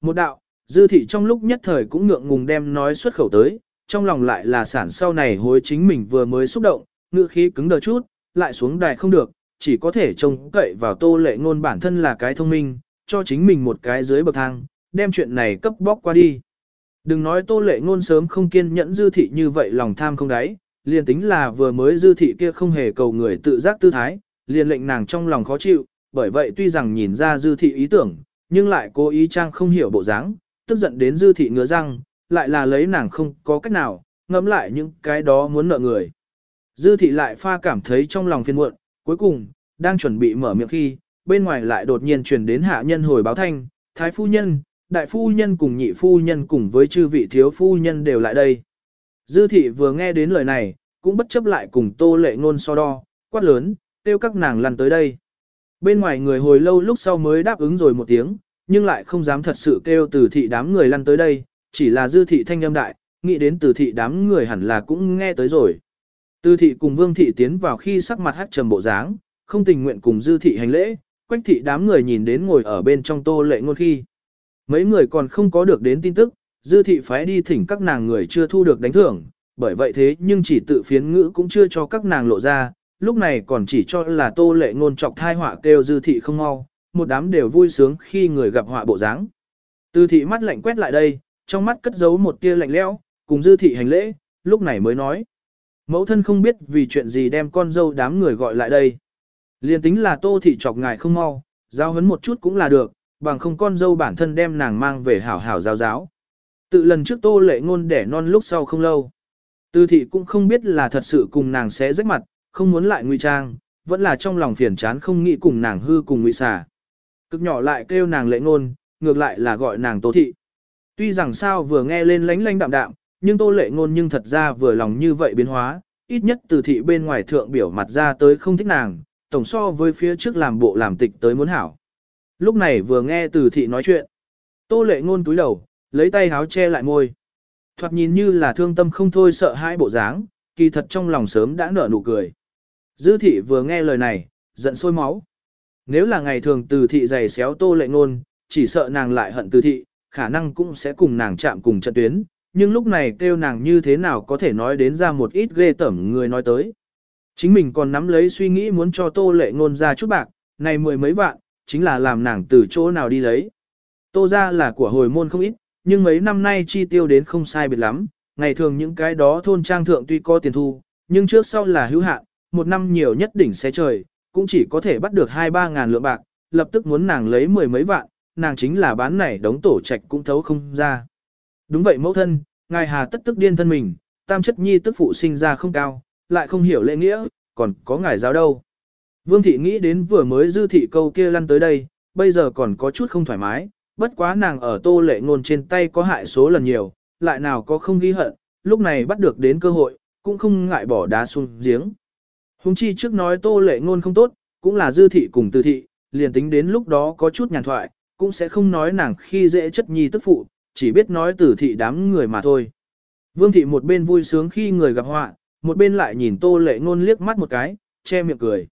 Một đạo, dư thị trong lúc nhất thời cũng ngượng ngùng đem nói xuất khẩu tới, trong lòng lại là sản sau này hối chính mình vừa mới xúc động, ngựa khí cứng đờ chút, lại xuống đài không được, chỉ có thể trông cậy vào tô lệ ngôn bản thân là cái thông minh, cho chính mình một cái dưới bậc thang, đem chuyện này cấp bóc qua đi. Đừng nói tô lệ ngôn sớm không kiên nhẫn dư thị như vậy lòng tham không đáy, liền tính là vừa mới dư thị kia không hề cầu người tự giác tư thái, liền lệnh nàng trong lòng khó chịu, bởi vậy tuy rằng nhìn ra dư thị ý tưởng, nhưng lại cố ý trang không hiểu bộ dáng, tức giận đến dư thị ngứa răng, lại là lấy nàng không có cách nào, ngẫm lại những cái đó muốn nợ người. Dư thị lại pha cảm thấy trong lòng phiền muộn, cuối cùng, đang chuẩn bị mở miệng khi, bên ngoài lại đột nhiên truyền đến hạ nhân hồi báo thanh, thái phu nhân, đại phu nhân cùng nhị phu nhân cùng với chư vị thiếu phu nhân đều lại đây. Dư thị vừa nghe đến lời này, cũng bất chấp lại cùng tô lệ ngôn so đo, quát lớn, tiêu các nàng lăn tới đây. Bên ngoài người hồi lâu lúc sau mới đáp ứng rồi một tiếng, nhưng lại không dám thật sự kêu từ thị đám người lăn tới đây, chỉ là dư thị thanh âm đại, nghĩ đến từ thị đám người hẳn là cũng nghe tới rồi. Từ thị cùng vương thị tiến vào khi sắc mặt hát trầm bộ dáng, không tình nguyện cùng dư thị hành lễ, quách thị đám người nhìn đến ngồi ở bên trong tô lệ ngôn khi. Mấy người còn không có được đến tin tức, dư thị phái đi thỉnh các nàng người chưa thu được đánh thưởng, bởi vậy thế nhưng chỉ tự phiến ngữ cũng chưa cho các nàng lộ ra, lúc này còn chỉ cho là tô lệ ngôn trọc thai họa kêu dư thị không mau, một đám đều vui sướng khi người gặp họa bộ dáng. tư thị mắt lạnh quét lại đây, trong mắt cất giấu một tia lạnh lẽo, cùng dư thị hành lễ, lúc này mới nói. Mẫu thân không biết vì chuyện gì đem con dâu đám người gọi lại đây. Liên tính là tô thị chọc ngài không mau, giao hấn một chút cũng là được, bằng không con dâu bản thân đem nàng mang về hảo hảo giáo giáo. Tự lần trước tô lệ ngôn đẻ non lúc sau không lâu. Tư thị cũng không biết là thật sự cùng nàng sẽ rách mặt, không muốn lại ngụy trang, vẫn là trong lòng phiền chán không nghĩ cùng nàng hư cùng ngụy xả. Cực nhỏ lại kêu nàng lệ ngôn, ngược lại là gọi nàng tố thị. Tuy rằng sao vừa nghe lên lánh lánh đạm đạm, nhưng tô lệ ngôn nhưng thật ra vừa lòng như vậy biến hóa, ít nhất từ thị bên ngoài thượng biểu mặt ra tới không thích nàng, tổng so với phía trước làm bộ làm tịch tới muốn hảo. Lúc này vừa nghe từ thị nói chuyện, tô lệ ngôn túi đầu, lấy tay háo che lại môi. Thoạt nhìn như là thương tâm không thôi sợ hãi bộ dáng, kỳ thật trong lòng sớm đã nở nụ cười. Dư thị vừa nghe lời này, giận sôi máu. Nếu là ngày thường từ thị giày xéo tô lệ ngôn, chỉ sợ nàng lại hận từ thị, khả năng cũng sẽ cùng nàng chạm cùng trận tuyến, nhưng lúc này kêu nàng như thế nào có thể nói đến ra một ít ghê tởm người nói tới. Chính mình còn nắm lấy suy nghĩ muốn cho tô lệ ngôn ra chút bạc, này mười mấy vạn, chính là làm nàng từ chỗ nào đi lấy. Tô ra là của hồi môn không ít, nhưng mấy năm nay chi tiêu đến không sai biệt lắm, ngày thường những cái đó thôn trang thượng tuy có tiền thu, nhưng trước sau là hữu hạn, một năm nhiều nhất đỉnh xé trời, cũng chỉ có thể bắt được 2-3 ngàn lượng bạc, lập tức muốn nàng lấy mười mấy vạn, nàng chính là bán này đống tổ trạch cũng thấu không ra. Đúng vậy mẫu thân, ngài hà tất tức điên thân mình, tam chất nhi tức phụ sinh ra không cao, lại không hiểu lễ nghĩa, còn có ngài giáo đâu. Vương thị nghĩ đến vừa mới dư thị câu kia lăn tới đây, bây giờ còn có chút không thoải mái, bất quá nàng ở tô lệ ngôn trên tay có hại số lần nhiều, lại nào có không ghi hận, lúc này bắt được đến cơ hội, cũng không ngại bỏ đá xuống giếng. Hùng chi trước nói tô lệ ngôn không tốt, cũng là dư thị cùng từ thị, liền tính đến lúc đó có chút nhàn thoại, cũng sẽ không nói nàng khi dễ chất nhi tức phụ, chỉ biết nói từ thị đám người mà thôi. Vương thị một bên vui sướng khi người gặp họa, một bên lại nhìn tô lệ ngôn liếc mắt một cái, che miệng cười.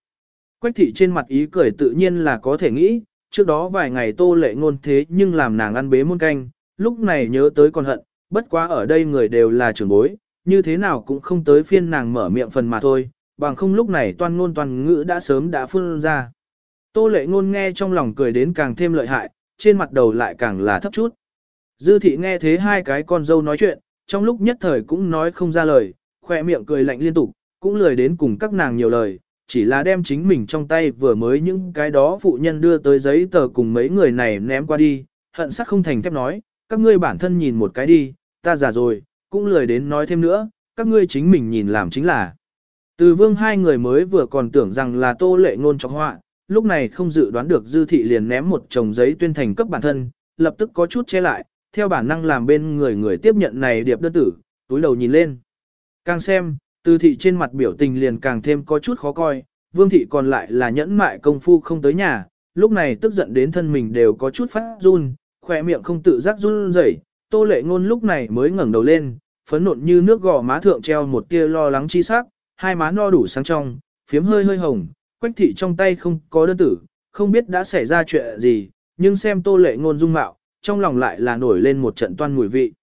Quách thị trên mặt ý cười tự nhiên là có thể nghĩ, trước đó vài ngày tô lệ ngôn thế nhưng làm nàng ăn bế muôn canh, lúc này nhớ tới còn hận, bất quá ở đây người đều là trưởng bối, như thế nào cũng không tới phiên nàng mở miệng phần mà thôi, bằng không lúc này toàn ngôn toàn ngữ đã sớm đã phun ra. Tô lệ ngôn nghe trong lòng cười đến càng thêm lợi hại, trên mặt đầu lại càng là thấp chút. Dư thị nghe thế hai cái con dâu nói chuyện, trong lúc nhất thời cũng nói không ra lời, khoe miệng cười lạnh liên tục, cũng lười đến cùng các nàng nhiều lời, chỉ là đem chính mình trong tay vừa mới những cái đó phụ nhân đưa tới giấy tờ cùng mấy người này ném qua đi, hận sắc không thành thép nói, các ngươi bản thân nhìn một cái đi, ta già rồi, cũng lười đến nói thêm nữa, các ngươi chính mình nhìn làm chính là. Từ vương hai người mới vừa còn tưởng rằng là tô lệ ngôn trọng họa, lúc này không dự đoán được dư thị liền ném một chồng giấy tuyên thành cấp bản thân, lập tức có chút che lại, theo bản năng làm bên người người tiếp nhận này điệp đơn tử, túi đầu nhìn lên. Càng xem, từ thị trên mặt biểu tình liền càng thêm có chút khó coi, vương thị còn lại là nhẫn mại công phu không tới nhà, lúc này tức giận đến thân mình đều có chút phát run, khỏe miệng không tự giác run rẩy. tô lệ ngôn lúc này mới ngẩng đầu lên, phấn nộn như nước gò má thượng treo một tia lo lắng chi sắc, hai má no đủ sáng trong, phiếm hơi hơi hồng, quách thị trong tay không có đơn tử, không biết đã xảy ra chuyện gì, nhưng xem tô lệ ngôn dung mạo, trong lòng lại là nổi lên một trận toan mùi vị.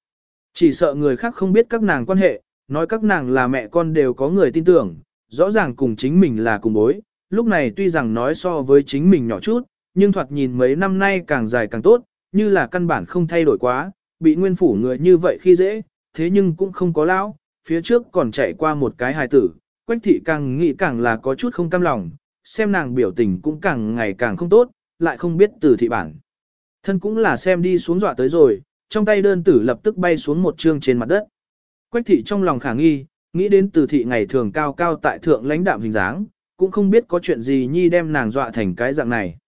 Chỉ sợ người khác không biết các nàng quan hệ, nói các nàng là mẹ con đều có người tin tưởng, rõ ràng cùng chính mình là cùng bối, lúc này tuy rằng nói so với chính mình nhỏ chút, nhưng thoạt nhìn mấy năm nay càng dài càng tốt, như là căn bản không thay đổi quá, bị nguyên phủ người như vậy khi dễ, thế nhưng cũng không có lão, phía trước còn chạy qua một cái hài tử, quách thị càng nghĩ càng là có chút không cam lòng, xem nàng biểu tình cũng càng ngày càng không tốt, lại không biết từ thị bản. Thân cũng là xem đi xuống dọa tới rồi, trong tay đơn tử lập tức bay xuống một chương trên mặt đất. Quách thị trong lòng khả nghi, nghĩ đến từ thị ngày thường cao cao tại thượng lãnh đạm hình dáng, cũng không biết có chuyện gì nhi đem nàng dọa thành cái dạng này.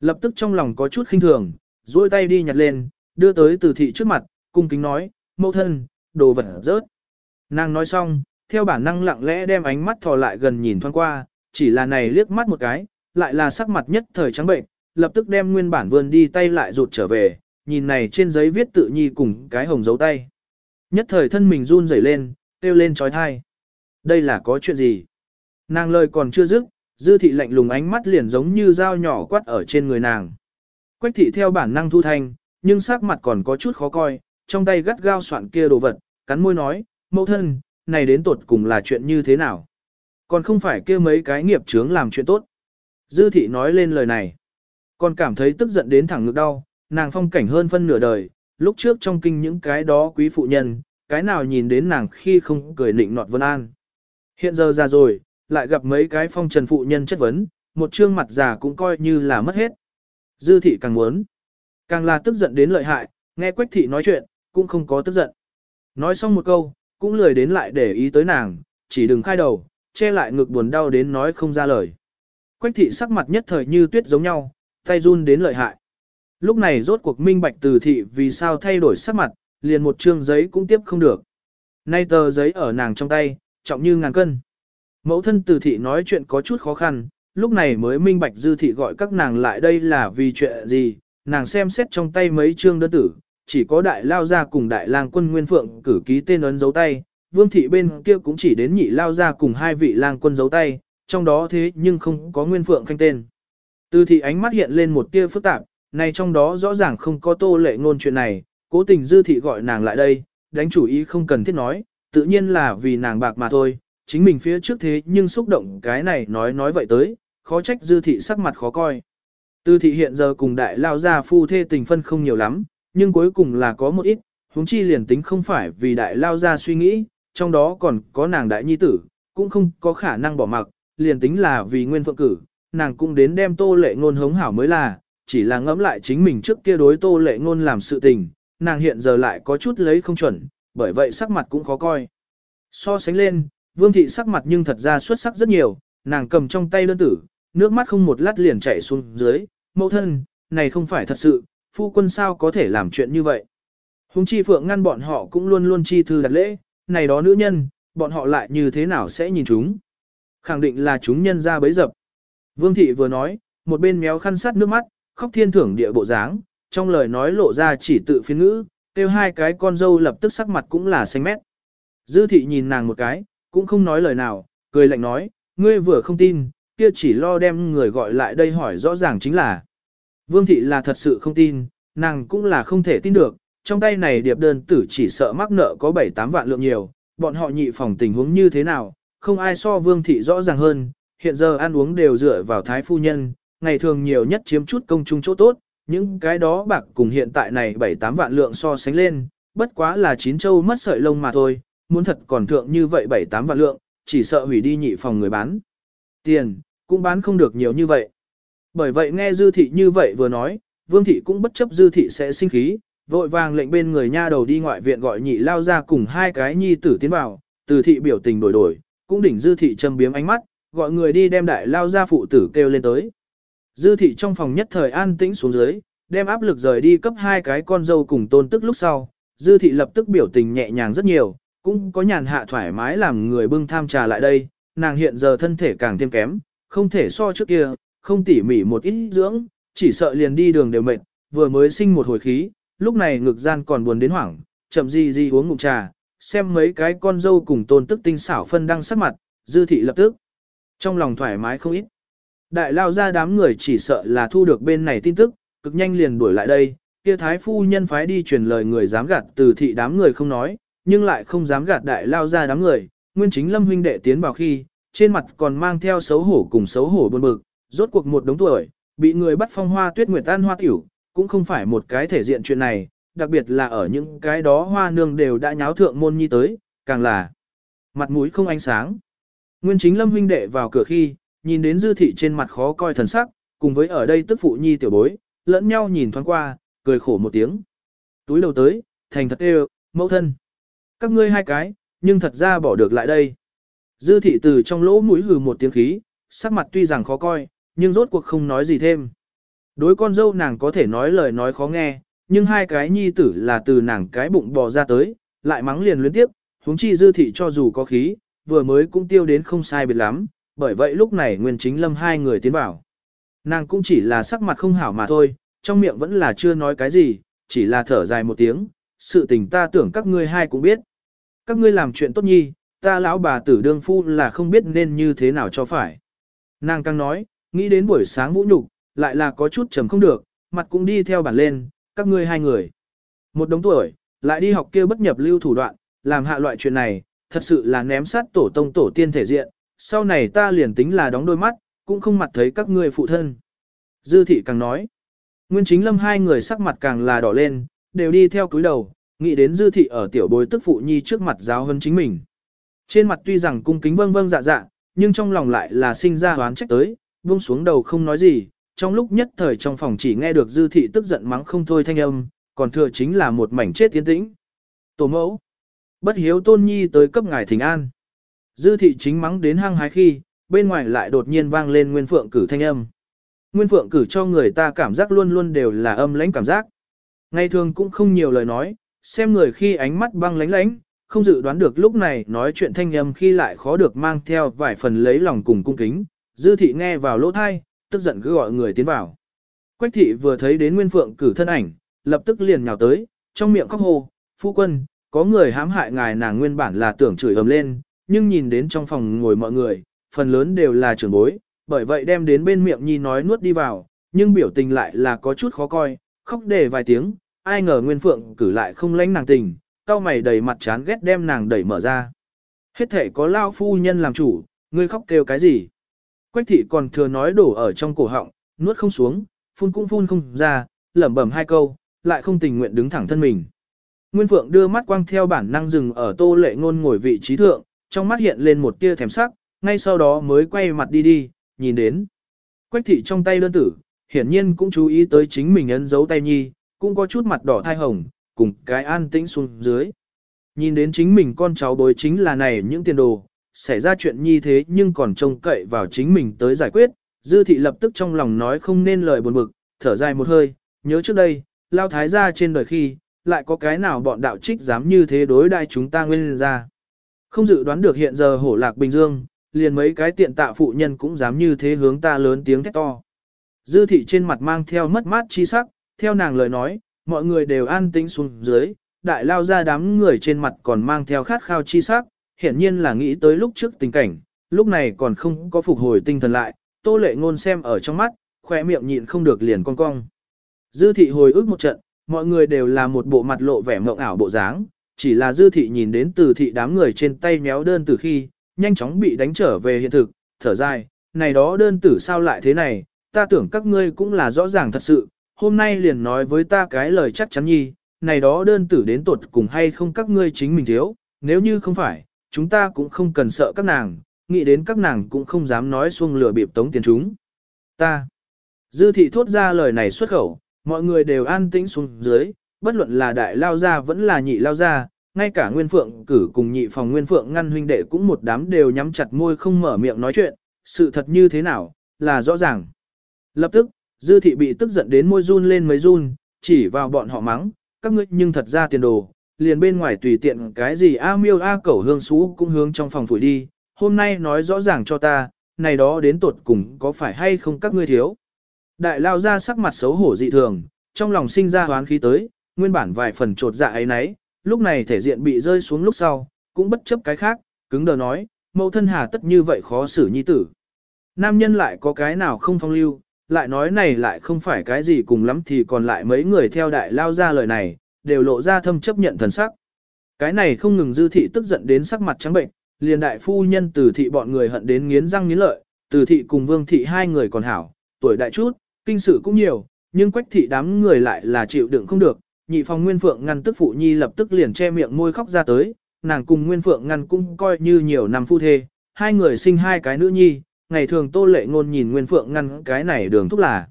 Lập tức trong lòng có chút khinh thường, duỗi tay đi nhặt lên, đưa tới từ thị trước mặt, cung kính nói, mẫu thân, đồ vật rớt. Nàng nói xong, theo bản năng lặng lẽ đem ánh mắt thò lại gần nhìn thoáng qua, chỉ là này liếc mắt một cái, lại là sắc mặt nhất thời trắng bệnh, lập tức đem nguyên bản vươn đi tay lại rụt trở về, nhìn này trên giấy viết tự nhi cùng cái hồng dấu tay. Nhất thời thân mình run rẩy lên, kêu lên trói thai. Đây là có chuyện gì? Nàng lời còn chưa dứt, dư thị lạnh lùng ánh mắt liền giống như dao nhỏ quát ở trên người nàng. Quách thị theo bản năng thu thanh, nhưng sắc mặt còn có chút khó coi, trong tay gắt gao soạn kia đồ vật, cắn môi nói, mẫu thân, này đến tột cùng là chuyện như thế nào? Còn không phải kia mấy cái nghiệp chướng làm chuyện tốt. Dư thị nói lên lời này. Còn cảm thấy tức giận đến thẳng ngực đau, nàng phong cảnh hơn phân nửa đời, lúc trước trong kinh những cái đó quý phụ nhân, cái nào nhìn đến nàng khi không cười nịnh nọt vân an. Hiện giờ ra rồi, lại gặp mấy cái phong trần phụ nhân chất vấn, một trương mặt già cũng coi như là mất hết. Dư thị càng muốn, càng là tức giận đến lợi hại, nghe quách thị nói chuyện, cũng không có tức giận. Nói xong một câu, cũng lười đến lại để ý tới nàng, chỉ đừng khai đầu, che lại ngực buồn đau đến nói không ra lời. Quách thị sắc mặt nhất thời như tuyết giống nhau, tay run đến lợi hại. Lúc này rốt cuộc minh bạch từ thị vì sao thay đổi sắc mặt, liền một trương giấy cũng tiếp không được. Nay tờ giấy ở nàng trong tay, trọng như ngàn cân. Mẫu thân từ thị nói chuyện có chút khó khăn, lúc này mới minh bạch dư thị gọi các nàng lại đây là vì chuyện gì, nàng xem xét trong tay mấy trương đơn tử, chỉ có đại lao gia cùng đại lang quân nguyên phượng cử ký tên ấn dấu tay, vương thị bên kia cũng chỉ đến nhị lao gia cùng hai vị lang quân dấu tay, trong đó thế nhưng không có nguyên phượng khanh tên. Từ thị ánh mắt hiện lên một tia phức tạp, này trong đó rõ ràng không có tô lệ ngôn chuyện này, cố tình dư thị gọi nàng lại đây, đánh chủ ý không cần thiết nói, tự nhiên là vì nàng bạc mà thôi, chính mình phía trước thế nhưng xúc động cái này nói nói vậy tới, khó trách dư thị sắc mặt khó coi. Tư thị hiện giờ cùng đại lao gia phu thê tình phân không nhiều lắm, nhưng cuối cùng là có một ít, huống chi liền tính không phải vì đại lao gia suy nghĩ, trong đó còn có nàng đại nhi tử, cũng không có khả năng bỏ mặc, liền tính là vì nguyên phượng cử, nàng cũng đến đem tô lệ ngôn hống hảo mới là, chỉ là ngẫm lại chính mình trước kia đối tô lệ ngôn làm sự tình, nàng hiện giờ lại có chút lấy không chuẩn, bởi vậy sắc mặt cũng khó coi. So sánh lên, vương thị sắc mặt nhưng thật ra xuất sắc rất nhiều, nàng cầm trong tay đơn tử, nước mắt không một lát liền chảy xuống dưới, mẫu thân, này không phải thật sự, phu quân sao có thể làm chuyện như vậy. Hùng chi phượng ngăn bọn họ cũng luôn luôn chi thư đặt lễ, này đó nữ nhân, bọn họ lại như thế nào sẽ nhìn chúng. Khẳng định là chúng nhân ra bấy dập. Vương thị vừa nói, một bên méo khăn sát nước mắt, khóc thiên thưởng địa bộ dáng, trong lời nói lộ ra chỉ tự phiên ngữ, tiêu hai cái con dâu lập tức sắc mặt cũng là xanh mét. Dư thị nhìn nàng một cái, cũng không nói lời nào, cười lạnh nói, ngươi vừa không tin, kia chỉ lo đem người gọi lại đây hỏi rõ ràng chính là. Vương thị là thật sự không tin, nàng cũng là không thể tin được, trong tay này điệp đơn tử chỉ sợ mắc nợ có 7-8 vạn lượng nhiều, bọn họ nhị phòng tình huống như thế nào, không ai so vương thị rõ ràng hơn, hiện giờ ăn uống đều dựa vào thái phu nhân, ngày thường nhiều nhất chiếm chút công chung chỗ tốt, những cái đó bạc cùng hiện tại này 7-8 vạn lượng so sánh lên, bất quá là chín châu mất sợi lông mà thôi, muốn thật còn thượng như vậy 7-8 vạn lượng, chỉ sợ hủy đi nhị phòng người bán. Tiền, cũng bán không được nhiều như vậy. Bởi vậy nghe dư thị như vậy vừa nói, vương thị cũng bất chấp dư thị sẽ sinh khí, vội vàng lệnh bên người nha đầu đi ngoại viện gọi nhị lao ra cùng hai cái nhi tử tiến vào, từ thị biểu tình đổi đổi, cũng đỉnh dư thị châm biếm ánh mắt, gọi người đi đem đại lao ra phụ tử kêu lên tới. Dư thị trong phòng nhất thời an tĩnh xuống dưới, đem áp lực rời đi cấp hai cái con dâu cùng tôn tức lúc sau, dư thị lập tức biểu tình nhẹ nhàng rất nhiều, cũng có nhàn hạ thoải mái làm người bưng tham trà lại đây, nàng hiện giờ thân thể càng thêm kém, không thể so trước kia, không tỉ mỉ một ít dưỡng, chỉ sợ liền đi đường đều mệt, vừa mới sinh một hồi khí, lúc này ngực gian còn buồn đến hoảng, chậm gì gì uống ngụm trà, xem mấy cái con dâu cùng tôn tức tinh xảo phân đang sắc mặt, dư thị lập tức. Trong lòng thoải mái không ít. Đại lao ra đám người chỉ sợ là thu được bên này tin tức, cực nhanh liền đuổi lại đây, kia thái phu nhân phái đi truyền lời người dám gạt từ thị đám người không nói, nhưng lại không dám gạt đại lao ra đám người, nguyên chính lâm huynh đệ tiến vào khi, trên mặt còn mang theo xấu hổ cùng xấu hổ buồn bực, rốt cuộc một đống tuổi, bị người bắt phong hoa tuyết nguyệt tan hoa tiểu, cũng không phải một cái thể diện chuyện này, đặc biệt là ở những cái đó hoa nương đều đã nháo thượng môn nhi tới, càng là mặt mũi không ánh sáng. Nguyên chính lâm huynh đệ vào cửa khi, nhìn đến dư thị trên mặt khó coi thần sắc, cùng với ở đây tức phụ nhi tiểu bối, lẫn nhau nhìn thoáng qua, cười khổ một tiếng. Túi đầu tới, thành thật đều, mẫu thân. Các ngươi hai cái, nhưng thật ra bỏ được lại đây. Dư thị từ trong lỗ mũi hừ một tiếng khí, sắc mặt tuy rằng khó coi, nhưng rốt cuộc không nói gì thêm. Đối con dâu nàng có thể nói lời nói khó nghe, nhưng hai cái nhi tử là từ nàng cái bụng bò ra tới, lại mắng liền luyến tiếp, huống chi dư thị cho dù có khí, vừa mới cũng tiêu đến không sai biệt lắm, bởi vậy lúc này nguyên chính lâm hai người tiến vào. Nàng cũng chỉ là sắc mặt không hảo mà thôi, trong miệng vẫn là chưa nói cái gì, chỉ là thở dài một tiếng, sự tình ta tưởng các ngươi hai cũng biết. Các ngươi làm chuyện tốt nhi, ta lão bà tử đương phu là không biết nên như thế nào cho phải. Nàng càng nói, nghĩ đến buổi sáng vũ nhục, lại là có chút trầm không được, mặt cũng đi theo bản lên, các ngươi hai người. Một đống tuổi, lại đi học kia bất nhập lưu thủ đoạn, làm hạ loại chuyện này, thật sự là ném sát tổ tông tổ tiên thể diện, sau này ta liền tính là đóng đôi mắt, cũng không mặt thấy các ngươi phụ thân. Dư thị càng nói, nguyên chính lâm hai người sắc mặt càng là đỏ lên, đều đi theo cúi đầu, nghĩ đến dư thị ở tiểu bối tức phụ nhi trước mặt giáo hơn chính mình. Trên mặt tuy rằng cung kính vâng vâng dạ dạ, nhưng trong lòng lại là sinh ra hoán trách tới, buông xuống đầu không nói gì, trong lúc nhất thời trong phòng chỉ nghe được dư thị tức giận mắng không thôi thanh âm, còn thừa chính là một mảnh chết tiến tĩnh. Tổ mẫu, bất hiếu tôn nhi tới cấp ngài thỉnh an. Dư thị chính mắng đến hăng hái khi, bên ngoài lại đột nhiên vang lên nguyên phượng cử thanh âm. Nguyên phượng cử cho người ta cảm giác luôn luôn đều là âm lãnh cảm giác. Ngày thường cũng không nhiều lời nói, xem người khi ánh mắt băng lánh lánh, không dự đoán được lúc này nói chuyện thanh âm khi lại khó được mang theo vài phần lấy lòng cùng cung kính. Dư thị nghe vào lỗ thai, tức giận cứ gọi người tiến vào. Quách thị vừa thấy đến Nguyên Phượng cử thân ảnh, lập tức liền nhào tới, trong miệng khóc hô, phu quân, có người hãm hại ngài nàng nguyên bản là tưởng chửi ầm lên, nhưng nhìn đến trong phòng ngồi mọi người, phần lớn đều là trưởng bối, bởi vậy đem đến bên miệng nhi nói nuốt đi vào, nhưng biểu tình lại là có chút khó coi, khóc để vài tiếng, ai ngờ Nguyên Phượng cử lại không lánh nàng tình, cao mày đầy mặt chán ghét đem nàng đẩy mở ra. Hết thể có lao phu nhân làm chủ, ngươi khóc kêu cái gì? Quách thị còn thừa nói đổ ở trong cổ họng, nuốt không xuống, phun cũng phun không ra, lẩm bẩm hai câu, lại không tình nguyện đứng thẳng thân mình. Nguyên Phượng đưa mắt quang theo bản năng dừng ở tô lệ ngôn ngồi vị trí thượng, trong mắt hiện lên một tia thèm sắc, ngay sau đó mới quay mặt đi đi, nhìn đến. Quách thị trong tay đơn tử, hiển nhiên cũng chú ý tới chính mình ấn dấu tay nhi, cũng có chút mặt đỏ thai hồng, cùng cái an tĩnh xuống dưới. Nhìn đến chính mình con cháu bối chính là này những tiền đồ, xảy ra chuyện như thế nhưng còn trông cậy vào chính mình tới giải quyết, dư thị lập tức trong lòng nói không nên lời buồn bực, thở dài một hơi, nhớ trước đây, lao thái gia trên đời khi, lại có cái nào bọn đạo trích dám như thế đối đai chúng ta nguyên ra. Không dự đoán được hiện giờ hổ lạc Bình Dương, liền mấy cái tiện tạ phụ nhân cũng dám như thế hướng ta lớn tiếng thét to. Dư thị trên mặt mang theo mất mát chi sắc, theo nàng lời nói, mọi người đều an tĩnh xuống dưới, đại lao ra đám người trên mặt còn mang theo khát khao chi sắc, hiển nhiên là nghĩ tới lúc trước tình cảnh, lúc này còn không có phục hồi tinh thần lại, tô lệ ngôn xem ở trong mắt, khỏe miệng nhịn không được liền cong cong. Dư thị hồi ức một trận, mọi người đều là một bộ mặt lộ vẻ mộng ảo bộ dáng, chỉ là dư thị nhìn đến từ thị đám người trên tay méo đơn từ khi, nhanh chóng bị đánh trở về hiện thực, thở dài, này đó đơn tử sao lại thế này, ta tưởng các ngươi cũng là rõ ràng thật sự, hôm nay liền nói với ta cái lời chắc chắn nhi, này đó đơn tử đến tuột cùng hay không các ngươi chính mình thiếu, nếu như không phải, chúng ta cũng không cần sợ các nàng, nghĩ đến các nàng cũng không dám nói xuông lừa bịp tống tiền chúng. Ta. Dư thị thốt ra lời này xuất khẩu, mọi người đều an tĩnh xuống dưới, bất luận là đại lao gia vẫn là nhị lao gia, ngay cả nguyên phượng cử cùng nhị phòng nguyên phượng ngăn huynh đệ cũng một đám đều nhắm chặt môi không mở miệng nói chuyện, sự thật như thế nào, là rõ ràng. Lập tức, dư thị bị tức giận đến môi run lên mấy run, chỉ vào bọn họ mắng, các ngươi nhưng thật ra tiền đồ, liền bên ngoài tùy tiện cái gì a miêu a cẩu hương xú cũng hướng trong phòng phủi đi, hôm nay nói rõ ràng cho ta, này đó đến tột cùng có phải hay không các ngươi thiếu. Đại lao ra sắc mặt xấu hổ dị thường, trong lòng sinh ra hoán khí tới, nguyên bản vài phần trột dạ ấy nấy, lúc này thể diện bị rơi xuống lúc sau, cũng bất chấp cái khác, cứng đờ nói, mẫu thân hà tất như vậy khó xử nhi tử. Nam nhân lại có cái nào không phong lưu, lại nói này lại không phải cái gì cùng lắm thì còn lại mấy người theo đại lao ra lời này, đều lộ ra thâm chấp nhận thần sắc. Cái này không ngừng dư thị tức giận đến sắc mặt trắng bệnh, liền đại phu nhân từ thị bọn người hận đến nghiến răng nghiến lợi, từ thị cùng vương thị hai người còn hảo, tuổi đại chút, kinh sự cũng nhiều, nhưng quách thị đám người lại là chịu đựng không được, nhị phòng nguyên phượng ngăn tức phụ nhi lập tức liền che miệng môi khóc ra tới, nàng cùng nguyên phượng ngăn cũng coi như nhiều năm phu thê, hai người sinh hai cái nữ nhi, ngày thường tô lệ ngôn nhìn nguyên phượng ngăn cái này đường thúc là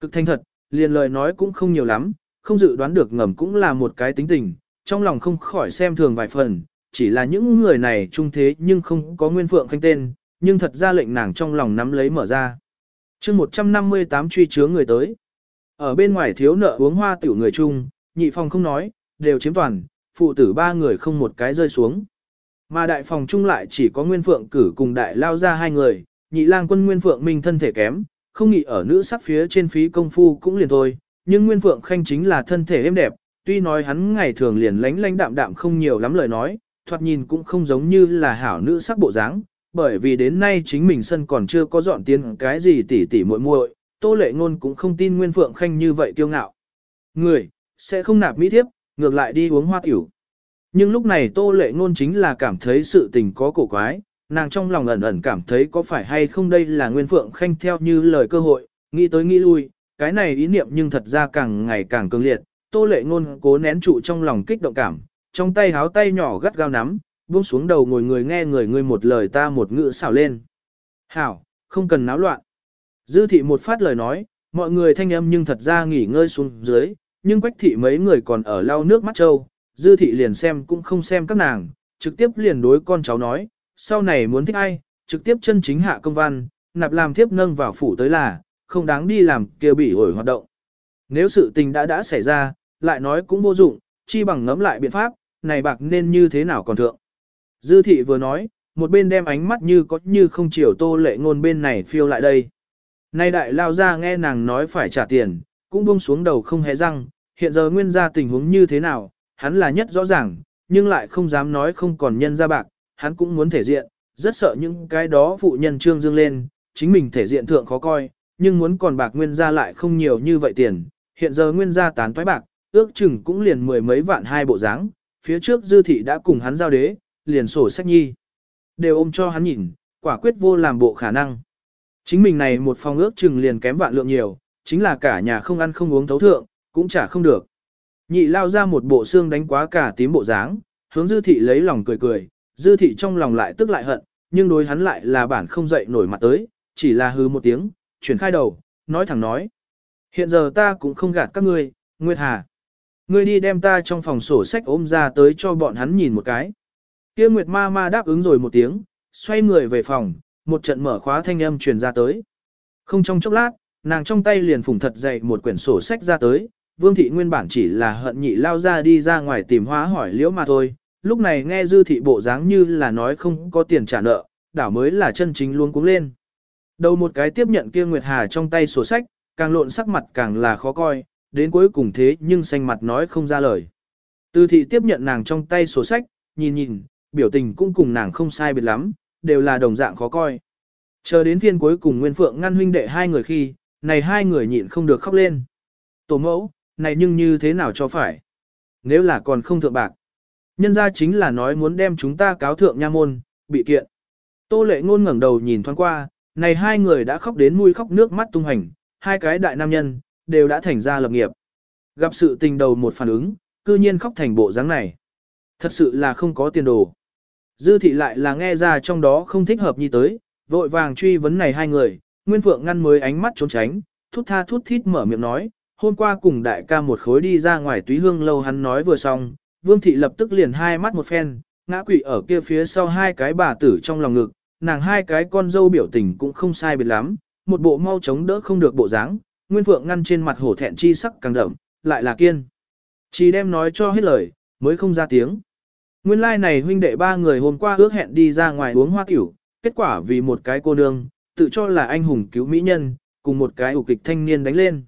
cực thanh thật, liền lời nói cũng không nhiều lắm, không dự đoán được ngầm cũng là một cái tính tình, trong lòng không khỏi xem thường vài phần, chỉ là những người này trung thế nhưng không có nguyên phượng khanh tên, nhưng thật ra lệnh nàng trong lòng nắm lấy mở ra. chương 158 truy chứa người tới. Ở bên ngoài thiếu nợ uống hoa tiểu người chung, nhị phòng không nói, đều chiếm toàn, phụ tử ba người không một cái rơi xuống. Mà đại phòng chung lại chỉ có nguyên phượng cử cùng đại lao ra hai người, nhị lang quân nguyên phượng minh thân thể kém, không nghĩ ở nữ sắc phía trên phí công phu cũng liền thôi, nhưng nguyên phượng khanh chính là thân thể êm đẹp, tuy nói hắn ngày thường liền lánh lánh đạm đạm không nhiều lắm lời nói, thoạt nhìn cũng không giống như là hảo nữ sắc bộ dáng, bởi vì đến nay chính mình sân còn chưa có dọn tiến cái gì tỉ tỉ muội muội, Tô Lệ Ngôn cũng không tin Nguyên Phượng Khanh như vậy kiêu ngạo. Người sẽ không nạp mỹ thiếp, ngược lại đi uống hoa tiểu. Nhưng lúc này Tô Lệ Ngôn chính là cảm thấy sự tình có cổ quái, nàng trong lòng ẩn ẩn cảm thấy có phải hay không đây là Nguyên Phượng Khanh theo như lời cơ hội, nghĩ tới nghĩ lui, cái này ý niệm nhưng thật ra càng ngày càng cường liệt, Tô Lệ Ngôn cố nén trụ trong lòng kích động cảm, trong tay háo tay nhỏ gắt gao nắm, buông xuống đầu ngồi người nghe người người một lời ta một ngữ xảo lên. Hảo, không cần náo loạn. Dư thị một phát lời nói, mọi người thanh âm nhưng thật ra nghỉ ngơi xuống dưới, nhưng quách thị mấy người còn ở lau nước mắt trâu, dư thị liền xem cũng không xem các nàng, trực tiếp liền đối con cháu nói, sau này muốn thích ai, trực tiếp chân chính hạ công văn, nạp làm thiếp nâng vào phủ tới là, không đáng đi làm kia bị ổi hoạt động. Nếu sự tình đã đã xảy ra, lại nói cũng vô dụng, chi bằng ngẫm lại biện pháp, này bạc nên như thế nào còn thượng. Dư thị vừa nói, một bên đem ánh mắt như có như không chiều tô lệ ngôn bên này phiêu lại đây. Nay đại lao ra nghe nàng nói phải trả tiền, cũng buông xuống đầu không hé răng, hiện giờ nguyên gia tình huống như thế nào, hắn là nhất rõ ràng, nhưng lại không dám nói không còn nhân ra bạc, hắn cũng muốn thể diện, rất sợ những cái đó phụ nhân trương dương lên, chính mình thể diện thượng khó coi, nhưng muốn còn bạc nguyên gia lại không nhiều như vậy tiền, hiện giờ nguyên gia tán toái bạc, ước chừng cũng liền mười mấy vạn hai bộ dáng, phía trước dư thị đã cùng hắn giao đế, liền sổ sách nhi. Đều ôm cho hắn nhìn, quả quyết vô làm bộ khả năng. Chính mình này một phòng ước chừng liền kém vạn lượng nhiều, chính là cả nhà không ăn không uống thấu thượng, cũng chả không được. Nhị lao ra một bộ xương đánh quá cả tím bộ dáng, hướng dư thị lấy lòng cười cười, dư thị trong lòng lại tức lại hận, nhưng đối hắn lại là bản không dậy nổi mặt tới, chỉ là hư một tiếng, chuyển khai đầu, nói thẳng nói. Hiện giờ ta cũng không gạt các ngươi, Nguyệt Hà. Ngươi đi đem ta trong phòng sổ sách ôm ra tới cho bọn hắn nhìn một cái. Kia Nguyệt ma ma đáp ứng rồi một tiếng, xoay người về phòng, một trận mở khóa thanh âm truyền ra tới. Không trong chốc lát, nàng trong tay liền phủng thật dậy một quyển sổ sách ra tới, Vương thị nguyên bản chỉ là hận nhị lao ra đi ra ngoài tìm hóa hỏi liễu mà thôi, lúc này nghe dư thị bộ dáng như là nói không có tiền trả nợ, đảo mới là chân chính luôn cuống lên. Đầu một cái tiếp nhận kia Nguyệt Hà trong tay sổ sách, càng lộn sắc mặt càng là khó coi, đến cuối cùng thế nhưng xanh mặt nói không ra lời. Tư thị tiếp nhận nàng trong tay sổ sách, nhìn nhìn, biểu tình cũng cùng nàng không sai biệt lắm, đều là đồng dạng khó coi. Chờ đến phiên cuối cùng Nguyên Phượng ngăn huynh đệ hai người khi, này hai người nhịn không được khóc lên. Tổ mẫu, này nhưng như thế nào cho phải? Nếu là còn không thượng bạc. Nhân ra chính là nói muốn đem chúng ta cáo thượng nha môn, bị kiện. Tô lệ ngôn ngẩng đầu nhìn thoáng qua, này hai người đã khóc đến mũi khóc nước mắt tung hành, hai cái đại nam nhân, đều đã thành ra lập nghiệp. Gặp sự tình đầu một phản ứng, cư nhiên khóc thành bộ dáng này. Thật sự là không có tiền đồ. Dư thị lại là nghe ra trong đó không thích hợp như tới, vội vàng truy vấn này hai người, Nguyên Phượng ngăn mới ánh mắt trốn tránh, thút tha thút thít mở miệng nói, hôm qua cùng đại ca một khối đi ra ngoài túy hương lâu hắn nói vừa xong, Vương thị lập tức liền hai mắt một phen, ngã quỵ ở kia phía sau hai cái bà tử trong lòng ngực, nàng hai cái con dâu biểu tình cũng không sai biệt lắm, một bộ mau chống đỡ không được bộ dáng, Nguyên Phượng ngăn trên mặt hổ thẹn chi sắc càng đậm, lại là kiên. Chỉ đem nói cho hết lời, mới không ra tiếng. Nguyên lai like này huynh đệ ba người hôm qua ước hẹn đi ra ngoài uống hoa tiểu, kết quả vì một cái cô nương, tự cho là anh hùng cứu mỹ nhân, cùng một cái ủ kịch thanh niên đánh lên.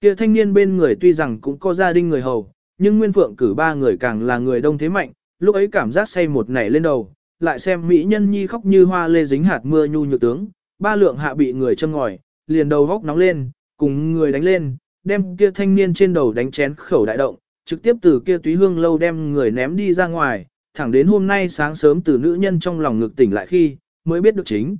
Kia thanh niên bên người tuy rằng cũng có gia đình người hầu, nhưng Nguyên Phượng cử ba người càng là người đông thế mạnh, lúc ấy cảm giác say một nảy lên đầu, lại xem mỹ nhân nhi khóc như hoa lê dính hạt mưa nhu nhược tướng, ba lượng hạ bị người châm ngòi, liền đầu góc nóng lên, cùng người đánh lên, đem kia thanh niên trên đầu đánh chén khẩu đại động, trực tiếp từ kia túy hương lâu đem người ném đi ra ngoài, thẳng đến hôm nay sáng sớm từ nữ nhân trong lòng ngực tỉnh lại khi, mới biết được chính.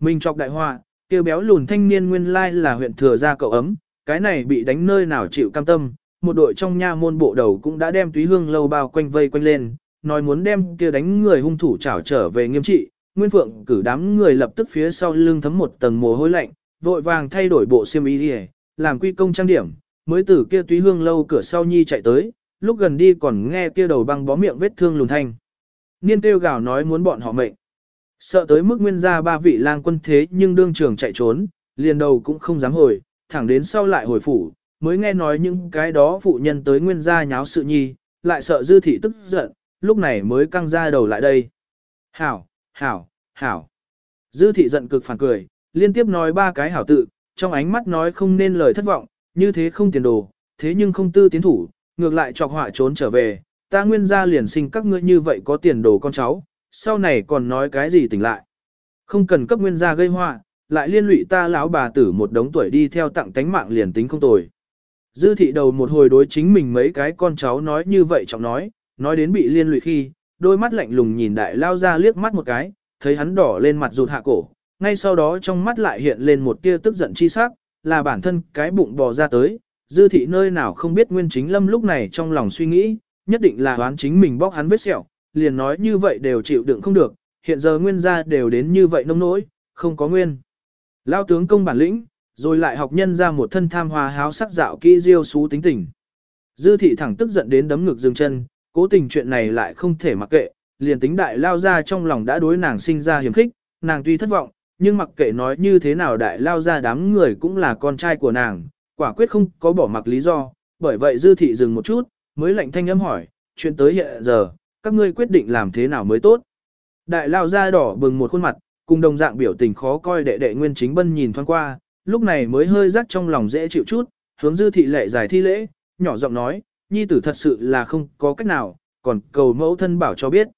Mình chọc đại họa, kia béo lùn thanh niên nguyên lai là huyện thừa gia cậu ấm, cái này bị đánh nơi nào chịu cam tâm, một đội trong nha môn bộ đầu cũng đã đem túy hương lâu bao quanh vây quanh lên, nói muốn đem kia đánh người hung thủ trảo trở về nghiêm trị, Nguyên Phượng cử đám người lập tức phía sau lưng thấm một tầng mồ hôi lạnh, vội vàng thay đổi bộ xiêm y đi làm quy công trang điểm, mới từ kia túy hương lâu cửa sau nhi chạy tới, lúc gần đi còn nghe kia đầu băng bó miệng vết thương lùn thanh. Niên kêu gào nói muốn bọn họ mệnh. Sợ tới mức nguyên gia ba vị lang quân thế nhưng đương trường chạy trốn, liền đầu cũng không dám hồi, thẳng đến sau lại hồi phủ, mới nghe nói những cái đó phụ nhân tới nguyên gia nháo sự nhi, lại sợ dư thị tức giận, lúc này mới căng ra đầu lại đây. Hảo, hảo, hảo. Dư thị giận cực phản cười, liên tiếp nói ba cái hảo tự, trong ánh mắt nói không nên lời thất vọng, như thế không tiền đồ, thế nhưng không tư tiến thủ, ngược lại chọc họa trốn trở về, ta nguyên gia liền sinh các ngươi như vậy có tiền đồ con cháu, sau này còn nói cái gì tỉnh lại. Không cần cấp nguyên gia gây họa, lại liên lụy ta lão bà tử một đống tuổi đi theo tặng tánh mạng liền tính không tồi. Dư thị đầu một hồi đối chính mình mấy cái con cháu nói như vậy trọng nói, nói đến bị liên lụy khi, đôi mắt lạnh lùng nhìn đại lao ra liếc mắt một cái, thấy hắn đỏ lên mặt rụt hạ cổ, ngay sau đó trong mắt lại hiện lên một tia tức giận chi sắc, là bản thân cái bụng bò ra tới, dư thị nơi nào không biết nguyên chính lâm lúc này trong lòng suy nghĩ, nhất định là đoán chính mình bóc hắn vết sẹo, liền nói như vậy đều chịu đựng không được, hiện giờ nguyên gia đều đến như vậy nông nỗi, không có nguyên. Lao tướng công bản lĩnh, rồi lại học nhân ra một thân tham hoa háo sắc dạo kỹ diêu xú tính tình. Dư thị thẳng tức giận đến đấm ngực dừng chân, cố tình chuyện này lại không thể mặc kệ, liền tính đại lao ra trong lòng đã đối nàng sinh ra hiểm khích, nàng tuy thất vọng, nhưng mặc kệ nói như thế nào đại lao ra đám người cũng là con trai của nàng, quả quyết không có bỏ mặc lý do, bởi vậy dư thị dừng một chút, mới lạnh thanh âm hỏi, chuyện tới hiện giờ, các ngươi quyết định làm thế nào mới tốt. Đại lao ra đỏ bừng một khuôn mặt, cùng đồng dạng biểu tình khó coi đệ đệ nguyên chính bân nhìn thoáng qua, lúc này mới hơi rắc trong lòng dễ chịu chút, hướng dư thị lệ giải thi lễ, nhỏ giọng nói, nhi tử thật sự là không có cách nào, còn cầu mẫu thân bảo cho biết.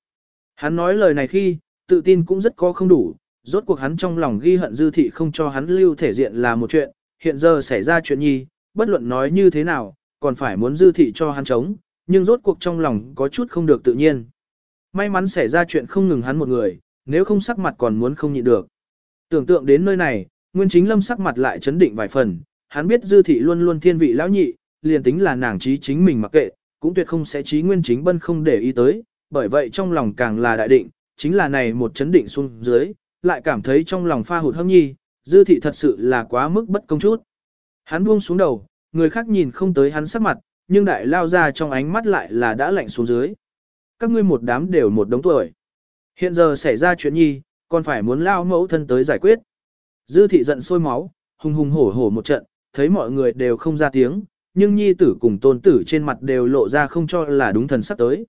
Hắn nói lời này khi, tự tin cũng rất có không đủ, rốt cuộc hắn trong lòng ghi hận dư thị không cho hắn lưu thể diện là một chuyện, hiện giờ xảy ra chuyện nhi, bất luận nói như thế nào, còn phải muốn dư thị cho hắn chống, nhưng rốt cuộc trong lòng có chút không được tự nhiên. May mắn xảy ra chuyện không ngừng hắn một người, nếu không sắc mặt còn muốn không nhịn được. Tưởng tượng đến nơi này, Nguyên Chính Lâm sắc mặt lại chấn định vài phần, hắn biết dư thị luôn luôn thiên vị lão nhị, liền tính là nàng trí chính mình mặc kệ, cũng tuyệt không sẽ trí Nguyên Chính Bân không để ý tới, bởi vậy trong lòng càng là đại định, chính là này một chấn định xuống dưới, lại cảm thấy trong lòng pha hụt hâm nhi, dư thị thật sự là quá mức bất công chút. Hắn buông xuống đầu, người khác nhìn không tới hắn sắc mặt, nhưng đại lao ra trong ánh mắt lại là đã lạnh xuống dưới. Các ngươi một đám đều một đống tuổi. Hiện giờ xảy ra chuyện nhi, còn phải muốn lao mẫu thân tới giải quyết. Dư thị giận sôi máu, hùng hùng hổ hổ một trận, thấy mọi người đều không ra tiếng, nhưng nhi tử cùng tôn tử trên mặt đều lộ ra không cho là đúng thần sắp tới.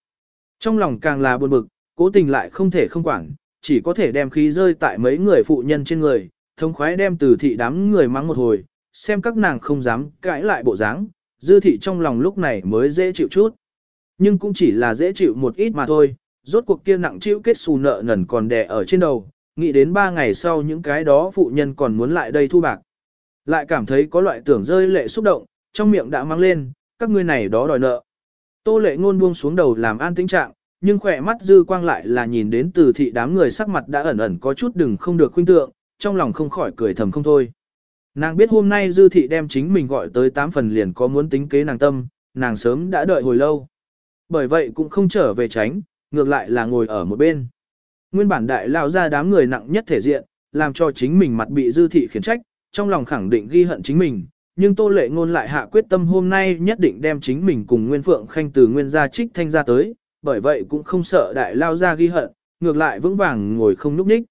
Trong lòng càng là buồn bực, cố tình lại không thể không quản, chỉ có thể đem khí rơi tại mấy người phụ nhân trên người, thông khoái đem từ thị đám người mắng một hồi, xem các nàng không dám cãi lại bộ dáng, dư thị trong lòng lúc này mới dễ chịu chút. Nhưng cũng chỉ là dễ chịu một ít mà thôi, rốt cuộc kia nặng chịu kết xù nợ nần còn đè ở trên đầu, nghĩ đến ba ngày sau những cái đó phụ nhân còn muốn lại đây thu bạc. Lại cảm thấy có loại tưởng rơi lệ xúc động, trong miệng đã mang lên, các ngươi này đó đòi nợ. Tô lệ ngôn buông xuống đầu làm an tĩnh trạng, nhưng khỏe mắt dư quang lại là nhìn đến từ thị đám người sắc mặt đã ẩn ẩn có chút đừng không được khuyên tượng, trong lòng không khỏi cười thầm không thôi. Nàng biết hôm nay dư thị đem chính mình gọi tới 8 phần liền có muốn tính kế nàng tâm, nàng sớm đã đợi hồi lâu. Bởi vậy cũng không trở về tránh, ngược lại là ngồi ở một bên. Nguyên bản đại lao ra đám người nặng nhất thể diện, làm cho chính mình mặt bị dư thị khiển trách, trong lòng khẳng định ghi hận chính mình. Nhưng Tô Lệ Ngôn lại hạ quyết tâm hôm nay nhất định đem chính mình cùng Nguyên Phượng Khanh từ Nguyên gia trích thanh ra tới, bởi vậy cũng không sợ đại lao ra ghi hận, ngược lại vững vàng ngồi không núp ních.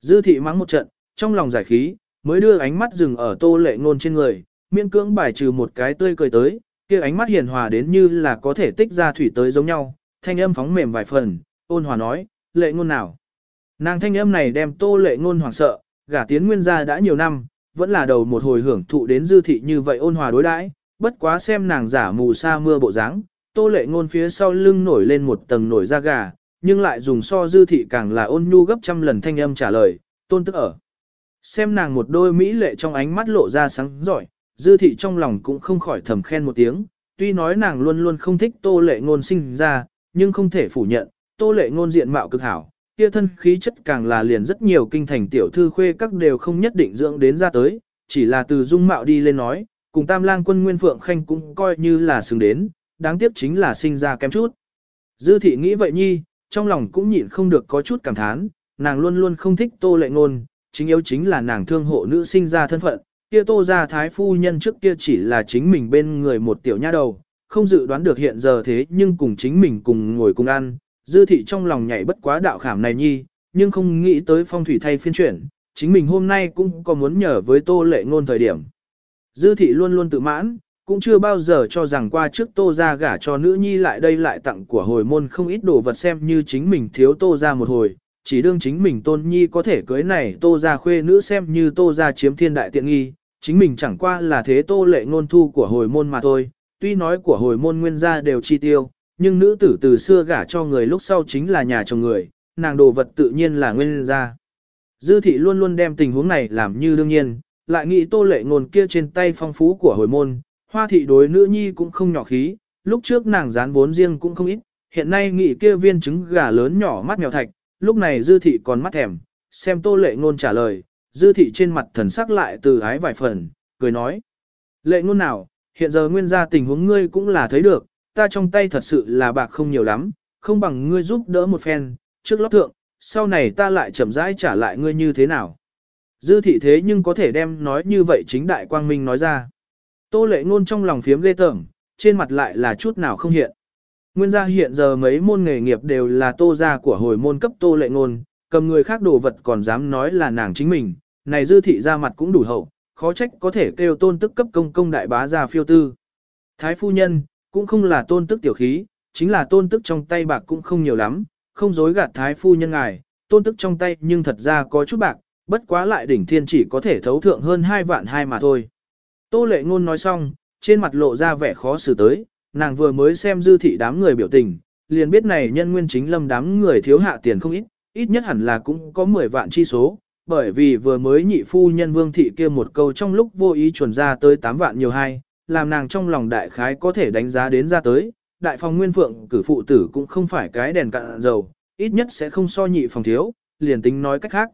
Dư thị mắng một trận, trong lòng giải khí, mới đưa ánh mắt dừng ở Tô Lệ Ngôn trên người, miễn cưỡng bài trừ một cái tươi cười tới, kia ánh mắt hiền hòa đến như là có thể tích ra thủy tới giống nhau, thanh âm phóng mềm vài phần, ôn hòa nói, lệ ngôn nào. Nàng thanh âm này đem tô lệ ngôn hoảng sợ, gả tiến nguyên gia đã nhiều năm, vẫn là đầu một hồi hưởng thụ đến dư thị như vậy ôn hòa đối đãi, bất quá xem nàng giả mù sa mưa bộ dáng, tô lệ ngôn phía sau lưng nổi lên một tầng nổi da gà, nhưng lại dùng so dư thị càng là ôn nhu gấp trăm lần thanh âm trả lời, tôn tức ở. Xem nàng một đôi mỹ lệ trong ánh mắt lộ ra sáng giỏi, dư thị trong lòng cũng không khỏi thầm khen một tiếng, tuy nói nàng luôn luôn không thích tô lệ ngôn sinh ra, nhưng không thể phủ nhận, tô lệ ngôn diện mạo cực hảo, kia thân khí chất càng là liền rất nhiều kinh thành tiểu thư khuê các đều không nhất định dưỡng đến ra tới, chỉ là từ dung mạo đi lên nói, cùng tam lang quân Nguyên Phượng Khanh cũng coi như là xứng đến, đáng tiếc chính là sinh ra kém chút. Dư thị nghĩ vậy nhi, trong lòng cũng nhịn không được có chút cảm thán, nàng luôn luôn không thích tô lệ ngôn, chính yếu chính là nàng thương hộ nữ sinh ra thân phận, kia tô gia thái phu nhân trước kia chỉ là chính mình bên người một tiểu nha đầu, không dự đoán được hiện giờ thế nhưng cùng chính mình cùng ngồi cùng ăn, dư thị trong lòng nhảy bất quá đạo khảm này nhi, nhưng không nghĩ tới phong thủy thay phiên chuyển, chính mình hôm nay cũng có muốn nhờ với tô lệ ngôn thời điểm. Dư thị luôn luôn tự mãn, cũng chưa bao giờ cho rằng qua trước tô ra gả cho nữ nhi lại đây lại tặng của hồi môn không ít đồ vật xem như chính mình thiếu tô ra một hồi, chỉ đương chính mình tôn nhi có thể cưới này tô ra khuê nữ xem như tô ra chiếm thiên đại tiện nghi, chính mình chẳng qua là thế tô lệ ngôn thu của hồi môn mà thôi, tuy nói của hồi môn nguyên gia đều chi tiêu, nhưng nữ tử từ xưa gả cho người lúc sau chính là nhà chồng người, nàng đồ vật tự nhiên là nguyên gia. Dư thị luôn luôn đem tình huống này làm như đương nhiên, lại nghĩ tô lệ ngôn kia trên tay phong phú của hồi môn, hoa thị đối nữ nhi cũng không nhỏ khí, lúc trước nàng dán vốn riêng cũng không ít, hiện nay nghĩ kia viên trứng gà lớn nhỏ mắt mèo thạch, lúc này dư thị còn mắt thèm, xem tô lệ ngôn trả lời, dư thị trên mặt thần sắc lại từ ái vài phần, cười nói. Lệ ngôn nào, hiện giờ nguyên gia tình huống ngươi cũng là thấy được, ta trong tay thật sự là bạc không nhiều lắm, không bằng ngươi giúp đỡ một phen, trước lót thượng, sau này ta lại chậm rãi trả lại ngươi như thế nào. Dư thị thế nhưng có thể đem nói như vậy chính đại quang minh nói ra. Tô lệ ngôn trong lòng phiếm ghê tởm, trên mặt lại là chút nào không hiện. Nguyên gia hiện giờ mấy môn nghề nghiệp đều là tô gia của hồi môn cấp tô lệ ngôn, cầm người khác đồ vật còn dám nói là nàng chính mình, này dư thị ra mặt cũng đủ hậu, khó trách có thể kêu tôn tức cấp công công đại bá gia phiêu tư. Thái phu nhân, cũng không là tôn tức tiểu khí, chính là tôn tức trong tay bạc cũng không nhiều lắm, không dối gạt thái phu nhân ngài, tôn tức trong tay nhưng thật ra có chút bạc, bất quá lại đỉnh thiên chỉ có thể thấu thượng hơn hai vạn hai mà thôi. Tô lệ ngôn nói xong, trên mặt lộ ra vẻ khó xử tới, nàng vừa mới xem dư thị đám người biểu tình, liền biết này nhân nguyên chính lâm đám người thiếu hạ tiền không ít, ít nhất hẳn là cũng có 10 vạn chi số, bởi vì vừa mới nhị phu nhân vương thị kia một câu trong lúc vô ý chuẩn ra tới 8 vạn nhiều hai, làm nàng trong lòng đại khái có thể đánh giá đến ra tới, đại phòng nguyên phượng cử phụ tử cũng không phải cái đèn cạn dầu, ít nhất sẽ không so nhị phòng thiếu, liền tính nói cách khác.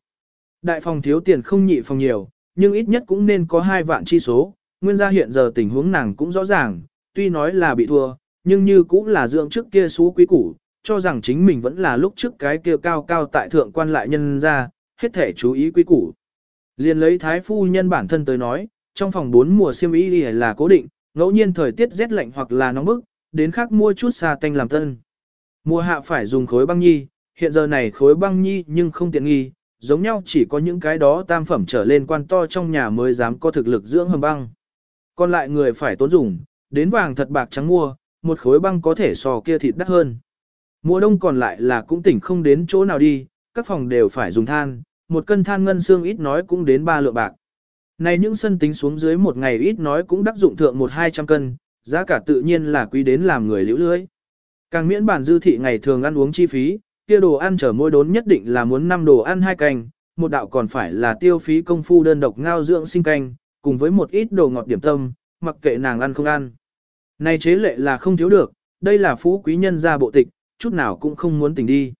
Đại phòng thiếu tiền không nhị phòng nhiều, nhưng ít nhất cũng nên có 2 vạn chi số, nguyên gia hiện giờ tình huống nàng cũng rõ ràng, tuy nói là bị thua, nhưng như cũng là dưỡng trước kia xú quý củ, cho rằng chính mình vẫn là lúc trước cái kia cao cao tại thượng quan lại nhân ra, hết thể chú ý quý củ. Liền lấy thái phu nhân bản thân tới nói, trong phòng bốn mùa xiêm y là cố định, ngẫu nhiên thời tiết rét lạnh hoặc là nóng bức, đến khác mua chút xà tanh làm tân. Mùa hạ phải dùng khối băng nhi, hiện giờ này khối băng nhi nhưng không tiện nghi, giống nhau chỉ có những cái đó tam phẩm trở lên quan to trong nhà mới dám có thực lực dưỡng hầm băng. Còn lại người phải tốn dùng, đến vàng thật bạc trắng mua, một khối băng có thể so kia thịt đắt hơn. Mùa đông còn lại là cũng tỉnh không đến chỗ nào đi, các phòng đều phải dùng than, một cân than ngân xương ít nói cũng đến ba lượng bạc. Này những sân tính xuống dưới một ngày ít nói cũng đắc dụng thượng một hai trăm cân, giá cả tự nhiên là quý đến làm người liễu lưới. Càng miễn bản dư thị ngày thường ăn uống chi phí, kia đồ ăn trở môi đốn nhất định là muốn năm đồ ăn hai canh, một đạo còn phải là tiêu phí công phu đơn độc ngao dưỡng sinh canh, cùng với một ít đồ ngọt điểm tâm, mặc kệ nàng ăn không ăn. Này chế lệ là không thiếu được, đây là phú quý nhân gia bộ tịch, chút nào cũng không muốn tỉnh đi.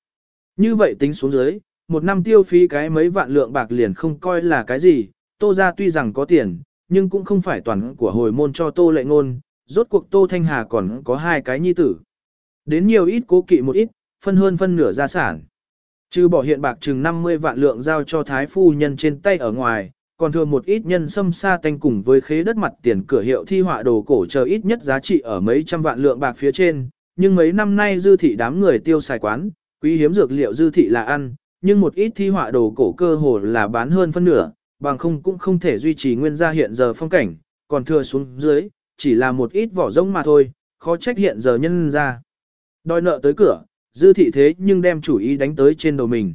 Như vậy tính xuống dưới, một năm tiêu phí cái mấy vạn lượng bạc liền không coi là cái gì, tô ra tuy rằng có tiền, nhưng cũng không phải toàn của hồi môn cho tô lệ ngôn, rốt cuộc tô thanh hà còn có hai cái nhi tử. Đến nhiều ít cố kỵ một ít, phân hơn phân nửa gia sản. Trừ bỏ hiện bạc chừng 50 vạn lượng giao cho thái phu nhân trên tay ở ngoài, còn thừa một ít nhân sâm sa tanh cùng với khế đất mặt tiền cửa hiệu thi họa đồ cổ chờ ít nhất giá trị ở mấy trăm vạn lượng bạc phía trên, nhưng mấy năm nay dư thị đám người tiêu xài quán, quý hiếm dược liệu dư thị là ăn, nhưng một ít thi họa đồ cổ cơ hồ là bán hơn phân nửa, bằng không cũng không thể duy trì nguyên gia hiện giờ phong cảnh, còn thừa xuống dưới, chỉ là một ít vỏ rỗng mà thôi, khó trách hiện giờ nhân ra. Đòi nợ tới cửa, dư thị thế nhưng đem chủ ý đánh tới trên đầu mình.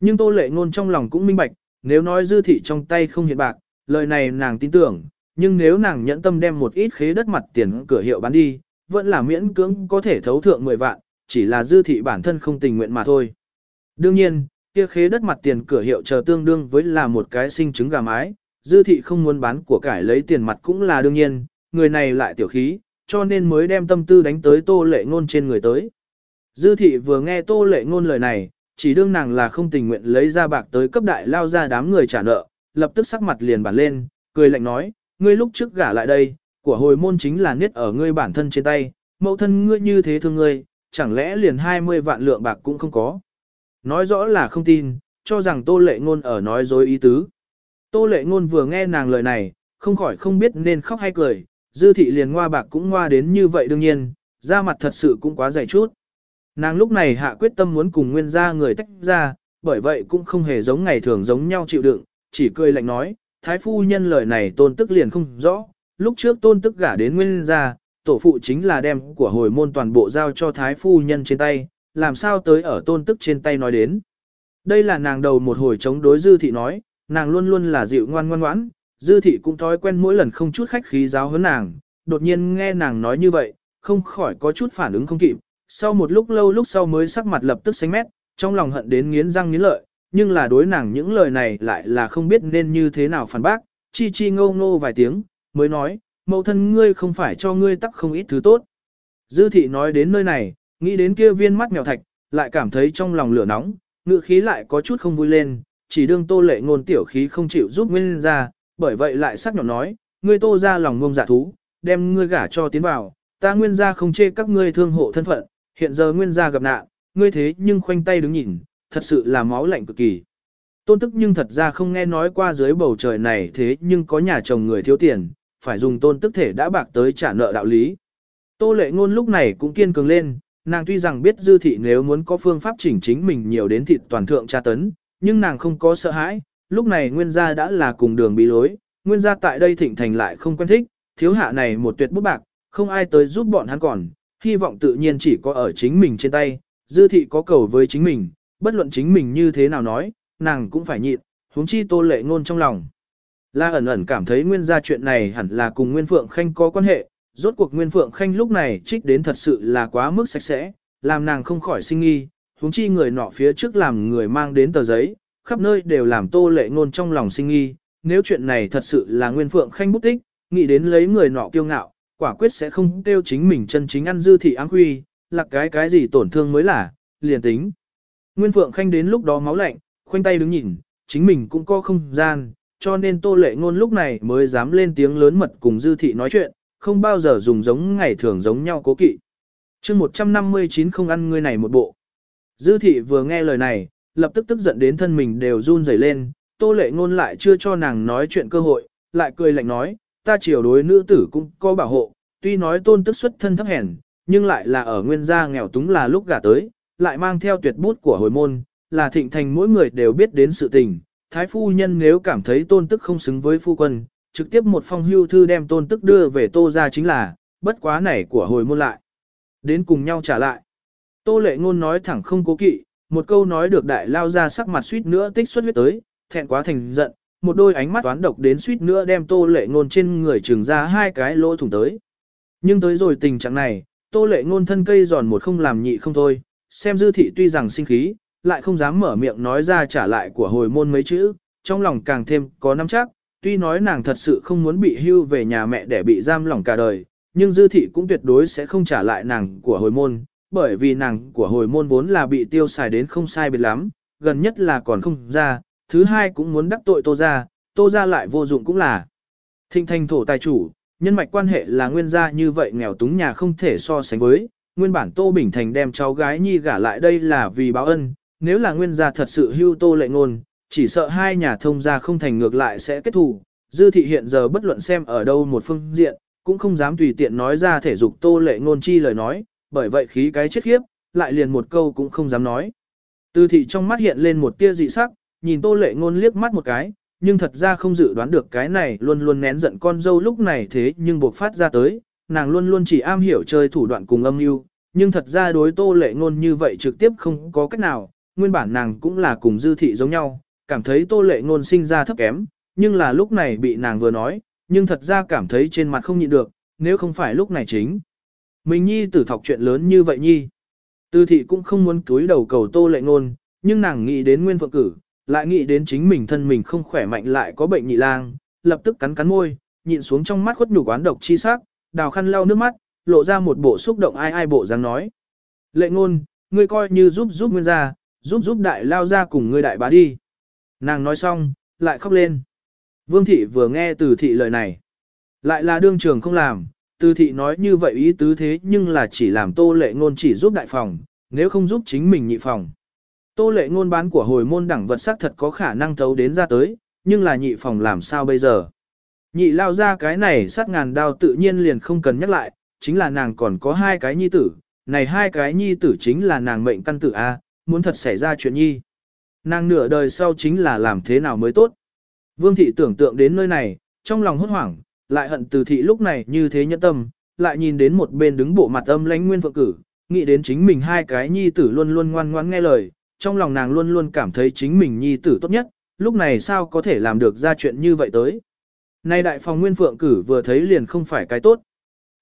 Nhưng tô lệ ngôn trong lòng cũng minh bạch, nếu nói dư thị trong tay không hiện bạc, lời này nàng tin tưởng, nhưng nếu nàng nhẫn tâm đem một ít khế đất mặt tiền cửa hiệu bán đi, vẫn là miễn cưỡng có thể thấu thượng 10 vạn, chỉ là dư thị bản thân không tình nguyện mà thôi. Đương nhiên, kia khế đất mặt tiền cửa hiệu chờ tương đương với là một cái sinh trứng gà mái, dư thị không muốn bán của cải lấy tiền mặt cũng là đương nhiên, người này lại tiểu khí, cho nên mới đem tâm tư đánh tới tô lệ ngôn trên người tới. Dư thị vừa nghe tô lệ ngôn lời này, chỉ đương nàng là không tình nguyện lấy ra bạc tới cấp đại lao ra đám người trả nợ, lập tức sắc mặt liền bản lên, cười lạnh nói, ngươi lúc trước gả lại đây, của hồi môn chính là niết ở ngươi bản thân trên tay, mẫu thân ngươi như thế thương ngươi, chẳng lẽ liền 20 vạn lượng bạc cũng không có. Nói rõ là không tin, cho rằng tô lệ ngôn ở nói dối ý tứ. Tô lệ ngôn vừa nghe nàng lời này, không khỏi không biết nên khóc hay cười, dư thị liền ngoa bạc cũng ngoa đến như vậy đương nhiên, da mặt thật sự cũng quá dày chút. Nàng lúc này hạ quyết tâm muốn cùng nguyên gia người tách ra, bởi vậy cũng không hề giống ngày thường giống nhau chịu đựng, chỉ cười lạnh nói, thái phu nhân lời này tôn tức liền không rõ, lúc trước tôn tức gả đến nguyên gia, tổ phụ chính là đem của hồi môn toàn bộ giao cho thái phu nhân trên tay, làm sao tới ở tôn tức trên tay nói đến. Đây là nàng đầu một hồi chống đối dư thị nói, nàng luôn luôn là dịu ngoan ngoan ngoãn, dư thị cũng thói quen mỗi lần không chút khách khí giáo huấn nàng, đột nhiên nghe nàng nói như vậy, không khỏi có chút phản ứng không kịp, sau một lúc lâu lúc sau mới sắc mặt lập tức xanh mét, trong lòng hận đến nghiến răng nghiến lợi, nhưng là đối nàng những lời này lại là không biết nên như thế nào phản bác, chi chi ngô ngô vài tiếng, mới nói, mẫu thân ngươi không phải cho ngươi tắc không ít thứ tốt. Dư thị nói đến nơi này, nghĩ đến kia viên mắt mèo thạch, lại cảm thấy trong lòng lửa nóng, ngự khí lại có chút không vui lên, chỉ đương tô lệ ngôn tiểu khí không chịu giúp nguyên ra, bởi vậy lại sắc nhọn nói, ngươi tô ra lòng ngông giả thú, đem ngươi gả cho tiến vào, ta nguyên gia không chê các ngươi thương hộ thân phận, hiện giờ nguyên gia gặp nạn, ngươi thế nhưng khoanh tay đứng nhìn, thật sự là máu lạnh cực kỳ. Tôn tức nhưng thật ra không nghe nói qua dưới bầu trời này thế nhưng có nhà chồng người thiếu tiền, phải dùng tôn tức thể đã bạc tới trả nợ đạo lý. Tô lệ ngôn lúc này cũng kiên cường lên, nàng tuy rằng biết dư thị nếu muốn có phương pháp chỉnh chính mình nhiều đến thịt toàn thượng tra tấn, nhưng nàng không có sợ hãi, lúc này nguyên gia đã là cùng đường bị lối, nguyên gia tại đây thịnh thành lại không quen thích, thiếu hạ này một tuyệt bút bạc, không ai tới giúp bọn hắn còn, hy vọng tự nhiên chỉ có ở chính mình trên tay, dư thị có cầu với chính mình, bất luận chính mình như thế nào nói, nàng cũng phải nhịn, huống chi tô lệ ngôn trong lòng. La ẩn ẩn cảm thấy nguyên gia chuyện này hẳn là cùng Nguyên Phượng Khanh có quan hệ, rốt cuộc Nguyên Phượng Khanh lúc này trích đến thật sự là quá mức sạch sẽ, làm nàng không khỏi sinh nghi, huống chi người nọ phía trước làm người mang đến tờ giấy, khắp nơi đều làm tô lệ ngôn trong lòng sinh nghi, nếu chuyện này thật sự là Nguyên Phượng Khanh bút tích, nghĩ đến lấy người nọ kiêu ngạo, quả quyết sẽ không tiêu chính mình chân chính ăn dư thị áng huy, là cái cái gì tổn thương mới là, liền tính. Nguyên Phượng Khanh đến lúc đó máu lạnh, khoanh tay đứng nhìn, chính mình cũng có không gian, cho nên tô lệ ngôn lúc này mới dám lên tiếng lớn mật cùng dư thị nói chuyện, không bao giờ dùng giống ngày thường giống nhau cố kỵ. chương 159 không ăn ngươi này một bộ. Dư thị vừa nghe lời này, lập tức tức giận đến thân mình đều run rẩy lên, tô lệ ngôn lại chưa cho nàng nói chuyện cơ hội, lại cười lạnh nói, ta chiều đối nữ tử cũng có bảo hộ, tuy nói tôn tức xuất thân thấp hèn, nhưng lại là ở nguyên gia nghèo túng là lúc gả tới, lại mang theo tuyệt bút của hồi môn, là thịnh thành mỗi người đều biết đến sự tình. Thái phu nhân nếu cảm thấy tôn tức không xứng với phu quân, trực tiếp một phong hưu thư đem tôn tức đưa về tô ra chính là, bất quá này của hồi môn lại. Đến cùng nhau trả lại. Tô lệ ngôn nói thẳng không cố kỵ, một câu nói được đại lao ra sắc mặt suýt nữa tích xuất huyết tới, thẹn quá thành giận, một đôi ánh mắt toán độc đến suýt nữa đem tô lệ ngôn trên người trường ra hai cái lỗ thủng tới. Nhưng tới rồi tình trạng này, tô lệ ngôn thân cây giòn một không làm nhị không thôi, xem dư thị tuy rằng sinh khí, lại không dám mở miệng nói ra trả lại của hồi môn mấy chữ, trong lòng càng thêm có nắm chắc, tuy nói nàng thật sự không muốn bị hưu về nhà mẹ để bị giam lỏng cả đời, nhưng dư thị cũng tuyệt đối sẽ không trả lại nàng của hồi môn, bởi vì nàng của hồi môn vốn là bị tiêu xài đến không sai biệt lắm, gần nhất là còn không ra, thứ hai cũng muốn đắc tội tô ra, tô ra lại vô dụng cũng là. Thịnh thành thổ tài chủ, nhân mạch quan hệ là nguyên gia như vậy nghèo túng nhà không thể so sánh với, nguyên bản Tô Bình Thành đem cháu gái nhi gả lại đây là vì báo ân, nếu là nguyên gia thật sự hưu Tô lệ ngôn, chỉ sợ hai nhà thông gia không thành ngược lại sẽ kết thù. Dư thị hiện giờ bất luận xem ở đâu một phương diện, cũng không dám tùy tiện nói ra thể dục Tô lệ ngôn chi lời nói, bởi vậy khí cái chết khiếp, lại liền một câu cũng không dám nói. Tư thị trong mắt hiện lên một tia dị sắc, nhìn Tô lệ ngôn liếc mắt một cái, nhưng thật ra không dự đoán được cái này luôn luôn nén giận con dâu lúc này thế nhưng buộc phát ra tới, nàng luôn luôn chỉ am hiểu chơi thủ đoạn cùng âm mưu, nhưng thật ra đối tô lệ ngôn như vậy trực tiếp không có cách nào, nguyên bản nàng cũng là cùng dư thị giống nhau, cảm thấy tô lệ ngôn sinh ra thấp kém, nhưng là lúc này bị nàng vừa nói, nhưng thật ra cảm thấy trên mặt không nhịn được, nếu không phải lúc này chính. Mình nhi tử thọc chuyện lớn như vậy nhi. Tư thị cũng không muốn cúi đầu cầu tô lệ ngôn, nhưng nàng nghĩ đến nguyên phượng cử, lại nghĩ đến chính mình thân mình không khỏe mạnh lại có bệnh nhị lang, lập tức cắn cắn môi, nhịn xuống trong mắt khuất nhục oán độc chi sắc, đào khăn lau nước mắt, lộ ra một bộ xúc động ai ai bộ dáng nói. Lệ ngôn, ngươi coi như giúp giúp nguyên gia, giúp giúp đại lao gia cùng ngươi đại bá đi. Nàng nói xong, lại khóc lên. Vương thị vừa nghe từ thị lời này. Lại là đương trường không làm, từ thị nói như vậy ý tứ thế nhưng là chỉ làm tô lệ ngôn chỉ giúp đại phòng, nếu không giúp chính mình nhị phòng. Tô lệ ngôn bán của hồi môn đẳng vật sắc thật có khả năng thấu đến ra tới, nhưng là nhị phòng làm sao bây giờ. Nhị lao ra cái này sát ngàn đao tự nhiên liền không cần nhắc lại, chính là nàng còn có hai cái nhi tử, này hai cái nhi tử chính là nàng mệnh căn tử A, muốn thật xảy ra chuyện nhi. Nàng nửa đời sau chính là làm thế nào mới tốt. Vương thị tưởng tượng đến nơi này, trong lòng hốt hoảng, lại hận từ thị lúc này như thế nhẫn tâm, lại nhìn đến một bên đứng bộ mặt âm lãnh nguyên phượng cử, nghĩ đến chính mình hai cái nhi tử luôn luôn ngoan ngoãn nghe lời, trong lòng nàng luôn luôn cảm thấy chính mình nhi tử tốt nhất, lúc này sao có thể làm được ra chuyện như vậy tới. Nay đại phòng nguyên phượng cử vừa thấy liền không phải cái tốt.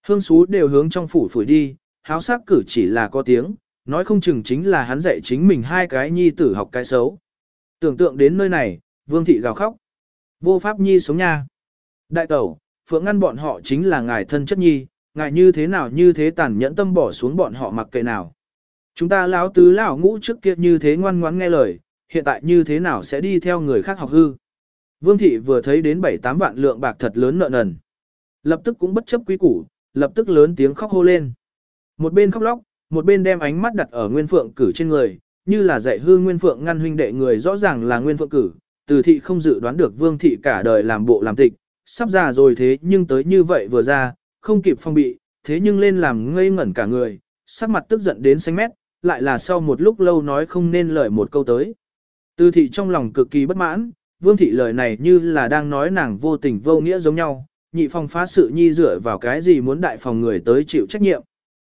Hương xú đều hướng trong phủ phủi đi, háo sắc cử chỉ là có tiếng, nói không chừng chính là hắn dạy chính mình hai cái nhi tử học cái xấu. Tưởng tượng đến nơi này, vương thị gào khóc. Vô pháp nhi sống nha. Đại tẩu, phượng ngăn bọn họ chính là ngài thân chất nhi, ngài như thế nào như thế tàn nhẫn tâm bỏ xuống bọn họ mặc kệ nào. Chúng ta lão tứ lão ngũ trước kia như thế ngoan ngoãn nghe lời, hiện tại như thế nào sẽ đi theo người khác học hư. Vương thị vừa thấy đến 7-8 vạn lượng bạc thật lớn nợ nần. Lập tức cũng bất chấp quý củ, lập tức lớn tiếng khóc hô lên. Một bên khóc lóc, một bên đem ánh mắt đặt ở Nguyên Phượng cử trên người, như là dạy hư Nguyên Phượng ngăn huynh đệ người rõ ràng là Nguyên Phượng cử, từ thị không dự đoán được Vương thị cả đời làm bộ làm tịch, sắp già rồi thế nhưng tới như vậy vừa ra, không kịp phong bị, thế nhưng lên làm ngây ngẩn cả người, sắc mặt tức giận đến xanh mét, lại là sau một lúc lâu nói không nên lời một câu tới. Từ thị trong lòng cực kỳ bất mãn, Vương thị lời này như là đang nói nàng vô tình vô nghĩa giống nhau, nhị phòng phá sự nhi dựa vào cái gì muốn đại phòng người tới chịu trách nhiệm.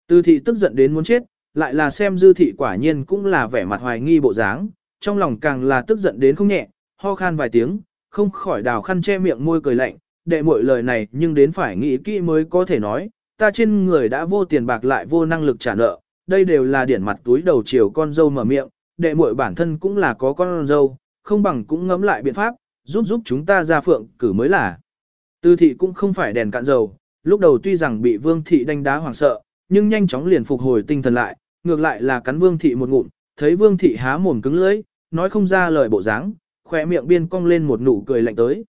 Từ thị tức giận đến muốn chết, lại là xem dư thị quả nhiên cũng là vẻ mặt hoài nghi bộ dáng, trong lòng càng là tức giận đến không nhẹ, ho khan vài tiếng, không khỏi đào khăn che miệng môi cười lạnh, đệ mọi lời này nhưng đến phải nghĩ kỹ mới có thể nói, ta trên người đã vô tiền bạc lại vô năng lực trả nợ, đây đều là điển mặt túi đầu chiều con dâu mở miệng, đệ muội bản thân cũng là có con dâu, không bằng cũng ngẫm lại biện pháp, giúp giúp chúng ta ra phượng cử mới là. Tư thị cũng không phải đèn cạn dầu, lúc đầu tuy rằng bị vương thị đánh đá hoảng sợ, nhưng nhanh chóng liền phục hồi tinh thần lại, ngược lại là cắn vương thị một ngụm, thấy vương thị há mồm cứng lưỡi, nói không ra lời bộ dáng, khỏe miệng biên cong lên một nụ cười lạnh tới.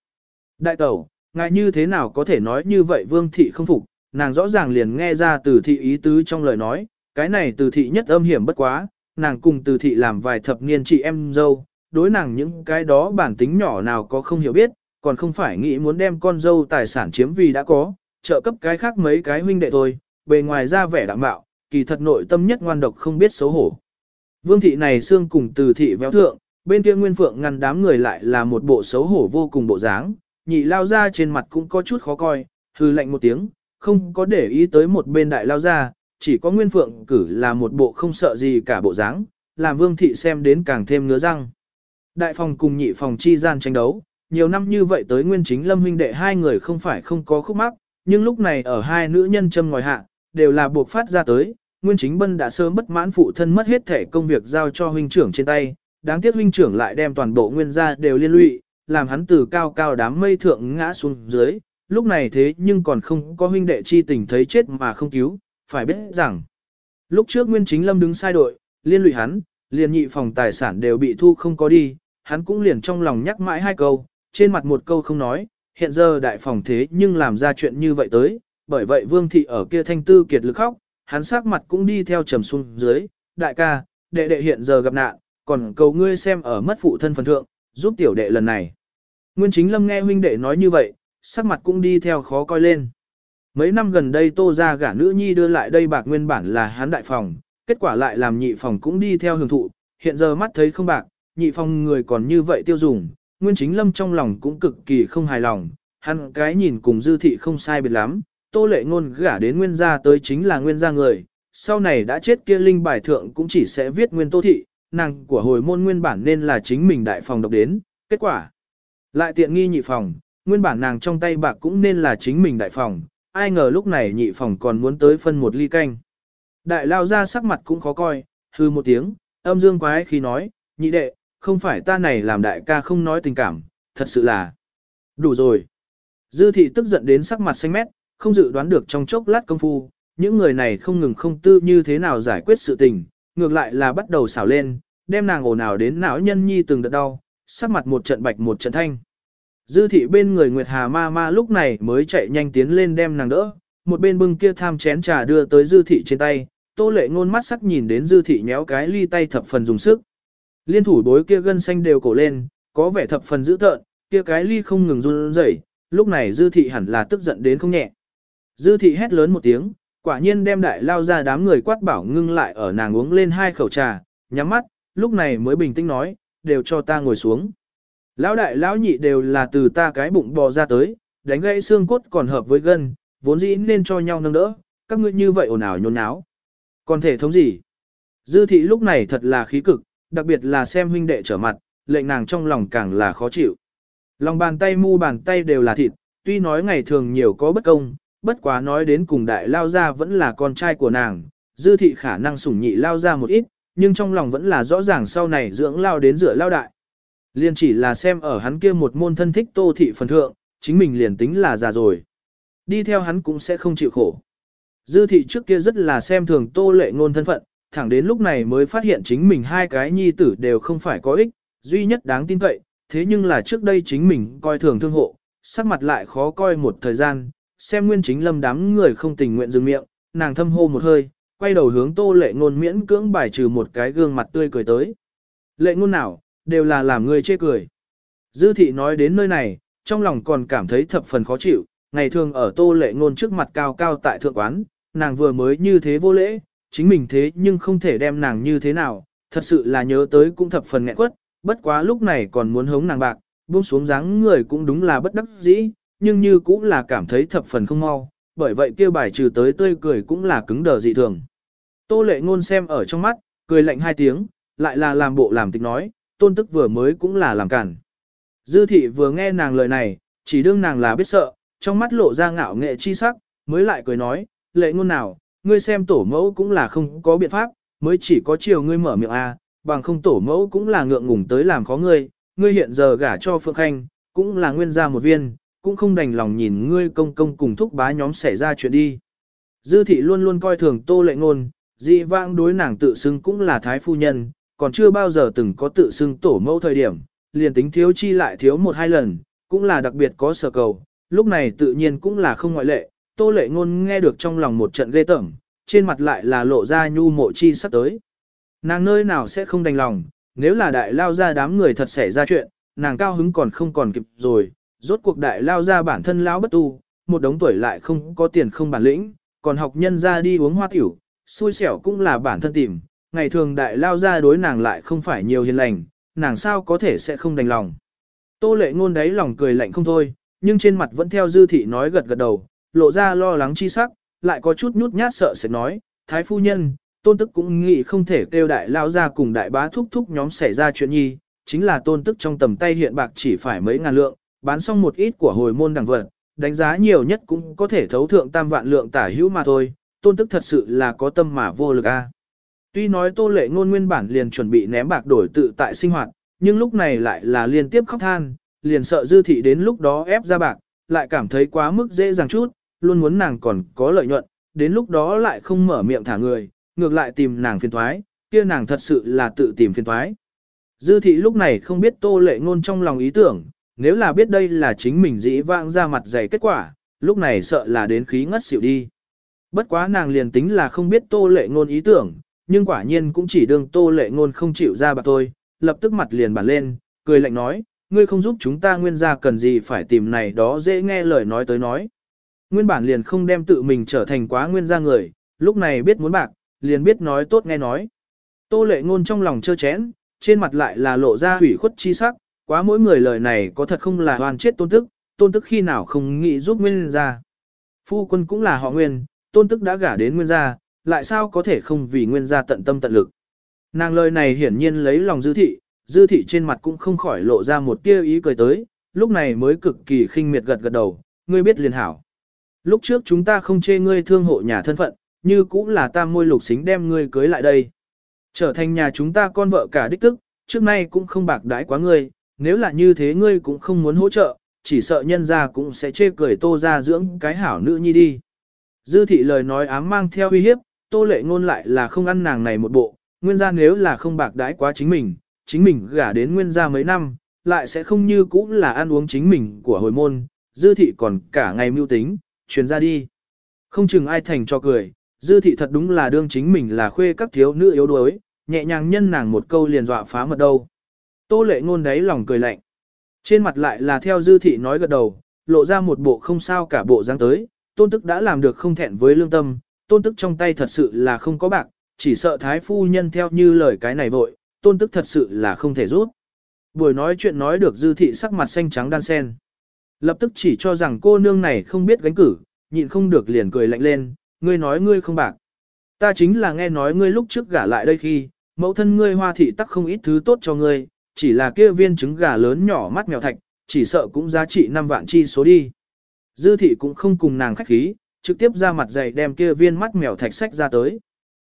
Đại tẩu, ngài như thế nào có thể nói như vậy vương thị không phục, nàng rõ ràng liền nghe ra từ thị ý tứ trong lời nói, cái này từ thị nhất âm hiểm bất quá, nàng cùng từ thị làm vài thập niên chị em dâu, đối nàng những cái đó bản tính nhỏ nào có không hiểu biết, còn không phải nghĩ muốn đem con dâu tài sản chiếm vì đã có, trợ cấp cái khác mấy cái huynh đệ thôi, bề ngoài ra vẻ đạm bạo, kỳ thật nội tâm nhất ngoan độc không biết xấu hổ. Vương thị này xương cùng từ thị véo thượng, bên kia Nguyên Phượng ngăn đám người lại là một bộ xấu hổ vô cùng bộ dáng, nhị lao ra trên mặt cũng có chút khó coi, hư lạnh một tiếng, không có để ý tới một bên đại lao ra, chỉ có Nguyên Phượng cử là một bộ không sợ gì cả bộ dáng, làm Vương thị xem đến càng thêm ngứa răng. Đại phòng cùng nhị phòng chi gian tranh đấu, nhiều năm như vậy tới Nguyên Chính Lâm huynh đệ hai người không phải không có khúc mắc, nhưng lúc này ở hai nữ nhân châm ngòi hạ, đều là buộc phát ra tới, Nguyên Chính Bân đã sớm bất mãn phụ thân mất hết thể công việc giao cho huynh trưởng trên tay, đáng tiếc huynh trưởng lại đem toàn bộ nguyên gia đều liên lụy, làm hắn từ cao cao đám mây thượng ngã xuống dưới, lúc này thế nhưng còn không có huynh đệ chi tình thấy chết mà không cứu, phải biết rằng, lúc trước Nguyên Chính Lâm đứng sai đội, liên lụy hắn, liền nhị phòng tài sản đều bị thu không có đi, hắn cũng liền trong lòng nhắc mãi hai câu, trên mặt một câu không nói, hiện giờ đại phòng thế nhưng làm ra chuyện như vậy tới, bởi vậy Vương Thị ở kia thanh tư kiệt lực khóc, hắn sắc mặt cũng đi theo trầm xuống dưới, đại ca, đệ đệ hiện giờ gặp nạn, còn cầu ngươi xem ở mất phụ thân phần thượng, giúp tiểu đệ lần này. Nguyên chính lâm nghe huynh đệ nói như vậy, sắc mặt cũng đi theo khó coi lên. Mấy năm gần đây tô ra gả nữ nhi đưa lại đây bạc nguyên bản là hắn đại phòng, kết quả lại làm nhị phòng cũng đi theo hưởng thụ, hiện giờ mắt thấy không bạc, nhị phòng người còn như vậy tiêu dùng, nguyên chính lâm trong lòng cũng cực kỳ không hài lòng, hắn cái nhìn cùng dư thị không sai biệt lắm, tô lệ ngôn gả đến nguyên gia tới chính là nguyên gia người, sau này đã chết kia linh bài thượng cũng chỉ sẽ viết nguyên tô thị, nàng của hồi môn nguyên bản nên là chính mình đại phòng độc đến, kết quả lại tiện nghi nhị phòng, nguyên bản nàng trong tay bạc cũng nên là chính mình đại phòng, ai ngờ lúc này nhị phòng còn muốn tới phân một ly canh. Đại lao ra sắc mặt cũng khó coi, hư một tiếng, âm dương quái khi nói, nhị đệ, không phải ta này làm đại ca không nói tình cảm, thật sự là đủ rồi. Dư thị tức giận đến sắc mặt xanh mét, không dự đoán được trong chốc lát công phu, những người này không ngừng không tư như thế nào giải quyết sự tình, ngược lại là bắt đầu xảo lên, đem nàng ồn ào đến não nhân nhi từng đợt đau, sắc mặt một trận bạch một trận thanh. Dư thị bên người Nguyệt Hà ma ma lúc này mới chạy nhanh tiến lên đem nàng đỡ, một bên bưng kia tham chén trà đưa tới dư thị trên tay, tô lệ ngôn mắt sắc nhìn đến dư thị nhéo cái ly tay thập phần dùng sức. Liên thủ bối kia gân xanh đều cổ lên, có vẻ thập phần dữ tợn, kia cái ly không ngừng run rẩy, lúc này dư thị hẳn là tức giận đến không nhẹ. Dư thị hét lớn một tiếng, quả nhiên đem đại lao ra đám người quát bảo ngưng lại ở nàng uống lên hai khẩu trà, nhắm mắt, lúc này mới bình tĩnh nói, đều cho ta ngồi xuống. Lão đại lão nhị đều là từ ta cái bụng bò ra tới, đánh gãy xương cốt còn hợp với gân, vốn dĩ nên cho nhau nâng đỡ, các ngươi như vậy ồn ào nhốn nháo. Còn thể thống gì? Dư thị lúc này thật là khí cực, đặc biệt là xem huynh đệ trở mặt, lệnh nàng trong lòng càng là khó chịu. Lòng bàn tay mu bàn tay đều là thịt, tuy nói ngày thường nhiều có bất công, bất quá nói đến cùng đại lao Gia vẫn là con trai của nàng, dư thị khả năng sủng nhị lao Gia một ít, nhưng trong lòng vẫn là rõ ràng sau này dưỡng lao đến rửa lao đại. Liên chỉ là xem ở hắn kia một môn thân thích tô thị phần thượng, chính mình liền tính là già rồi. Đi theo hắn cũng sẽ không chịu khổ. Dư thị trước kia rất là xem thường tô lệ ngôn thân phận, thẳng đến lúc này mới phát hiện chính mình hai cái nhi tử đều không phải có ích, duy nhất đáng tin cậy, thế nhưng là trước đây chính mình coi thường thương hộ, sắc mặt lại khó coi một thời gian, xem nguyên chính lâm đám người không tình nguyện dừng miệng, nàng thâm hô một hơi, quay đầu hướng tô lệ ngôn miễn cưỡng bài trừ một cái gương mặt tươi cười tới. Lệ ngôn nào, đều là làm người chê cười. Dư thị nói đến nơi này, trong lòng còn cảm thấy thập phần khó chịu, ngày thường ở tô lệ ngôn trước mặt cao cao tại thượng quán, nàng vừa mới như thế vô lễ, chính mình thế nhưng không thể đem nàng như thế nào, thật sự là nhớ tới cũng thập phần nghẹn quất, bất quá lúc này còn muốn hống nàng bạc, buông xuống dáng người cũng đúng là bất đắc dĩ, nhưng như cũng là cảm thấy thập phần không mau, bởi vậy kêu bài trừ tới tươi cười cũng là cứng đờ dị thường. Tô lệ ngôn xem ở trong mắt, cười lạnh hai tiếng, lại là làm bộ làm tịch nói, tôn tức vừa mới cũng là làm cản. Dư thị vừa nghe nàng lời này, chỉ đương nàng là biết sợ, trong mắt lộ ra ngạo nghệ chi sắc, mới lại cười nói, lệ ngôn nào, ngươi xem tổ mẫu cũng là không có biện pháp, mới chỉ có chiều ngươi mở miệng a, à, bằng không tổ mẫu cũng là ngượng ngùng tới làm khó ngươi, ngươi hiện giờ gả cho Phượng Khanh, cũng là nguyên gia một viên, cũng không đành lòng nhìn ngươi công công cùng thúc bá nhóm xảy ra chuyện đi. Dư thị luôn luôn coi thường tô lệ ngôn, dị vãng đối nàng tự xưng cũng là thái phu nhân, còn chưa bao giờ từng có tự xưng tổ mẫu thời điểm, liền tính thiếu chi lại thiếu một hai lần, cũng là đặc biệt có sở cầu, lúc này tự nhiên cũng là không ngoại lệ, tô lệ ngôn nghe được trong lòng một trận ghê tởm, trên mặt lại là lộ ra nhu mộ chi sắp tới. Nàng nơi nào sẽ không đành lòng, nếu là đại lao ra đám người thật xảy ra chuyện, nàng cao hứng còn không còn kịp rồi, rốt cuộc đại lao ra bản thân lão bất tu, một đống tuổi lại không có tiền không bản lĩnh, còn học nhân ra đi uống hoa tiểu, xui xẻo cũng là bản thân tìm, ngày thường đại lao ra đối nàng lại không phải nhiều hiền lành, nàng sao có thể sẽ không đành lòng. Tô lệ ngôn đấy lòng cười lạnh không thôi, nhưng trên mặt vẫn theo dư thị nói gật gật đầu, lộ ra lo lắng chi sắc, lại có chút nhút nhát sợ sẽ nói, thái phu nhân, tôn tức cũng nghĩ không thể kêu đại lao ra cùng đại bá thúc thúc nhóm xảy ra chuyện nhi, chính là tôn tức trong tầm tay hiện bạc chỉ phải mấy ngàn lượng, bán xong một ít của hồi môn đẳng vật, đánh giá nhiều nhất cũng có thể thấu thượng tam vạn lượng tả hữu mà thôi, tôn tức thật sự là có tâm mà vô lực a. Tuy nói tô lệ ngôn nguyên bản liền chuẩn bị ném bạc đổi tự tại sinh hoạt, nhưng lúc này lại là liên tiếp khóc than, liền sợ dư thị đến lúc đó ép ra bạc, lại cảm thấy quá mức dễ dàng chút, luôn muốn nàng còn có lợi nhuận, đến lúc đó lại không mở miệng thả người, ngược lại tìm nàng phiền toái kia nàng thật sự là tự tìm phiền toái Dư thị lúc này không biết tô lệ ngôn trong lòng ý tưởng, nếu là biết đây là chính mình dĩ vãng ra mặt dày kết quả, lúc này sợ là đến khí ngất xỉu đi. Bất quá nàng liền tính là không biết tô lệ ngôn ý tưởng, nhưng quả nhiên cũng chỉ đương tô lệ ngôn không chịu ra bạc thôi, lập tức mặt liền bản lên, cười lạnh nói, ngươi không giúp chúng ta nguyên gia cần gì phải tìm này đó dễ nghe lời nói tới nói. Nguyên bản liền không đem tự mình trở thành quá nguyên gia người, lúc này biết muốn bạc, liền biết nói tốt nghe nói. Tô lệ ngôn trong lòng chơ chén, trên mặt lại là lộ ra hủy khuất chi sắc, quá mỗi người lời này có thật không là hoàn chết tôn tức, tôn tức khi nào không nghĩ giúp nguyên gia. Phu quân cũng là họ nguyên, tôn tức đã gả đến nguyên gia, lại sao có thể không vì nguyên gia tận tâm tận lực. Nàng lời này hiển nhiên lấy lòng dư thị, dư thị trên mặt cũng không khỏi lộ ra một tia ý cười tới, lúc này mới cực kỳ khinh miệt gật gật đầu, ngươi biết liền hảo. Lúc trước chúng ta không chê ngươi thương hộ nhà thân phận, như cũng là tam môi lục xính đem ngươi cưới lại đây. Trở thành nhà chúng ta con vợ cả đích tức, trước nay cũng không bạc đãi quá ngươi, nếu là như thế ngươi cũng không muốn hỗ trợ, chỉ sợ nhân ra cũng sẽ chê cười tô ra dưỡng cái hảo nữ nhi đi. Dư thị lời nói ám mang theo uy hiếp, tô lệ ngôn lại là không ăn nàng này một bộ, nguyên gia nếu là không bạc đãi quá chính mình, chính mình gả đến nguyên gia mấy năm, lại sẽ không như cũ là ăn uống chính mình của hồi môn, dư thị còn cả ngày mưu tính, truyền ra đi. Không chừng ai thành cho cười, dư thị thật đúng là đương chính mình là khuê các thiếu nữ yếu đuối, nhẹ nhàng nhân nàng một câu liền dọa phá mật đâu. Tô lệ ngôn đấy lòng cười lạnh. Trên mặt lại là theo dư thị nói gật đầu, lộ ra một bộ không sao cả bộ dáng tới, tôn tức đã làm được không thẹn với lương tâm, tôn tức trong tay thật sự là không có bạc, chỉ sợ thái phu nhân theo như lời cái này vội, tôn tức thật sự là không thể rút. Buổi nói chuyện nói được dư thị sắc mặt xanh trắng đan sen. Lập tức chỉ cho rằng cô nương này không biết gánh cử, nhịn không được liền cười lạnh lên, ngươi nói ngươi không bạc. Ta chính là nghe nói ngươi lúc trước gả lại đây khi, mẫu thân ngươi hoa thị tắc không ít thứ tốt cho ngươi, chỉ là kia viên trứng gà lớn nhỏ mắt mèo thạch, chỉ sợ cũng giá trị 5 vạn chi số đi. Dư thị cũng không cùng nàng khách khí, trực tiếp ra mặt dày đem kia viên mắt mèo thạch sách ra tới.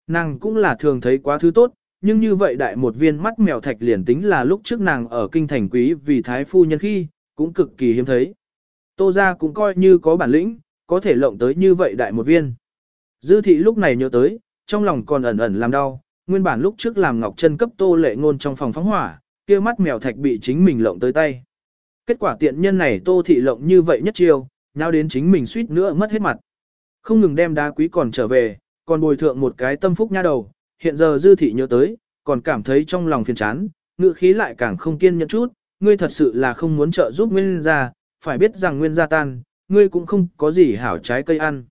Nàng cũng là thường thấy quá thứ tốt, nhưng như vậy đại một viên mắt mèo thạch liền tính là lúc trước nàng ở kinh thành quý vì thái phu nhân khi, cũng cực kỳ hiếm thấy. Tô ra cũng coi như có bản lĩnh, có thể lộng tới như vậy đại một viên. Dư thị lúc này nhớ tới, trong lòng còn ẩn ẩn làm đau, nguyên bản lúc trước làm ngọc chân cấp tô lệ ngôn trong phòng phóng hỏa, kia mắt mèo thạch bị chính mình lộng tới tay. Kết quả tiện nhân này tô thị lộng như vậy nhất chiêu, nhau đến chính mình suýt nữa mất hết mặt. Không ngừng đem đá quý còn trở về, còn bồi thượng một cái tâm phúc nha đầu, hiện giờ dư thị nhớ tới, còn cảm thấy trong lòng phiền chán, ngựa khí lại càng không kiên nhẫn chút, ngươi thật sự là không muốn trợ giúp nguyên gia, phải biết rằng nguyên gia tan, ngươi cũng không có gì hảo trái cây ăn.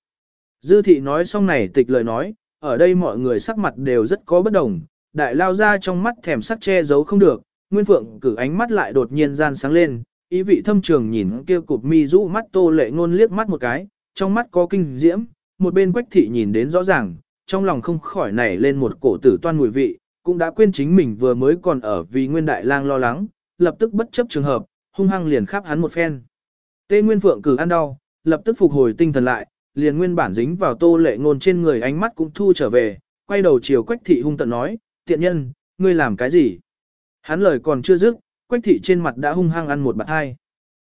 Dư thị nói xong này tịch lời nói, ở đây mọi người sắc mặt đều rất có bất đồng, đại lao ra trong mắt thèm sắc che giấu không được, Nguyên Phượng cử ánh mắt lại đột nhiên gian sáng lên, ý vị thâm trường nhìn kia cụp mi rũ mắt tô lệ ngôn liếc mắt một cái, trong mắt có kinh diễm, một bên quách thị nhìn đến rõ ràng, trong lòng không khỏi nảy lên một cổ tử toan mùi vị, cũng đã quên chính mình vừa mới còn ở vì nguyên đại lang lo lắng, lập tức bất chấp trường hợp, hung hăng liền khắp hắn một phen. Tê Nguyên Phượng cử ăn đau, lập tức phục hồi tinh thần lại, liền nguyên bản dính vào tô lệ ngôn trên người ánh mắt cũng thu trở về, quay đầu chiều quách thị hung tận nói, tiện nhân, ngươi làm cái gì? Hắn lời còn chưa dứt, quách thị trên mặt đã hung hăng ăn một bạt hai.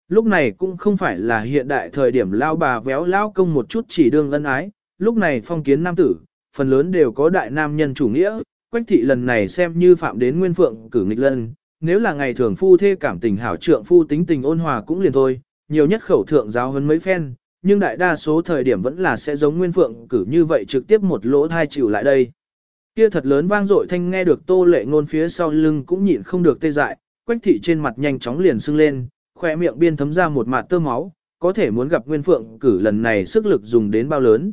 Lúc này cũng không phải là hiện đại thời điểm lao bà véo lao công một chút chỉ đương ân ái, lúc này phong kiến nam tử, phần lớn đều có đại nam nhân chủ nghĩa, quách thị lần này xem như phạm đến nguyên phượng cử nghịch lân, nếu là ngày thường phu thê cảm tình hảo trượng phu tính tình ôn hòa cũng liền thôi, nhiều nhất khẩu thượng giáo hơn mấy phen, nhưng đại đa số thời điểm vẫn là sẽ giống nguyên phượng cử như vậy trực tiếp một lỗ thai chịu lại đây. Kia thật lớn vang dội thanh nghe được tô lệ ngôn phía sau lưng cũng nhịn không được tê dại, quách thị trên mặt nhanh chóng liền sưng lên, khỏe miệng biên thấm ra một mạt tơ máu, có thể muốn gặp nguyên phượng cử lần này sức lực dùng đến bao lớn.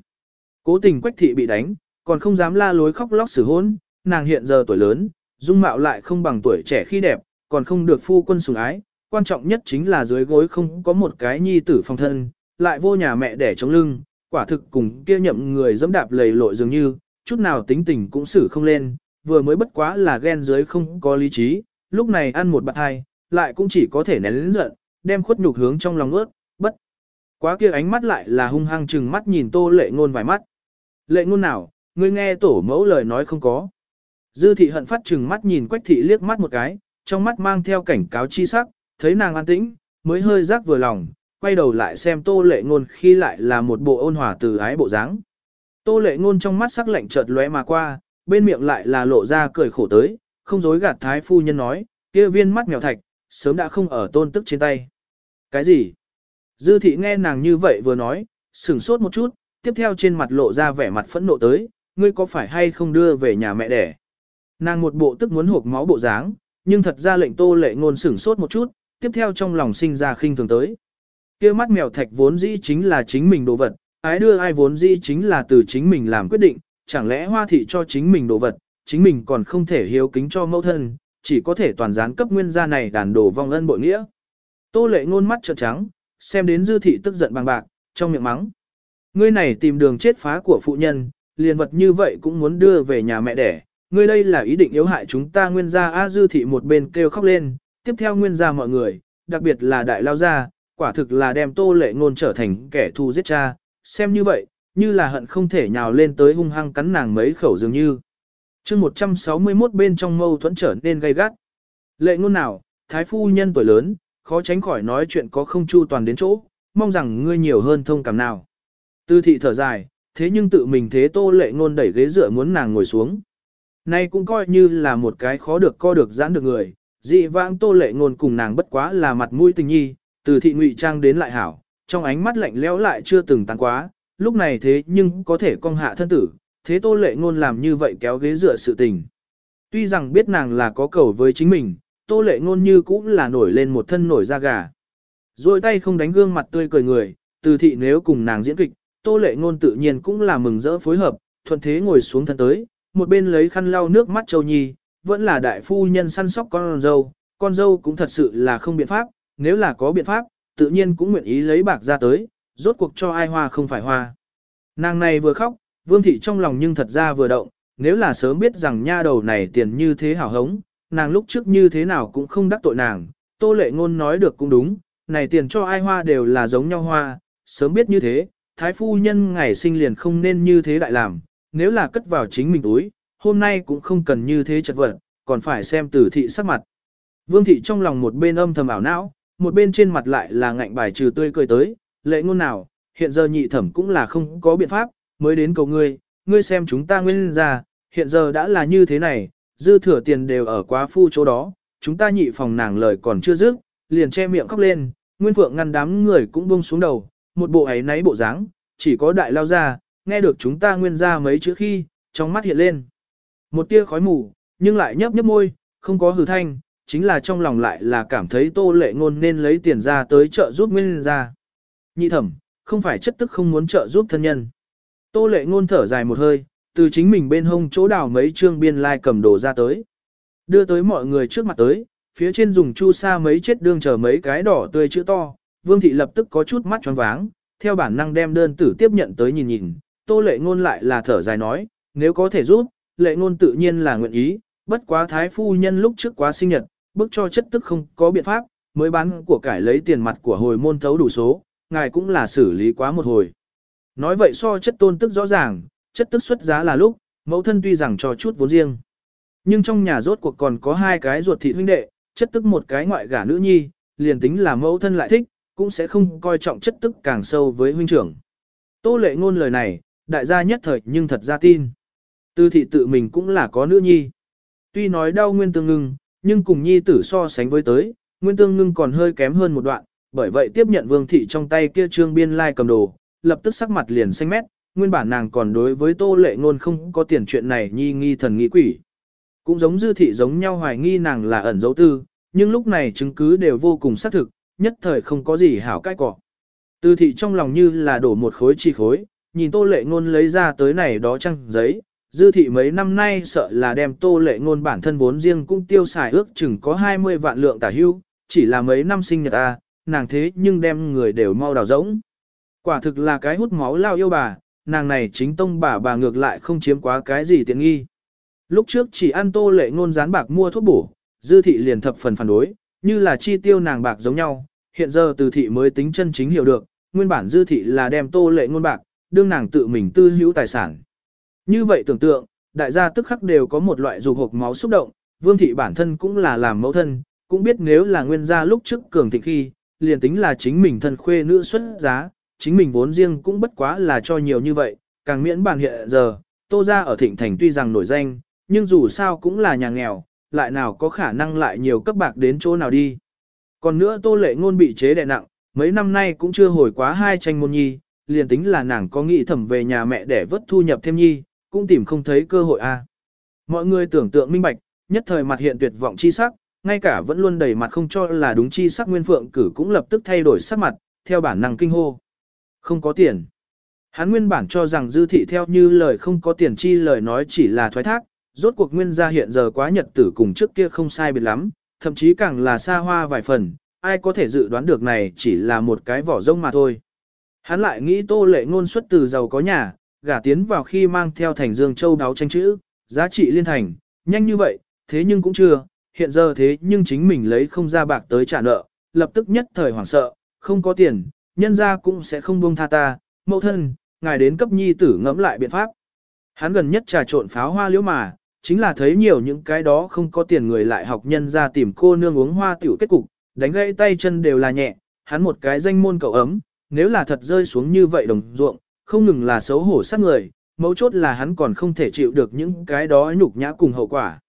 Cố tình quách thị bị đánh, còn không dám la lối khóc lóc xử hôn, nàng hiện giờ tuổi lớn, dung mạo lại không bằng tuổi trẻ khi đẹp, còn không được phu quân sủng ái, quan trọng nhất chính là dưới gối không có một cái nhi tử phong thân, lại vô nhà mẹ để chống lưng, quả thực cùng kia nhậm người dẫm đạp lầy lội dường như, chút nào tính tình cũng xử không lên, vừa mới bất quá là ghen dưới không có lý trí, lúc này ăn một bát hai, lại cũng chỉ có thể nén lĩnh giận, đem khuất nhục hướng trong lòng ướt, bất. Quá kia ánh mắt lại là hung hăng chừng mắt nhìn tô lệ ngôn vài mắt. Lệ ngôn nào, ngươi nghe tổ mẫu lời nói không có. Dư thị hận phát chừng mắt nhìn quách thị liếc mắt một cái, trong mắt mang theo cảnh cáo chi sắc, thấy nàng an tĩnh, mới hơi rác vừa lòng, quay đầu lại xem tô lệ ngôn khi lại là một bộ ôn hòa từ ái bộ dáng. Tô lệ ngôn trong mắt sắc lạnh chợt lóe mà qua, bên miệng lại là lộ ra cười khổ tới, không dối gạt thái phu nhân nói, kia viên mắt mèo thạch, sớm đã không ở tôn tức trên tay. Cái gì? Dư thị nghe nàng như vậy vừa nói, sửng sốt một chút, tiếp theo trên mặt lộ ra vẻ mặt phẫn nộ tới, ngươi có phải hay không đưa về nhà mẹ đẻ? Nàng một bộ tức muốn hộp máu bộ dáng, nhưng thật ra lệnh tô lệ ngôn sửng sốt một chút, tiếp theo trong lòng sinh ra khinh thường tới. kia mắt mèo thạch vốn dĩ chính là chính mình đồ vật, ái đưa ai vốn dĩ chính là từ chính mình làm quyết định, chẳng lẽ hoa thị cho chính mình đồ vật, chính mình còn không thể hiếu kính cho mẫu thân, chỉ có thể toàn gián cấp nguyên gia này đàn đồ vong ân bội nghĩa. Tô lệ ngôn mắt trợn trắng, xem đến dư thị tức giận bằng bạc, trong miệng mắng. Ngươi này tìm đường chết phá của phụ nhân, liền vật như vậy cũng muốn đưa về nhà mẹ đẻ. Ngươi đây là ý định yếu hại chúng ta nguyên gia A dư thị một bên kêu khóc lên, tiếp theo nguyên gia mọi người, đặc biệt là đại lao gia, quả thực là đem tô lệ ngôn trở thành kẻ thù giết cha, xem như vậy, như là hận không thể nhào lên tới hung hăng cắn nàng mấy khẩu dường như. chương 161 bên trong mâu thuẫn trở nên gay gắt. Lệ ngôn nào, thái phu nhân tuổi lớn, khó tránh khỏi nói chuyện có không chu toàn đến chỗ, mong rằng ngươi nhiều hơn thông cảm nào. Tư thị thở dài, thế nhưng tự mình thế tô lệ ngôn đẩy ghế dựa muốn nàng ngồi xuống. Nay cũng coi như là một cái khó được co được giãn được người, dị vãng tô lệ ngôn cùng nàng bất quá là mặt mũi tình nhi, từ thị ngụy trang đến lại hảo, trong ánh mắt lạnh lẽo lại chưa từng tăng quá, lúc này thế nhưng có thể cong hạ thân tử, thế tô lệ ngôn làm như vậy kéo ghế dựa sự tình. Tuy rằng biết nàng là có cầu với chính mình, tô lệ ngôn như cũng là nổi lên một thân nổi da gà. Rồi tay không đánh gương mặt tươi cười người, từ thị nếu cùng nàng diễn kịch, tô lệ ngôn tự nhiên cũng là mừng rỡ phối hợp, thuận thế ngồi xuống thân tới, một bên lấy khăn lau nước mắt châu nhi, vẫn là đại phu nhân săn sóc con dâu, con dâu cũng thật sự là không biện pháp, nếu là có biện pháp, tự nhiên cũng nguyện ý lấy bạc ra tới, rốt cuộc cho ai hoa không phải hoa. Nàng này vừa khóc, vương thị trong lòng nhưng thật ra vừa động, nếu là sớm biết rằng nha đầu này tiền như thế hảo hống, nàng lúc trước như thế nào cũng không đắc tội nàng, tô lệ ngôn nói được cũng đúng, này tiền cho ai hoa đều là giống nhau hoa, sớm biết như thế, thái phu nhân ngày sinh liền không nên như thế đại làm, nếu là cất vào chính mình túi, hôm nay cũng không cần như thế chật vật, còn phải xem tử thị sắc mặt. Vương thị trong lòng một bên âm thầm ảo não, một bên trên mặt lại là ngạnh bài trừ tươi cười tới, lệ ngôn nào, hiện giờ nhị thẩm cũng là không có biện pháp, mới đến cầu ngươi, ngươi xem chúng ta nguyên ra, hiện giờ đã là như thế này, dư thừa tiền đều ở quá phu chỗ đó, chúng ta nhị phòng nàng lời còn chưa dứt, liền che miệng khóc lên, nguyên phượng ngăn đám người cũng buông xuống đầu, một bộ ấy náy bộ dáng, chỉ có đại lao ra, nghe được chúng ta nguyên ra mấy chữ khi, trong mắt hiện lên. Một tia khói mù, nhưng lại nhấp nhấp môi, không có hừ thanh, chính là trong lòng lại là cảm thấy tô lệ ngôn nên lấy tiền ra tới chợ giúp nguyên gia Nhị thẩm, không phải chất tức không muốn trợ giúp thân nhân. Tô lệ ngôn thở dài một hơi, từ chính mình bên hông chỗ đào mấy trương biên lai like cầm đồ ra tới. Đưa tới mọi người trước mặt tới, phía trên dùng chu sa mấy chết đương chờ mấy cái đỏ tươi chữ to, vương thị lập tức có chút mắt tròn váng, theo bản năng đem đơn tử tiếp nhận tới nhìn nhìn, tô lệ ngôn lại là thở dài nói, nếu có thể giúp, lệ ngôn tự nhiên là nguyện ý, bất quá thái phu nhân lúc trước quá sinh nhật, bức cho chất tức không có biện pháp, mới bán của cải lấy tiền mặt của hồi môn thấu đủ số, ngài cũng là xử lý quá một hồi. Nói vậy so chất tôn tức rõ ràng, chất tức xuất giá là lúc, mẫu thân tuy rằng cho chút vốn riêng. Nhưng trong nhà rốt cuộc còn có hai cái ruột thịt huynh đệ, chất tức một cái ngoại gả nữ nhi, liền tính là mẫu thân lại thích, cũng sẽ không coi trọng chất tức càng sâu với huynh trưởng. Tô lệ ngôn lời này, đại gia nhất thời nhưng thật ra tin. Tư thị tự mình cũng là có nữ nhi. Tuy nói đau nguyên tương ngưng, nhưng cùng nhi tử so sánh với tới, nguyên tương ngưng còn hơi kém hơn một đoạn, bởi vậy tiếp nhận vương thị trong tay kia trương biên lai like cầm đồ, lập tức sắc mặt liền xanh mét, nguyên bản nàng còn đối với tô lệ ngôn không có tiền chuyện này nhi nghi thần nghi quỷ. Cũng giống dư thị giống nhau hoài nghi nàng là ẩn dấu tư, nhưng lúc này chứng cứ đều vô cùng xác thực, nhất thời không có gì hảo cái cọ. Tư thị trong lòng như là đổ một khối chi khối, nhìn tô lệ ngôn lấy ra tới này đó trăng giấy, dư thị mấy năm nay sợ là đem tô lệ ngôn bản thân vốn riêng cũng tiêu xài ước chừng có 20 vạn lượng tả hưu, chỉ là mấy năm sinh nhật ta, nàng thế nhưng đem người đều mau đào rỗng. Quả thực là cái hút máu lao yêu bà, nàng này chính tông bà bà ngược lại không chiếm quá cái gì tiện nghi. Lúc trước chỉ ăn tô lệ ngôn rán bạc mua thuốc bổ, dư thị liền thập phần phản đối, như là chi tiêu nàng bạc giống nhau, hiện giờ từ thị mới tính chân chính hiểu được, nguyên bản dư thị là đem tô lệ ngôn bạc, đương nàng tự mình tư hữu tài sản. Như vậy tưởng tượng, đại gia tức khắc đều có một loại dục hộp máu xúc động, vương thị bản thân cũng là làm mẫu thân, cũng biết nếu là nguyên gia lúc trước cường thịnh khi, liền tính là chính mình thân khuê nữ xuất giá, chính mình vốn riêng cũng bất quá là cho nhiều như vậy, càng miễn bàn hiện giờ, tô ra ở thịnh thành tuy rằng nổi danh, nhưng dù sao cũng là nhà nghèo, lại nào có khả năng lại nhiều cấp bạc đến chỗ nào đi. Còn nữa tô lệ ngôn bị chế đè nặng, mấy năm nay cũng chưa hồi quá hai tranh môn nhi, liền tính là nàng có nghĩ thẩm về nhà mẹ để vớt thu nhập thêm nhi, cũng tìm không thấy cơ hội a. Mọi người tưởng tượng minh bạch, nhất thời mặt hiện tuyệt vọng chi sắc, ngay cả vẫn luôn đầy mặt không cho là đúng chi sắc nguyên phượng cử cũng lập tức thay đổi sắc mặt, theo bản năng kinh hô. Không có tiền. Hắn nguyên bản cho rằng dư thị theo như lời không có tiền chi lời nói chỉ là thoái thác, rốt cuộc nguyên gia hiện giờ quá nhật tử cùng trước kia không sai biệt lắm, thậm chí càng là xa hoa vài phần, ai có thể dự đoán được này chỉ là một cái vỏ rông mà thôi. Hắn lại nghĩ tô lệ ngôn xuất từ giàu có nhà, gả tiến vào khi mang theo thành dương châu đáo tranh chữ, giá trị liên thành, nhanh như vậy, thế nhưng cũng chưa, hiện giờ thế nhưng chính mình lấy không ra bạc tới trả nợ, lập tức nhất thời hoảng sợ, không có tiền, nhân ra cũng sẽ không buông tha ta, mẫu thân, ngài đến cấp nhi tử ngẫm lại biện pháp. Hắn gần nhất trà trộn pháo hoa liễu mà, chính là thấy nhiều những cái đó không có tiền người lại học nhân ra tìm cô nương uống hoa tiểu kết cục, đánh gãy tay chân đều là nhẹ, hắn một cái danh môn cậu ấm, nếu là thật rơi xuống như vậy đồng ruộng, không ngừng là xấu hổ sát người, mấu chốt là hắn còn không thể chịu được những cái đó nhục nhã cùng hậu quả.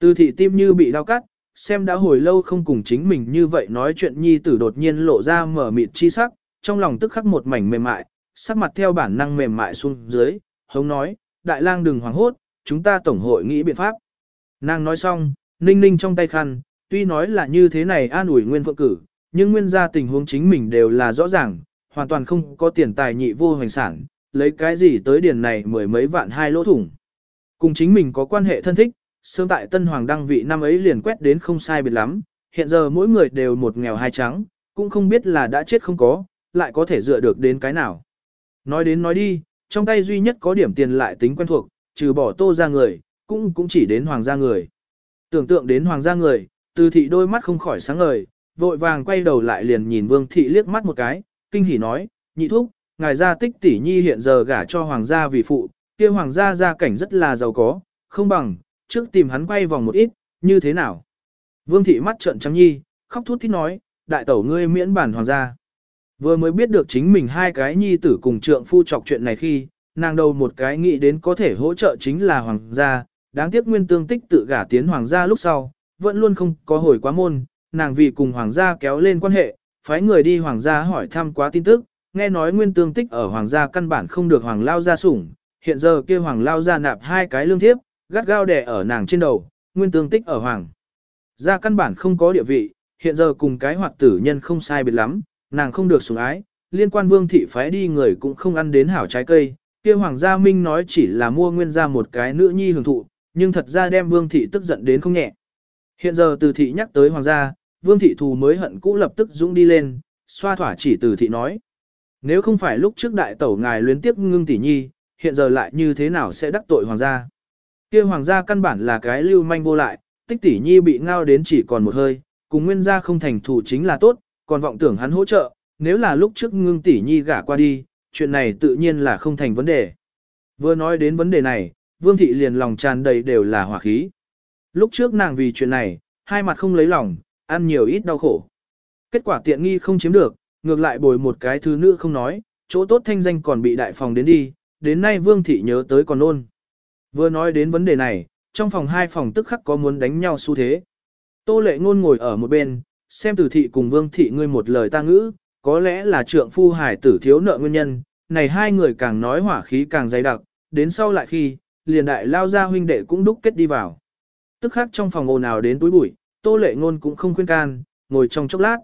Từ thị tim như bị đau cắt, xem đã hồi lâu không cùng chính mình như vậy nói chuyện nhi tử đột nhiên lộ ra mở mịt chi sắc, trong lòng tức khắc một mảnh mềm mại, sắc mặt theo bản năng mềm mại xuống dưới, hống nói, đại lang đừng hoảng hốt, chúng ta tổng hội nghĩ biện pháp. Nàng nói xong, ninh ninh trong tay khăn, tuy nói là như thế này an ủi nguyên phượng cử, nhưng nguyên gia tình huống chính mình đều là rõ ràng, hoàn toàn không có tiền tài nhị vô hoành sản, lấy cái gì tới điền này mười mấy vạn hai lỗ thủng. Cùng chính mình có quan hệ thân thích, sớm tại Tân Hoàng đăng vị năm ấy liền quét đến không sai biệt lắm, hiện giờ mỗi người đều một nghèo hai trắng, cũng không biết là đã chết không có, lại có thể dựa được đến cái nào. Nói đến nói đi, trong tay duy nhất có điểm tiền lại tính quen thuộc, trừ bỏ tô ra người, cũng cũng chỉ đến hoàng gia người. Tưởng tượng đến hoàng gia người, từ thị đôi mắt không khỏi sáng ngời, vội vàng quay đầu lại liền nhìn vương thị liếc mắt một cái, kinh hỉ nói, nhị thúc, ngài gia tích tỷ nhi hiện giờ gả cho hoàng gia vì phụ, kia hoàng gia gia cảnh rất là giàu có, không bằng, trước tìm hắn quay vòng một ít, như thế nào. Vương thị mắt trợn trắng nhi, khóc thút thít nói, đại tẩu ngươi miễn bản hoàng gia. Vừa mới biết được chính mình hai cái nhi tử cùng trượng phu chọc chuyện này khi, nàng đầu một cái nghĩ đến có thể hỗ trợ chính là hoàng gia, đáng tiếc nguyên tương tích tự gả tiến hoàng gia lúc sau, vẫn luôn không có hồi quá môn, nàng vì cùng hoàng gia kéo lên quan hệ, phái người đi hoàng gia hỏi thăm quá tin tức, nghe nói nguyên tương tích ở hoàng gia căn bản không được hoàng lao gia sủng, hiện giờ kia hoàng lao gia nạp hai cái lương thiếp, gắt gao đè ở nàng trên đầu, nguyên tương tích ở hoàng. Gia căn bản không có địa vị, hiện giờ cùng cái hoạt tử nhân không sai biệt lắm, nàng không được sủng ái, liên quan vương thị phái đi người cũng không ăn đến hảo trái cây, kia hoàng gia minh nói chỉ là mua nguyên gia một cái nữ nhi hưởng thụ, nhưng thật ra đem vương thị tức giận đến không nhẹ. Hiện giờ từ thị nhắc tới hoàng gia, vương thị thù mới hận cũ lập tức dũng đi lên, xoa thỏa chỉ từ thị nói. Nếu không phải lúc trước đại tẩu ngài luyến tiếp ngưng tỷ nhi, hiện giờ lại như thế nào sẽ đắc tội hoàng gia? Kia hoàng gia căn bản là cái lưu manh vô lại, tích tỷ nhi bị ngao đến chỉ còn một hơi, cùng nguyên gia không thành thủ chính là tốt, còn vọng tưởng hắn hỗ trợ, nếu là lúc trước ngưng tỷ nhi gả qua đi, chuyện này tự nhiên là không thành vấn đề. Vừa nói đến vấn đề này, vương thị liền lòng tràn đầy đều là hỏa khí. Lúc trước nàng vì chuyện này, hai mặt không lấy lòng, ăn nhiều ít đau khổ. Kết quả tiện nghi không chiếm được, ngược lại bồi một cái thứ nữ không nói, chỗ tốt thanh danh còn bị đại phòng đến đi, đến nay vương thị nhớ tới còn ôn. Vừa nói đến vấn đề này, trong phòng hai phòng tức khắc có muốn đánh nhau xu thế. Tô lệ ngôn ngồi ở một bên, xem tử thị cùng vương thị ngươi một lời ta ngữ, có lẽ là trượng phu hải tử thiếu nợ nguyên nhân, này hai người càng nói hỏa khí càng dày đặc, đến sau lại khi, liền đại lao ra huynh đệ cũng đúc kết đi vào. Tức khắc trong phòng ồn ào đến túi bụi, tô lệ ngôn cũng không khuyên can, ngồi trong chốc lát.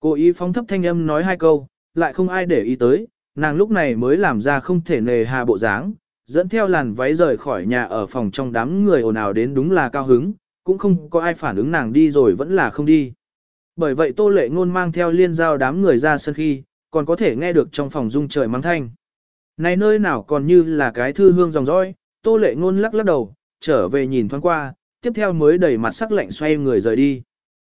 Cô ý phóng thấp thanh âm nói hai câu, lại không ai để ý tới, nàng lúc này mới làm ra không thể nề hà bộ dáng, dẫn theo làn váy rời khỏi nhà ở phòng trong đám người ồn ào đến đúng là cao hứng, cũng không có ai phản ứng nàng đi rồi vẫn là không đi. Bởi vậy tô lệ ngôn mang theo liên giao đám người ra sân khi, còn có thể nghe được trong phòng rung trời mắng thanh. Này nơi nào còn như là cái thư hương dòng dõi, tô lệ ngôn lắc lắc đầu, trở về nhìn thoáng qua, tiếp theo mới đẩy mặt sắc lạnh xoay người rời đi.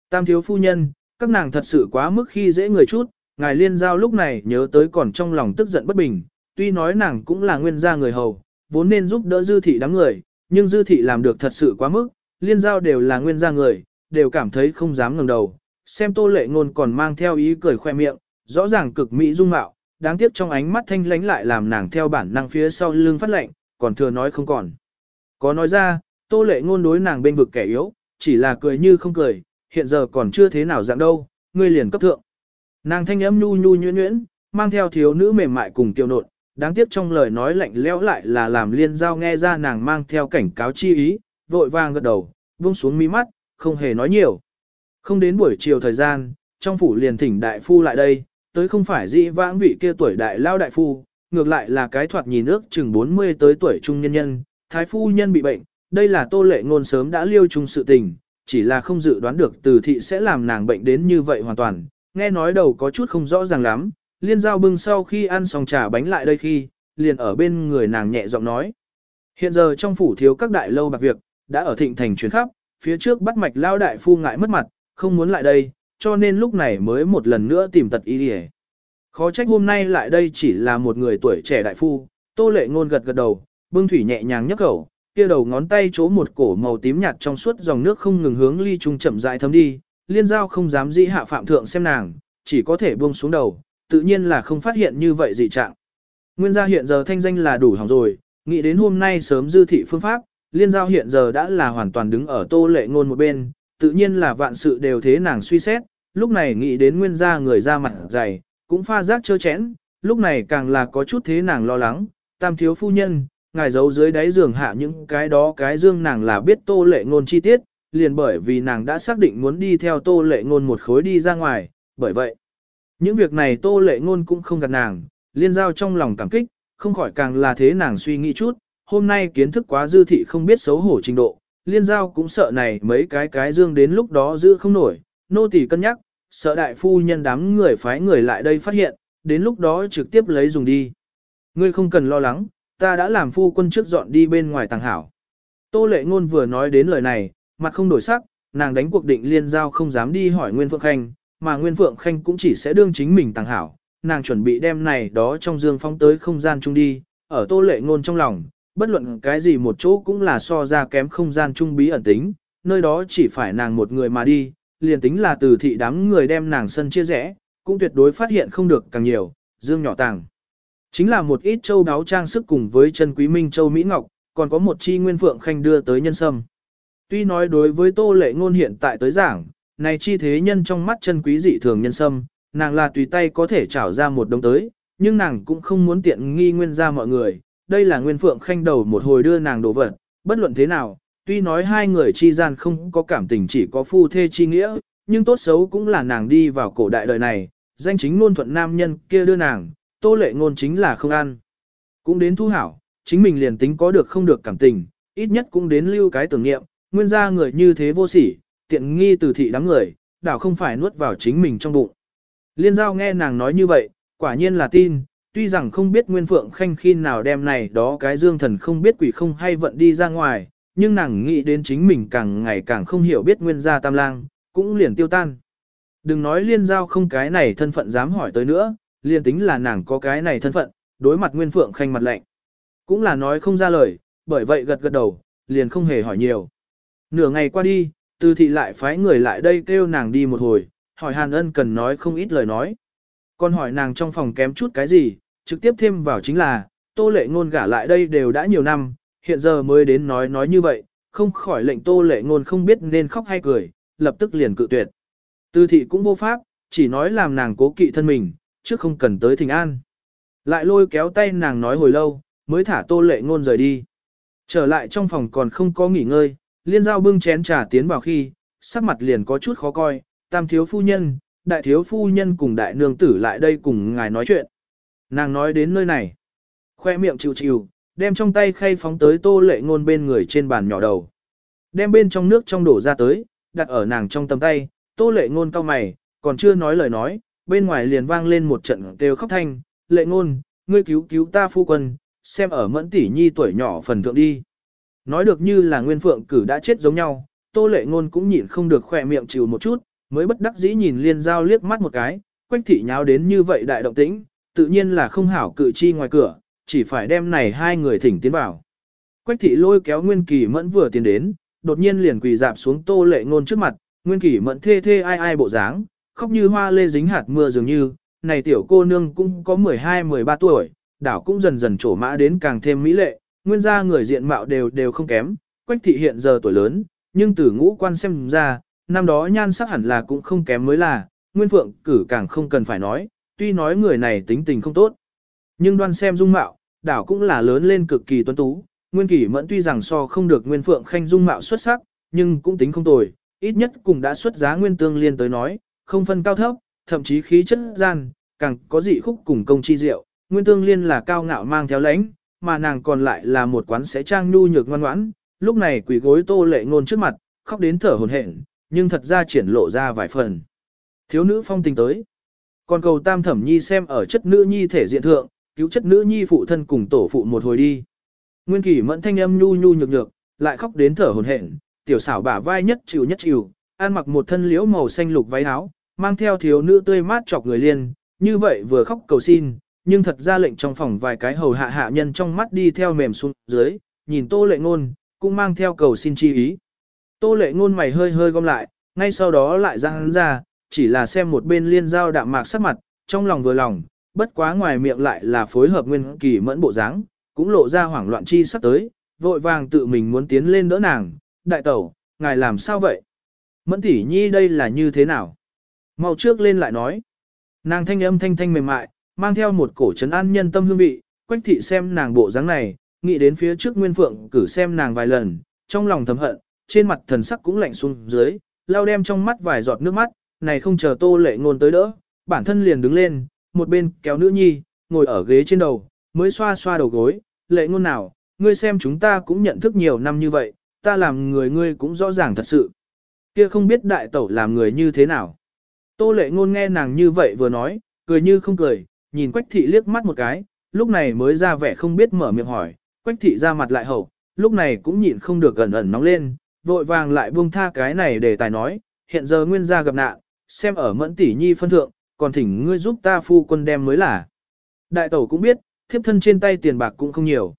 Tam thiếu phu nhân, các nàng thật sự quá mức khi dễ người chút, ngài liên giao lúc này nhớ tới còn trong lòng tức giận bất bình, tuy nói nàng cũng là nguyên gia người hầu, vốn nên giúp đỡ dư thị đám người, nhưng dư thị làm được thật sự quá mức, liên giao đều là nguyên gia người, đều cảm thấy không dám ngẩng đầu, xem tô lệ ngôn còn mang theo ý cười khoe miệng, rõ ràng cực mỹ dung mạo, đáng tiếc trong ánh mắt thanh lánh lại làm nàng theo bản năng phía sau lưng phát lệnh, còn thừa nói không còn. Có nói ra, tô lệ ngôn đối nàng bên vực kẻ yếu, chỉ là cười như không cười, hiện giờ còn chưa thế nào dạng đâu, ngươi liền cấp thượng. Nàng thanh âm nhu nhu nhuyễn nhuyễn, mang theo thiếu nữ mềm mại cùng tiêu nộn, đáng tiếc trong lời nói lạnh lẽo lại là làm liên giao nghe ra nàng mang theo cảnh cáo chi ý, vội vàng gật đầu, buông xuống mi mắt, không hề nói nhiều. Không đến buổi chiều thời gian, trong phủ liền thỉnh đại phu lại đây, tới không phải dĩ vãng vị kia tuổi đại lao đại phu, ngược lại là cái thoạt nhìn ước chừng 40 tới tuổi trung nhân nhân, thái phu nhân bị bệnh, đây là tô lệ ngôn sớm đã liêu chung sự tình, chỉ là không dự đoán được từ thị sẽ làm nàng bệnh đến như vậy hoàn toàn, nghe nói đầu có chút không rõ ràng lắm, liên giao bưng sau khi ăn xong trà bánh lại đây khi, liền ở bên người nàng nhẹ giọng nói. Hiện giờ trong phủ thiếu các đại lâu bạc việc, đã ở thịnh thành chuyến khắp, phía trước bắt mạch lao đại phu ngại mất mặt, không muốn lại đây, cho nên lúc này mới một lần nữa tìm tật y đi Khó trách hôm nay lại đây chỉ là một người tuổi trẻ đại phu, tô lệ ngôn gật gật đầu, bưng thủy nhẹ nhàng nhấp khẩu, kia đầu ngón tay chỗ một cổ màu tím nhạt trong suốt dòng nước không ngừng hướng ly trung chậm rãi thấm đi, liên giao không dám dĩ hạ phạm thượng xem nàng, chỉ có thể buông xuống đầu, tự nhiên là không phát hiện như vậy dị trạng. Nguyên gia hiện giờ thanh danh là đủ hỏng rồi, nghĩ đến hôm nay sớm dư thị phương pháp, liên giao hiện giờ đã là hoàn toàn đứng ở tô lệ ngôn một bên, tự nhiên là vạn sự đều thế nàng suy xét, lúc này nghĩ đến nguyên gia người ra mặt dày, cũng pha giác chơ chẽn, lúc này càng là có chút thế nàng lo lắng, tam thiếu phu nhân, ngài giấu dưới đáy giường hạ những cái đó cái dương nàng là biết tô lệ ngôn chi tiết, liền bởi vì nàng đã xác định muốn đi theo tô lệ ngôn một khối đi ra ngoài, bởi vậy, những việc này tô lệ ngôn cũng không gạt nàng, liên giao trong lòng cảm kích, không khỏi càng là thế nàng suy nghĩ chút, hôm nay kiến thức quá dư thị không biết xấu hổ trình độ, liên giao cũng sợ này mấy cái cái dương đến lúc đó giữ không nổi, nô tỳ cân nhắc, sợ đại phu nhân đám người phái người lại đây phát hiện, đến lúc đó trực tiếp lấy dùng đi. Ngươi không cần lo lắng, ta đã làm phu quân trước dọn đi bên ngoài tàng hảo. Tô lệ ngôn vừa nói đến lời này, mặt không đổi sắc, nàng đánh cuộc định liên giao không dám đi hỏi Nguyên Phượng Khanh, mà Nguyên Phượng Khanh cũng chỉ sẽ đương chính mình tàng hảo. Nàng chuẩn bị đem này đó trong dương phóng tới không gian chung đi, ở tô lệ ngôn trong lòng, bất luận cái gì một chỗ cũng là so ra kém không gian trung bí ẩn tính, nơi đó chỉ phải nàng một người mà đi, liền tính là từ thị đám người đem nàng sân chia rẽ, cũng tuyệt đối phát hiện không được càng nhiều, dương nhỏ tàng. Chính là một ít châu đáo trang sức cùng với chân quý minh châu Mỹ Ngọc, còn có một chi nguyên phượng khanh đưa tới nhân sâm. Tuy nói đối với tô lệ ngôn hiện tại tới giảng, này chi thế nhân trong mắt chân quý dị thường nhân sâm, nàng là tùy tay có thể trảo ra một đống tới, nhưng nàng cũng không muốn tiện nghi nguyên ra mọi người, đây là nguyên phượng khanh đầu một hồi đưa nàng đổ vật, bất luận thế nào, tuy nói hai người chi gian không có cảm tình chỉ có phu thê chi nghĩa, nhưng tốt xấu cũng là nàng đi vào cổ đại đời này, danh chính ngôn thuận nam nhân kia đưa nàng, tô lệ ngôn chính là không ăn. Cũng đến thu hảo, chính mình liền tính có được không được cảm tình, ít nhất cũng đến lưu cái tưởng niệm, nguyên gia người như thế vô sỉ, tiện nghi từ thị đám người, đảo không phải nuốt vào chính mình trong bụng. Liên giao nghe nàng nói như vậy, quả nhiên là tin, tuy rằng không biết Nguyên Phượng Khanh khi nào đem này đó cái dương thần không biết quỷ không hay vận đi ra ngoài, nhưng nàng nghĩ đến chính mình càng ngày càng không hiểu biết Nguyên gia tam lang, cũng liền tiêu tan. Đừng nói liên giao không cái này thân phận dám hỏi tới nữa, liền tính là nàng có cái này thân phận, đối mặt Nguyên Phượng Khanh mặt lạnh. Cũng là nói không ra lời, bởi vậy gật gật đầu, liền không hề hỏi nhiều. Nửa ngày qua đi, từ thị lại phái người lại đây kêu nàng đi một hồi, hỏi Hàn Ân cần nói không ít lời nói. Còn hỏi nàng trong phòng kém chút cái gì, trực tiếp thêm vào chính là, tô lệ ngôn gả lại đây đều đã nhiều năm, hiện giờ mới đến nói nói như vậy, không khỏi lệnh tô lệ ngôn không biết nên khóc hay cười, lập tức liền cự tuyệt. Từ thị cũng vô pháp, chỉ nói làm nàng cố kỵ thân mình, chứ không cần tới thỉnh an. Lại lôi kéo tay nàng nói hồi lâu, mới thả tô lệ ngôn rời đi. Trở lại trong phòng còn không có nghỉ ngơi, liên giao bưng chén trà tiến vào khi, sắc mặt liền có chút khó coi, tam thiếu phu nhân, đại thiếu phu nhân cùng đại nương tử lại đây cùng ngài nói chuyện. Nàng nói đến nơi này, khoe miệng chịu chịu, đem trong tay khay phóng tới tô lệ ngôn bên người trên bàn nhỏ đầu. Đem bên trong nước trong đổ ra tới, đặt ở nàng trong tầm tay, tô lệ ngôn cao mày, còn chưa nói lời nói, bên ngoài liền vang lên một trận kêu khóc thanh, lệ ngôn, ngươi cứu cứu ta phu quân, xem ở mẫn tỷ nhi tuổi nhỏ phần thượng đi. Nói được như là nguyên phượng cử đã chết giống nhau, tô lệ ngôn cũng nhịn không được khỏe miệng chịu một chút, mới bất đắc dĩ nhìn liên giao liếc mắt một cái, quách thị nháo đến như vậy đại động tĩnh, tự nhiên là không hảo cự chi ngoài cửa, chỉ phải đem này hai người thỉnh tiến vào. Quách thị lôi kéo Nguyên Kỳ Mẫn vừa tiến đến, đột nhiên liền quỳ dạp xuống Tô Lệ Ngôn trước mặt, Nguyên Kỳ Mẫn thê thê ai ai bộ dáng, khóc như hoa lê dính hạt mưa dường như, này tiểu cô nương cũng có 12-13 tuổi, đảo cũng dần dần trổ mã đến càng thêm mỹ lệ, nguyên gia người diện mạo đều đều không kém, Quách thị hiện giờ tuổi lớn, nhưng từ ngũ quan xem ra, năm đó nhan sắc hẳn là cũng không kém mới là, Nguyên Phượng cử càng không cần phải nói, tuy nói người này tính tình không tốt. Nhưng đoan xem dung mạo, đảo cũng là lớn lên cực kỳ tuấn tú, Nguyên Kỷ Mẫn tuy rằng so không được Nguyên Phượng Khanh dung mạo xuất sắc, nhưng cũng tính không tồi, ít nhất cũng đã xuất giá Nguyên Tương Liên tới nói, không phân cao thấp, thậm chí khí chất gian, càng có dị khúc cùng công chi diệu. Nguyên Tương Liên là cao ngạo mang theo lãnh, mà nàng còn lại là một quán sẽ trang nhu nhược ngoan ngoãn, lúc này quỳ gối Tô Lệ Ngôn trước mặt, khóc đến thở hổn hển, nhưng thật ra triển lộ ra vài phần. Thiếu nữ phong tình tới. Còn cầu tam thẩm nhi xem ở chất nữ nhi thể diện thượng, cứu chất nữ nhi phụ thân cùng tổ phụ một hồi đi. Nguyên kỳ mẫn thanh âm nhu nhu nhược nhược, lại khóc đến thở hổn hển, tiểu xảo bả vai nhất chịu nhất chịu, ăn mặc một thân liễu màu xanh lục váy áo, mang theo thiếu nữ tươi mát chọc người liên, như vậy vừa khóc cầu xin, nhưng thật ra lệnh trong phòng vài cái hầu hạ hạ nhân trong mắt đi theo mềm xuống dưới, nhìn tô lệ ngôn, cũng mang theo cầu xin chi ý. Tô lệ ngôn mày hơi hơi gom lại, ngay sau đó lại ra hắn ra, chỉ là xem một bên liên giao đạm mạc sắc mặt, trong lòng vừa lòng, bất quá ngoài miệng lại là phối hợp nguyên kỳ mẫn bộ dáng, cũng lộ ra hoảng loạn chi sắp tới, vội vàng tự mình muốn tiến lên đỡ nàng, đại tẩu, ngài làm sao vậy? Mẫn tỷ nhi đây là như thế nào? Mau trước lên lại nói. Nàng thanh âm thanh thanh mềm mại, mang theo một cổ trấn an nhân tâm hương vị, quách thị xem nàng bộ dáng này, nghĩ đến phía trước Nguyên Phượng cử xem nàng vài lần, trong lòng thầm hận, trên mặt thần sắc cũng lạnh xuống dưới, lau đem trong mắt vài giọt nước mắt, này không chờ tô lệ ngôn tới đỡ, bản thân liền đứng lên, một bên kéo nữ nhi, ngồi ở ghế trên đầu, mới xoa xoa đầu gối, lệ ngôn nào, ngươi xem chúng ta cũng nhận thức nhiều năm như vậy, ta làm người ngươi cũng rõ ràng thật sự. Kia không biết đại tẩu làm người như thế nào. Tô lệ ngôn nghe nàng như vậy vừa nói, cười như không cười, nhìn quách thị liếc mắt một cái, lúc này mới ra vẻ không biết mở miệng hỏi, quách thị ra mặt lại hậu, lúc này cũng nhịn không được gần ẩn nóng lên, vội vàng lại buông tha cái này để tài nói, hiện giờ nguyên gia gặp nạn, xem ở mẫn tỷ nhi phân thượng, còn thỉnh ngươi giúp ta phu quân đem mới là. Đại tẩu cũng biết, thiếp thân trên tay tiền bạc cũng không nhiều.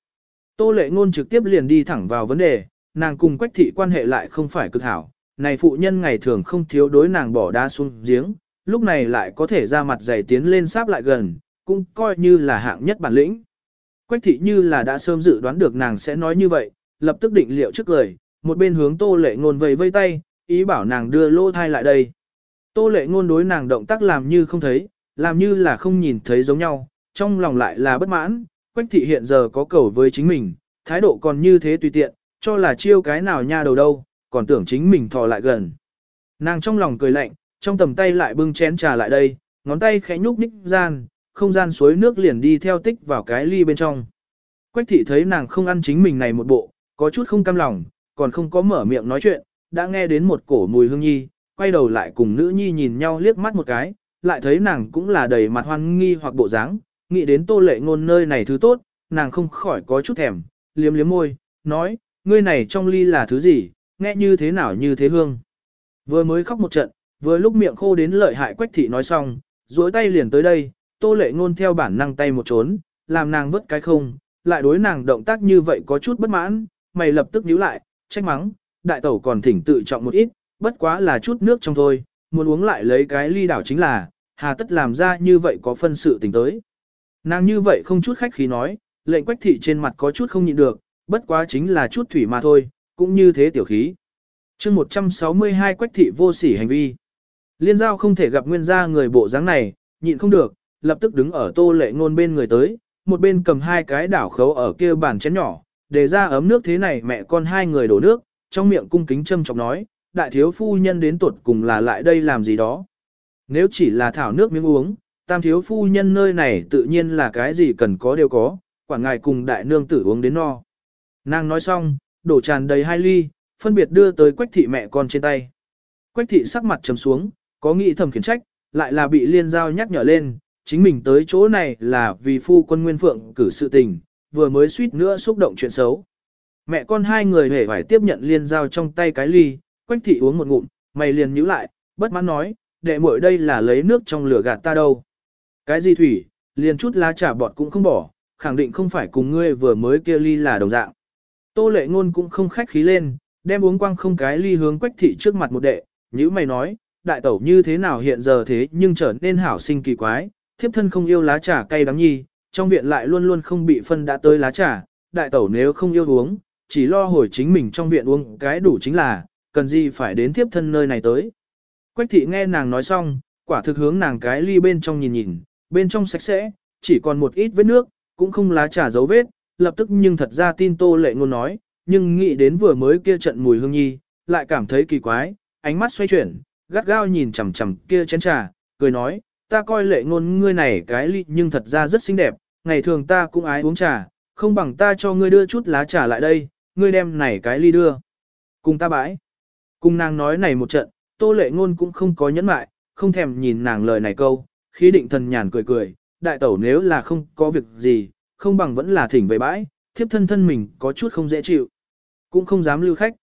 Tô lệ ngôn trực tiếp liền đi thẳng vào vấn đề, nàng cùng quách thị quan hệ lại không phải cực hảo. Này phụ nhân ngày thường không thiếu đối nàng bỏ đa xuống giếng, lúc này lại có thể ra mặt dày tiến lên sáp lại gần, cũng coi như là hạng nhất bản lĩnh. Quách thị như là đã sớm dự đoán được nàng sẽ nói như vậy, lập tức định liệu trước lời, một bên hướng tô lệ ngôn vầy vây tay, ý bảo nàng đưa lô thai lại đây. Tô lệ ngôn đối nàng động tác làm như không thấy, làm như là không nhìn thấy giống nhau, trong lòng lại là bất mãn, quách thị hiện giờ có cầu với chính mình, thái độ còn như thế tùy tiện, cho là chiêu cái nào nha đầu đâu, còn tưởng chính mình thò lại gần. Nàng trong lòng cười lạnh, trong tầm tay lại bưng chén trà lại đây, ngón tay khẽ nhúc nhích gian, không gian suối nước liền đi theo tích vào cái ly bên trong. Quách thị thấy nàng không ăn chính mình này một bộ, có chút không cam lòng, còn không có mở miệng nói chuyện, đã nghe đến một cổ mùi hương nhi, quay đầu lại cùng nữ nhi nhìn nhau liếc mắt một cái, lại thấy nàng cũng là đầy mặt hoan nghi hoặc bộ dáng, nghĩ đến tô lệ ngôn nơi này thứ tốt, nàng không khỏi có chút thèm, liếm liếm môi, nói, ngươi này trong ly là thứ gì, nghe như thế nào như thế hương. Vừa mới khóc một trận, vừa lúc miệng khô đến lợi hại quách thị nói xong, duỗi tay liền tới đây, tô lệ ngôn theo bản năng tay một trốn, làm nàng vứt cái không, lại đối nàng động tác như vậy có chút bất mãn, mày lập tức nhíu lại, trách mắng, đại tẩu còn thỉnh tự trọng một ít, bất quá là chút nước trong thôi, muốn uống lại lấy cái ly đảo chính là, hà tất làm ra như vậy có phân sự tình tới. Nàng như vậy không chút khách khí nói, lệnh quách thị trên mặt có chút không nhịn được, bất quá chính là chút thủy mà thôi, cũng như thế tiểu khí. chương 162 quách thị vô sỉ hành vi. Liên giao không thể gặp nguyên gia người bộ dáng này, nhịn không được, lập tức đứng ở tô lệ ngôn bên người tới, một bên cầm hai cái đảo khấu ở kia bàn chén nhỏ, để ra ấm nước thế này mẹ con hai người đổ nước, trong miệng cung kính châm chọc nói, đại thiếu phu nhân đến tuột cùng là lại đây làm gì đó. Nếu chỉ là thảo nước miếng uống, tam thiếu phu nhân nơi này tự nhiên là cái gì cần có đều có, quản ngài cùng đại nương tử uống đến no. Nàng nói xong, đổ tràn đầy hai ly, phân biệt đưa tới quách thị mẹ con trên tay. Quách thị sắc mặt trầm xuống, có nghĩ thầm khiển trách, lại là bị liên giao nhắc nhở lên, chính mình tới chỗ này là vì phu quân nguyên phượng cử sự tình, vừa mới suýt nữa xúc động chuyện xấu. Mẹ con hai người hề phải tiếp nhận liên giao trong tay cái ly, quách thị uống một ngụm, mày liền nhíu lại, bất mãn nói, đệ muội đây là lấy nước trong lửa gạt ta đâu. Cái gì thủy, liền chút lá trà bọt cũng không bỏ, khẳng định không phải cùng ngươi vừa mới kia ly là đồng dạng. Tô lệ ngôn cũng không khách khí lên, đem uống quăng không cái ly hướng quách thị trước mặt một đệ, như mày nói, đại tẩu như thế nào hiện giờ thế nhưng trở nên hảo sinh kỳ quái, thiếp thân không yêu lá trà cay đắng nhi, trong viện lại luôn luôn không bị phân đã tới lá trà, đại tẩu nếu không yêu uống, chỉ lo hồi chính mình trong viện uống cái đủ chính là, cần gì phải đến thiếp thân nơi này tới. Quách thị nghe nàng nói xong, quả thực hướng nàng cái ly bên trong nhìn nhìn, bên trong sạch sẽ, chỉ còn một ít vết nước, cũng không lá trà dấu vết, lập tức nhưng thật ra tin tô lệ ngôn nói, nhưng nghĩ đến vừa mới kia trận mùi hương nhi, lại cảm thấy kỳ quái, ánh mắt xoay chuyển, gắt gao nhìn chằm chằm kia chén trà, cười nói, ta coi lệ ngôn ngươi này cái ly nhưng thật ra rất xinh đẹp, ngày thường ta cũng ái uống trà, không bằng ta cho ngươi đưa chút lá trà lại đây, ngươi đem này cái ly đưa. Cùng ta bãi. Cùng nàng nói này một trận, tô lệ ngôn cũng không có nhẫn mại, không thèm nhìn nàng lời này câu, khí định thần nhàn cười cười, đại tẩu nếu là không có việc gì, không bằng vẫn là thỉnh về bãi, thiếp thân thân mình có chút không dễ chịu, cũng không dám lưu khách.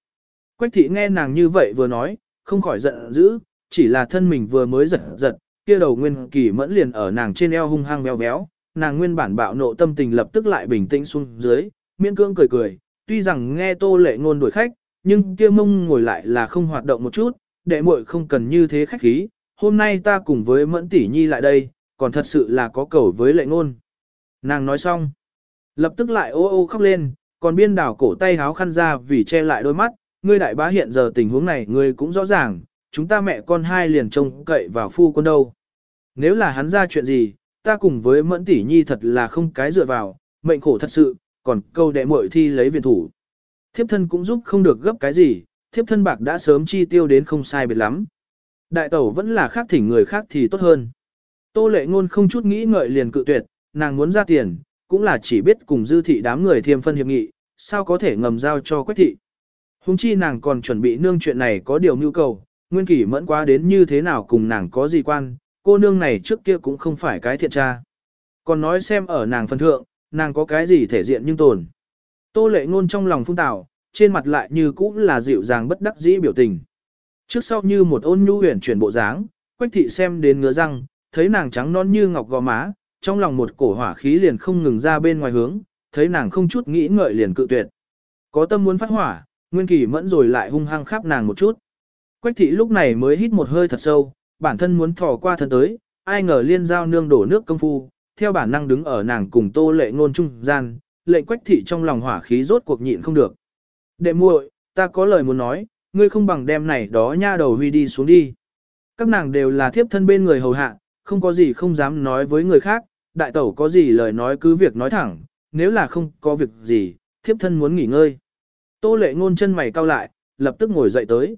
Quách thị nghe nàng như vậy vừa nói, không khỏi giận dữ, chỉ là thân mình vừa mới giật giật, kia đầu nguyên kỳ mẫn liền ở nàng trên eo hung hăng béo béo, nàng nguyên bản bạo nộ tâm tình lập tức lại bình tĩnh xuống dưới, miễn cưỡng cười cười, tuy rằng nghe tô lệ ngôn đuổi khách, nhưng kia mông ngồi lại là không hoạt động một chút, đệ muội không cần như thế khách khí, hôm nay ta cùng với mẫn tỷ nhi lại đây, còn thật sự là có cầu với lệ ngôn. Nàng nói xong, lập tức lại ô ô khóc lên, còn biên đảo cổ tay háo khăn ra vì che lại đôi mắt, ngươi đại bá hiện giờ tình huống này ngươi cũng rõ ràng, chúng ta mẹ con hai liền trông cậy vào phu quân đâu. Nếu là hắn ra chuyện gì, ta cùng với mẫn tỷ nhi thật là không cái dựa vào, mệnh khổ thật sự, còn câu đệ muội thi lấy viện thủ. Thiếp thân cũng giúp không được gấp cái gì, thiếp thân bạc đã sớm chi tiêu đến không sai biệt lắm. Đại tẩu vẫn là khác thỉnh người khác thì tốt hơn. Tô lệ ngôn không chút nghĩ ngợi liền cự tuyệt, nàng muốn ra tiền, cũng là chỉ biết cùng dư thị đám người thiêm phân hiệp nghị, sao có thể ngầm giao cho quách thị. Hùng chi nàng còn chuẩn bị nương chuyện này có điều nhu cầu, nguyên kỷ mẫn quá đến như thế nào cùng nàng có gì quan, cô nương này trước kia cũng không phải cái thiện tra. Còn nói xem ở nàng phân thượng, nàng có cái gì thể diện nhưng tồn. Tô lệ ngôn trong lòng phung tảo, trên mặt lại như cũ là dịu dàng bất đắc dĩ biểu tình. Trước sau như một ôn nhu huyền chuyển bộ dáng, quách thị xem đến ngứa răng, thấy nàng trắng non như ngọc gò má, trong lòng một cổ hỏa khí liền không ngừng ra bên ngoài hướng, thấy nàng không chút nghĩ ngợi liền cự tuyệt. Có tâm muốn phát hỏa, Nguyên Kỳ mẫn rồi lại hung hăng khắp nàng một chút. Quách thị lúc này mới hít một hơi thật sâu, bản thân muốn thò qua thân tới, ai ngờ liên giao nương đổ nước công phu, theo bản năng đứng ở nàng cùng tô lệ ngôn trung gian, lệnh quách thị trong lòng hỏa khí rốt cuộc nhịn không được. Đệ muội, ta có lời muốn nói, ngươi không bằng đem này đó nha đầu huy đi xuống đi. Các nàng đều là thiếp thân bên người hầu hạ, không có gì không dám nói với người khác, đại tẩu có gì lời nói cứ việc nói thẳng, nếu là không có việc gì, thiếp thân muốn nghỉ ngơi. Tô lệ ngôn chân mày cau lại, lập tức ngồi dậy tới.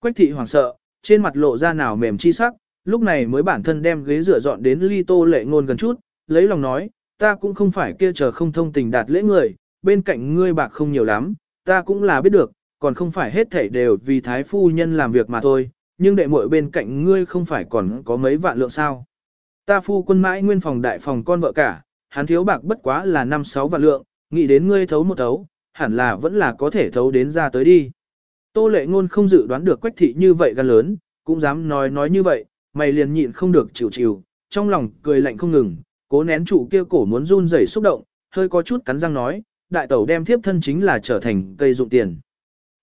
Quách thị hoảng sợ, trên mặt lộ ra nào mềm chi sắc, lúc này mới bản thân đem ghế dựa dọn đến ly tô lệ ngôn gần chút, lấy lòng nói, ta cũng không phải kia chờ không thông tình đạt lễ người, bên cạnh ngươi bạc không nhiều lắm, ta cũng là biết được, còn không phải hết thảy đều vì thái phu nhân làm việc mà thôi, nhưng đệ muội bên cạnh ngươi không phải còn có mấy vạn lượng sao. Ta phu quân mãi nguyên phòng đại phòng con vợ cả, hắn thiếu bạc bất quá là 5-6 vạn lượng, nghĩ đến ngươi thấu một thấu, hẳn là vẫn là có thể thấu đến ra tới đi. Tô lệ ngôn không dự đoán được quách thị như vậy gan lớn, cũng dám nói nói như vậy, mày liền nhịn không được chịu chịu, trong lòng cười lạnh không ngừng, cố nén trụ kia cổ muốn run rẩy xúc động, hơi có chút cắn răng nói, đại tẩu đem thiếp thân chính là trở thành cây dụng tiền.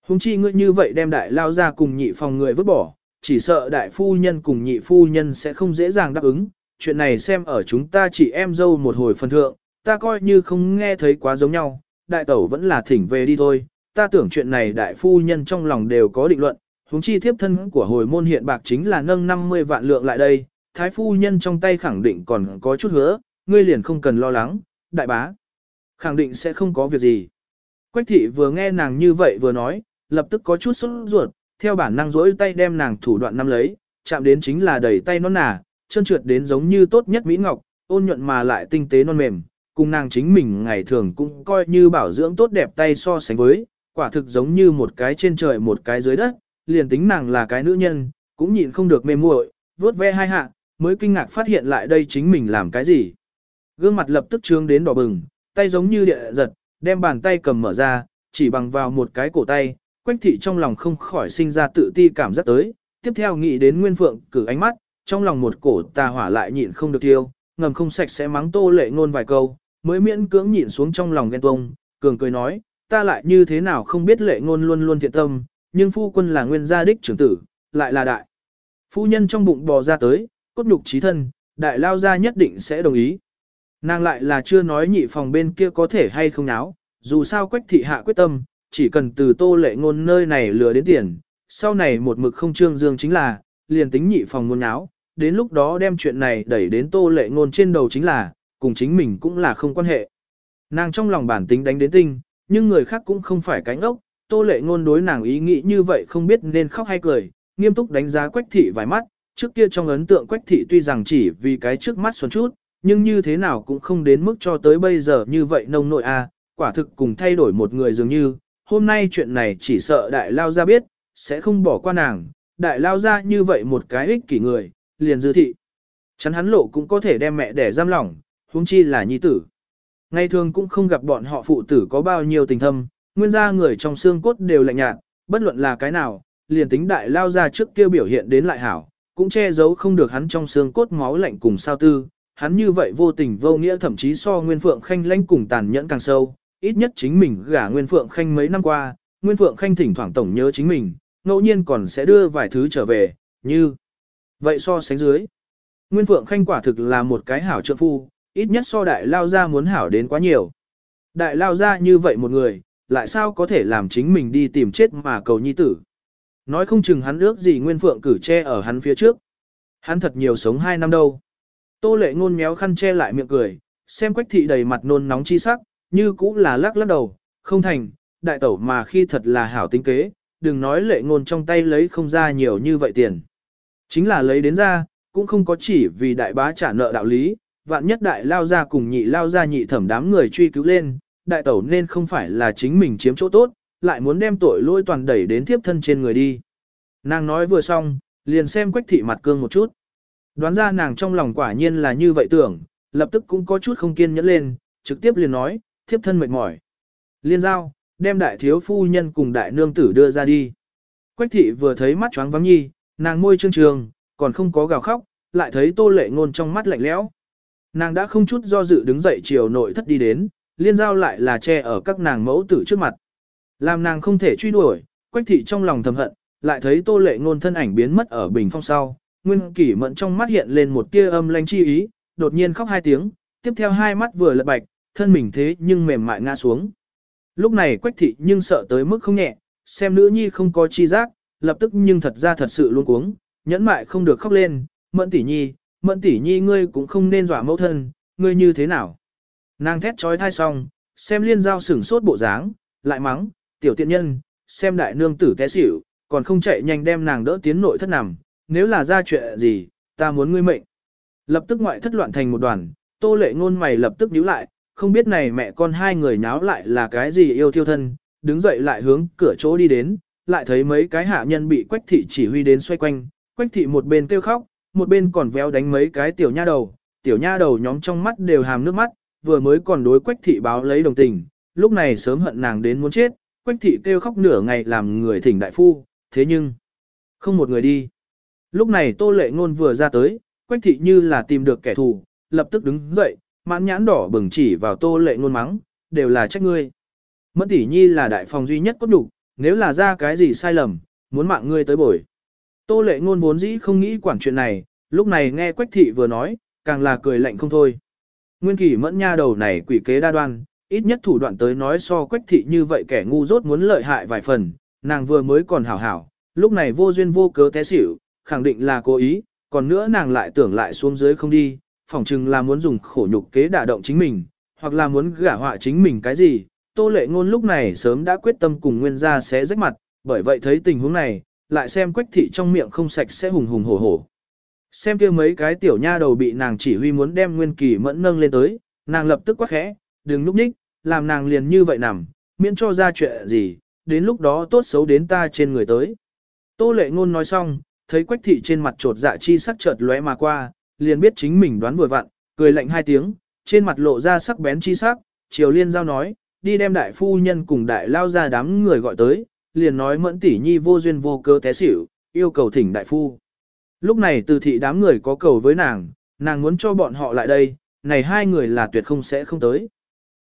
Hùng chi ngươi như vậy đem đại lao ra cùng nhị phòng người vứt bỏ, chỉ sợ đại phu nhân cùng nhị phu nhân sẽ không dễ dàng đáp ứng, chuyện này xem ở chúng ta chỉ em dâu một hồi phần thượng, ta coi như không nghe thấy quá giống nhau, đại tẩu vẫn là thỉnh về đi thôi, ta tưởng chuyện này đại phu nhân trong lòng đều có định luận, huống chi thiếp thân của hồi môn hiện bạc chính là nâng 50 vạn lượng lại đây, thái phu nhân trong tay khẳng định còn có chút hứa, ngươi liền không cần lo lắng, đại bá. Khẳng định sẽ không có việc gì. Quách thị vừa nghe nàng như vậy vừa nói, lập tức có chút sốt ruột, theo bản năng rỗi tay đem nàng thủ đoạn nắm lấy, chạm đến chính là đẩy tay nó nà, chân trượt đến giống như tốt nhất mỹ ngọc, ôn nhuận mà lại tinh tế non mềm, cùng nàng chính mình ngày thường cũng coi như bảo dưỡng tốt đẹp tay so sánh với, quả thực giống như một cái trên trời một cái dưới đất, liền tính nàng là cái nữ nhân, cũng nhịn không được mê muội, vuốt ve hai hạ, mới kinh ngạc phát hiện lại đây chính mình làm cái gì. Gương mặt lập tức trướng đến đỏ bừng, tay giống như địa giật, đem bàn tay cầm mở ra, chỉ bằng vào một cái cổ tay, quách thị trong lòng không khỏi sinh ra tự ti cảm giác tới, tiếp theo nghĩ đến Nguyên Phượng cử ánh mắt, trong lòng một cổ tà hỏa lại nhịn không được tiêu, ngầm không sạch sẽ mắng tô lệ ngôn vài câu, mới miễn cưỡng nhịn xuống trong lòng ghen tuông, cường cười nói, ta lại như thế nào không biết lệ ngôn luôn luôn thiện tâm, nhưng phu quân là nguyên gia đích trưởng tử, lại là đại. Phu nhân trong bụng bò ra tới, cốt nhục trí thân, đại lao ra nhất định sẽ đồng ý. Nàng lại là chưa nói nhị phòng bên kia có thể hay không náo, dù sao quách thị hạ quyết tâm, chỉ cần từ tô lệ ngôn nơi này lừa đến tiền, sau này một mực không trương dương chính là, liền tính nhị phòng muốn náo, đến lúc đó đem chuyện này đẩy đến tô lệ ngôn trên đầu chính là, cùng chính mình cũng là không quan hệ. Nàng trong lòng bản tính đánh đến tinh, nhưng người khác cũng không phải cánh ốc, tô lệ ngôn đối nàng ý nghĩ như vậy không biết nên khóc hay cười, nghiêm túc đánh giá quách thị vài mắt, trước kia trong ấn tượng quách thị tuy rằng chỉ vì cái trước mắt xuân chút, nhưng như thế nào cũng không đến mức cho tới bây giờ như vậy nông nội a, quả thực cùng thay đổi một người dường như, hôm nay chuyện này chỉ sợ đại lao ra biết, sẽ không bỏ qua nàng, đại lao ra như vậy một cái ích kỷ người, liền dư thị. Chắn hắn lộ cũng có thể đem mẹ để giam lỏng, huống chi là nhi tử. Ngày thường cũng không gặp bọn họ phụ tử có bao nhiêu tình thâm, nguyên gia người trong xương cốt đều lạnh nhạt, bất luận là cái nào, liền tính đại lao ra trước kia biểu hiện đến lại hảo, cũng che giấu không được hắn trong xương cốt máu lạnh cùng sao tư, hắn như vậy vô tình vô nghĩa thậm chí so nguyên phượng khanh lãnh cùng tàn nhẫn càng sâu, ít nhất chính mình gả Nguyên Phượng Khanh mấy năm qua, Nguyên Phượng Khanh thỉnh thoảng tổng nhớ chính mình, ngẫu nhiên còn sẽ đưa vài thứ trở về, như vậy so sánh dưới. Nguyên Phượng Khanh quả thực là một cái hảo trợ phu, ít nhất so đại lao ra muốn hảo đến quá nhiều. Đại lao ra như vậy một người, lại sao có thể làm chính mình đi tìm chết mà cầu nhi tử. Nói không chừng hắn ước gì Nguyên Phượng cử che ở hắn phía trước. Hắn thật nhiều sống hai năm đâu. Tô lệ ngôn méo khăn che lại miệng cười, xem quách thị đầy mặt nôn nóng chi sắc, như cũng là lắc lắc đầu, không thành, đại tẩu mà khi thật là hảo tính kế, đừng nói lệ ngôn trong tay lấy không ra nhiều như vậy tiền. Chính là lấy đến ra, cũng không có chỉ vì đại bá trả nợ đạo lý, vạn nhất đại lao ra cùng nhị lao ra nhị thẩm đám người truy cứu lên, đại tẩu nên không phải là chính mình chiếm chỗ tốt, lại muốn đem tội lỗi toàn đẩy đến thiếp thân trên người đi. Nàng nói vừa xong, liền xem quách thị mặt cương một chút. Đoán ra nàng trong lòng quả nhiên là như vậy tưởng, lập tức cũng có chút không kiên nhẫn lên, trực tiếp liền nói, thiếp thân mệt mỏi. Liên giao, đem đại thiếu phu nhân cùng đại nương tử đưa ra đi. Quách thị vừa thấy mắt choáng vắng nhi, nàng môi trương trường, còn không có gào khóc, lại thấy tô lệ ngôn trong mắt lạnh lẽo. Nàng đã không chút do dự đứng dậy chiều nội thất đi đến, liên giao lại là che ở các nàng mẫu tử trước mặt. Làm nàng không thể truy đuổi, quách thị trong lòng thầm hận, lại thấy tô lệ ngôn thân ảnh biến mất ở bình phong sau. Nguyên kỷ mẫn trong mắt hiện lên một tia âm lanh chi ý, đột nhiên khóc hai tiếng, tiếp theo hai mắt vừa lật bạch, thân mình thế nhưng mềm mại ngã xuống. Lúc này quách thị nhưng sợ tới mức không nhẹ, xem nữ nhi không có chi giác, lập tức nhưng thật ra thật sự luôn cuống, nhẫn mại không được khóc lên, mẫn tỷ nhi, mẫn tỷ nhi ngươi cũng không nên dọa mẫu thân, ngươi như thế nào. Nàng thét trói thai xong, xem liên giao sửng sốt bộ dáng, lại mắng, tiểu tiện nhân, xem đại nương tử té xỉu, còn không chạy nhanh đem nàng đỡ tiến nội thất nằm, nếu là ra chuyện gì, ta muốn ngươi mệnh. Lập tức ngoại thất loạn thành một đoàn, tô lệ ngôn mày lập tức nhíu lại, không biết này mẹ con hai người nháo lại là cái gì yêu thiêu thân, đứng dậy lại hướng cửa chỗ đi đến, lại thấy mấy cái hạ nhân bị quách thị chỉ huy đến xoay quanh, quách thị một bên kêu khóc, một bên còn véo đánh mấy cái tiểu nha đầu, tiểu nha đầu nhóm trong mắt đều hàm nước mắt, vừa mới còn đối quách thị báo lấy đồng tình, lúc này sớm hận nàng đến muốn chết, quách thị kêu khóc nửa ngày làm người thỉnh đại phu, thế nhưng, không một người đi. Lúc này tô lệ ngôn vừa ra tới, quách thị như là tìm được kẻ thù, lập tức đứng dậy, mãn nhãn đỏ bừng chỉ vào tô lệ ngôn mắng, đều là trách ngươi. Mẫn tỷ nhi là đại phòng duy nhất có đủ, nếu là ra cái gì sai lầm, muốn mạng ngươi tới bồi. Tô lệ ngôn vốn dĩ không nghĩ quản chuyện này, lúc này nghe quách thị vừa nói, càng là cười lạnh không thôi. Nguyên kỳ mẫn nha đầu này quỷ kế đa đoan, ít nhất thủ đoạn tới nói so quách thị như vậy kẻ ngu dốt muốn lợi hại vài phần, nàng vừa mới còn hảo hảo, lúc này vô duyên vô cớ té xỉu, khẳng định là cố ý, còn nữa nàng lại tưởng lại xuống dưới không đi, phỏng chừng là muốn dùng khổ nhục kế đả động chính mình, hoặc là muốn gả họa chính mình cái gì. Tô lệ ngôn lúc này sớm đã quyết tâm cùng nguyên gia sẽ rách mặt, bởi vậy thấy tình huống này, lại xem quách thị trong miệng không sạch sẽ hùng hùng hổ hổ. Xem kia mấy cái tiểu nha đầu bị nàng chỉ huy muốn đem nguyên kỳ mẫn nâng lên tới, nàng lập tức quát khẽ, đừng lúc ních, làm nàng liền như vậy nằm, miễn cho ra chuyện gì, đến lúc đó tốt xấu đến ta trên người tới. Tô lệ ngôn nói xong, thấy quách thị trên mặt trột dạ chi sắc chợt lóe mà qua, liền biết chính mình đoán vừa vặn, cười lạnh hai tiếng, trên mặt lộ ra sắc bén chi sắc, Triều Liên giao nói, đi đem đại phu nhân cùng đại lao ra đám người gọi tới, liền nói mẫn tỷ nhi vô duyên vô cơ té xỉu, yêu cầu thỉnh đại phu. Lúc này từ thị đám người có cầu với nàng, nàng muốn cho bọn họ lại đây, này hai người là tuyệt không sẽ không tới.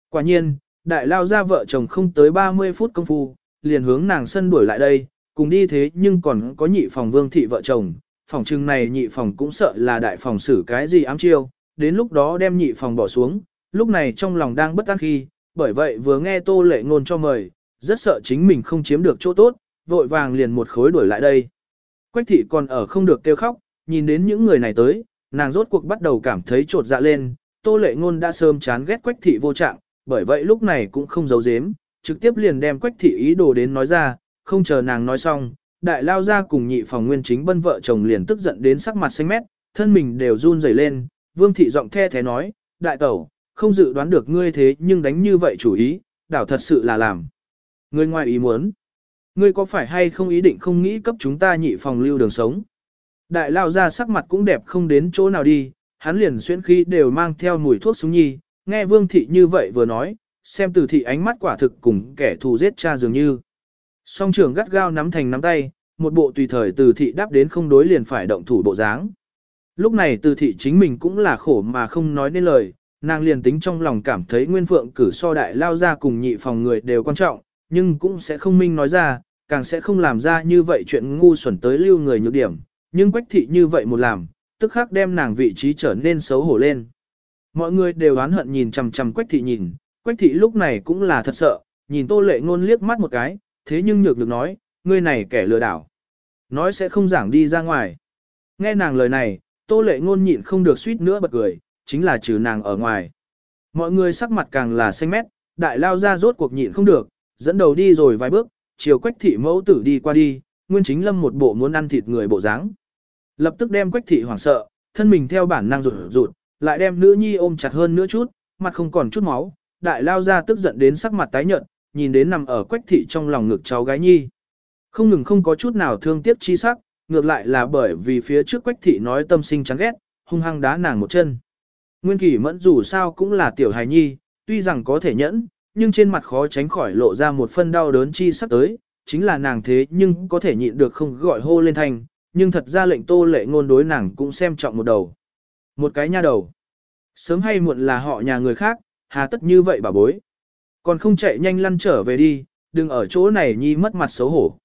Quả nhiên, đại lao ra vợ chồng không tới 30 phút công phu, liền hướng nàng sân đuổi lại đây, cùng đi thế nhưng còn có nhị phòng vương thị vợ chồng, phòng trưng này nhị phòng cũng sợ là đại phòng xử cái gì ám chiêu, đến lúc đó đem nhị phòng bỏ xuống, lúc này trong lòng đang bất an khi, bởi vậy vừa nghe tô lệ ngôn cho mời, rất sợ chính mình không chiếm được chỗ tốt, vội vàng liền một khối đuổi lại đây. Quách thị còn ở không được kêu khóc, nhìn đến những người này tới, nàng rốt cuộc bắt đầu cảm thấy trột dạ lên, tô lệ ngôn đã sớm chán ghét quách thị vô trạng, bởi vậy lúc này cũng không giấu giếm, trực tiếp liền đem quách thị ý đồ đến nói ra, không chờ nàng nói xong, đại lao ra cùng nhị phòng nguyên chính bân vợ chồng liền tức giận đến sắc mặt xanh mét, thân mình đều run rẩy lên, vương thị giọng the thế nói, đại tẩu, không dự đoán được ngươi thế nhưng đánh như vậy chủ ý, đảo thật sự là làm. Ngươi ngoài ý muốn, ngươi có phải hay không ý định không nghĩ cấp chúng ta nhị phòng lưu đường sống. Đại lao ra sắc mặt cũng đẹp không đến chỗ nào đi, hắn liền xuyên khí đều mang theo mùi thuốc súng nhi, nghe vương thị như vậy vừa nói, xem từ thị ánh mắt quả thực cùng kẻ thù giết cha dường như. Song trưởng gắt gao nắm thành nắm tay, một bộ tùy thời từ thị đáp đến không đối liền phải động thủ bộ dáng. Lúc này từ thị chính mình cũng là khổ mà không nói nên lời, nàng liền tính trong lòng cảm thấy nguyên phượng cử so đại lao ra cùng nhị phòng người đều quan trọng, nhưng cũng sẽ không minh nói ra, càng sẽ không làm ra như vậy chuyện ngu xuẩn tới lưu người nhược điểm, nhưng quách thị như vậy một làm, tức khắc đem nàng vị trí trở nên xấu hổ lên. Mọi người đều oán hận nhìn chằm chằm quách thị nhìn, quách thị lúc này cũng là thật sợ, nhìn tô lệ ngôn liếc mắt một cái, thế nhưng nhược được nói, ngươi này kẻ lừa đảo. Nói sẽ không giảng đi ra ngoài. Nghe nàng lời này, tô lệ ngôn nhịn không được suýt nữa bật cười, chính là trừ nàng ở ngoài. Mọi người sắc mặt càng là xanh mét, đại lao ra rốt cuộc nhịn không được, dẫn đầu đi rồi vài bước, chiều quách thị mẫu tử đi qua đi, nguyên chính lâm một bộ muốn ăn thịt người bộ dáng. Lập tức đem quách thị hoảng sợ, thân mình theo bản năng rụt rụt, lại đem nữ nhi ôm chặt hơn nữa chút, mặt không còn chút máu, đại lao ra tức giận đến sắc mặt tái nhợt, nhìn đến nằm ở quách thị trong lòng ngực cháu gái nhi. Không ngừng không có chút nào thương tiếc chi sắc, ngược lại là bởi vì phía trước quách thị nói tâm sinh chán ghét, hung hăng đá nàng một chân. Nguyên kỳ mẫn dù sao cũng là tiểu hài nhi, tuy rằng có thể nhẫn, nhưng trên mặt khó tránh khỏi lộ ra một phân đau đớn chi sắp tới, chính là nàng thế nhưng có thể nhịn được không gọi hô lên thành, nhưng thật ra lệnh tô lệ ngôn đối nàng cũng xem trọng một đầu. Một cái nha đầu. Sớm hay muộn là họ nhà người khác, hà tất như vậy bà bối. Còn không chạy nhanh lăn trở về đi, đừng ở chỗ này nhi mất mặt xấu hổ.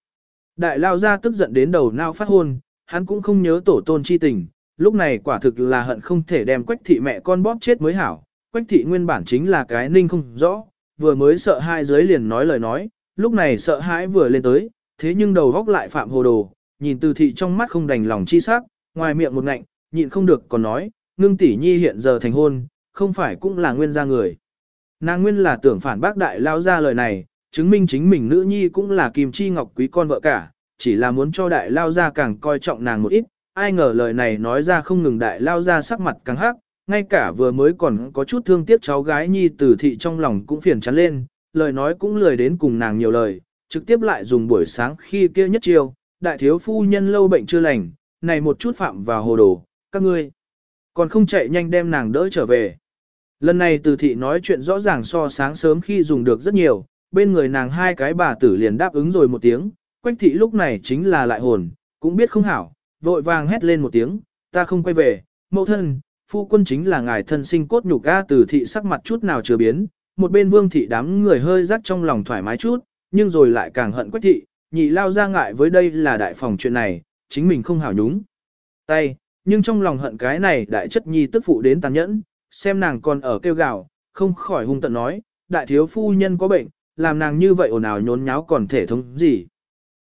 Đại lao ra tức giận đến đầu nao phát hôn, hắn cũng không nhớ tổ tôn chi tình, lúc này quả thực là hận không thể đem quách thị mẹ con bóp chết mới hảo. Quách thị nguyên bản chính là cái ninh không rõ, vừa mới sợ hai giới liền nói lời nói, lúc này sợ hãi vừa lên tới, thế nhưng đầu góc lại phạm hồ đồ, nhìn từ thị trong mắt không đành lòng chi sắc, ngoài miệng một ngạnh, nhịn không được còn nói, ngưng tỷ nhi hiện giờ thành hôn, không phải cũng là nguyên gia người. Nàng nguyên là tưởng phản bác đại lao ra lời này, chứng minh chính mình nữ nhi cũng là kim chi ngọc quý con vợ cả, chỉ là muốn cho đại lao ra càng coi trọng nàng một ít, ai ngờ lời này nói ra không ngừng đại lao ra sắc mặt càng hắc, ngay cả vừa mới còn có chút thương tiếc cháu gái nhi tử thị trong lòng cũng phiền chán lên, lời nói cũng lười đến cùng nàng nhiều lời, trực tiếp lại dùng buổi sáng khi kia nhất chiêu, đại thiếu phu nhân lâu bệnh chưa lành, này một chút phạm vào hồ đồ, các ngươi còn không chạy nhanh đem nàng đỡ trở về. Lần này từ thị nói chuyện rõ ràng so sáng sớm khi dùng được rất nhiều, bên người nàng hai cái bà tử liền đáp ứng rồi một tiếng, quách thị lúc này chính là lại hồn, cũng biết không hảo, vội vàng hét lên một tiếng, ta không quay về, mẫu thân, phu quân chính là ngài thân sinh cốt nhục ga từ thị sắc mặt chút nào chưa biến, một bên vương thị đám người hơi rắc trong lòng thoải mái chút, nhưng rồi lại càng hận quách thị, nhị lao ra ngại với đây là đại phòng chuyện này, chính mình không hảo nhúng. Tay, nhưng trong lòng hận cái này đại chất nhi tức phụ đến tàn nhẫn, xem nàng còn ở kêu gào, không khỏi hung tận nói, đại thiếu phu nhân có bệnh, làm nàng như vậy ồn ào nhốn nháo còn thể thống gì.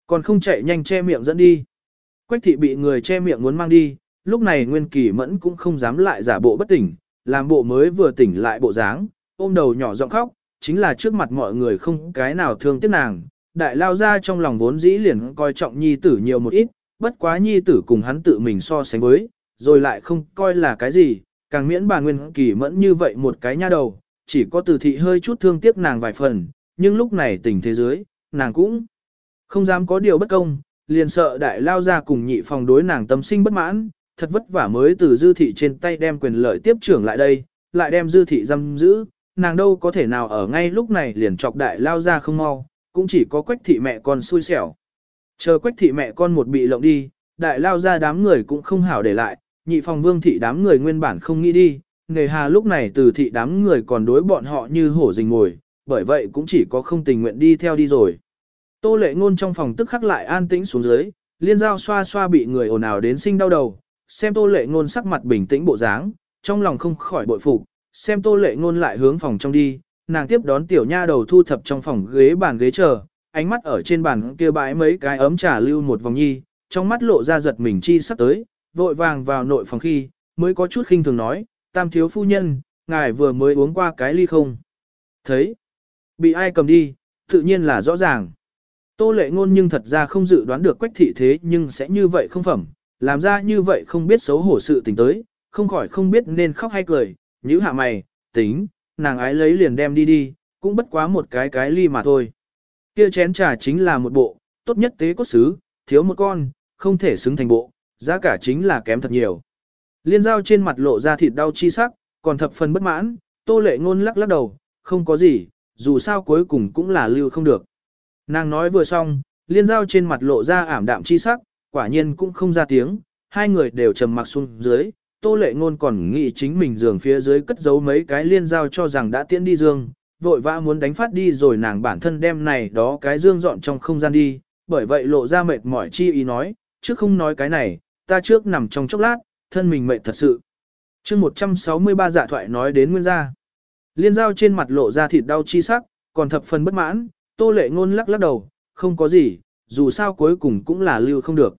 Còn không chạy nhanh che miệng dẫn đi. Quách thị bị người che miệng muốn mang đi, lúc này Nguyên Kỳ Mẫn cũng không dám lại giả bộ bất tỉnh, làm bộ mới vừa tỉnh lại bộ dáng, ôm đầu nhỏ giọng khóc, chính là trước mặt mọi người không cái nào thương tiếc nàng. Đại lao ra trong lòng vốn dĩ liền coi trọng nhi tử nhiều một ít, bất quá nhi tử cùng hắn tự mình so sánh với, rồi lại không coi là cái gì, càng miễn bà Nguyên Kỳ Mẫn như vậy một cái nha đầu, chỉ có từ thị hơi chút thương tiếc nàng vài phần, nhưng lúc này tình thế giới, nàng cũng không dám có điều bất công, liền sợ đại lao ra cùng nhị phòng đối nàng tâm sinh bất mãn, thật vất vả mới từ dư thị trên tay đem quyền lợi tiếp trưởng lại đây, lại đem dư thị giam giữ, nàng đâu có thể nào ở ngay lúc này liền chọc đại lao ra không mau, cũng chỉ có quách thị mẹ con xui xẻo. Chờ quách thị mẹ con một bị lộng đi, đại lao ra đám người cũng không hảo để lại, nhị phòng vương thị đám người nguyên bản không nghĩ đi, nề hà lúc này từ thị đám người còn đối bọn họ như hổ rình ngồi, bởi vậy cũng chỉ có không tình nguyện đi theo đi rồi. Tô lệ ngôn trong phòng tức khắc lại an tĩnh xuống dưới, liên giao xoa xoa bị người ồn ào đến sinh đau đầu, xem tô lệ ngôn sắc mặt bình tĩnh bộ dáng, trong lòng không khỏi bội phục, xem tô lệ ngôn lại hướng phòng trong đi, nàng tiếp đón tiểu nha đầu thu thập trong phòng ghế bàn ghế chờ, ánh mắt ở trên bàn kia bãi mấy cái ấm trà lưu một vòng nhi, trong mắt lộ ra giật mình chi sắp tới, vội vàng vào nội phòng khi, mới có chút khinh thường nói, tam thiếu phu nhân, ngài vừa mới uống qua cái ly không? Thấy, bị ai cầm đi, tự nhiên là rõ ràng. Tô lệ ngôn nhưng thật ra không dự đoán được quách thị thế nhưng sẽ như vậy không phẩm, làm ra như vậy không biết xấu hổ sự tình tới, không khỏi không biết nên khóc hay cười, nhíu hạ mày, tính, nàng ái lấy liền đem đi đi, cũng bất quá một cái cái ly mà thôi. Kia chén trà chính là một bộ, tốt nhất tế cốt xứ, thiếu một con, không thể xứng thành bộ, giá cả chính là kém thật nhiều. Liên giao trên mặt lộ ra thịt đau chi sắc, còn thập phần bất mãn, tô lệ ngôn lắc lắc đầu, không có gì, dù sao cuối cùng cũng là lưu không được. Nàng nói vừa xong, liên giao trên mặt lộ ra ảm đạm chi sắc, quả nhiên cũng không ra tiếng, hai người đều trầm mặc xuống dưới, tô lệ ngôn còn nghĩ chính mình giường phía dưới cất giấu mấy cái liên giao cho rằng đã tiễn đi dương, vội vã muốn đánh phát đi rồi nàng bản thân đem này đó cái dương dọn trong không gian đi, bởi vậy lộ ra mệt mỏi chi ý nói, trước không nói cái này, ta trước nằm trong chốc lát, thân mình mệt thật sự. chương 163 dạ thoại nói đến nguyên gia. Liên giao trên mặt lộ ra thịt đau chi sắc, còn thập phần bất mãn, tô lệ ngôn lắc lắc đầu, không có gì, dù sao cuối cùng cũng là lưu không được.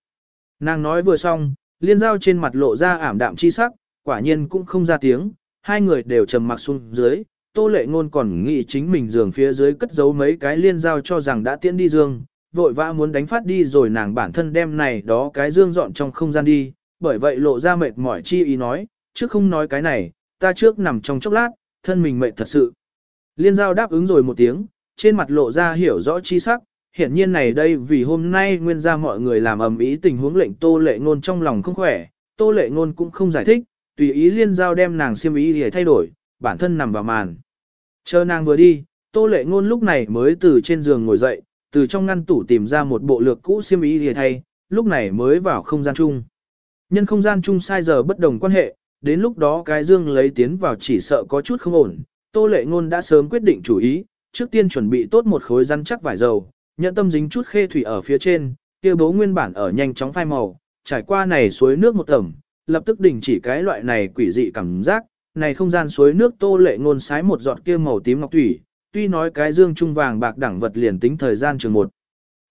Nàng nói vừa xong, liên giao trên mặt lộ ra ảm đạm chi sắc, quả nhiên cũng không ra tiếng, hai người đều trầm mặc xuống dưới, tô lệ ngôn còn nghĩ chính mình giường phía dưới cất giấu mấy cái liên giao cho rằng đã tiễn đi dương, vội vã muốn đánh phát đi rồi nàng bản thân đem này đó cái dương dọn trong không gian đi, bởi vậy lộ ra mệt mỏi chi ý nói, trước không nói cái này, ta trước nằm trong chốc lát, thân mình mệt thật sự. Liên giao đáp ứng rồi một tiếng, trên mặt lộ ra hiểu rõ chi sắc, hiển nhiên này đây vì hôm nay nguyên ra mọi người làm ầm ý tình huống lệnh tô lệ ngôn trong lòng không khỏe, tô lệ ngôn cũng không giải thích, tùy ý liên giao đem nàng xiêm ý để thay đổi, bản thân nằm vào màn. Chờ nàng vừa đi, tô lệ ngôn lúc này mới từ trên giường ngồi dậy, từ trong ngăn tủ tìm ra một bộ lược cũ xiêm ý để thay, lúc này mới vào không gian chung. Nhân không gian chung sai giờ bất đồng quan hệ, đến lúc đó cái dương lấy tiến vào chỉ sợ có chút không ổn, tô lệ ngôn đã sớm quyết định chủ ý, trước tiên chuẩn bị tốt một khối rắn chắc vải dầu, nhận tâm dính chút khê thủy ở phía trên, kia bố nguyên bản ở nhanh chóng phai màu, trải qua này suối nước một tầm, lập tức đình chỉ cái loại này quỷ dị cảm giác, này không gian suối nước tô lệ ngôn sái một giọt kia màu tím ngọc thủy, tuy nói cái dương trung vàng bạc đẳng vật liền tính thời gian trường một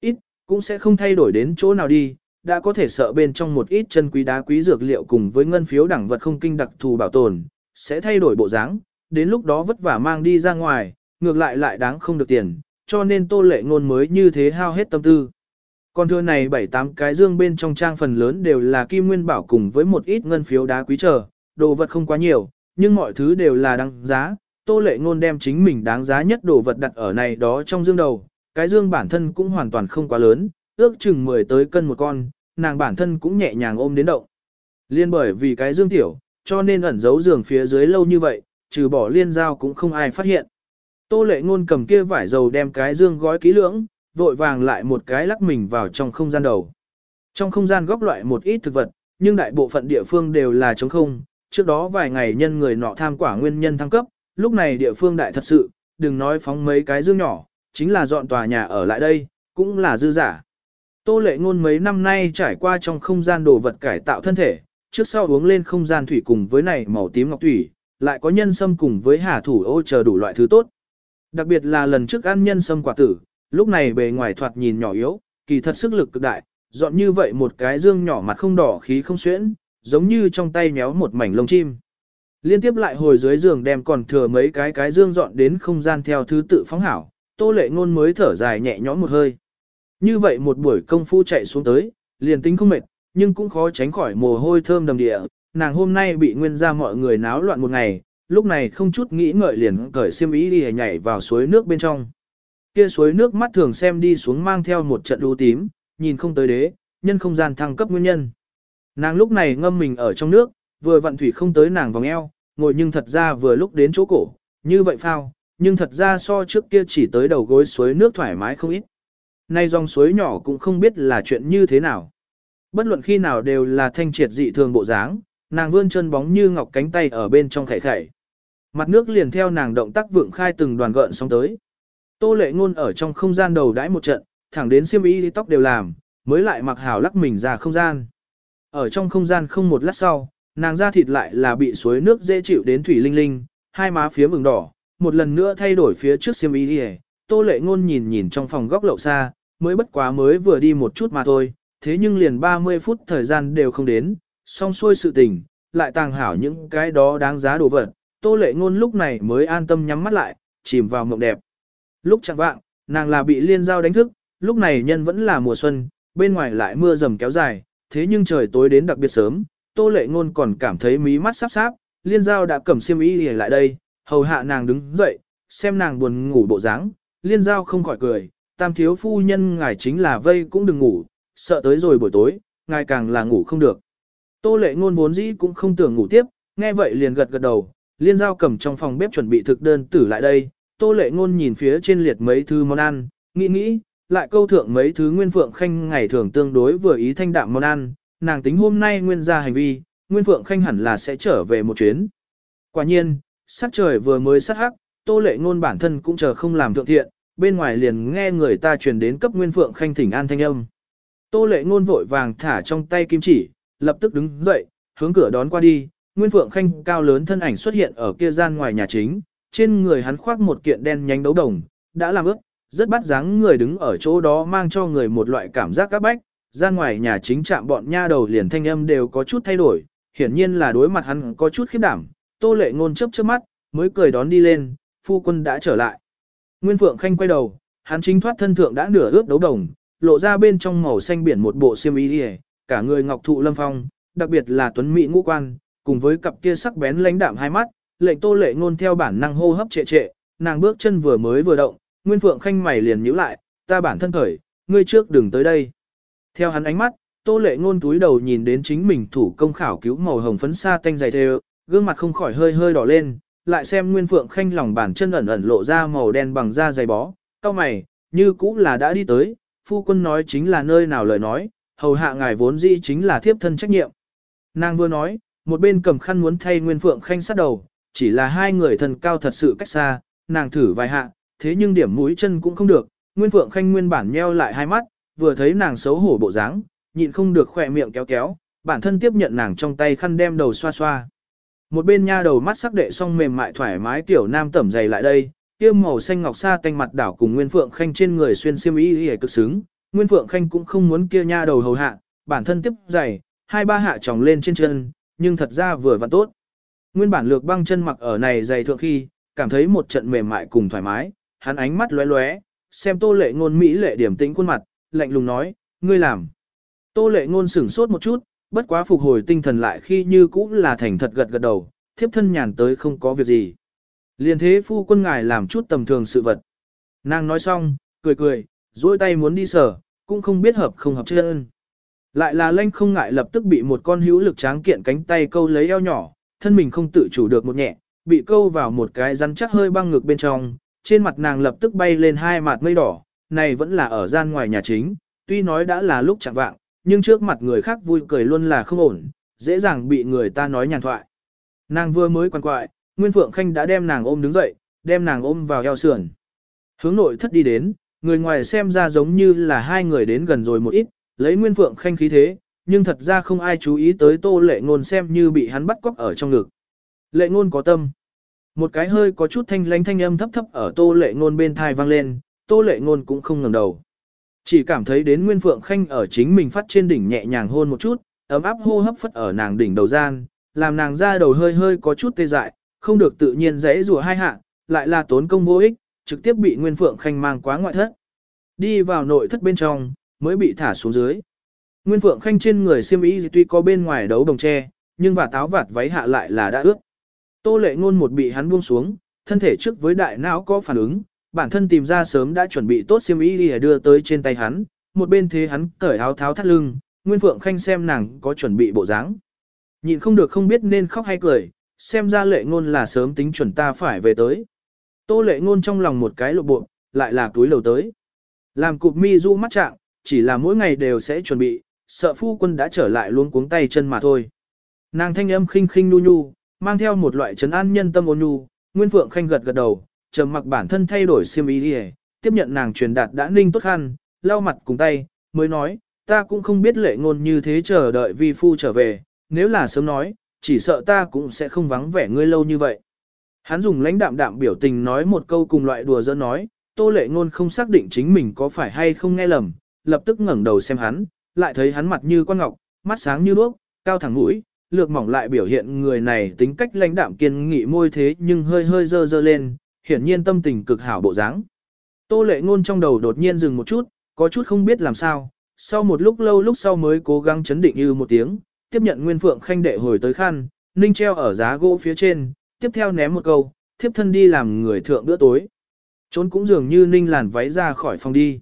ít, cũng sẽ không thay đổi đến chỗ nào đi, đã có thể sợ bên trong một ít chân quý đá quý dược liệu cùng với ngân phiếu đẳng vật không kinh đặc thù bảo tồn, sẽ thay đổi bộ dáng, đến lúc đó vất vả mang đi ra ngoài, ngược lại lại đáng không được tiền, cho nên tô lệ ngôn mới như thế hao hết tâm tư. Còn thưa này bảy tám cái dương bên trong trang phần lớn đều là kim nguyên bảo cùng với một ít ngân phiếu đá quý trở, đồ vật không quá nhiều, nhưng mọi thứ đều là đáng giá. Tô lệ ngôn đem chính mình đáng giá nhất đồ vật đặt ở này đó trong dương đầu, cái dương bản thân cũng hoàn toàn không quá lớn, ước chừng 10 tới cân một con, nàng bản thân cũng nhẹ nhàng ôm đến động. Liên bởi vì cái dương tiểu, cho nên ẩn giấu giường phía dưới lâu như vậy, trừ bỏ liên giao cũng không ai phát hiện. Tô lệ ngôn cầm kia vải dầu đem cái dương gói kỹ lưỡng, vội vàng lại một cái lắc mình vào trong không gian đầu. Trong không gian góc loại một ít thực vật, nhưng đại bộ phận địa phương đều là trống không, trước đó vài ngày nhân người nọ tham quả nguyên nhân thăng cấp, lúc này địa phương đại thật sự, đừng nói phóng mấy cái dương nhỏ, chính là dọn tòa nhà ở lại đây, cũng là dư giả. Tô lệ ngôn mấy năm nay trải qua trong không gian đồ vật cải tạo thân thể, trước sau uống lên không gian thủy cùng với này màu tím ngọc thủy, lại có nhân sâm cùng với hà thủ ô chờ đủ loại thứ tốt. Đặc biệt là lần trước ăn nhân sâm quả tử, lúc này bề ngoài thoạt nhìn nhỏ yếu, kỳ thật sức lực cực đại, dọn như vậy một cái dương nhỏ mặt không đỏ khí không xuyễn, giống như trong tay méo một mảnh lông chim. Liên tiếp lại hồi dưới giường đem còn thừa mấy cái cái dương dọn đến không gian theo thứ tự phóng hảo, tô lệ ngôn mới thở dài nhẹ nhõm một hơi. Như vậy một buổi công phu chạy xuống tới, liền tính không mệt, nhưng cũng khó tránh khỏi mồ hôi thơm đầm địa, nàng hôm nay bị nguyên gia mọi người náo loạn một ngày, lúc này không chút nghĩ ngợi liền cởi xiêm ý đi nhảy vào suối nước bên trong. Kia suối nước mắt thường xem đi xuống mang theo một trận đu tím, nhìn không tới đế, nhân không gian thăng cấp nguyên nhân. Nàng lúc này ngâm mình ở trong nước, vừa vận thủy không tới nàng vòng eo, ngồi nhưng thật ra vừa lúc đến chỗ cổ, như vậy phao, nhưng thật ra so trước kia chỉ tới đầu gối suối nước thoải mái không ít. Nay dòng suối nhỏ cũng không biết là chuyện như thế nào. Bất luận khi nào đều là thanh triệt dị thường bộ dáng, nàng vươn chân bóng như ngọc cánh tay ở bên trong khẩy khẩy. Mặt nước liền theo nàng động tác vượng khai từng đoàn gợn sóng tới. Tô lệ ngôn ở trong không gian đầu đãi một trận, thẳng đến xiêm y tóc đều làm, mới lại mặc hào lắc mình ra không gian. Ở trong không gian không một lát sau, nàng da thịt lại là bị suối nước dễ chịu đến thủy linh linh, hai má phía mừng đỏ, một lần nữa thay đổi phía trước xiêm y đi Tô lệ ngôn nhìn nhìn trong phòng góc lậu xa, mới bất quá mới vừa đi một chút mà thôi, thế nhưng liền 30 phút thời gian đều không đến, xong xuôi sự tình, lại tàng hảo những cái đó đáng giá đồ vật, tô lệ ngôn lúc này mới an tâm nhắm mắt lại, chìm vào mộng đẹp. Lúc chẳng vạng, nàng là bị liên giao đánh thức, lúc này nhân vẫn là mùa xuân, bên ngoài lại mưa rầm kéo dài, thế nhưng trời tối đến đặc biệt sớm, tô lệ ngôn còn cảm thấy mí mắt sắp sáp, liên giao đã cầm xiêm y để lại đây, hầu hạ nàng đứng dậy, xem nàng buồn ngủ bộ dáng, liên giao không khỏi cười, tam thiếu phu nhân ngài chính là vây cũng đừng ngủ, sợ tới rồi buổi tối, ngài càng là ngủ không được. Tô lệ ngôn vốn dĩ cũng không tưởng ngủ tiếp, nghe vậy liền gật gật đầu, liên giao cầm trong phòng bếp chuẩn bị thực đơn tử lại đây, tô lệ ngôn nhìn phía trên liệt mấy thứ món ăn, nghĩ nghĩ, lại câu thượng mấy thứ nguyên phượng khanh ngày thường tương đối vừa ý thanh đạm món ăn, nàng tính hôm nay nguyên ra hành vi, Nguyên Phượng Khanh hẳn là sẽ trở về một chuyến. Quả nhiên, sắc trời vừa mới sát hắc, Tô Lệ Ngôn bản thân cũng chờ không làm thượng thiện, bên ngoài liền nghe người ta truyền đến cấp Nguyên Phượng Khanh thỉnh an thanh âm. Tô Lệ Ngôn vội vàng thả trong tay kim chỉ, lập tức đứng dậy, hướng cửa đón qua đi, Nguyên Phượng Khanh cao lớn thân ảnh xuất hiện ở kia gian ngoài nhà chính, trên người hắn khoác một kiện đen nhánh đấu đồng, đã làm ướt, rất bắt dáng người đứng ở chỗ đó mang cho người một loại cảm giác các bách, gian ngoài nhà chính chạm bọn nha đầu liền thanh âm đều có chút thay đổi, hiển nhiên là đối mặt hắn có chút khiếp đảm, Tô Lệ Ngôn chớp chớp mắt, mới cười đón đi lên, phu quân đã trở lại. Nguyên Phượng Khanh quay đầu, hắn chính thoát thân thượng đã nửa ướt đấu đồng, lộ ra bên trong màu xanh biển một bộ xiêm y cả người ngọc thụ lâm phong, đặc biệt là tuấn mỹ ngũ quan, cùng với cặp kia sắc bén lãnh đạm hai mắt, lệnh Tô Lệ Ngôn theo bản năng hô hấp trệ trệ, nàng bước chân vừa mới vừa động, Nguyên Phượng Khanh mày liền nhíu lại, ta bản thân khởi, ngươi trước đừng tới đây. Theo hắn ánh mắt, Tô Lệ Ngôn túi đầu nhìn đến chính mình thủ công khảo cứu màu hồng phấn sa tanh dày thêu, gương mặt không khỏi hơi hơi đỏ lên, lại xem Nguyên Phượng Khanh lòng bàn chân ẩn ẩn lộ ra màu đen bằng da dày bó, cao mày, như cũng là đã đi tới, phu quân nói chính là nơi nào lời nói, hầu hạ ngài vốn dĩ chính là thiếp thân trách nhiệm. Nàng vừa nói, một bên cầm khăn muốn thay Nguyên Phượng Khanh sát đầu, chỉ là hai người thần cao thật sự cách xa, nàng thử vài hạ, thế nhưng điểm mũi chân cũng không được, Nguyên Phượng Khanh nguyên bản nheo lại hai mắt, vừa thấy nàng xấu hổ bộ dáng, nhịn không được khỏe miệng kéo kéo, bản thân tiếp nhận nàng trong tay khăn đem đầu xoa xoa. Một bên nha đầu mắt sắc đệ song mềm mại thoải mái tiểu nam tẩm dày lại đây, kia màu xanh ngọc sa tanh mặt đảo cùng Nguyên Phượng Khanh trên người xuyên xiêm y y cực xứng, Nguyên Phượng Khanh cũng không muốn kia nha đầu hầu hạ, bản thân tiếp dày hai ba hạ tròng lên trên chân, nhưng thật ra vừa vặn tốt. Nguyên bản lược băng chân mặc ở này dày thượng khi, cảm thấy một trận mềm mại cùng thoải mái, hắn ánh mắt lóe lóe, xem tô lệ ngôn mỹ lệ điểm tĩnh khuôn mặt, lạnh lùng nói, ngươi làm. Tô lệ ngôn sửng sốt một chút, bất quá phục hồi tinh thần lại khi như cũ là thành thật gật gật đầu, thiếp thân nhàn tới không có việc gì. Liên thế phu quân ngài làm chút tầm thường sự vật. Nàng nói xong, cười cười, duỗi tay muốn đi sở, cũng không biết hợp không hợp chân. Lại là lanh không ngại lập tức bị một con hữu lực tráng kiện cánh tay câu lấy eo nhỏ, thân mình không tự chủ được một nhẹ, bị câu vào một cái rắn chắc hơi băng ngực bên trong, trên mặt nàng lập tức bay lên hai mặt mây đỏ, này vẫn là ở gian ngoài nhà chính, tuy nói đã là lúc chẳng vạng, nhưng trước mặt người khác vui cười luôn là không ổn, dễ dàng bị người ta nói nhàn thoại. Nàng vừa mới quan quại, Nguyên Phượng Khanh đã đem nàng ôm đứng dậy, đem nàng ôm vào eo sườn. Hướng nội thất đi đến, người ngoài xem ra giống như là hai người đến gần rồi một ít, lấy Nguyên Phượng Khanh khí thế, nhưng thật ra không ai chú ý tới tô lệ ngôn xem như bị hắn bắt cóc ở trong ngực. Lệ ngôn có tâm. Một cái hơi có chút thanh lãnh thanh âm thấp thấp ở tô lệ ngôn bên tai vang lên, tô lệ ngôn cũng không ngẩng đầu. Chỉ cảm thấy đến Nguyên Phượng Khanh ở chính mình phát trên đỉnh nhẹ nhàng hôn một chút, ấm áp hô hấp phất ở nàng đỉnh đầu gian, làm nàng da đầu hơi hơi có chút tê dại, không được tự nhiên dễ rùa hai hạ, lại là tốn công vô ích, trực tiếp bị Nguyên Phượng Khanh mang quá ngoại thất. Đi vào nội thất bên trong, mới bị thả xuống dưới. Nguyên Phượng Khanh trên người xiêm y tuy có bên ngoài đấu đồng tre, nhưng và táo vạt váy hạ lại là đã ướt. Tô lệ ngôn một bị hắn buông xuống, thân thể trước với đại não có phản ứng, bản thân tìm ra sớm đã chuẩn bị tốt xiêm y để đưa tới trên tay hắn, một bên thế hắn cởi áo tháo thắt lưng, Nguyên Phượng Khanh xem nàng có chuẩn bị bộ dáng. Nhìn không được không biết nên khóc hay cười, xem ra lệ ngôn là sớm tính chuẩn ta phải về tới. Tô lệ ngôn trong lòng một cái lộ bộ, lại là túi lầu tới. Làm cục mi du mắt trạng, chỉ là mỗi ngày đều sẽ chuẩn bị, sợ phu quân đã trở lại luôn cuống tay chân mà thôi. Nàng thanh âm khinh khinh nu nhu, mang theo một loại trấn an nhân tâm ôn nhu, Nguyên Phượng Khanh gật gật đầu, trầm mặc bản thân thay đổi xiêm y đi tiếp nhận nàng truyền đạt đã ninh tốt khăn, lau mặt cùng tay, mới nói, ta cũng không biết lệ ngôn như thế chờ đợi vi phu trở về, nếu là sớm nói, chỉ sợ ta cũng sẽ không vắng vẻ ngươi lâu như vậy. Hắn dùng lãnh đạm đạm biểu tình nói một câu cùng loại đùa giỡn nói, tô lệ ngôn không xác định chính mình có phải hay không nghe lầm, lập tức ngẩng đầu xem hắn, lại thấy hắn mặt như quan ngọc, mắt sáng như đuốc, cao thẳng mũi, lược mỏng lại biểu hiện người này tính cách lãnh đạm kiên nghị môi thế nhưng hơi hơi dơ dơ lên, hiển nhiên tâm tình cực hảo bộ dáng. Tô lệ ngôn trong đầu đột nhiên dừng một chút, có chút không biết làm sao, sau một lúc lâu lúc sau mới cố gắng chấn định như một tiếng, tiếp nhận Nguyên Phượng Khanh đệ hồi tới khăn, ninh treo ở giá gỗ phía trên, tiếp theo ném một câu, thiếp thân đi làm người thượng bữa tối. Trốn cũng dường như ninh làn váy ra khỏi phòng đi.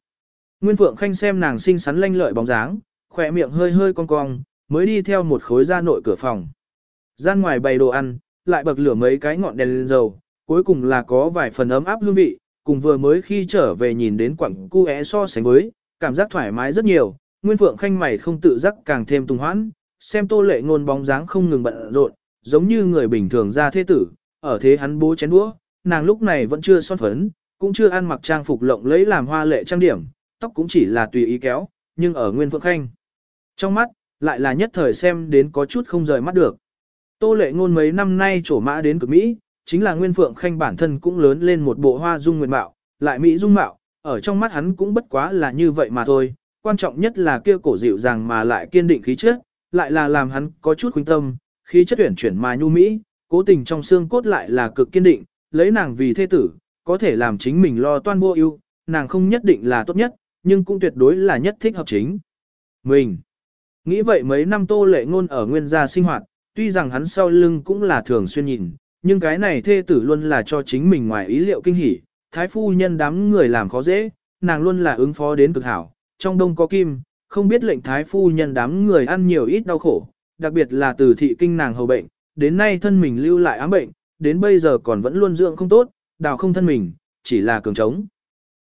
Nguyên Phượng Khanh xem nàng xinh xắn lanh lợi bóng dáng, khỏe miệng hơi hơi cong cong, mới đi theo một khối ra nội cửa phòng. Gian ngoài bày đồ ăn, lại bậc lửa mấy cái ngọn đèn lên dầu, cuối cùng là có vài phần ấm áp hương vị, cùng vừa mới khi trở về nhìn đến quặng cu é so sánh với, cảm giác thoải mái rất nhiều, Nguyên Phượng Khanh mày không tự giác càng thêm tung hoãn, xem tô lệ ngôn bóng dáng không ngừng bận rộn, giống như người bình thường ra thế tử, ở thế hắn bố chén đũa, nàng lúc này vẫn chưa son phấn, cũng chưa ăn mặc trang phục lộng lẫy làm hoa lệ trang điểm, tóc cũng chỉ là tùy ý kéo, nhưng ở Nguyên Phượng Khanh. Trong mắt, lại là nhất thời xem đến có chút không rời mắt được. Tô lệ ngôn mấy năm nay trổ mã đến cực Mỹ, chính là Nguyên Phượng Khanh bản thân cũng lớn lên một bộ hoa dung nguyệt mạo, lại Mỹ dung mạo, ở trong mắt hắn cũng bất quá là như vậy mà thôi, quan trọng nhất là kia cổ dịu dàng mà lại kiên định khí chất, lại là làm hắn có chút khuynh tâm, khí chất tuyển chuyển mà nhu Mỹ, cố tình trong xương cốt lại là cực kiên định, lấy nàng vì thế tử, có thể làm chính mình lo toan vô ưu, nàng không nhất định là tốt nhất, nhưng cũng tuyệt đối là nhất thích hợp chính. Mình, nghĩ vậy mấy năm tô lệ ngôn ở nguyên gia sinh hoạt, tuy rằng hắn sau lưng cũng là thường xuyên nhìn, nhưng cái này thê tử luôn là cho chính mình ngoài ý liệu kinh hỉ, thái phu nhân đám người làm khó dễ, nàng luôn là ứng phó đến cực hảo, trong đông có kim, không biết lệnh thái phu nhân đám người ăn nhiều ít đau khổ, đặc biệt là từ thị kinh nàng hầu bệnh, đến nay thân mình lưu lại ám bệnh, đến bây giờ còn vẫn luôn dưỡng không tốt, đào không thân mình, chỉ là cường trống.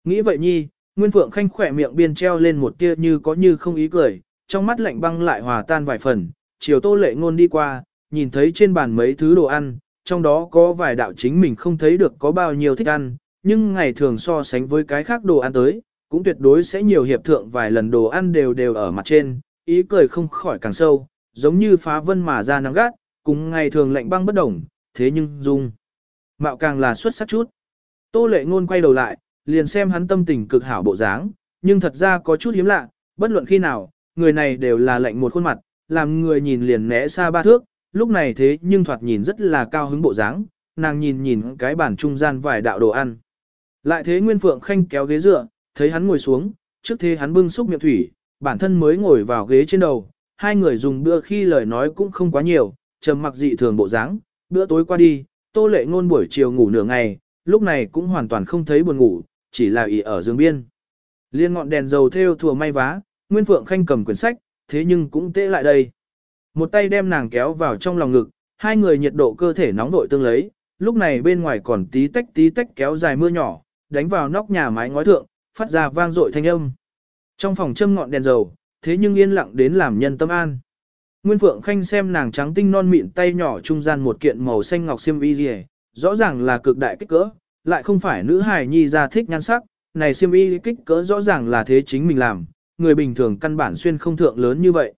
Nghĩ vậy nhi, Nguyên Phượng Khanh khỏe miệng biên treo lên một tia như có như không ý cười, trong mắt lạnh băng lại hòa tan vài phần, chiều tô lệ ngôn đi qua, nhìn thấy trên bàn mấy thứ đồ ăn, trong đó có vài đạo chính mình không thấy được có bao nhiêu thích ăn, nhưng ngày thường so sánh với cái khác đồ ăn tới, cũng tuyệt đối sẽ nhiều hiệp thượng vài lần đồ ăn đều đều ở mặt trên, ý cười không khỏi càng sâu, giống như phá vân mà ra nắng gắt, cùng ngày thường lạnh băng bất động, thế nhưng dung. Mạo càng là xuất sắc chút. Tô lệ ngôn quay đầu lại, liền xem hắn tâm tình cực hảo bộ dáng, nhưng thật ra có chút hiếm lạ, bất luận khi nào, người này đều là lạnh một khuôn mặt, làm người nhìn liền né xa ba thước, lúc này thế nhưng thoạt nhìn rất là cao hứng bộ dáng, nàng nhìn nhìn cái bàn trung gian vài đạo đồ ăn. Lại thế Nguyên Phượng Khanh kéo ghế dựa, thấy hắn ngồi xuống, trước thế hắn bưng xúc miệng thủy, bản thân mới ngồi vào ghế trên đầu, hai người dùng bữa khi lời nói cũng không quá nhiều, trầm mặc dị thường bộ dáng, bữa tối qua đi, Tô Lệ Ngôn buổi chiều ngủ nửa ngày, lúc này cũng hoàn toàn không thấy buồn ngủ, chỉ là ỉ ở giường biên. Liên ngọn đèn dầu theo thùa may vá, Nguyên Phượng Khanh cầm quyển sách, thế nhưng cũng tệ lại đây. Một tay đem nàng kéo vào trong lòng ngực, hai người nhiệt độ cơ thể nóng vội tương lấy, lúc này bên ngoài còn tí tách tí tách kéo dài mưa nhỏ, đánh vào nóc nhà mái ngói thượng, phát ra vang dội thanh âm. Trong phòng châm ngọn đèn dầu, thế nhưng yên lặng đến làm nhân tâm an. Nguyên Phượng Khanh xem nàng trắng tinh non mịn tay nhỏ trung gian một kiện màu xanh ngọc xiêm y rõ ràng là cực đại kích cỡ, lại không phải nữ hài nhi ra thích nhan sắc, này xiêm y kích cỡ rõ ràng là thế chính mình làm, người bình thường căn bản xuyên không thượng lớn như vậy.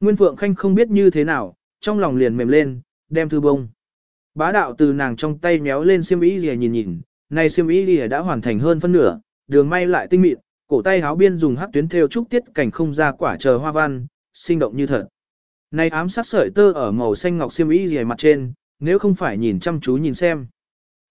Nguyên Phượng Khanh không biết như thế nào, trong lòng liền mềm lên, đem thư bông. Bá đạo từ nàng trong tay méo lên xiêm y lìa nhìn nhìn, này xiêm y lìa đã hoàn thành hơn phân nửa, đường may lại tinh mịn, cổ tay háo biên dùng hắc tuyến thêu trúc tiết cảnh không ra quả chờ hoa văn, sinh động như thật. Này ám sắc sợi tơ ở màu xanh ngọc xiêm y lìa mặt trên, nếu không phải nhìn chăm chú nhìn xem.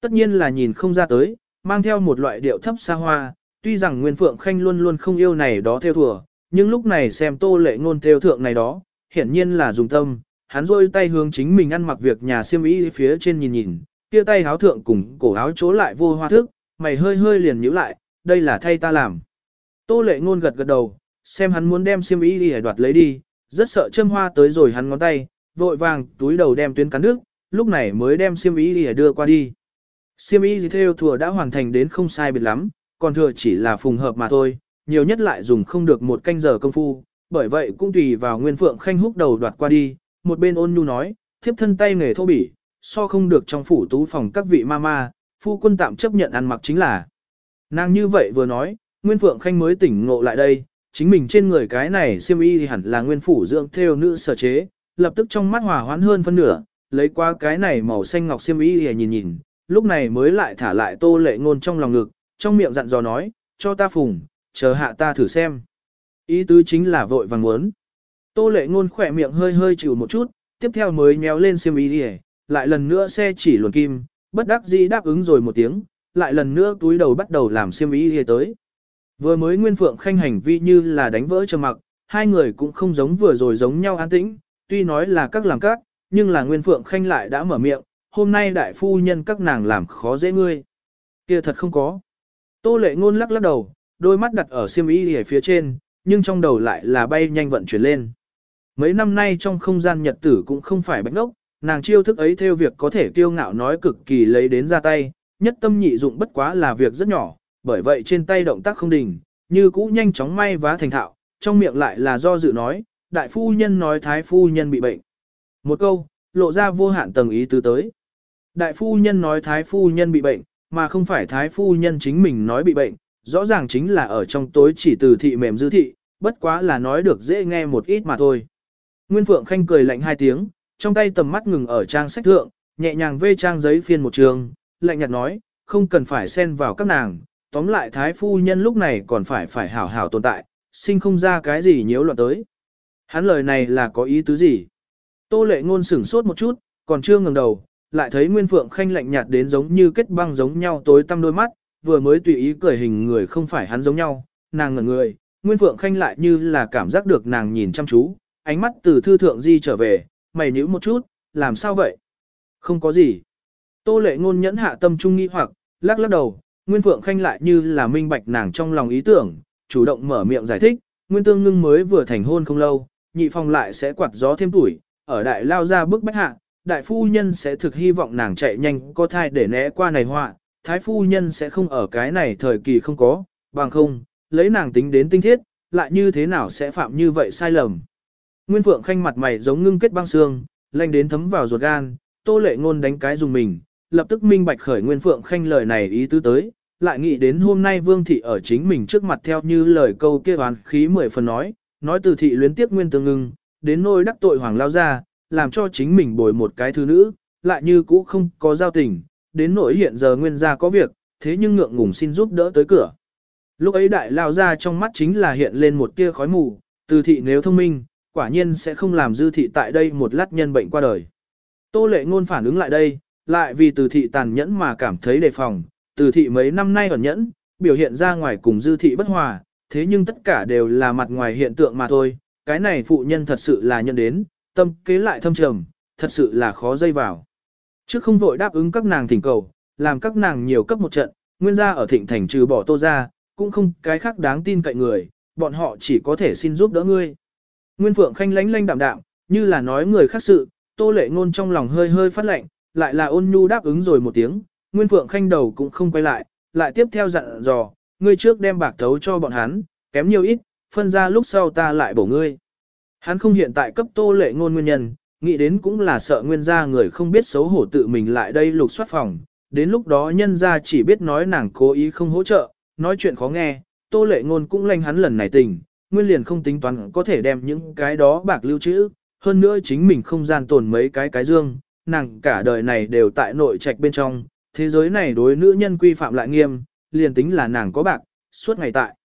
Tất nhiên là nhìn không ra tới, mang theo một loại điệu thấp xa hoa, tuy rằng Nguyên Phượng Khanh luôn luôn không yêu này đó theo thùa, nhưng lúc này xem tô lệ ngôn theo thượng này đó, hiển nhiên là dùng tâm, hắn rôi tay hướng chính mình ăn mặc việc nhà Siêm y phía trên nhìn nhìn, kia tay háo thượng cùng cổ áo chỗ lại vô hoa thức, mày hơi hơi liền nhíu lại, đây là thay ta làm. Tô lệ ngôn gật gật đầu, xem hắn muốn đem Siêm y đi đoạt lấy đi, rất sợ châm hoa tới rồi hắn ngón tay, vội vàng túi đầu đem tuyến cắn nước, lúc này mới đem Siêm y đi đưa qua đi. Siêm y gì theo thừa đã hoàn thành đến không sai biệt lắm, còn thừa chỉ là phùng hợp mà thôi, nhiều nhất lại dùng không được một canh giờ công phu, bởi vậy cũng tùy vào Nguyên Phượng Khanh húc đầu đoạt qua đi, một bên ôn nhu nói, thiếp thân tay nghề thô bỉ, so không được trong phủ tú phòng các vị ma ma, phu quân tạm chấp nhận ăn mặc chính là. Nàng như vậy vừa nói, Nguyên Phượng Khanh mới tỉnh ngộ lại đây, chính mình trên người cái này Siêm y thì hẳn là nguyên phủ dưỡng theo nữ sở chế, lập tức trong mắt hòa hoãn hơn phân nửa, lấy qua cái này màu xanh ngọc Siêm y thì nhìn nhìn, lúc này mới lại thả lại tô lệ ngôn trong lòng ngực, trong miệng dặn dò nói, cho ta phùng, chờ hạ ta thử xem. Ý tứ chính là vội vàng muốn. Tô lệ ngôn khỏe miệng hơi hơi chịu một chút, tiếp theo mới nhéo lên xiêm y đi lại lần nữa xe chỉ luồn kim, bất đắc dĩ đáp ứng rồi một tiếng, lại lần nữa túi đầu bắt đầu làm xiêm y đi tới. Vừa mới Nguyên Phượng Khanh hành vi như là đánh vỡ trầm mặc, hai người cũng không giống vừa rồi giống nhau an tĩnh, tuy nói là các làm các, nhưng là Nguyên Phượng Khanh lại đã mở miệng, hôm nay đại phu nhân các nàng làm khó dễ ngươi. kia thật không có. Tô lệ ngôn lắc lắc đầu, đôi mắt đặt ở xiêm y ở phía trên, nhưng trong đầu lại là bay nhanh vận chuyển lên. Mấy năm nay trong không gian nhật tử cũng không phải bạch ngốc, nàng chiêu thức ấy theo việc có thể kiêu ngạo nói cực kỳ lấy đến ra tay, nhất tâm nhị dụng bất quá là việc rất nhỏ, bởi vậy trên tay động tác không đình, như cũ nhanh chóng may vá thành thạo, trong miệng lại là do dự nói, đại phu nhân nói thái phu nhân bị bệnh. Một câu, lộ ra vô hạn tầng ý tứ tới. Đại phu nhân nói thái phu nhân bị bệnh, mà không phải thái phu nhân chính mình nói bị bệnh, rõ ràng chính là ở trong tối chỉ từ thị mềm dư thị, bất quá là nói được dễ nghe một ít mà thôi. Nguyên Phượng Khanh cười lạnh hai tiếng, trong tay tầm mắt ngừng ở trang sách thượng, nhẹ nhàng vê trang giấy phiên một trường, lạnh nhạt nói, không cần phải xen vào các nàng, tóm lại thái phu nhân lúc này còn phải phải hảo hảo tồn tại, sinh không ra cái gì nhiễu loạn tới. Hắn lời này là có ý tứ gì? Tô lệ ngôn sửng sốt một chút, còn chưa ngẩng đầu, lại thấy Nguyên Phượng Khanh lạnh nhạt đến giống như kết băng giống nhau tối tăm đôi mắt, vừa mới tùy ý cười hình người không phải hắn giống nhau, nàng ngẩn người, Nguyên Phượng Khanh lại như là cảm giác được nàng nhìn chăm chú, ánh mắt từ thư thượng di trở về, mày nhíu một chút, làm sao vậy? Không có gì. Tô lệ ngôn nhẫn hạ tâm trung nghi hoặc, lắc lắc đầu, Nguyên Phượng Khanh lại như là minh bạch nàng trong lòng ý tưởng, chủ động mở miệng giải thích, Nguyên Tương Ngưng mới vừa thành hôn không lâu, nhị phòng lại sẽ quạt gió thêm tuổi, ở đại lao ra bước bách hạ, đại phu nhân sẽ thực hy vọng nàng chạy nhanh có thai để né qua này họa, thái phu nhân sẽ không ở cái này thời kỳ không có, bằng không, lấy nàng tính đến tinh thiết, lại như thế nào sẽ phạm như vậy sai lầm. Nguyên Phượng Khanh mặt mày giống ngưng kết băng xương, lanh đến thấm vào ruột gan, tô lệ ngôn đánh cái dùng mình, lập tức minh bạch khởi Nguyên Phượng Khanh lời này ý tứ tới, lại nghĩ đến hôm nay Vương Thị ở chính mình trước mặt theo như lời câu kia oán khí mười phần nói, nói từ thị luyến tiếp Nguyên Tương ngưng, đến nỗi đắc tội Hoàng Lao ra, làm cho chính mình bồi một cái thứ nữ, lại như cũ không có giao tình, đến nỗi hiện giờ Nguyên gia có việc, thế nhưng ngượng ngùng xin giúp đỡ tới cửa. Lúc ấy đại lao ra trong mắt chính là hiện lên một tia khói mù, từ thị nếu thông minh, quả nhiên sẽ không làm dư thị tại đây một lát nhân bệnh qua đời. Tô lệ ngôn phản ứng lại đây, lại vì từ thị tàn nhẫn mà cảm thấy đề phòng, từ thị mấy năm nay ẩn nhẫn, biểu hiện ra ngoài cùng dư thị bất hòa, thế nhưng tất cả đều là mặt ngoài hiện tượng mà thôi, cái này phụ nhân thật sự là nhận đến, tâm kế lại thâm trầm, thật sự là khó dây vào. Trước không vội đáp ứng các nàng thỉnh cầu, làm các nàng nhiều cấp một trận, nguyên gia ở thịnh thành trừ bỏ tô ra, cũng không cái khác đáng tin cậy người, bọn họ chỉ có thể xin giúp đỡ ngươi. Nguyên Phượng Khanh lánh lánh đạm đạm, như là nói người khác sự, tô lệ ngôn trong lòng hơi hơi phát lạnh, lại là ôn nhu đáp ứng rồi một tiếng, Nguyên Phượng Khanh đầu cũng không quay lại, lại tiếp theo dặn dò, ngươi trước đem bạc thấu cho bọn hắn, kém nhiều ít, phân ra lúc sau ta lại bổ ngươi. Hắn không hiện tại cấp tô lệ ngôn nguyên nhân, nghĩ đến cũng là sợ nguyên gia người không biết xấu hổ tự mình lại đây lục soát phòng, đến lúc đó nhân gia chỉ biết nói nàng cố ý không hỗ trợ, nói chuyện khó nghe, tô lệ ngôn cũng lanh hắn lần này tình, nguyên liền không tính toán có thể đem những cái đó bạc lưu trữ, hơn nữa chính mình không gian tồn mấy cái cái dương, nàng cả đời này đều tại nội trạch bên trong, thế giới này đối nữ nhân quy phạm lại nghiêm, liền tính là nàng có bạc, suốt ngày tại.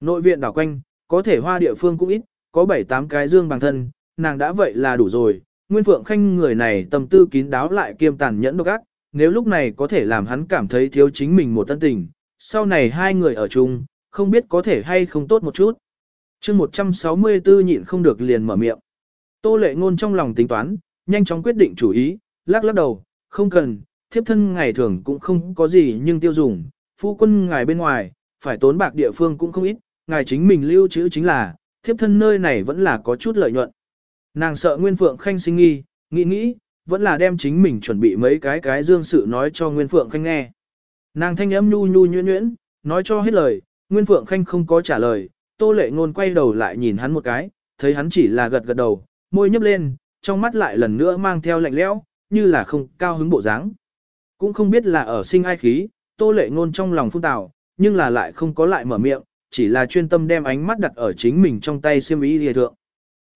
Nội viện đảo quanh, có thể hoa địa phương cũng ít, có 7-8 cái dương bằng thân, nàng đã vậy là đủ rồi. Nguyên Phượng Khanh người này tâm tư kín đáo lại kiêm tàn nhẫn độc ác, nếu lúc này có thể làm hắn cảm thấy thiếu chính mình một tân tình, sau này hai người ở chung, không biết có thể hay không tốt một chút. chương 164 nhịn không được liền mở miệng. Tô lệ ngôn trong lòng tính toán, nhanh chóng quyết định chủ ý, lắc lắc đầu, không cần, thiếp thân ngày thường cũng không có gì nhưng tiêu dùng, phu quân ngài bên ngoài, phải tốn bạc địa phương cũng không ít, ngài chính mình lưu trữ chính là, thiếp thân nơi này vẫn là có chút lợi nhuận. Nàng sợ Nguyên Phượng Khanh sinh nghi, nghĩ nghĩ, vẫn là đem chính mình chuẩn bị mấy cái cái dương sự nói cho Nguyên Phượng Khanh nghe. Nàng thanh âm nhu nhu nhuyễn nhuyễn, nói cho hết lời, Nguyên Phượng Khanh không có trả lời, Tô Lệ Ngôn quay đầu lại nhìn hắn một cái, thấy hắn chỉ là gật gật đầu, môi nhấp lên, trong mắt lại lần nữa mang theo lạnh lẽo, như là không cao hứng bộ dáng. Cũng không biết là ở sinh ai khí, Tô Lệ Ngôn trong lòng phun tào, nhưng là lại không có lại mở miệng, chỉ là chuyên tâm đem ánh mắt đặt ở chính mình trong tay xiêm y lìa thượng.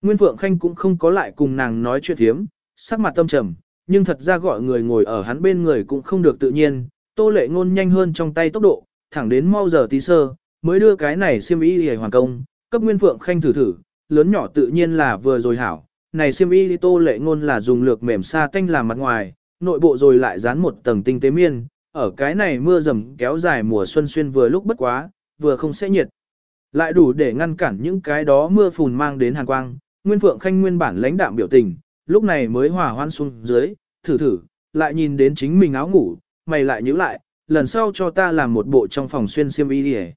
Nguyên Phượng Khanh cũng không có lại cùng nàng nói chuyện thiếm, sắc mặt tâm trầm, nhưng thật ra gọi người ngồi ở hắn bên người cũng không được tự nhiên, tô lệ ngôn nhanh hơn trong tay tốc độ, thẳng đến mau giờ tí sơ, mới đưa cái này xiêm y lìa hoàn công, cấp Nguyên Phượng Khanh thử thử, lớn nhỏ tự nhiên là vừa rồi hảo, này xiêm y tô lệ ngôn là dùng lược mềm sa tanh làm mặt ngoài, nội bộ rồi lại dán một tầng tinh tế miên, ở cái này mưa rầm kéo dài mùa xuân xuyên vừa lúc bất quá, vừa không sẽ nhiệt. Lại đủ để ngăn cản những cái đó mưa phùn mang đến hàn quang, Nguyên Phượng Khanh nguyên bản lãnh đạm biểu tình, lúc này mới hòa hoan xuống dưới, thử thử, lại nhìn đến chính mình áo ngủ, mày lại nhíu lại, lần sau cho ta làm một bộ trong phòng xuyên xiêm y đi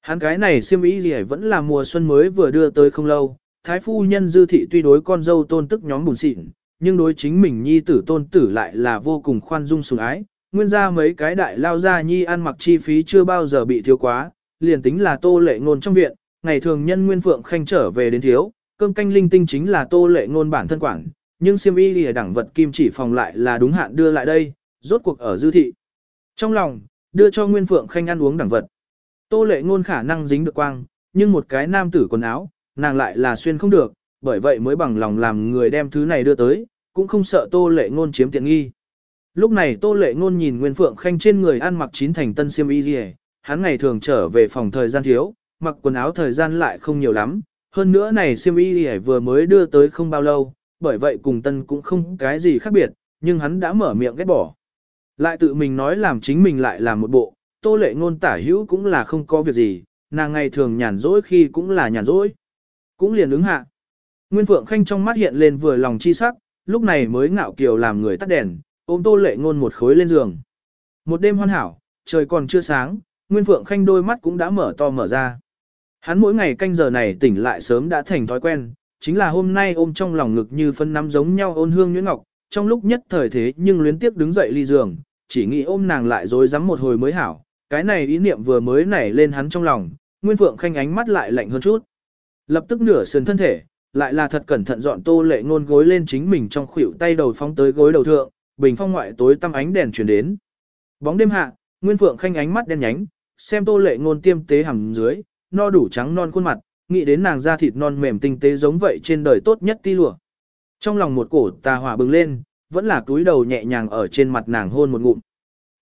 Hắn cái này xiêm y gì vẫn là mùa xuân mới vừa đưa tới không lâu, thái phu nhân dư thị tuy đối con dâu tôn tức nhóm bùn xịn, nhưng đối chính mình nhi tử tôn tử lại là vô cùng khoan dung sủng ái, nguyên ra mấy cái đại lao ra nhi ăn mặc chi phí chưa bao giờ bị thiếu quá, liền tính là tô lệ ngôn trong viện, ngày thường nhân nguyên phượng khanh trở về đến thiếu, cơm canh linh tinh chính là tô lệ ngôn bản thân quản, nhưng siêm y lìa đẳng vật kim chỉ phòng lại là đúng hạn đưa lại đây, rốt cuộc ở dư thị. Trong lòng, đưa cho Nguyên Phượng Khanh ăn uống đẳng vật. Tô lệ ngôn khả năng dính được quang, nhưng một cái nam tử quần áo, nàng lại là xuyên không được, bởi vậy mới bằng lòng làm người đem thứ này đưa tới, cũng không sợ tô lệ ngôn chiếm tiện nghi. Lúc này tô lệ ngôn nhìn Nguyên Phượng Khanh trên người ăn mặc chín thành tân siêm y lìa, hắn ngày thường trở về phòng thời gian thiếu, mặc quần áo thời gian lại không nhiều lắm, hơn nữa này siêm y vừa mới đưa tới không bao lâu, bởi vậy cùng tân cũng không cái gì khác biệt, nhưng hắn đã mở miệng ghét bỏ. Lại tự mình nói làm chính mình lại làm một bộ, tô lệ ngôn tả hữu cũng là không có việc gì, nàng ngày thường nhàn rỗi khi cũng là nhàn rỗi. Cũng liền ứng hạ. Nguyên Phượng Khanh trong mắt hiện lên vừa lòng chi sắc, lúc này mới ngạo kiều làm người tắt đèn, ôm tô lệ ngôn một khối lên giường. Một đêm hoàn hảo, trời còn chưa sáng, Nguyên Phượng Khanh đôi mắt cũng đã mở to mở ra. Hắn mỗi ngày canh giờ này tỉnh lại sớm đã thành thói quen, chính là hôm nay ôm trong lòng ngực như phân nắm giống nhau ôn hương nhuyễn ngọc, trong lúc nhất thời thế nhưng luyến tiếp đứng dậy ly giường, chỉ nghĩ ôm nàng lại rồi dám một hồi mới hảo, cái này ý niệm vừa mới nảy lên hắn trong lòng, Nguyên Phượng Khanh ánh mắt lại lạnh hơn chút. Lập tức nửa sườn thân thể, lại là thật cẩn thận dọn tô lệ ngôn gối lên chính mình trong khuỷu tay đầu phóng tới gối đầu thượng, bình phong ngoại tối tăm ánh đèn truyền đến. Bóng đêm hạ, Nguyên Phượng Khanh ánh mắt đen nhánh, xem tô lệ ngôn tiêm tế hằng dưới, no đủ trắng non khuôn mặt, nghĩ đến nàng da thịt non mềm tinh tế giống vậy trên đời tốt nhất ti lụa. Trong lòng một cổ tà hỏa bừng lên, vẫn là túi đầu nhẹ nhàng ở trên mặt nàng hôn một ngụm.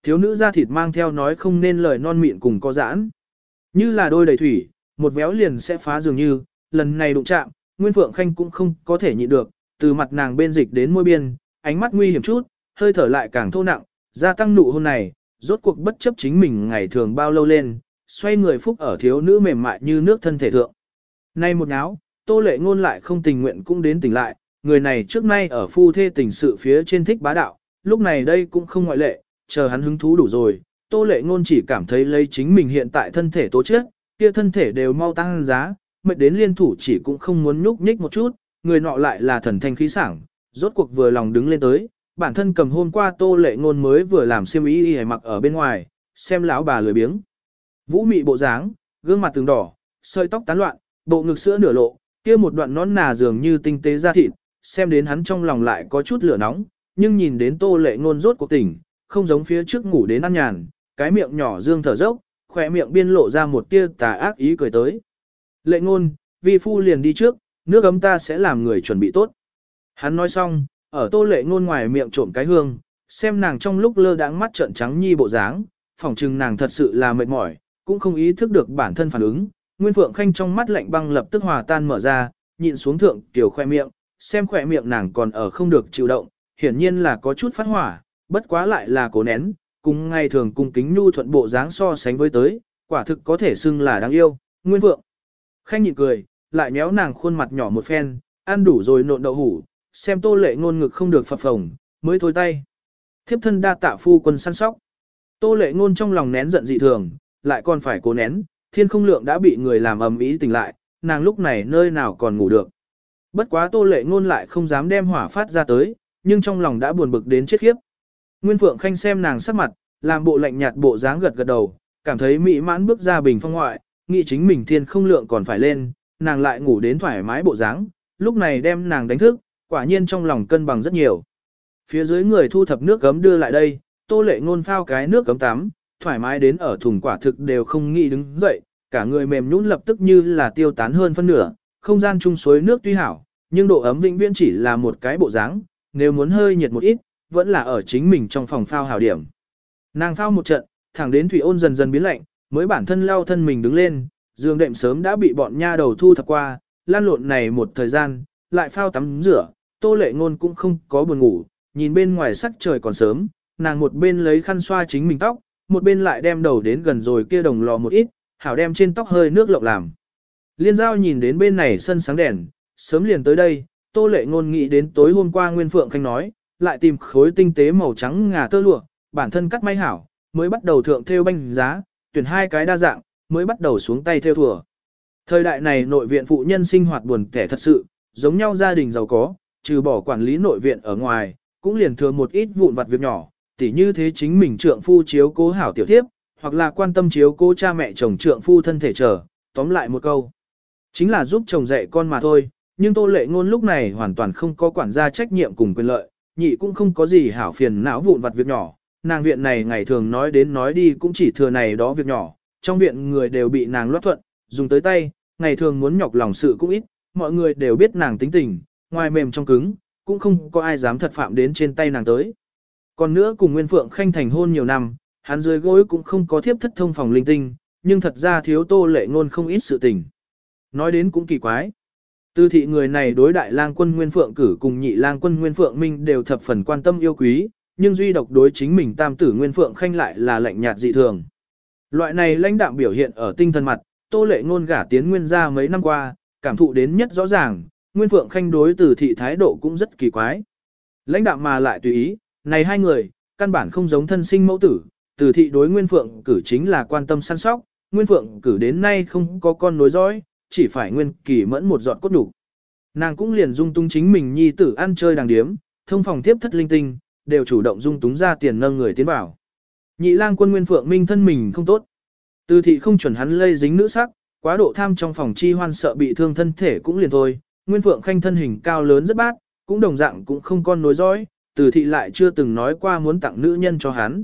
Thiếu nữ da thịt mang theo nói không nên lời non mịn cùng có giãn. Như là đôi đầy thủy, một véo liền sẽ phá dường như, lần này đụng chạm, Nguyên Phượng Khanh cũng không có thể nhịn được, từ mặt nàng bên dịch đến môi biên, ánh mắt nguy hiểm chút, hơi thở lại càng thô nặng, gia tăng nụ hôn này, rốt cuộc bất chấp chính mình ngày thường bao lâu lên, xoay người phúc ở thiếu nữ mềm mại như nước thân thể thượng. Nay một áo, tô lệ ngôn lại không tình nguyện cũng đến tỉnh lại, người này trước nay ở phu thê tình sự phía trên thích bá đạo, lúc này đây cũng không ngoại lệ, chờ hắn hứng thú đủ rồi, tô lệ ngôn chỉ cảm thấy lấy chính mình hiện tại thân thể tố chết, kia thân thể đều mau tăng giá, mệt đến liên thủ chỉ cũng không muốn nhúc nhích một chút, người nọ lại là thần thanh khí sảng, rốt cuộc vừa lòng đứng lên tới, bản thân cầm hôm qua tô lệ ngôn mới vừa làm xiêm y y mặc ở bên ngoài, xem lão bà lười biếng. Vũ mị bộ dáng, gương mặt từng đỏ, sợi tóc tán loạn, bộ ngực sữa nửa lộ, kia một đoạn nón nà dường như tinh tế da thịt, xem đến hắn trong lòng lại có chút lửa nóng, nhưng nhìn đến tô lệ ngôn rốt cuộc tỉnh, không giống phía trước ngủ đến ăn nhàn, cái miệng nhỏ dương thở dốc, khỏe miệng biên lộ ra một tia tà ác ý cười tới. Lệ ngôn, vi phu liền đi trước, nước ấm ta sẽ làm người chuẩn bị tốt. Hắn nói xong, ở tô lệ ngôn ngoài miệng trộm cái hương, xem nàng trong lúc lơ đãng mắt trợn trắng nhi bộ dáng, phỏng chừng nàng thật sự là mệt mỏi, cũng không ý thức được bản thân phản ứng. Nguyên Phượng Khanh trong mắt lạnh băng lập tức hòa tan mở ra, nhịn xuống thượng tiểu khoe miệng, xem khoe miệng nàng còn ở không được chịu động, hiển nhiên là có chút phát hỏa, bất quá lại là cố nén, cùng ngày thường cung kính nhu thuận bộ dáng so sánh với tới, quả thực có thể xưng là đáng yêu. Nguyên Phượng Khanh nhịn cười, lại nhéo nàng khuôn mặt nhỏ một phen, ăn đủ rồi nộn đậu hủ, xem tô lệ ngôn ngực không được phập phồng, mới thôi tay. Thiếp thân đa tạ phu quân săn sóc. Tô lệ ngôn trong lòng nén giận dị thường, lại còn phải cố nén, thiên không lượng đã bị người làm ầm ý tỉnh lại, nàng lúc này nơi nào còn ngủ được. Bất quá tô lệ ngôn lại không dám đem hỏa phát ra tới, nhưng trong lòng đã buồn bực đến chết khiếp. Nguyên Phượng Khanh xem nàng sắc mặt, làm bộ lạnh nhạt bộ dáng gật gật đầu, cảm thấy mỹ mãn bước ra bình phong ngoại, nghĩ chính mình thiên không lượng còn phải lên, nàng lại ngủ đến thoải mái bộ dáng, lúc này đem nàng đánh thức, quả nhiên trong lòng cân bằng rất nhiều. Phía dưới người thu thập nước gấm đưa lại đây, tô lệ ngôn phao cái nước gấm tắm, thoải mái đến ở thùng quả thực đều không nghĩ đứng dậy, cả người mềm nhũn lập tức như là tiêu tán hơn phân nửa, không gian chung suối nước tuy hảo, nhưng độ ấm vĩnh viễn chỉ là một cái bộ dáng, nếu muốn hơi nhiệt một ít, vẫn là ở chính mình trong phòng phao hảo điểm. Nàng phao một trận, thẳng đến thủy ôn dần dần biến lạnh, mới bản thân lao thân mình đứng lên, giường đệm sớm đã bị bọn nha đầu thu thập qua, lan lộn này một thời gian, lại phao tắm rửa, tô lệ ngôn cũng không có buồn ngủ, nhìn bên ngoài sắc trời còn sớm, nàng một bên lấy khăn xoa chính mình tóc, một bên lại đem đầu đến gần rồi kia đồng lò một ít, hảo đem trên tóc hơi nước lộng làm. Liên giao nhìn đến bên này sân sáng đèn, sớm liền tới đây, tô lệ ngôn nghĩ đến tối hôm qua Nguyên Phượng Khanh nói, lại tìm khối tinh tế màu trắng ngà tơ lụa, bản thân cắt may hảo, mới bắt đầu thượng theo banh giá, tuyển hai cái đa dạng, mới bắt đầu xuống tay theo thừa. Thời đại này nội viện phụ nhân sinh hoạt buồn kẻ thật sự, giống nhau gia đình giàu có, trừ bỏ quản lý nội viện ở ngoài, cũng liền thừa một ít vụn vặt việc nhỏ, tỉ như thế chính mình trượng phu chiếu cố hảo tiểu thiếp, hoặc là quan tâm chiếu cố cha mẹ chồng trượng phu thân thể trở, tóm lại một câu. Chính là giúp chồng dạy con mà thôi, nhưng tô lệ ngôn lúc này hoàn toàn không có quản gia trách nhiệm cùng quyền lợi, nhị cũng không có gì hảo phiền não vụn vặt việc nhỏ, nàng viện này ngày thường nói đến nói đi cũng chỉ thừa này đó việc nhỏ, trong viện người đều bị nàng loát thuận, dùng tới tay, ngày thường muốn nhọc lòng sự cũng ít, mọi người đều biết nàng tính tình, ngoài mềm trong cứng, cũng không có ai dám thật phạm đến trên tay nàng tới. Còn nữa cùng Nguyên Phượng Khanh thành hôn nhiều năm, hắn dưới gối cũng không có thiếp thất thông phòng linh tinh, nhưng thật ra thiếu tô lệ ngôn không ít sự tình. Nói đến cũng kỳ quái. Tư thị người này đối đại lang quân Nguyên Phượng cử cùng nhị lang quân Nguyên Phượng Minh đều thập phần quan tâm yêu quý, nhưng duy độc đối chính mình tam tử Nguyên Phượng Khanh lại là lạnh nhạt dị thường. Loại này lãnh đạm biểu hiện ở tinh thần mặt, tô lệ ngôn gả tiến nguyên gia mấy năm qua, cảm thụ đến nhất rõ ràng, Nguyên Phượng Khanh đối tử thị thái độ cũng rất kỳ quái. Lãnh đạm mà lại tùy ý, này hai người, căn bản không giống thân sinh mẫu tử, tử thị đối Nguyên Phượng cử chính là quan tâm săn sóc, Nguyên Phượng cử đến nay không có con nối dõi, chỉ phải Nguyên Kỳ mẫn một giọt cốt đủ. Nàng cũng liền dung tung chính mình nhi tử ăn chơi đàng điếm, thông phòng tiếp thất linh tinh, đều chủ động dung túng ra tiền nâng người tiến vào. Nhị lang quân Nguyên Phượng Minh thân mình không tốt. Từ thị không chuẩn hắn lây dính nữ sắc, quá độ tham trong phòng chi hoan sợ bị thương thân thể cũng liền thôi. Nguyên Phượng Khanh thân hình cao lớn rất bát, cũng đồng dạng cũng không con nối dõi, từ thị lại chưa từng nói qua muốn tặng nữ nhân cho hắn.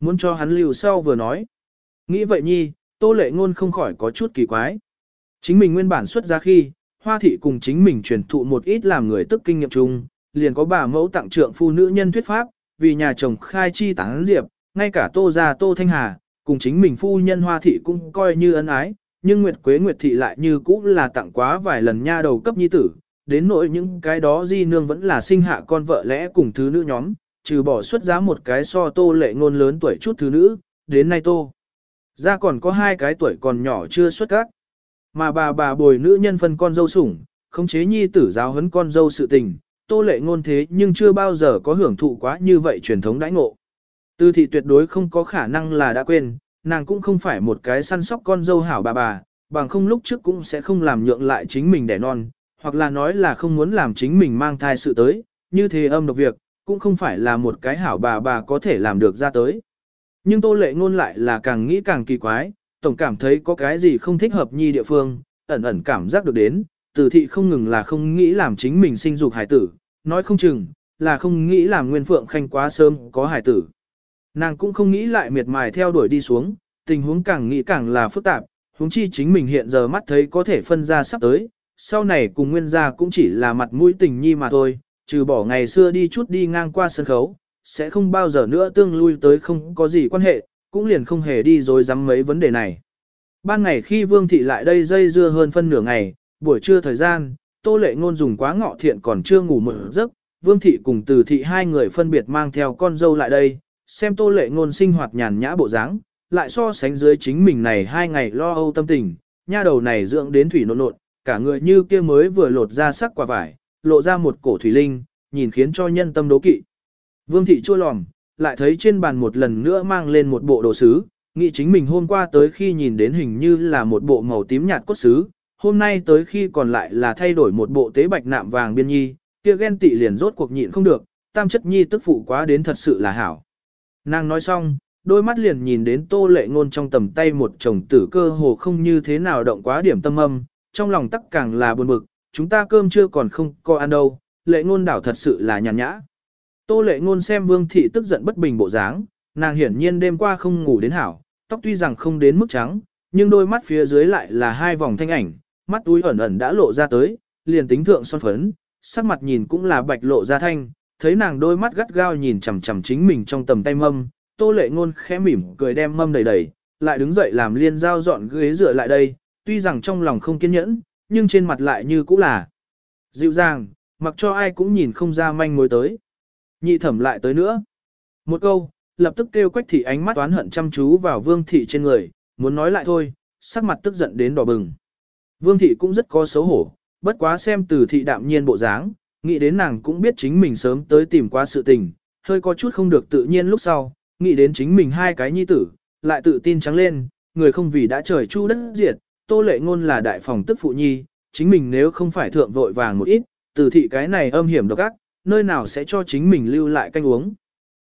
Muốn cho hắn lưu sau vừa nói. Nghĩ vậy nhi, tô lệ ngôn không khỏi có chút kỳ quái. Chính mình nguyên bản xuất ra khi, hoa thị cùng chính mình truyền thụ một ít làm người tức kinh nghiệm chung, liền có bà mẫu tặng trượng phu nữ nhân thuyết pháp, vì nhà chồng khai chi tán diệp, ngay cả tô gia tô thanh hà, cùng chính mình phu nhân hoa thị cũng coi như ân ái, nhưng Nguyệt Quế Nguyệt thị lại như cũ là tặng quá vài lần nha đầu cấp nhi tử, đến nỗi những cái đó di nương vẫn là sinh hạ con vợ lẽ cùng thứ nữ nhóm, trừ bỏ xuất giá một cái so tô lệ ngôn lớn tuổi chút thứ nữ, đến nay tô. Ra còn có hai cái tuổi còn nhỏ chưa xuất các. Mà bà bà bồi nữ nhân phân con dâu sủng, không chế nhi tử giáo huấn con dâu sự tình, tô lệ ngôn thế nhưng chưa bao giờ có hưởng thụ quá như vậy truyền thống đãi ngộ. Tư thị tuyệt đối không có khả năng là đã quên, nàng cũng không phải một cái săn sóc con dâu hảo bà bà, bằng không lúc trước cũng sẽ không làm nhượng lại chính mình đẻ non, hoặc là nói là không muốn làm chính mình mang thai sự tới, như thế âm độc việc, cũng không phải là một cái hảo bà bà có thể làm được ra tới. Nhưng tô lệ ngôn lại là càng nghĩ càng kỳ quái, tổng cảm thấy có cái gì không thích hợp nhi địa phương, ẩn ẩn cảm giác được đến, tử thị không ngừng là không nghĩ làm chính mình sinh dục hải tử, nói không chừng, là không nghĩ làm nguyên phượng khanh quá sớm có hải tử. Nàng cũng không nghĩ lại miệt mài theo đuổi đi xuống, tình huống càng nghĩ càng là phức tạp, huống chi chính mình hiện giờ mắt thấy có thể phân ra sắp tới, sau này cùng nguyên gia cũng chỉ là mặt mũi tình nhi mà thôi, trừ bỏ ngày xưa đi chút đi ngang qua sân khấu, sẽ không bao giờ nữa tương lui tới không có gì quan hệ, cũng liền không hề đi rồi dám mấy vấn đề này. Ban ngày khi Vương Thị lại đây dây dưa hơn phân nửa ngày, buổi trưa thời gian, Tô Lệ Ngôn dùng quá ngọ thiện còn chưa ngủ mở giấc, Vương Thị cùng Từ Thị hai người phân biệt mang theo con dâu lại đây, xem Tô Lệ Ngôn sinh hoạt nhàn nhã bộ dáng, lại so sánh dưới chính mình này hai ngày lo âu tâm tình, nha đầu này dưỡng đến thủy nộn nộn, cả người như kia mới vừa lột ra sắc quả vải, lộ ra một cổ thủy linh, nhìn khiến cho nhân tâm đố kỵ. Vương thị chua lòm, lại thấy trên bàn một lần nữa mang lên một bộ đồ sứ, nghĩ chính mình hôm qua tới khi nhìn đến hình như là một bộ màu tím nhạt cốt sứ, hôm nay tới khi còn lại là thay đổi một bộ tế bạch nạm vàng biên nhi, kia ghen tị liền rốt cuộc nhịn không được, tam chất nhi tức phụ quá đến thật sự là hảo. Nàng nói xong, đôi mắt liền nhìn đến tô lệ ngôn trong tầm tay một chồng tử cơ hồ không như thế nào động quá điểm tâm âm, trong lòng tắc càng là buồn bực, chúng ta cơm chưa còn không có ăn đâu, lệ ngôn đảo thật sự là nhàn nhã. Tô lệ ngôn xem vương thị tức giận bất bình bộ dáng, nàng hiển nhiên đêm qua không ngủ đến hảo, tóc tuy rằng không đến mức trắng, nhưng đôi mắt phía dưới lại là hai vòng thanh ảnh, mắt túi ẩn ẩn đã lộ ra tới, liền tính thượng son phấn, sắc mặt nhìn cũng là bạch lộ ra thanh, thấy nàng đôi mắt gắt gao nhìn chằm chằm chính mình trong tầm tay mâm, tô lệ ngôn khẽ mỉm cười đem mâm đầy đầy, lại đứng dậy làm liên giao dọn ghế dựa lại đây, tuy rằng trong lòng không kiên nhẫn, nhưng trên mặt lại như cũ là dịu dàng, mặc cho ai cũng nhìn không ra manh mối tới. Nhị thẩm lại tới nữa. Một câu, lập tức kêu quách thị ánh mắt toán hận chăm chú vào vương thị trên người, muốn nói lại thôi, sắc mặt tức giận đến đỏ bừng. Vương thị cũng rất có xấu hổ, bất quá xem từ thị đạm nhiên bộ dáng, nghĩ đến nàng cũng biết chính mình sớm tới tìm qua sự tình, hơi có chút không được tự nhiên lúc sau, nghĩ đến chính mình hai cái nhi tử, lại tự tin trắng lên, người không vì đã trời chu đất diệt, tô lệ ngôn là đại phòng tức phụ nhi, chính mình nếu không phải thượng vội vàng một ít, từ thị cái này âm hiểm độc ác, nơi nào sẽ cho chính mình lưu lại canh uống.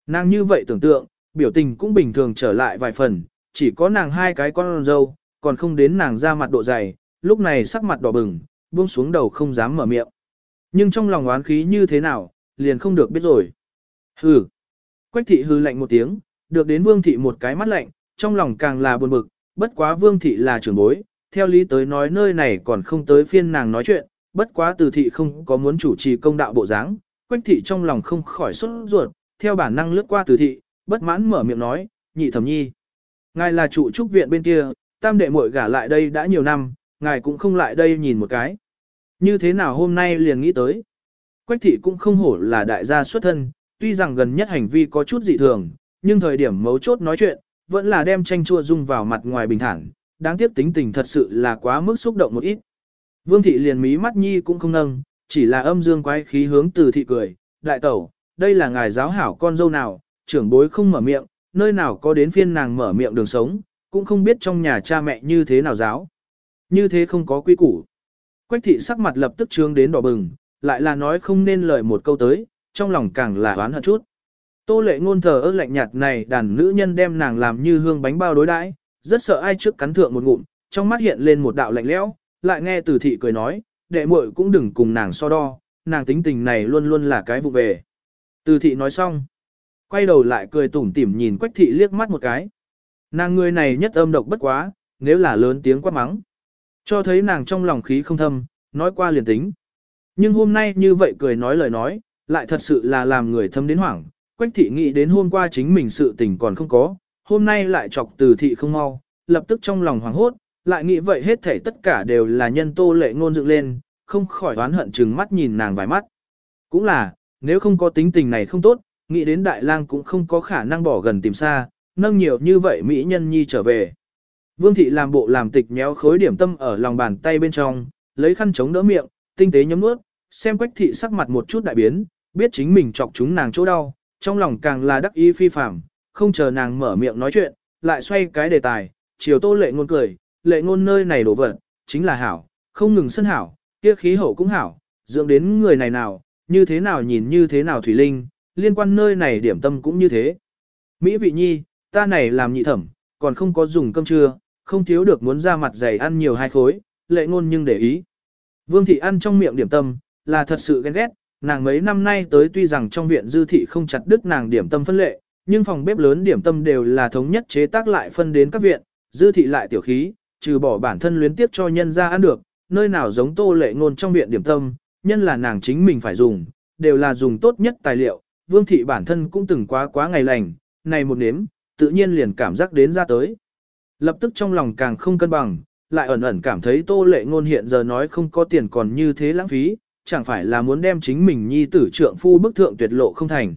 Nàng như vậy tưởng tượng, biểu tình cũng bình thường trở lại vài phần, chỉ có nàng hai cái con dâu, còn không đến nàng ra mặt độ dày, lúc này sắc mặt đỏ bừng, buông xuống đầu không dám mở miệng. Nhưng trong lòng oán khí như thế nào, liền không được biết rồi. Hừ. Quách thị hừ lạnh một tiếng, được đến vương thị một cái mắt lạnh, trong lòng càng là buồn bực, bất quá vương thị là trưởng bối, theo lý tới nói nơi này còn không tới phiên nàng nói chuyện, bất quá từ thị không có muốn chủ trì công đạo bộ dáng, quách thị trong lòng không khỏi xuất ruột, theo bản năng lướt qua từ thị, bất mãn mở miệng nói, nhị thẩm nhi. Ngài là trụ trúc viện bên kia, tam đệ muội gả lại đây đã nhiều năm, ngài cũng không lại đây nhìn một cái. Như thế nào hôm nay liền nghĩ tới. Quách thị cũng không hổ là đại gia xuất thân, tuy rằng gần nhất hành vi có chút dị thường, nhưng thời điểm mấu chốt nói chuyện, vẫn là đem tranh chua dung vào mặt ngoài bình thản, đáng tiếc tính tình thật sự là quá mức xúc động một ít. Vương thị liền mí mắt nhi cũng không nâng, chỉ là âm dương quái khí hướng từ thị cười, đại tẩu, đây là ngài giáo hảo con dâu nào, trưởng bối không mở miệng, nơi nào có đến phiên nàng mở miệng đường sống, cũng không biết trong nhà cha mẹ như thế nào giáo. Như thế không có quy củ. Quách thị sắc mặt lập tức trương đến đỏ bừng, lại là nói không nên lời một câu tới, trong lòng càng là oán hận chút. Tô lệ ngôn thờ ơ lạnh nhạt này đàn nữ nhân đem nàng làm như hương bánh bao đối đãi, rất sợ ai trước cắn thượng một ngụm, trong mắt hiện lên một đạo lạnh lẽo, lại nghe từ thị cười nói, đệ muội cũng đừng cùng nàng so đo, nàng tính tình này luôn luôn là cái vụ về. Từ thị nói xong, quay đầu lại cười tủm tỉm nhìn quách thị liếc mắt một cái. Nàng người này nhất âm độc bất quá, nếu là lớn tiếng quát mắng. Cho thấy nàng trong lòng khí không thâm, nói qua liền tính. Nhưng hôm nay như vậy cười nói lời nói, lại thật sự là làm người thâm đến hoảng. Quách thị nghĩ đến hôm qua chính mình sự tình còn không có, hôm nay lại chọc từ thị không mau, lập tức trong lòng hoảng hốt, lại nghĩ vậy hết thảy tất cả đều là nhân tô lệ ngôn dựng lên, không khỏi oán hận chừng mắt nhìn nàng vài mắt. Cũng là, nếu không có tính tình này không tốt, nghĩ đến đại lang cũng không có khả năng bỏ gần tìm xa, nâng nhiều như vậy mỹ nhân nhi trở về. Vương thị làm bộ làm tịch nhéo khối điểm tâm ở lòng bàn tay bên trong, lấy khăn chống đỡ miệng, tinh tế nhấm nuốt, xem quách thị sắc mặt một chút đại biến, biết chính mình chọc chúng nàng chỗ đau, trong lòng càng là đắc ý phi phạm, không chờ nàng mở miệng nói chuyện, lại xoay cái đề tài, chiều tô lệ ngôn cười, lệ ngôn nơi này đổ vật, chính là hảo, không ngừng sân hảo, kia khí hậu cũng hảo, dưỡng đến người này nào, như thế nào nhìn như thế nào thủy linh, liên quan nơi này điểm tâm cũng như thế. Mỹ vị nhi, ta này làm nhị thẩm, còn không có dùng cơm trưa, không thiếu được muốn ra mặt dày ăn nhiều hai khối, lệ ngôn nhưng để ý. Vương thị ăn trong miệng điểm tâm, là thật sự ghen ghét, nàng mấy năm nay tới tuy rằng trong viện dư thị không chặt đứt nàng điểm tâm phân lệ, nhưng phòng bếp lớn điểm tâm đều là thống nhất chế tác lại phân đến các viện, dư thị lại tiểu khí, trừ bỏ bản thân luyến tiếp cho nhân ra ăn được, nơi nào giống tô lệ ngôn trong viện điểm tâm, nhân là nàng chính mình phải dùng, đều là dùng tốt nhất tài liệu, vương thị bản thân cũng từng quá quá ngày lành, này một nếm, tự nhiên liền cảm giác đến ra tới. Lập tức trong lòng càng không cân bằng, lại ẩn ẩn cảm thấy tô lệ ngôn hiện giờ nói không có tiền còn như thế lãng phí, chẳng phải là muốn đem chính mình nhi tử trượng phu bức thượng tuyệt lộ không thành.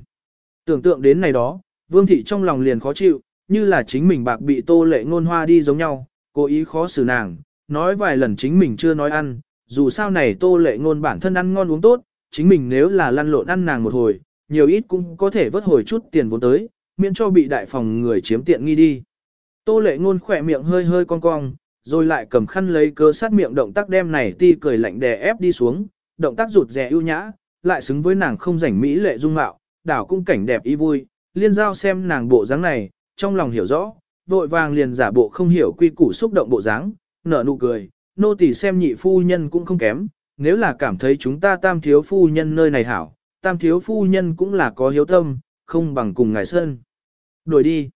Tưởng tượng đến này đó, vương thị trong lòng liền khó chịu, như là chính mình bạc bị tô lệ ngôn hoa đi giống nhau, cố ý khó xử nàng, nói vài lần chính mình chưa nói ăn, dù sao này tô lệ ngôn bản thân ăn ngon uống tốt, chính mình nếu là lăn lộn ăn nàng một hồi, nhiều ít cũng có thể vớt hồi chút tiền vốn tới, miễn cho bị đại phòng người chiếm tiện nghi đi. Tô lệ ngôn khỏe miệng hơi hơi cong cong, rồi lại cầm khăn lấy cơ sát miệng động tác đem này ti cười lạnh đè ép đi xuống, động tác rụt rè ưu nhã, lại xứng với nàng không rảnh mỹ lệ dung mạo, đảo cung cảnh đẹp ý vui, liên giao xem nàng bộ dáng này, trong lòng hiểu rõ, vội vàng liền giả bộ không hiểu quy củ xúc động bộ dáng, nở nụ cười, nô tỳ xem nhị phu nhân cũng không kém, nếu là cảm thấy chúng ta tam thiếu phu nhân nơi này hảo, tam thiếu phu nhân cũng là có hiếu tâm, không bằng cùng ngài sơn. Đổi đi.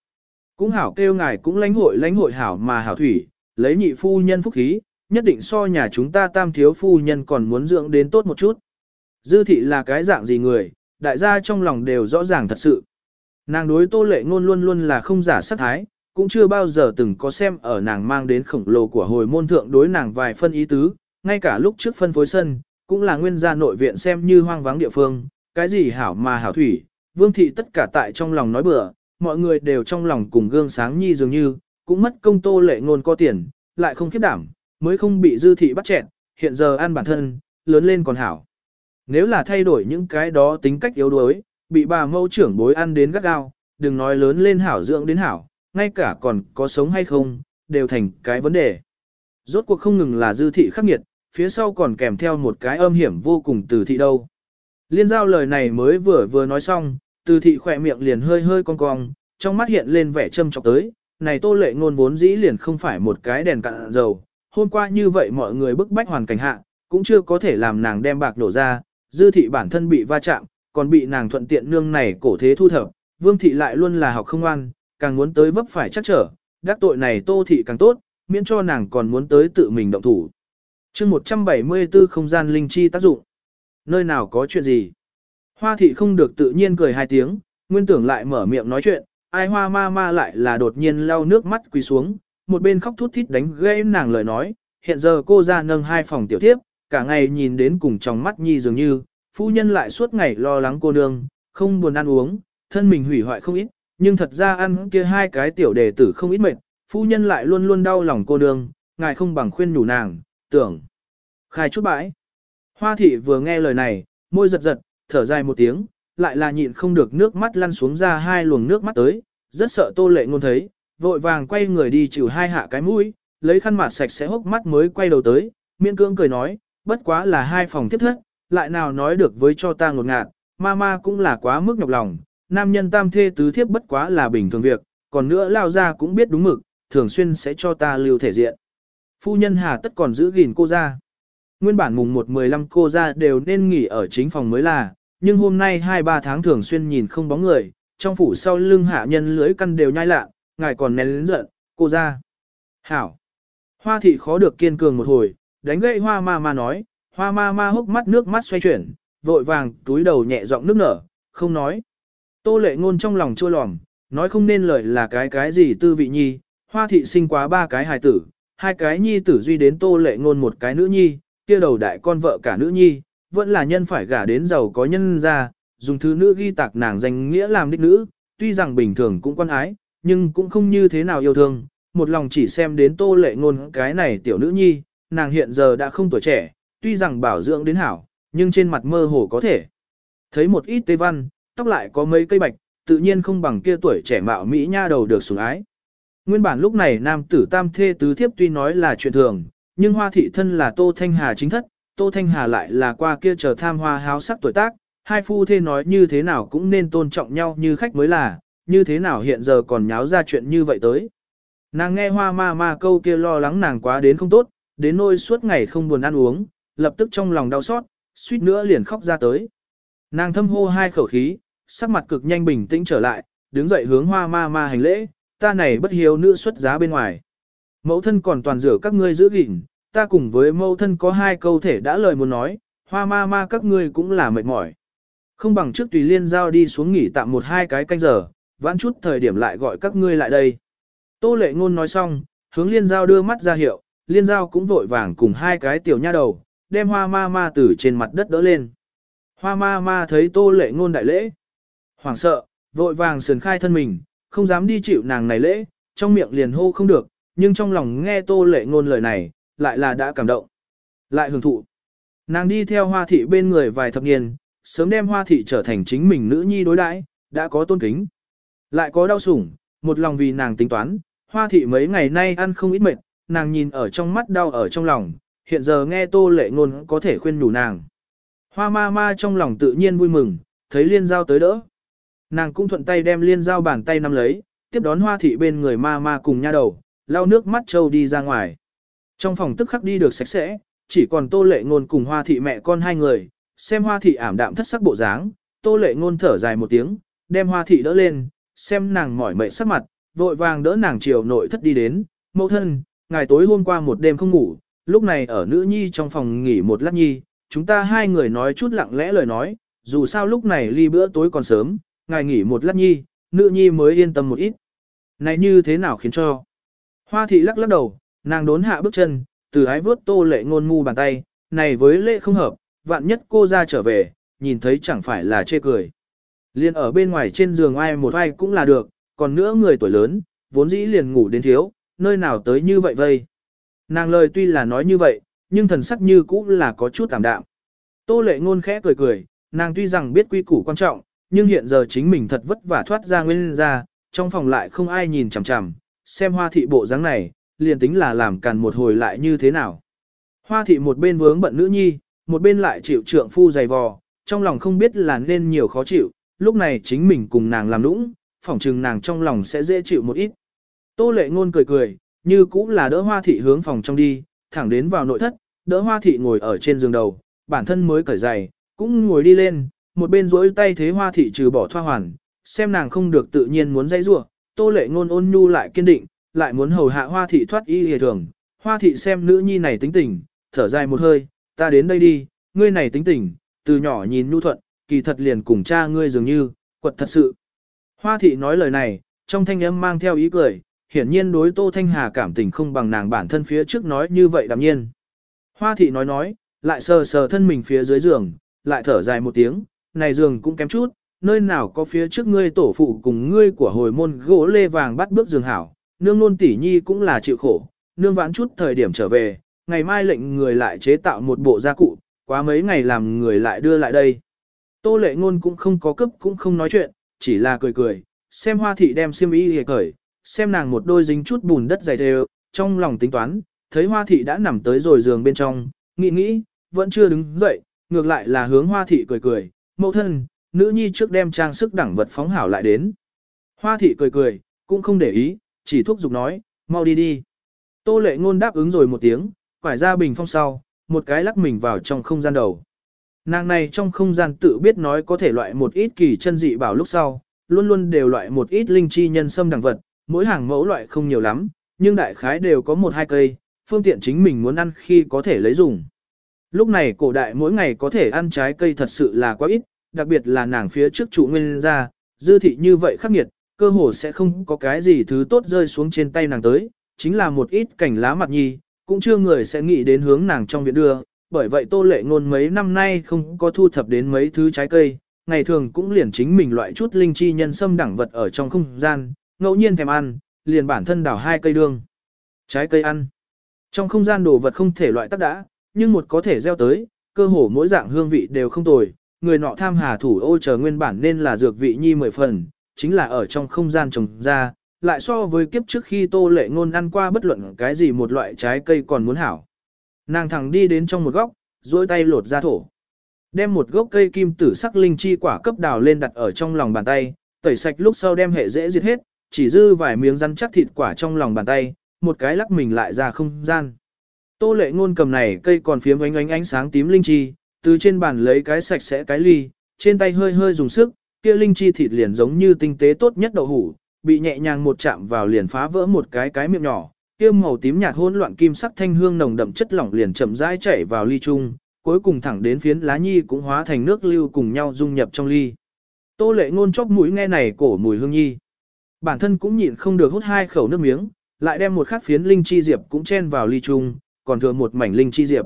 Cũng hảo kêu ngài cũng lãnh hội lãnh hội hảo mà hảo thủy, lấy nhị phu nhân phúc khí, nhất định so nhà chúng ta tam thiếu phu nhân còn muốn dưỡng đến tốt một chút. Dư thị là cái dạng gì người, đại gia trong lòng đều rõ ràng thật sự. Nàng đối tô lệ ngôn luôn luôn là không giả sát thái, cũng chưa bao giờ từng có xem ở nàng mang đến khổng lồ của hồi môn thượng đối nàng vài phân ý tứ, ngay cả lúc trước phân phối sân, cũng là nguyên gia nội viện xem như hoang vắng địa phương, cái gì hảo mà hảo thủy, vương thị tất cả tại trong lòng nói bừa, mọi người đều trong lòng cùng gương sáng nhi dường như, cũng mất công tô lệ ngôn có tiền, lại không khiếp đảm, mới không bị dư thị bắt chẹn, hiện giờ ăn bản thân, lớn lên còn hảo. Nếu là thay đổi những cái đó tính cách yếu đuối, bị bà mâu trưởng bối ăn đến gắt gao, đừng nói lớn lên hảo dưỡng đến hảo, ngay cả còn có sống hay không, đều thành cái vấn đề. Rốt cuộc không ngừng là dư thị khắc nghiệt, phía sau còn kèm theo một cái âm hiểm vô cùng từ thị đâu. Liên giao lời này mới vừa vừa nói xong, từ thị khỏe miệng liền hơi hơi cong cong, trong mắt hiện lên vẻ châm chọc tới, này tô lệ ngôn vốn dĩ liền không phải một cái đèn cạn dầu, hôm qua như vậy mọi người bức bách hoàn cảnh hạ, cũng chưa có thể làm nàng đem bạc nổ ra, dư thị bản thân bị va chạm, còn bị nàng thuận tiện nương này cổ thế thu thập, vương thị lại luôn là học không ngoan, càng muốn tới vấp phải chắc trở, đắc tội này tô thị càng tốt, miễn cho nàng còn muốn tới tự mình động thủ. chương 174 không gian linh chi tác dụng. Nơi nào có chuyện gì? Hoa thị không được tự nhiên cười hai tiếng, nguyên tưởng lại mở miệng nói chuyện, ai hoa ma ma lại là đột nhiên lau nước mắt quỳ xuống, một bên khóc thút thít đánh gây nàng lời nói, hiện giờ cô ra nâng hai phòng tiểu tiếp, cả ngày nhìn đến cùng trong mắt nhi dường như, phu nhân lại suốt ngày lo lắng cô nương, không buồn ăn uống, thân mình hủy hoại không ít, nhưng thật ra ăn kia hai cái tiểu đề tử không ít mệt, phu nhân lại luôn luôn đau lòng cô nương, ngài không bằng khuyên nhủ nàng, tưởng. Khai chút bãi. Hoa thị vừa nghe lời này, môi giật giật, thở dài một tiếng, lại là nhịn không được nước mắt lăn xuống ra hai luồng nước mắt tới, rất sợ tô lệ ngôn thấy, vội vàng quay người đi chịu hai hạ cái mũi, lấy khăn mặt sạch sẽ hốc mắt mới quay đầu tới, miễn cưỡng cười nói, bất quá là hai phòng tiếp thất, lại nào nói được với cho ta ngột ngạt, ma ma cũng là quá mức nhọc lòng, nam nhân tam thê tứ thiếp bất quá là bình thường việc, còn nữa lao ra cũng biết đúng mực, thường xuyên sẽ cho ta lưu thể diện. Phu nhân hà tất còn giữ gìn cô ra. Nguyên bản mùng 1-15 cô ra đều nên nghỉ ở chính phòng mới là, nhưng hôm nay 2-3 tháng thường xuyên nhìn không bóng người, trong phủ sau lưng hạ nhân lưới căn đều nhai lạ, ngài còn nén lến giận, cô ra. Hảo. Hoa thị khó được kiên cường một hồi, đánh gậy hoa ma ma nói, hoa ma ma hốc mắt nước mắt xoay chuyển, vội vàng túi đầu nhẹ giọng nước nở, không nói. Tô lệ ngôn trong lòng chua lòm, nói không nên lời là cái cái gì tư vị nhi, hoa thị sinh quá ba cái hài tử, hai cái nhi tử duy đến tô lệ ngôn một cái nữ nhi, kia đầu đại con vợ cả nữ nhi, vẫn là nhân phải gả đến giàu có nhân ra, dùng thứ nữ ghi tạc nàng danh nghĩa làm đích nữ, tuy rằng bình thường cũng quan ái, nhưng cũng không như thế nào yêu thương, một lòng chỉ xem đến tô lệ ngôn cái này tiểu nữ nhi, nàng hiện giờ đã không tuổi trẻ, tuy rằng bảo dưỡng đến hảo, nhưng trên mặt mơ hồ có thể. Thấy một ít tê văn, tóc lại có mấy cây bạch, tự nhiên không bằng kia tuổi trẻ mạo Mỹ nha đầu được sủng ái. Nguyên bản lúc này nam tử tam thê tứ thiếp tuy nói là chuyện thường, nhưng hoa thị thân là Tô Thanh Hà chính thất, Tô Thanh Hà lại là qua kia chờ tham hoa háo sắc tuổi tác, hai phu thê nói như thế nào cũng nên tôn trọng nhau như khách mới là, như thế nào hiện giờ còn nháo ra chuyện như vậy tới. Nàng nghe hoa ma ma câu kia lo lắng nàng quá đến không tốt, đến nôi suốt ngày không buồn ăn uống, lập tức trong lòng đau xót, suýt nữa liền khóc ra tới. Nàng thâm hô hai khẩu khí, sắc mặt cực nhanh bình tĩnh trở lại, đứng dậy hướng hoa ma ma hành lễ, ta này bất hiếu nữ xuất giá bên ngoài. Mẫu thân còn toàn rửa các ngươi giữ gìn, ta cùng với mâu thân có hai câu thể đã lời muốn nói, hoa ma ma các ngươi cũng là mệt mỏi. Không bằng trước tùy liên giao đi xuống nghỉ tạm một hai cái canh giờ, vãn chút thời điểm lại gọi các ngươi lại đây. Tô lệ ngôn nói xong, hướng liên giao đưa mắt ra hiệu, liên giao cũng vội vàng cùng hai cái tiểu nha đầu, đem hoa ma ma từ trên mặt đất đỡ lên. Hoa ma ma thấy tô lệ ngôn đại lễ. Hoảng sợ, vội vàng sườn khai thân mình, không dám đi chịu nàng này lễ, trong miệng liền hô không được, nhưng trong lòng nghe tô lệ ngôn lời này, lại là đã cảm động. Lại hưởng thụ. Nàng đi theo hoa thị bên người vài thập niên, sớm đem hoa thị trở thành chính mình nữ nhi đối đãi, đã có tôn kính. Lại có đau sủng, một lòng vì nàng tính toán, hoa thị mấy ngày nay ăn không ít mệt, nàng nhìn ở trong mắt đau ở trong lòng, hiện giờ nghe tô lệ ngôn có thể khuyên nhủ nàng. Hoa ma ma trong lòng tự nhiên vui mừng, thấy liên giao tới đỡ. Nàng cũng thuận tay đem liên giao bàn tay nắm lấy, tiếp đón hoa thị bên người ma ma cùng nha đầu, lau nước mắt trâu đi ra ngoài. Trong phòng tức khắc đi được sạch sẽ, chỉ còn tô lệ ngôn cùng hoa thị mẹ con hai người, xem hoa thị ảm đạm thất sắc bộ dáng, tô lệ ngôn thở dài một tiếng, đem hoa thị đỡ lên, xem nàng mỏi mệt sắc mặt, vội vàng đỡ nàng chiều nội thất đi đến, mẫu thân, ngày tối hôm qua một đêm không ngủ, lúc này ở nữ nhi trong phòng nghỉ một lát nhi, chúng ta hai người nói chút lặng lẽ lời nói, dù sao lúc này ly bữa tối còn sớm, ngài nghỉ một lát nhi, nữ nhi mới yên tâm một ít. Này như thế nào khiến cho? Hoa thị lắc lắc đầu, nàng đốn hạ bước chân, từ ái vớt tô lệ ngôn ngu bàn tay, này với lệ không hợp, vạn nhất cô ra trở về, nhìn thấy chẳng phải là chê cười. Liên ở bên ngoài trên giường ai một ai cũng là được, còn nữa người tuổi lớn, vốn dĩ liền ngủ đến thiếu, nơi nào tới như vậy vây. Nàng lời tuy là nói như vậy, nhưng thần sắc như cũ là có chút tạm đạm. Tô lệ ngôn khẽ cười cười, nàng tuy rằng biết quy củ quan trọng, nhưng hiện giờ chính mình thật vất vả thoát ra nguyên ra, trong phòng lại không ai nhìn chằm chằm, xem hoa thị bộ dáng này, liền tính là làm càn một hồi lại như thế nào. Hoa thị một bên vướng bận nữ nhi, một bên lại chịu trượng phu dày vò, trong lòng không biết là nên nhiều khó chịu, lúc này chính mình cùng nàng làm nũng, phỏng chừng nàng trong lòng sẽ dễ chịu một ít. Tô lệ ngôn cười cười, như cũng là đỡ hoa thị hướng phòng trong đi, thẳng đến vào nội thất, đỡ hoa thị ngồi ở trên giường đầu, bản thân mới cởi giày, cũng ngồi đi lên, một bên duỗi tay thế hoa thị trừ bỏ thoa hoàn, xem nàng không được tự nhiên muốn dây rủa, tô lệ ngôn ôn nhu lại kiên định, lại muốn hầu hạ hoa thị thoát y hề thường. Hoa thị xem nữ nhi này tính tình, thở dài một hơi, ta đến đây đi, ngươi này tính tình, từ nhỏ nhìn nhu thuận, kỳ thật liền cùng cha ngươi dường như, quật thật sự. Hoa thị nói lời này, trong thanh âm mang theo ý cười, hiển nhiên đối Tô Thanh Hà cảm tình không bằng nàng bản thân phía trước nói như vậy đạm nhiên. Hoa thị nói nói, lại sờ sờ thân mình phía dưới giường, lại thở dài một tiếng, này giường cũng kém chút, nơi nào có phía trước ngươi tổ phụ cùng ngươi của hồi môn gỗ lê vàng bắt bước giường hảo, nương nôn tỷ nhi cũng là chịu khổ, nương vãn chút thời điểm trở về, ngày mai lệnh người lại chế tạo một bộ gia cụ, quá mấy ngày làm người lại đưa lại đây. Tô lệ ngôn cũng không có cấp cũng không nói chuyện, chỉ là cười cười, xem hoa thị đem xiêm y hề cởi, xem nàng một đôi dính chút bùn đất dày đều, trong lòng tính toán, thấy hoa thị đã nằm tới rồi giường bên trong, nghĩ nghĩ, vẫn chưa đứng dậy, ngược lại là hướng hoa thị cười cười, mẫu thân, nữ nhi trước đem trang sức đẳng vật phóng hảo lại đến. Hoa thị cười cười, cũng không để ý, chỉ thúc giục nói, mau đi đi. Tô lệ ngôn đáp ứng rồi một tiếng, quải ra bình phong sau, một cái lắc mình vào trong không gian đầu. Nàng này trong không gian tự biết nói có thể loại một ít kỳ chân dị bảo lúc sau, luôn luôn đều loại một ít linh chi nhân sâm đẳng vật, mỗi hàng mẫu loại không nhiều lắm, nhưng đại khái đều có một hai cây, phương tiện chính mình muốn ăn khi có thể lấy dùng. Lúc này cổ đại mỗi ngày có thể ăn trái cây thật sự là quá ít, đặc biệt là nàng phía trước trụ nguyên ra, dư thị như vậy khắc nghiệt, cơ hồ sẽ không có cái gì thứ tốt rơi xuống trên tay nàng tới, chính là một ít cảnh lá mặt nhi, cũng chưa người sẽ nghĩ đến hướng nàng trong viện đưa, bởi vậy tô lệ ngôn mấy năm nay không có thu thập đến mấy thứ trái cây, ngày thường cũng liền chính mình loại chút linh chi nhân sâm đẳng vật ở trong không gian, ngẫu nhiên thèm ăn, liền bản thân đào hai cây đương. Trái cây ăn. Trong không gian đồ vật không thể loại tắc đã, nhưng một có thể gieo tới, cơ hồ mỗi dạng hương vị đều không tồi, người nọ tham hà thủ ô chờ nguyên bản nên là dược vị nhi mười phần, chính là ở trong không gian trồng ra, lại so với kiếp trước khi tô lệ ngôn ăn qua bất luận cái gì một loại trái cây còn muốn hảo. Nàng thẳng đi đến trong một góc, duỗi tay lột ra thổ. Đem một gốc cây kim tử sắc linh chi quả cấp đào lên đặt ở trong lòng bàn tay, tẩy sạch lúc sau đem hệ dễ diệt hết, chỉ dư vài miếng rắn chắc thịt quả trong lòng bàn tay, một cái lắc mình lại ra không gian. Tô lệ ngôn cầm này cây còn phiếm ánh ánh ánh sáng tím linh chi, từ trên bàn lấy cái sạch sẽ cái ly, trên tay hơi hơi dùng sức, kia linh chi thịt liền giống như tinh tế tốt nhất đậu hủ, bị nhẹ nhàng một chạm vào liền phá vỡ một cái cái miệng nhỏ, kia màu tím nhạt hỗn loạn kim sắc thanh hương nồng đậm chất lỏng liền chậm rãi chảy vào ly chung, cuối cùng thẳng đến phiến lá nhi cũng hóa thành nước lưu cùng nhau dung nhập trong ly. Tô lệ ngôn chóp mũi nghe này cổ mùi hương nhi. Bản thân cũng nhịn không được hút hai khẩu nước miếng, lại đem một khắc phiến linh chi diệp cũng chen vào ly chung, còn thừa một mảnh linh chi diệp.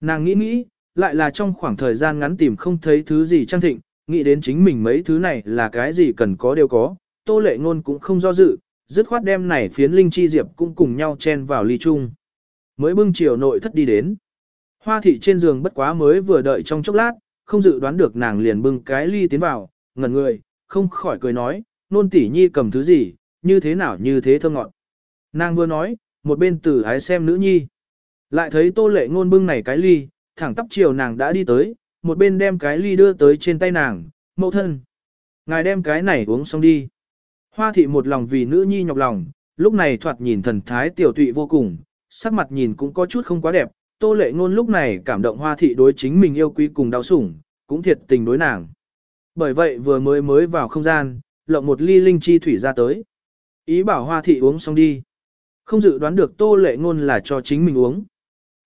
Nàng nghĩ nghĩ, lại là trong khoảng thời gian ngắn tìm không thấy thứ gì trang thịnh, nghĩ đến chính mình mấy thứ này là cái gì cần có đều có, tô lệ ngôn cũng không do dự, dứt khoát đem này phiến linh chi diệp cũng cùng nhau chen vào ly chung. Mới bưng chiều nội thất đi đến. Hoa thị trên giường bất quá mới vừa đợi trong chốc lát, không dự đoán được nàng liền bưng cái ly tiến vào, ngẩn người, không khỏi cười nói, nôn tỷ nhi cầm thứ gì, như thế nào như thế thơm ngọt. Nàng vừa nói, một bên tử ái xem nữ nhi. Lại thấy tô lệ ngôn bưng này cái ly, thẳng tắp chiều nàng đã đi tới, một bên đem cái ly đưa tới trên tay nàng, mẫu thân. Ngài đem cái này uống xong đi. Hoa thị một lòng vì nữ nhi nhọc lòng, lúc này thoạt nhìn thần thái tiểu tụy vô cùng, sắc mặt nhìn cũng có chút không quá đẹp, tô lệ ngôn lúc này cảm động hoa thị đối chính mình yêu quý cùng đau sủng, cũng thiệt tình đối nàng. Bởi vậy vừa mới mới vào không gian, lộng một ly linh chi thủy ra tới. Ý bảo hoa thị uống xong đi. Không dự đoán được tô lệ ngôn là cho chính mình uống.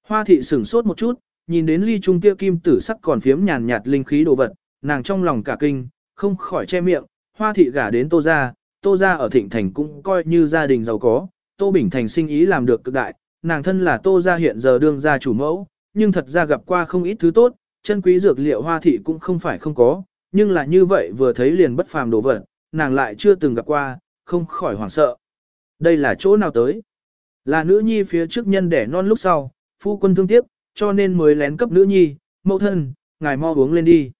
Hoa thị sửng sốt một chút, nhìn đến ly trung kia kim tử sắc còn phiếm nhàn nhạt linh khí đồ vật, nàng trong lòng cả kinh, không khỏi che miệng, hoa thị gả đến tô ra, tô ra ở thịnh thành cũng coi như gia đình giàu có, tô bình thành sinh ý làm được cực đại, nàng thân là tô ra hiện giờ đương gia chủ mẫu, nhưng thật ra gặp qua không ít thứ tốt, chân quý dược liệu hoa thị cũng không phải không có, nhưng là như vậy vừa thấy liền bất phàm đồ vật, nàng lại chưa từng gặp qua, không khỏi hoảng sợ. Đây là chỗ nào tới? Là nữ nhi phía trước nhân đẻ non lúc sau, phu quân thương tiếc, cho nên mới lén cấp nữ nhi, mẫu thân, ngài mo uống lên đi.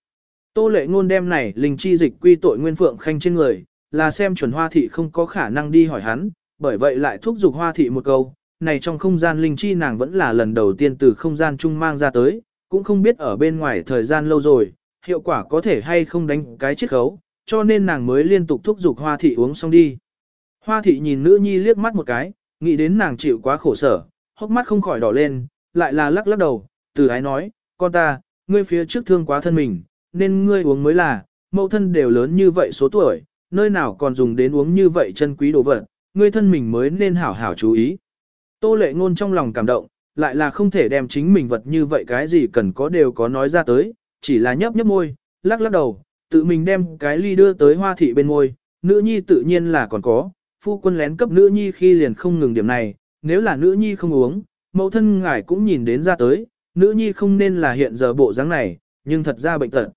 Tô lệ ngôn đem này linh chi dịch quy tội nguyên phượng khanh trên người, là xem chuẩn hoa thị không có khả năng đi hỏi hắn, bởi vậy lại thúc giục hoa thị một câu, này trong không gian linh chi nàng vẫn là lần đầu tiên từ không gian chung mang ra tới, cũng không biết ở bên ngoài thời gian lâu rồi, hiệu quả có thể hay không đánh cái chiếc khấu, cho nên nàng mới liên tục thúc giục hoa thị uống xong đi. Hoa thị nhìn nữ nhi liếc mắt một cái, nghĩ đến nàng chịu quá khổ sở, hốc mắt không khỏi đỏ lên, lại là lắc lắc đầu, từ ái nói, con ta, ngươi phía trước thương quá thân mình, nên ngươi uống mới là, mẫu thân đều lớn như vậy số tuổi, nơi nào còn dùng đến uống như vậy chân quý đồ vật, ngươi thân mình mới nên hảo hảo chú ý. Tô lệ ngôn trong lòng cảm động, lại là không thể đem chính mình vật như vậy cái gì cần có đều có nói ra tới, chỉ là nhấp nhấp môi, lắc lắc đầu, tự mình đem cái ly đưa tới hoa thị bên môi, nữ nhi tự nhiên là còn có, phu quân lén cấp nữ nhi khi liền không ngừng điểm này, nếu là nữ nhi không uống, mẫu thân ngài cũng nhìn đến ra tới, nữ nhi không nên là hiện giờ bộ dáng này, nhưng thật ra bệnh tật.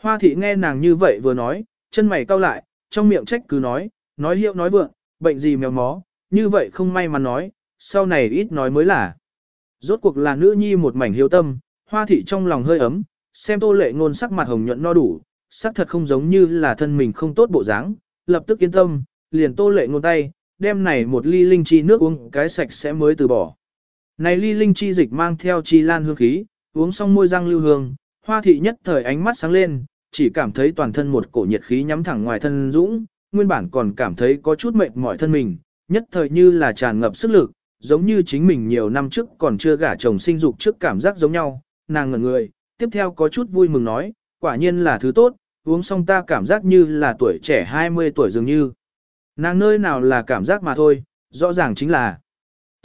Hoa thị nghe nàng như vậy vừa nói, chân mày cau lại, trong miệng trách cứ nói, nói hiệu nói vượng, bệnh gì mèo mó, như vậy không may mà nói, sau này ít nói mới là. Rốt cuộc là nữ nhi một mảnh hiếu tâm, hoa thị trong lòng hơi ấm, xem tô lệ ngôn sắc mặt hồng nhuận no đủ, sắc thật không giống như là thân mình không tốt bộ dáng, lập tức yên tâm, liền tô lệ ngôn tay, đem này một ly linh chi nước uống cái sạch sẽ mới từ bỏ. Này ly linh chi dịch mang theo chi lan hương khí, uống xong môi răng lưu hương, hoa thị nhất thời ánh mắt sáng lên, chỉ cảm thấy toàn thân một cổ nhiệt khí nhắm thẳng ngoài thân dũng, nguyên bản còn cảm thấy có chút mệt mỏi thân mình, nhất thời như là tràn ngập sức lực, giống như chính mình nhiều năm trước còn chưa gả chồng sinh dục trước cảm giác giống nhau, nàng ngẩn người, tiếp theo có chút vui mừng nói, quả nhiên là thứ tốt, uống xong ta cảm giác như là tuổi trẻ 20 tuổi dường như. Nàng nơi nào là cảm giác mà thôi, rõ ràng chính là.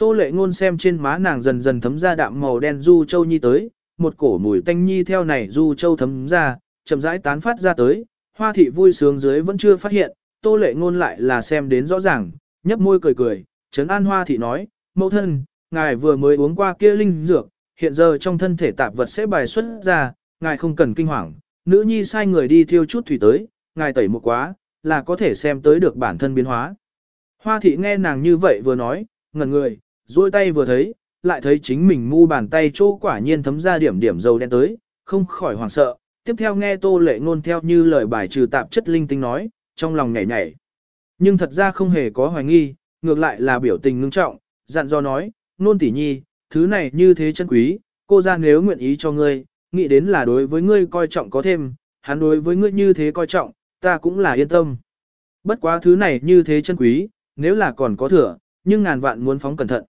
Tô lệ ngôn xem trên má nàng dần dần thấm ra đạm màu đen du châu nhi tới, một cổ mùi tanh nhi theo này du châu thấm ra, chậm rãi tán phát ra tới, hoa thị vui sướng dưới vẫn chưa phát hiện, tô lệ ngôn lại là xem đến rõ ràng, nhấp môi cười cười, trấn an hoa thị nói, mẫu thân, ngài vừa mới uống qua kia linh dược, hiện giờ trong thân thể tạp vật sẽ bài xuất ra, ngài không cần kinh hoàng, nữ nhi sai người đi thiêu chút thủy tới, ngài tẩy một quá, là có thể xem tới được bản thân biến hóa. Hoa thị nghe nàng như vậy vừa nói, ngẩn người, duỗi tay vừa thấy, lại thấy chính mình mu bàn tay chỗ quả nhiên thấm ra điểm điểm dầu đen tới, không khỏi hoảng sợ. Tiếp theo nghe tô lệ ngôn theo như lời bài trừ tạp chất linh tinh nói, trong lòng nhảy nhảy. Nhưng thật ra không hề có hoài nghi, ngược lại là biểu tình ngưng trọng, dặn dò nói, nôn tỷ nhi, thứ này như thế chân quý, cô ra nếu nguyện ý cho ngươi, nghĩ đến là đối với ngươi coi trọng có thêm, hắn đối với ngươi như thế coi trọng, ta cũng là yên tâm. Bất quá thứ này như thế chân quý, nếu là còn có thừa, nhưng ngàn vạn muốn phóng cẩn thận.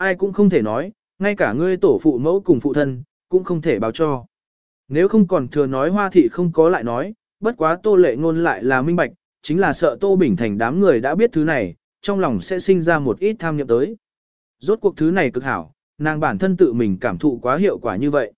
Ai cũng không thể nói, ngay cả ngươi tổ phụ mẫu cùng phụ thân, cũng không thể báo cho. Nếu không còn thừa nói hoa thị không có lại nói, bất quá tô lệ ngôn lại là minh bạch, chính là sợ tô bình thành đám người đã biết thứ này, trong lòng sẽ sinh ra một ít tham nhậm tới. Rốt cuộc thứ này cực hảo, nàng bản thân tự mình cảm thụ quá hiệu quả như vậy.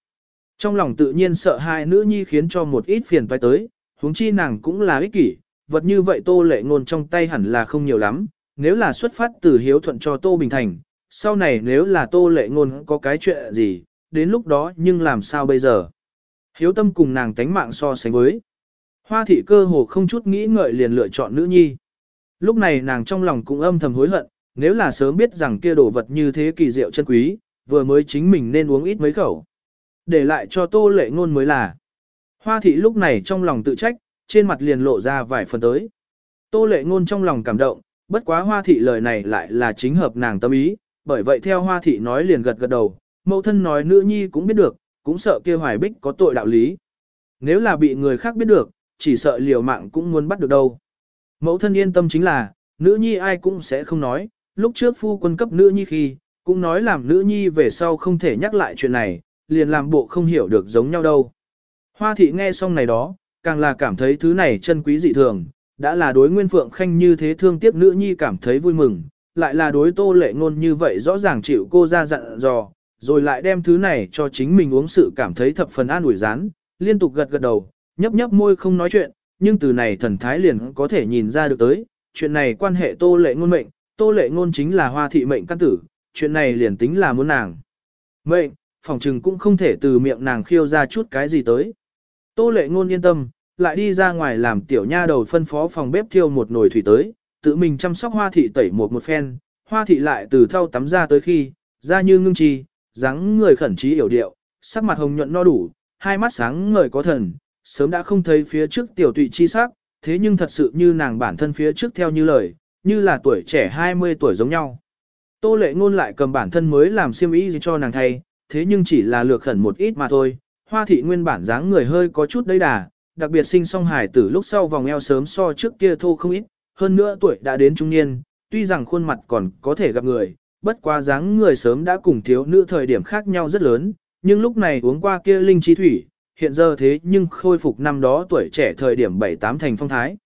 Trong lòng tự nhiên sợ hai nữ nhi khiến cho một ít phiền toái tới, huống chi nàng cũng là ích kỷ, vật như vậy tô lệ ngôn trong tay hẳn là không nhiều lắm, nếu là xuất phát từ hiếu thuận cho tô bình thành, sau này nếu là tô lệ ngôn có cái chuyện gì, đến lúc đó nhưng làm sao bây giờ? Hiếu tâm cùng nàng tánh mạng so sánh với. Hoa thị cơ hồ không chút nghĩ ngợi liền lựa chọn nữ nhi. Lúc này nàng trong lòng cũng âm thầm hối hận, nếu là sớm biết rằng kia đồ vật như thế kỳ diệu chân quý, vừa mới chính mình nên uống ít mấy khẩu. Để lại cho tô lệ ngôn mới là. Hoa thị lúc này trong lòng tự trách, trên mặt liền lộ ra vài phần tới. Tô lệ ngôn trong lòng cảm động, bất quá hoa thị lời này lại là chính hợp nàng tâm ý, bởi vậy theo hoa thị nói liền gật gật đầu, mẫu thân nói nữ nhi cũng biết được, cũng sợ kia hoài bích có tội đạo lý. Nếu là bị người khác biết được, chỉ sợ liều mạng cũng muốn bắt được đâu. Mẫu thân yên tâm chính là, nữ nhi ai cũng sẽ không nói, lúc trước phu quân cấp nữ nhi khi, cũng nói làm nữ nhi về sau không thể nhắc lại chuyện này, liền làm bộ không hiểu được giống nhau đâu. Hoa thị nghe xong này đó, càng là cảm thấy thứ này chân quý dị thường, đã là đối Nguyên Phượng Khanh như thế thương tiếc nữ nhi cảm thấy vui mừng, lại là đối tô lệ ngôn như vậy rõ ràng chịu cô ra dặn dò, rồi lại đem thứ này cho chính mình uống sự cảm thấy thập phần an ủi rán, liên tục gật gật đầu, nhấp nhấp môi không nói chuyện, nhưng từ này thần thái liền có thể nhìn ra được tới, chuyện này quan hệ tô lệ ngôn mệnh, tô lệ ngôn chính là hoa thị mệnh căn tử, chuyện này liền tính là muốn nàng. Mệnh, phòng trừng cũng không thể từ miệng nàng khiêu ra chút cái gì tới. Tô lệ ngôn yên tâm, lại đi ra ngoài làm tiểu nha đầu phân phó phòng bếp thiêu một nồi thủy tới, tự mình chăm sóc hoa thị tẩy một một phen, hoa thị lại từ thau tắm ra tới khi, da như ngưng chi, dáng người khẩn trí hiểu điệu, sắc mặt hồng nhuận no đủ, hai mắt sáng ngời có thần, sớm đã không thấy phía trước tiểu tụy chi sắc, thế nhưng thật sự như nàng bản thân phía trước theo như lời, như là tuổi trẻ 20 tuổi giống nhau. Tô lệ ngôn lại cầm bản thân mới làm xiêm y gì cho nàng thay, thế nhưng chỉ là lược khẩn một ít mà thôi, hoa thị nguyên bản dáng người hơi có chút đấy đà, đặc biệt sinh song hải tử lúc sau vòng eo sớm so trước kia thô không ít, hơn nữa tuổi đã đến trung niên, tuy rằng khuôn mặt còn có thể gặp người, bất quá dáng người sớm đã cùng thiếu nữ thời điểm khác nhau rất lớn, nhưng lúc này uống qua kia linh chi thủy, hiện giờ thế nhưng khôi phục năm đó tuổi trẻ thời điểm bảy tám thành phong thái.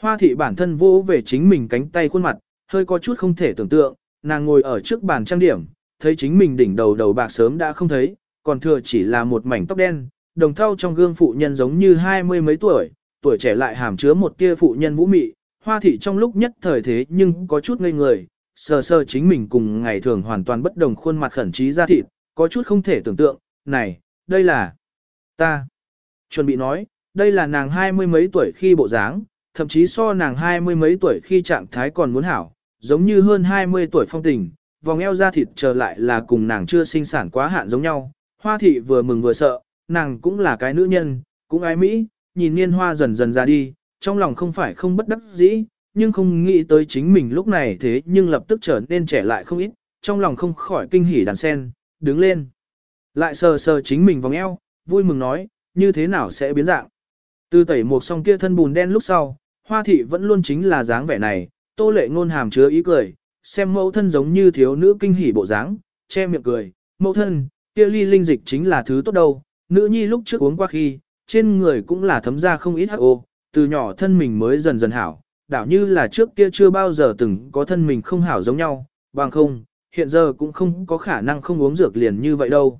Hoa thị bản thân vô về chính mình cánh tay khuôn mặt, hơi có chút không thể tưởng tượng, nàng ngồi ở trước bàn trang điểm, thấy chính mình đỉnh đầu đầu bạc sớm đã không thấy, còn thừa chỉ là một mảnh tóc đen, đồng thau trong gương phụ nhân giống như hai mươi mấy tuổi, tuổi trẻ lại hàm chứa một tia phụ nhân vũ mị, hoa thị trong lúc nhất thời thế nhưng có chút ngây người, sờ sờ chính mình cùng ngày thường hoàn toàn bất đồng khuôn mặt khẩn trí ra thịt, có chút không thể tưởng tượng, này, đây là ta. Chuẩn bị nói, đây là nàng hai mươi mấy tuổi khi bộ dáng, thậm chí so nàng hai mươi mấy tuổi khi trạng thái còn muốn hảo, giống như hơn hai mươi tuổi phong tình, vòng eo da thịt trở lại là cùng nàng chưa sinh sản quá hạn giống nhau. Hoa thị vừa mừng vừa sợ, nàng cũng là cái nữ nhân, cũng ái Mỹ, nhìn niên hoa dần dần ra đi, trong lòng không phải không bất đắc dĩ, nhưng không nghĩ tới chính mình lúc này thế nhưng lập tức trở nên trẻ lại không ít, trong lòng không khỏi kinh hỉ đàn sen, đứng lên. Lại sờ sờ chính mình vòng eo, vui mừng nói, như thế nào sẽ biến dạng. Từ tẩy một song kia thân bùn đen lúc sau, hoa thị vẫn luôn chính là dáng vẻ này, tô lệ ngôn hàm chứa ý cười, xem mẫu thân giống như thiếu nữ kinh hỉ bộ dáng, che miệng cười, mẫu thân, kia ly linh dịch chính là thứ tốt đâu, nữ nhi lúc trước uống qua khi, trên người cũng là thấm ra không ít hắc ô, từ nhỏ thân mình mới dần dần hảo, đảo như là trước kia chưa bao giờ từng có thân mình không hảo giống nhau, bằng không, hiện giờ cũng không có khả năng không uống dược liền như vậy đâu.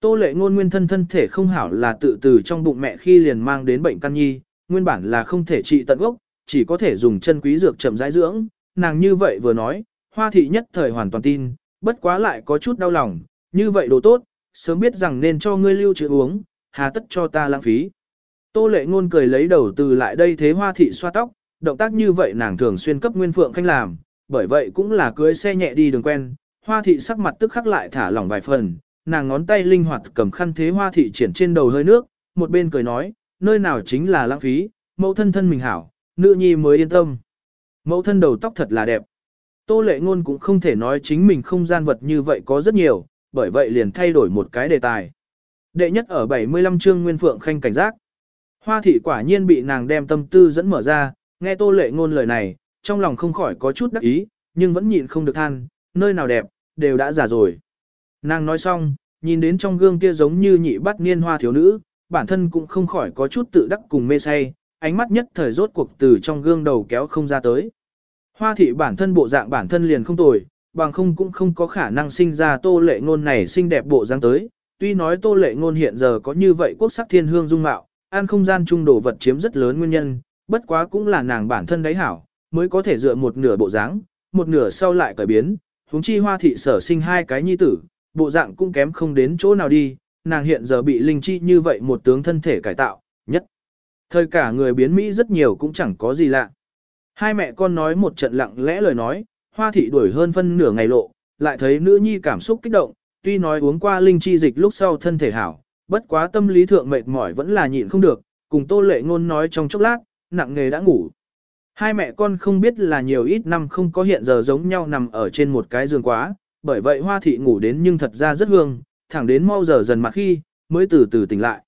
Tô lệ ngôn nguyên thân thân thể không hảo là tự từ trong bụng mẹ khi liền mang đến bệnh căn nhi, nguyên bản là không thể trị tận gốc, chỉ có thể dùng chân quý dược chậm rãi dưỡng, nàng như vậy vừa nói, hoa thị nhất thời hoàn toàn tin, bất quá lại có chút đau lòng, như vậy đồ tốt, sớm biết rằng nên cho ngươi lưu trữ uống, hà tất cho ta lãng phí. Tô lệ ngôn cười lấy đầu từ lại đây thế hoa thị xoa tóc, động tác như vậy nàng thường xuyên cấp nguyên phượng khanh làm, bởi vậy cũng là cưới xe nhẹ đi đường quen, hoa thị sắc mặt tức khắc lại thả lỏng vài phần, nàng ngón tay linh hoạt cầm khăn thế hoa thị triển trên đầu hơi nước, một bên cười nói, nơi nào chính là lãng phí, mẫu thân thân mình hảo, nữ nhi mới yên tâm. Mẫu thân đầu tóc thật là đẹp. Tô lệ ngôn cũng không thể nói chính mình không gian vật như vậy có rất nhiều, bởi vậy liền thay đổi một cái đề tài. Đệ nhất ở 75 chương Nguyên Phượng Khanh cảnh giác. Hoa thị quả nhiên bị nàng đem tâm tư dẫn mở ra, nghe tô lệ ngôn lời này, trong lòng không khỏi có chút đắc ý, nhưng vẫn nhịn không được than, nơi nào đẹp, đều đã già rồi. Nàng nói xong, nhìn đến trong gương kia giống như nhị bắt niên hoa thiếu nữ, bản thân cũng không khỏi có chút tự đắc cùng mê say, ánh mắt nhất thời rốt cuộc từ trong gương đầu kéo không ra tới. Hoa thị bản thân bộ dạng bản thân liền không tồi, bằng không cũng không có khả năng sinh ra tô lệ ngôn này xinh đẹp bộ dáng tới. Tuy nói tô lệ ngôn hiện giờ có như vậy quốc sắc thiên hương dung mạo, an không gian trung đồ vật chiếm rất lớn nguyên nhân, bất quá cũng là nàng bản thân đáy hảo, mới có thể dựa một nửa bộ dáng, một nửa sau lại cải biến, huống chi hoa thị sở sinh hai cái nhi tử, bộ dạng cũng kém không đến chỗ nào đi, nàng hiện giờ bị linh chi như vậy một tướng thân thể cải tạo, nhất. Thời cả người biến Mỹ rất nhiều cũng chẳng có gì lạ. Hai mẹ con nói một trận lặng lẽ lời nói, hoa thị đuổi hơn phân nửa ngày lộ, lại thấy nữ nhi cảm xúc kích động, tuy nói uống qua linh chi dịch lúc sau thân thể hảo, bất quá tâm lý thượng mệt mỏi vẫn là nhịn không được, cùng tô lệ ngôn nói trong chốc lát, nặng nghề đã ngủ. Hai mẹ con không biết là nhiều ít năm không có hiện giờ giống nhau nằm ở trên một cái giường quá, bởi vậy hoa thị ngủ đến nhưng thật ra rất hương, thẳng đến mau giờ dần mặt khi, mới từ từ tỉnh lại.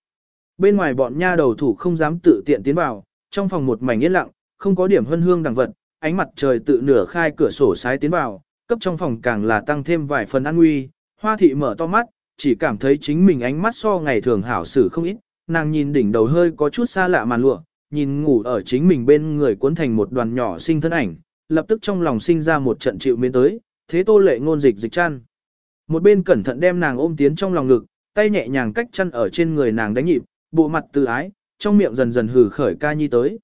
Bên ngoài bọn nha đầu thủ không dám tự tiện tiến vào, trong phòng một mảnh yên lặng, không có điểm hân hương đằng vật, ánh mặt trời tự nửa khai cửa sổ sái tiến vào, cấp trong phòng càng là tăng thêm vài phần an nguy. Hoa thị mở to mắt, chỉ cảm thấy chính mình ánh mắt so ngày thường hảo xử không ít, nàng nhìn đỉnh đầu hơi có chút xa lạ màn lụa, nhìn ngủ ở chính mình bên người cuốn thành một đoàn nhỏ sinh thân ảnh, lập tức trong lòng sinh ra một trận chịu miến tới, thế tô lệ ngôn dịch dịch chăn. Một bên cẩn thận đem nàng ôm tiến trong lòng ngực, tay nhẹ nhàng cách chăn ở trên người nàng đánh nhịp, bộ mặt từ ái, trong miệng dần dần hừ khởi ca nhi tới.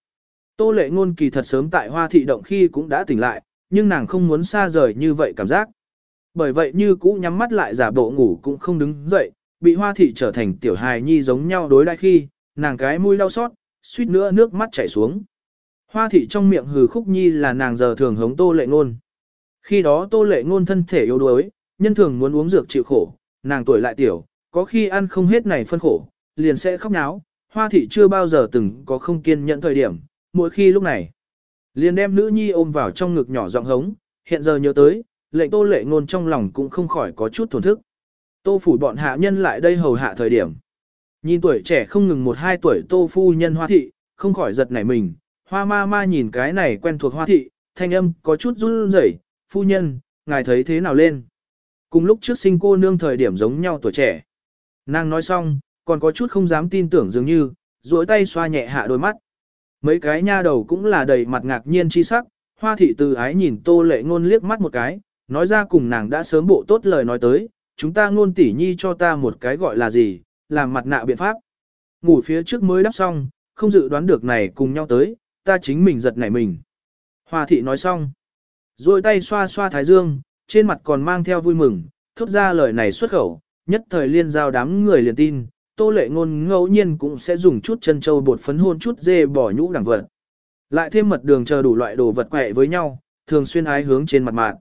Tô lệ ngôn kỳ thật sớm tại hoa thị động khi cũng đã tỉnh lại, nhưng nàng không muốn xa rời như vậy cảm giác. Bởi vậy như cũ nhắm mắt lại giả bộ ngủ cũng không đứng dậy, bị hoa thị trở thành tiểu hài nhi giống nhau đối đãi khi, nàng cái mũi đau xót, suýt nữa nước mắt chảy xuống. Hoa thị trong miệng hừ khúc nhi là nàng giờ thường hống tô lệ ngôn. Khi đó tô lệ ngôn thân thể yếu đuối, nhân thường muốn uống dược chịu khổ, nàng tuổi lại tiểu, có khi ăn không hết này phân khổ, liền sẽ khóc náo, hoa thị chưa bao giờ từng có không kiên nhẫn thời điểm, mỗi khi lúc này. Liền đem nữ nhi ôm vào trong ngực nhỏ giọng hống, hiện giờ nhớ tới, lệnh tô lệ ngôn trong lòng cũng không khỏi có chút thổn thức. Tô phủ bọn hạ nhân lại đây hầu hạ thời điểm. Nhìn tuổi trẻ không ngừng một hai tuổi tô phu nhân hoa thị, không khỏi giật nảy mình, hoa ma ma nhìn cái này quen thuộc hoa thị, thanh âm có chút run rẩy, phu nhân, ngài thấy thế nào lên? Cùng lúc trước sinh cô nương thời điểm giống nhau tuổi trẻ. Nàng nói xong, còn có chút không dám tin tưởng dường như, duỗi tay xoa nhẹ hạ đôi mắt. Mấy cái nha đầu cũng là đầy mặt ngạc nhiên chi sắc, hoa thị từ ái nhìn tô lệ ngôn liếc mắt một cái, nói ra cùng nàng đã sớm bộ tốt lời nói tới, chúng ta ngôn tỷ nhi cho ta một cái gọi là gì, làm mặt nạ biện pháp. Ngủ phía trước mới đắp xong, không dự đoán được này cùng nhau tới, ta chính mình giật nảy mình. Hoa thị nói xong, rồi tay xoa xoa thái dương, trên mặt còn mang theo vui mừng, thốt ra lời này xuất khẩu, nhất thời liên giao đám người liền tin, tô lệ ngôn ngẫu nhiên cũng sẽ dùng chút chân châu bột phấn hôn chút dê bỏ nhũ đẳng vật. Lại thêm mật đường chờ đủ loại đồ vật quẹ với nhau, thường xuyên ái hướng trên mặt mạng.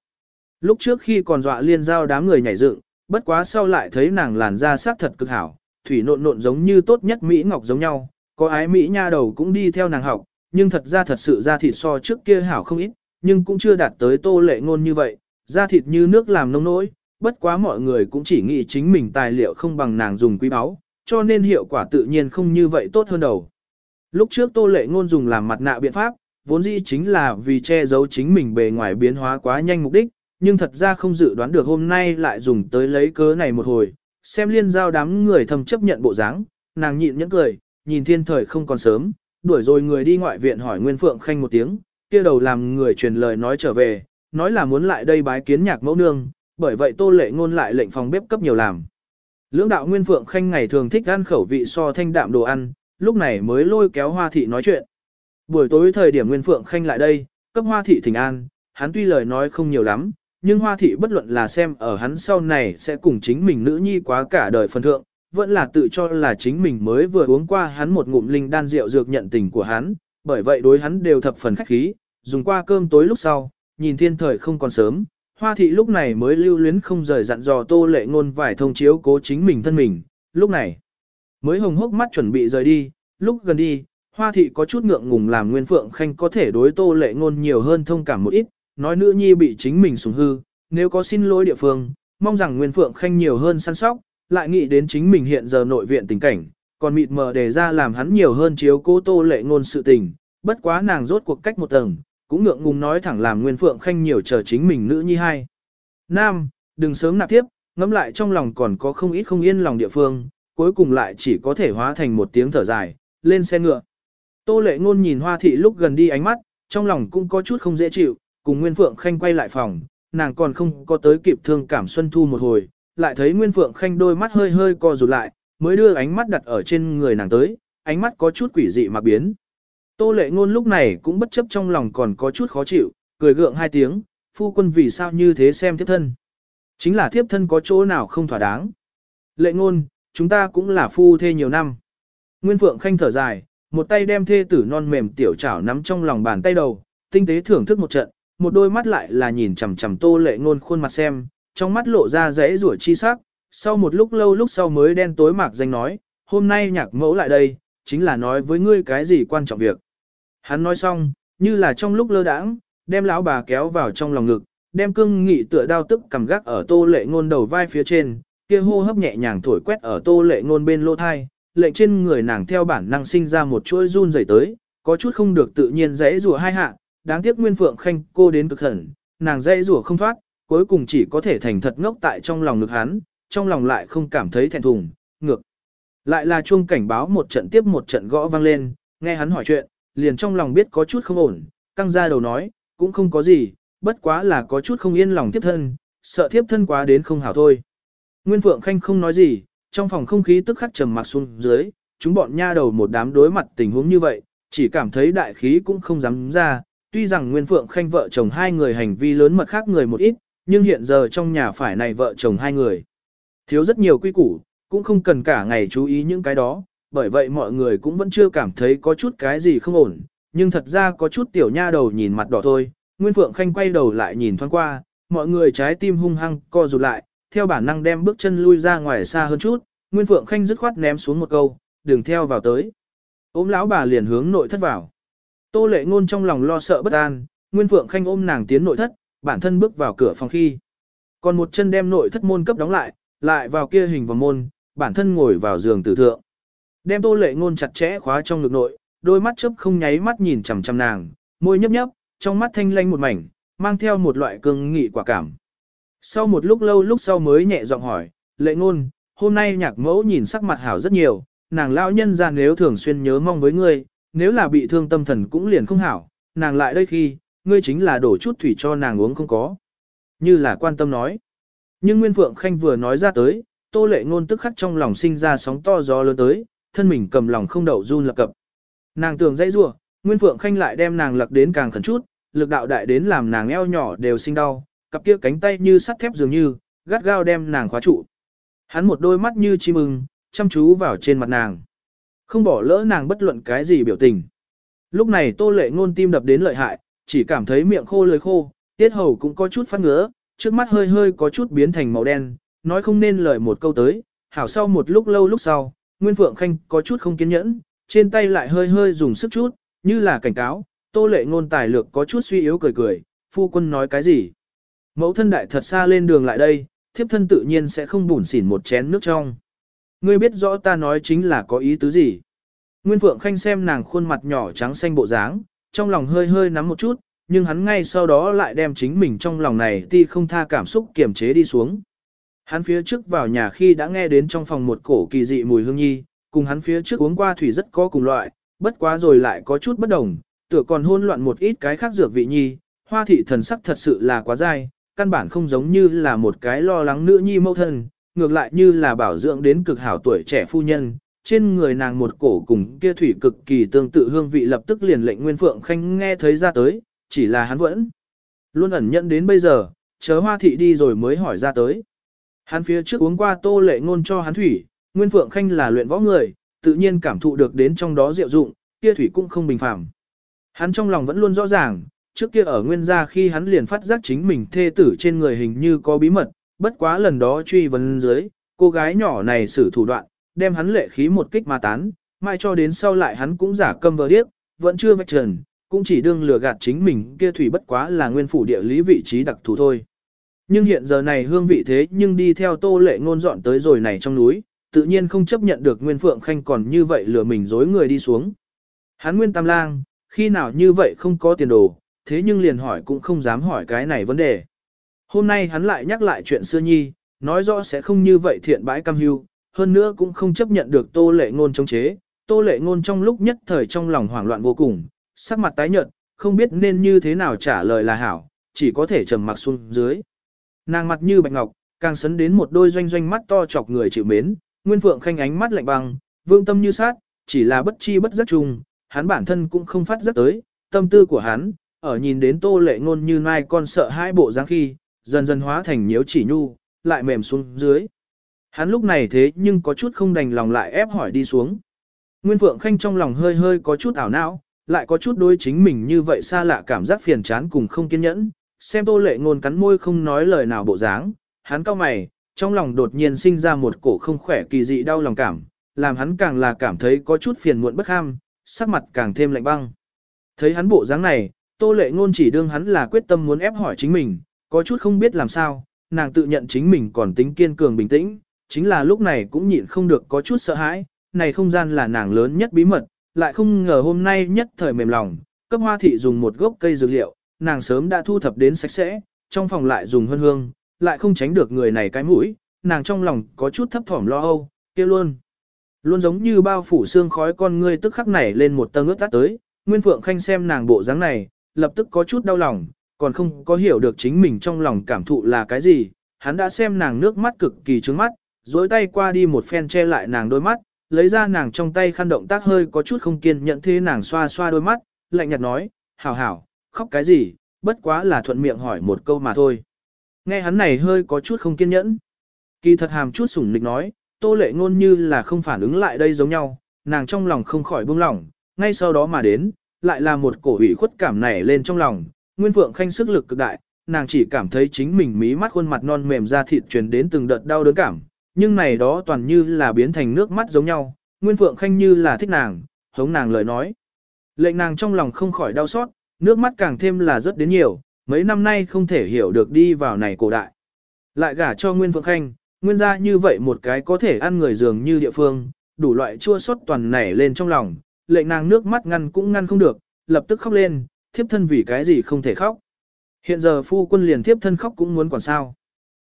Lúc trước khi còn dọa liên giao đám người nhảy dựng, bất quá sau lại thấy nàng làn da sắc thật cực hảo, thủy nộn nộn giống như tốt nhất Mỹ Ngọc giống nhau, có ái Mỹ nha đầu cũng đi theo nàng học, nhưng thật ra thật sự da thịt so trước kia hảo không ít, nhưng cũng chưa đạt tới tô lệ ngôn như vậy, da thịt như nước làm nông nỗi, bất quá mọi người cũng chỉ nghĩ chính mình tài liệu không bằng nàng dùng quý báu, cho nên hiệu quả tự nhiên không như vậy tốt hơn đầu. Lúc trước tô lệ ngôn dùng làm mặt nạ biện pháp, vốn dĩ chính là vì che giấu chính mình bề ngoài biến hóa quá nhanh mục đích, nhưng thật ra không dự đoán được hôm nay lại dùng tới lấy cớ này một hồi, xem liên giao đám người thầm chấp nhận bộ dáng, nàng nhịn nhẫn cười, nhìn thiên thời không còn sớm, đuổi rồi người đi ngoại viện hỏi Nguyên Phượng Khanh một tiếng, kia đầu làm người truyền lời nói trở về, nói là muốn lại đây bái kiến nhạc mẫu nương, bởi vậy tô lệ ngôn lại lệnh phòng bếp cấp nhiều làm. Lưỡng đạo Nguyên Phượng Khanh ngày thường thích ăn khẩu vị so thanh đạm đồ ăn, lúc này mới lôi kéo Hoa Thị nói chuyện. Buổi tối thời điểm Nguyên Phượng Khanh lại đây, cấp Hoa Thị thỉnh an, hắn tuy lời nói không nhiều lắm, nhưng Hoa Thị bất luận là xem ở hắn sau này sẽ cùng chính mình nữ nhi quá cả đời phần thượng, vẫn là tự cho là chính mình mới vừa uống qua hắn một ngụm linh đan rượu dược nhận tình của hắn, bởi vậy đối hắn đều thập phần khách khí, dùng qua cơm tối lúc sau, nhìn thiên thời không còn sớm, hoa thị lúc này mới lưu luyến không rời dặn dò tô lệ ngôn vài thông chiếu cố chính mình thân mình, lúc này mới hồng hốc mắt chuẩn bị rời đi, lúc gần đi, hoa thị có chút ngượng ngùng làm nguyên phượng khanh có thể đối tô lệ ngôn nhiều hơn thông cảm một ít, nói nữ nhi bị chính mình sủng hư, nếu có xin lỗi địa phương, mong rằng nguyên phượng khanh nhiều hơn săn sóc, lại nghĩ đến chính mình hiện giờ nội viện tình cảnh, còn mịt mờ đề ra làm hắn nhiều hơn chiếu cố tô lệ ngôn sự tình, bất quá nàng rốt cuộc cách một tầng, cũng ngượng ngùng nói thẳng làm Nguyên Phượng Khanh nhiều chờ chính mình nữ nhi hai. Nam, đừng sớm nạp tiếp, ngẫm lại trong lòng còn có không ít không yên lòng địa phương, cuối cùng lại chỉ có thể hóa thành một tiếng thở dài, lên xe ngựa. Tô lệ ngôn nhìn hoa thị lúc gần đi ánh mắt, trong lòng cũng có chút không dễ chịu, cùng Nguyên Phượng Khanh quay lại phòng, nàng còn không có tới kịp thương cảm xuân thu một hồi, lại thấy Nguyên Phượng Khanh đôi mắt hơi hơi co rụt lại, mới đưa ánh mắt đặt ở trên người nàng tới, ánh mắt có chút quỷ dị mà biến. Tô lệ ngôn lúc này cũng bất chấp trong lòng còn có chút khó chịu, cười gượng hai tiếng, phu quân vì sao như thế xem thiếp thân. Chính là thiếp thân có chỗ nào không thỏa đáng. Lệ ngôn, chúng ta cũng là phu thê nhiều năm. Nguyên Phượng Khanh thở dài, một tay đem thê tử non mềm tiểu chảo nắm trong lòng bàn tay đầu, tinh tế thưởng thức một trận, một đôi mắt lại là nhìn chằm chằm tô lệ ngôn khuôn mặt xem, trong mắt lộ ra rẽ rủa chi sắc, sau một lúc lâu lúc sau mới đen tối mạc danh nói, hôm nay nhạc mẫu lại đây, chính là nói với ngươi cái gì quan trọng việc. Hắn nói xong, như là trong lúc lơ đãng, đem lão bà kéo vào trong lòng ngực, đem cương nghị tựa đao tức cầm gác ở tô lệ ngôn đầu vai phía trên, kia hô hấp nhẹ nhàng thổi quét ở tô lệ ngôn bên lỗ thai, lệnh trên người nàng theo bản năng sinh ra một chuỗi run rẩy tới, có chút không được tự nhiên dãy rùa hai hạ, đáng tiếc Nguyên Phượng Khanh cô đến cực hẳn, nàng dây rủa không thoát, cuối cùng chỉ có thể thành thật ngốc tại trong lòng ngực hắn, trong lòng lại không cảm thấy thẹn thùng, ngược. Lại là chuông cảnh báo một trận tiếp một trận gõ vang lên, nghe hắn hỏi chuyện, liền trong lòng biết có chút không ổn, căng ra đầu nói, cũng không có gì, bất quá là có chút không yên lòng tiếp thân, sợ tiếp thân quá đến không hảo thôi. Nguyên Phượng Khanh không nói gì, trong phòng không khí tức khắc trầm mặc xuống dưới, chúng bọn nha đầu một đám đối mặt tình huống như vậy, chỉ cảm thấy đại khí cũng không dám ra, tuy rằng Nguyên Phượng Khanh vợ chồng hai người hành vi lớn mật khác người một ít, nhưng hiện giờ trong nhà phải này vợ chồng hai người. Thiếu rất nhiều quy củ, cũng không cần cả ngày chú ý những cái đó, bởi vậy mọi người cũng vẫn chưa cảm thấy có chút cái gì không ổn, nhưng thật ra có chút tiểu nha đầu nhìn mặt đỏ thôi. Nguyên Phượng Khanh quay đầu lại nhìn thoáng qua, mọi người trái tim hung hăng co rụt lại, theo bản năng đem bước chân lui ra ngoài xa hơn chút, Nguyên Phượng Khanh dứt khoát ném xuống một câu, đừng theo vào tới. Ôm lão bà liền hướng nội thất vào. Tô lệ ngôn trong lòng lo sợ bất an, Nguyên Phượng Khanh ôm nàng tiến nội thất, bản thân bước vào cửa phòng khi. Còn một chân đem nội thất môn cấp đóng lại, lại vào kia hình vào môn, bản thân ngồi vào giường tử thượng. Đem tô lệ ngôn chặt chẽ khóa trong ngực nội, đôi mắt chớp không nháy mắt nhìn chằm chằm nàng, môi nhấp nhấp, trong mắt thanh lanh một mảnh, mang theo một loại cương nghị quả cảm. Sau một lúc lâu lúc sau mới nhẹ giọng hỏi, lệ ngôn, hôm nay nhạc mẫu nhìn sắc mặt hảo rất nhiều, nàng lão nhân ra nếu thường xuyên nhớ mong với ngươi, nếu là bị thương tâm thần cũng liền không hảo, nàng lại đây khi, ngươi chính là đổ chút thủy cho nàng uống không có. Như là quan tâm nói. Nhưng Nguyên Phượng Khanh vừa nói ra tới, tô lệ ngôn tức khắc trong lòng sinh ra sóng to gió lớn tới, thân mình cầm lòng không đậu run lập cập. Nàng tưởng dãy rủa, Nguyên Phượng Khanh lại đem nàng lật đến càng khẩn chút, lực đạo đại đến làm nàng eo nhỏ đều sinh đau, cặp kia cánh tay như sắt thép dường như, gắt gao đem nàng khóa trụ. Hắn một đôi mắt như chim ưng, chăm chú vào trên mặt nàng. Không bỏ lỡ nàng bất luận cái gì biểu tình. Lúc này tô lệ ngôn tim đập đến lợi hại, chỉ cảm thấy miệng khô lưỡi khô, tiết hầu cũng có chút phát ngứa, trước mắt hơi hơi có chút biến thành màu đen, nói không nên lời một câu tới, hảo sau một lúc lâu lúc sau, Nguyên Phượng Khanh có chút không kiên nhẫn, trên tay lại hơi hơi dùng sức chút, như là cảnh cáo, tô lệ ngôn tài lược có chút suy yếu cười cười, phu quân nói cái gì. Mẫu thân đại thật xa lên đường lại đây, thiếp thân tự nhiên sẽ không bùn xỉn một chén nước trong. Ngươi biết rõ ta nói chính là có ý tứ gì. Nguyên Phượng Khanh xem nàng khuôn mặt nhỏ trắng xanh bộ dáng, trong lòng hơi hơi nắm một chút, nhưng hắn ngay sau đó lại đem chính mình trong lòng này ti không tha cảm xúc kiềm chế đi xuống. Hắn phía trước vào nhà khi đã nghe đến trong phòng một cổ kỳ dị mùi hương nhi, cùng hắn phía trước uống qua thủy rất có cùng loại, bất quá rồi lại có chút bất đồng, tựa còn hôn loạn một ít cái khác dược vị nhi, hoa thị thần sắc thật sự là quá dai, căn bản không giống như là một cái lo lắng nữ nhi mâu thân, ngược lại như là bảo dưỡng đến cực hảo tuổi trẻ phu nhân. Trên người nàng một cổ cùng kia thủy cực kỳ tương tự hương vị lập tức liền lệnh Nguyên Phượng Khanh nghe thấy ra tới, chỉ là hắn vẫn luôn ẩn nhận đến bây giờ, chớ hoa thị đi rồi mới hỏi ra tới. Hắn phía trước uống qua tô lệ ngôn cho hắn thủy, Nguyên Phượng Khanh là luyện võ người, tự nhiên cảm thụ được đến trong đó diệu dụng, kia thủy cũng không bình phàm. Hắn trong lòng vẫn luôn rõ ràng, trước kia ở nguyên gia khi hắn liền phát giác chính mình thê tử trên người hình như có bí mật, bất quá lần đó truy vấn dưới, cô gái nhỏ này xử thủ đoạn, đem hắn lệ khí một kích mà tán, mai cho đến sau lại hắn cũng giả câm vờ điếc, vẫn chưa vạch trần, cũng chỉ đương lừa gạt chính mình kia thủy bất quá là nguyên phủ địa lý vị trí đặc thù thôi. Nhưng hiện giờ này hương vị thế nhưng đi theo tô lệ ngôn dọn tới rồi này trong núi, tự nhiên không chấp nhận được Nguyên Phượng Khanh còn như vậy lừa mình dối người đi xuống. Hắn Nguyên Tam Lang, khi nào như vậy không có tiền đồ, thế nhưng liền hỏi cũng không dám hỏi cái này vấn đề. Hôm nay hắn lại nhắc lại chuyện xưa nhi, nói rõ sẽ không như vậy thiện bãi cam hưu, hơn nữa cũng không chấp nhận được tô lệ ngôn chống chế. Tô lệ ngôn trong lúc nhất thời trong lòng hoảng loạn vô cùng, sắc mặt tái nhợt, không biết nên như thế nào trả lời là hảo, chỉ có thể trầm mặc xuống dưới. Nàng mặt như bạch ngọc, càng sấn đến một đôi doanh doanh mắt to chọc người chịu mến, Nguyên Phượng Khanh ánh mắt lạnh băng, vương tâm như sát, chỉ là bất chi bất giác trùng, hắn bản thân cũng không phát giác tới, tâm tư của hắn, ở nhìn đến tô lệ ngôn như mai con sợ hai bộ dáng khi, dần dần hóa thành nhiễu chỉ nhu, lại mềm xuống dưới. Hắn lúc này thế nhưng có chút không đành lòng lại ép hỏi đi xuống. Nguyên Phượng Khanh trong lòng hơi hơi có chút ảo não, lại có chút đối chính mình như vậy xa lạ cảm giác phiền chán cùng không kiên nhẫn, xem tô lệ ngôn cắn môi không nói lời nào bộ dáng, hắn cau mày, trong lòng đột nhiên sinh ra một cổ không khỏe kỳ dị đau lòng cảm, làm hắn càng là cảm thấy có chút phiền muộn bất ham, sắc mặt càng thêm lạnh băng. Thấy hắn bộ dáng này, tô lệ ngôn chỉ đương hắn là quyết tâm muốn ép hỏi chính mình, có chút không biết làm sao, nàng tự nhận chính mình còn tính kiên cường bình tĩnh, chính là lúc này cũng nhịn không được có chút sợ hãi, này không gian là nàng lớn nhất bí mật, lại không ngờ hôm nay nhất thời mềm lòng, cấp hoa thị dùng một gốc cây dược liệu, nàng sớm đã thu thập đến sạch sẽ, trong phòng lại dùng hương hương, lại không tránh được người này cái mũi, nàng trong lòng có chút thấp thỏm lo âu, kia luôn. Luôn giống như bao phủ xương khói con ngươi tức khắc nảy lên một tầng ướt tắt tới, Nguyên Phượng Khanh xem nàng bộ dáng này, lập tức có chút đau lòng, còn không có hiểu được chính mình trong lòng cảm thụ là cái gì, hắn đã xem nàng nước mắt cực kỳ trướng mắt, dối tay qua đi một phen che lại nàng đôi mắt, lấy ra nàng trong tay khăn động tác hơi có chút không kiên nhận thế nàng xoa xoa đôi mắt, lạnh nhạt nói, hảo hảo, khóc cái gì, bất quá là thuận miệng hỏi một câu mà thôi. Nghe hắn này hơi có chút không kiên nhẫn. Kỳ thật hàm chút sủng nịch nói, tô lệ ngôn như là không phản ứng lại đây giống nhau, nàng trong lòng không khỏi buông lỏng, ngay sau đó mà đến, lại là một cổ ủy khuất cảm nảy lên trong lòng, Nguyên Phượng Khanh sức lực cực đại, nàng chỉ cảm thấy chính mình mí mắt khuôn mặt non mềm ra thịt truyền đến từng đợt đau đớn cảm, nhưng này đó toàn như là biến thành nước mắt giống nhau, Nguyên Phượng Khanh như là thích nàng, hống nàng lời nói. Lệnh nàng trong lòng không khỏi đau xót, nước mắt càng thêm là rất đến nhiều, mấy năm nay không thể hiểu được đi vào này cổ đại. Lại gả cho Nguyên Phượng Khanh, nguyên gia như vậy một cái có thể ăn người dường như địa phương, đủ loại chua xót toàn nảy lên trong lòng, lệnh nàng nước mắt ngăn cũng ngăn không được, lập tức khóc lên, thiếp thân vì cái gì không thể khóc. Hiện giờ phu quân liền thiếp thân khóc cũng muốn quản sao.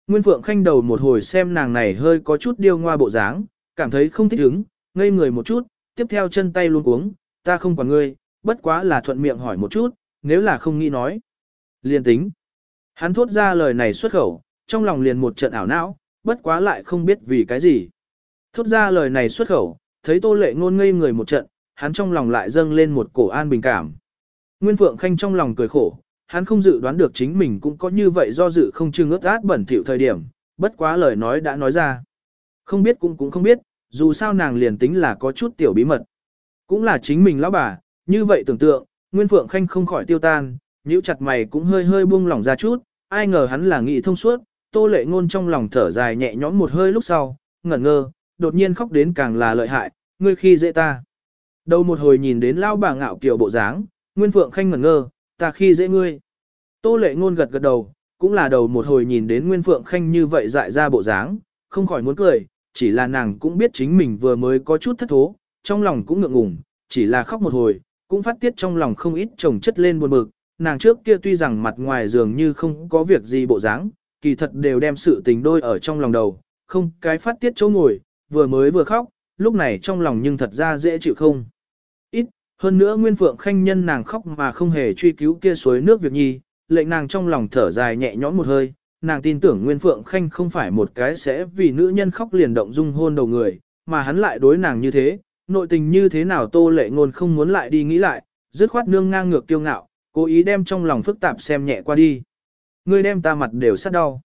Nguyên Phượng Khanh đầu một hồi xem nàng này hơi có chút điêu ngoa bộ dáng, cảm thấy không thích ứng, ngây người một chút, tiếp theo chân tay luôn cuống, ta không quản ngươi, bất quá là thuận miệng hỏi một chút, nếu là không nghĩ nói. Liền tính. Hắn thốt ra lời này xuất khẩu, trong lòng liền một trận ảo não, bất quá lại không biết vì cái gì. Thốt ra lời này xuất khẩu, thấy tô lệ ngôn ngây người một trận, hắn trong lòng lại dâng lên một cổ an bình cảm. Nguyên Phượng Khanh trong lòng cười khổ, hắn không dự đoán được chính mình cũng có như vậy do dự không chừng ướt át bẩn thỉu thời điểm, bất quá lời nói đã nói ra. Không biết cũng cũng không biết, dù sao nàng liền tính là có chút tiểu bí mật. Cũng là chính mình lão bà, như vậy tưởng tượng, Nguyên Phượng Khanh không khỏi tiêu tan, nhíu chặt mày cũng hơi hơi buông lỏng ra chút, ai ngờ hắn là nghị thông suốt, tô lệ ngôn trong lòng thở dài nhẹ nhõm một hơi lúc sau, ngẩn ngơ, đột nhiên khóc đến càng là lợi hại, ngươi khi dễ ta. Đầu một hồi nhìn đến lão bà ngạo kiều bộ dáng, Nguyên Phượng Khanh ngẩn ngơ, ta khi dễ ngươi. Tô lệ ngôn gật gật đầu, cũng là đầu một hồi nhìn đến Nguyên Phượng Khanh như vậy dại ra bộ dáng, không khỏi muốn cười, chỉ là nàng cũng biết chính mình vừa mới có chút thất thố, trong lòng cũng ngượng ngùng, chỉ là khóc một hồi, cũng phát tiết trong lòng không ít chồng chất lên buồn bực, nàng trước kia tuy rằng mặt ngoài dường như không có việc gì bộ dáng, kỳ thật đều đem sự tình đôi ở trong lòng đầu, không cái phát tiết chỗ ngồi, vừa mới vừa khóc, lúc này trong lòng nhưng thật ra dễ chịu không. Hơn nữa Nguyên Phượng Khanh nhân nàng khóc mà không hề truy cứu kia suối nước việc nhi, lệnh nàng trong lòng thở dài nhẹ nhõm một hơi, nàng tin tưởng Nguyên Phượng Khanh không phải một cái sẽ vì nữ nhân khóc liền động dung hôn đầu người, mà hắn lại đối nàng như thế, nội tình như thế nào tô lệ ngôn không muốn lại đi nghĩ lại, dứt khoát nương ngang ngược kiêu ngạo, cố ý đem trong lòng phức tạp xem nhẹ qua đi. Ngươi đem ta mặt đều sát đau.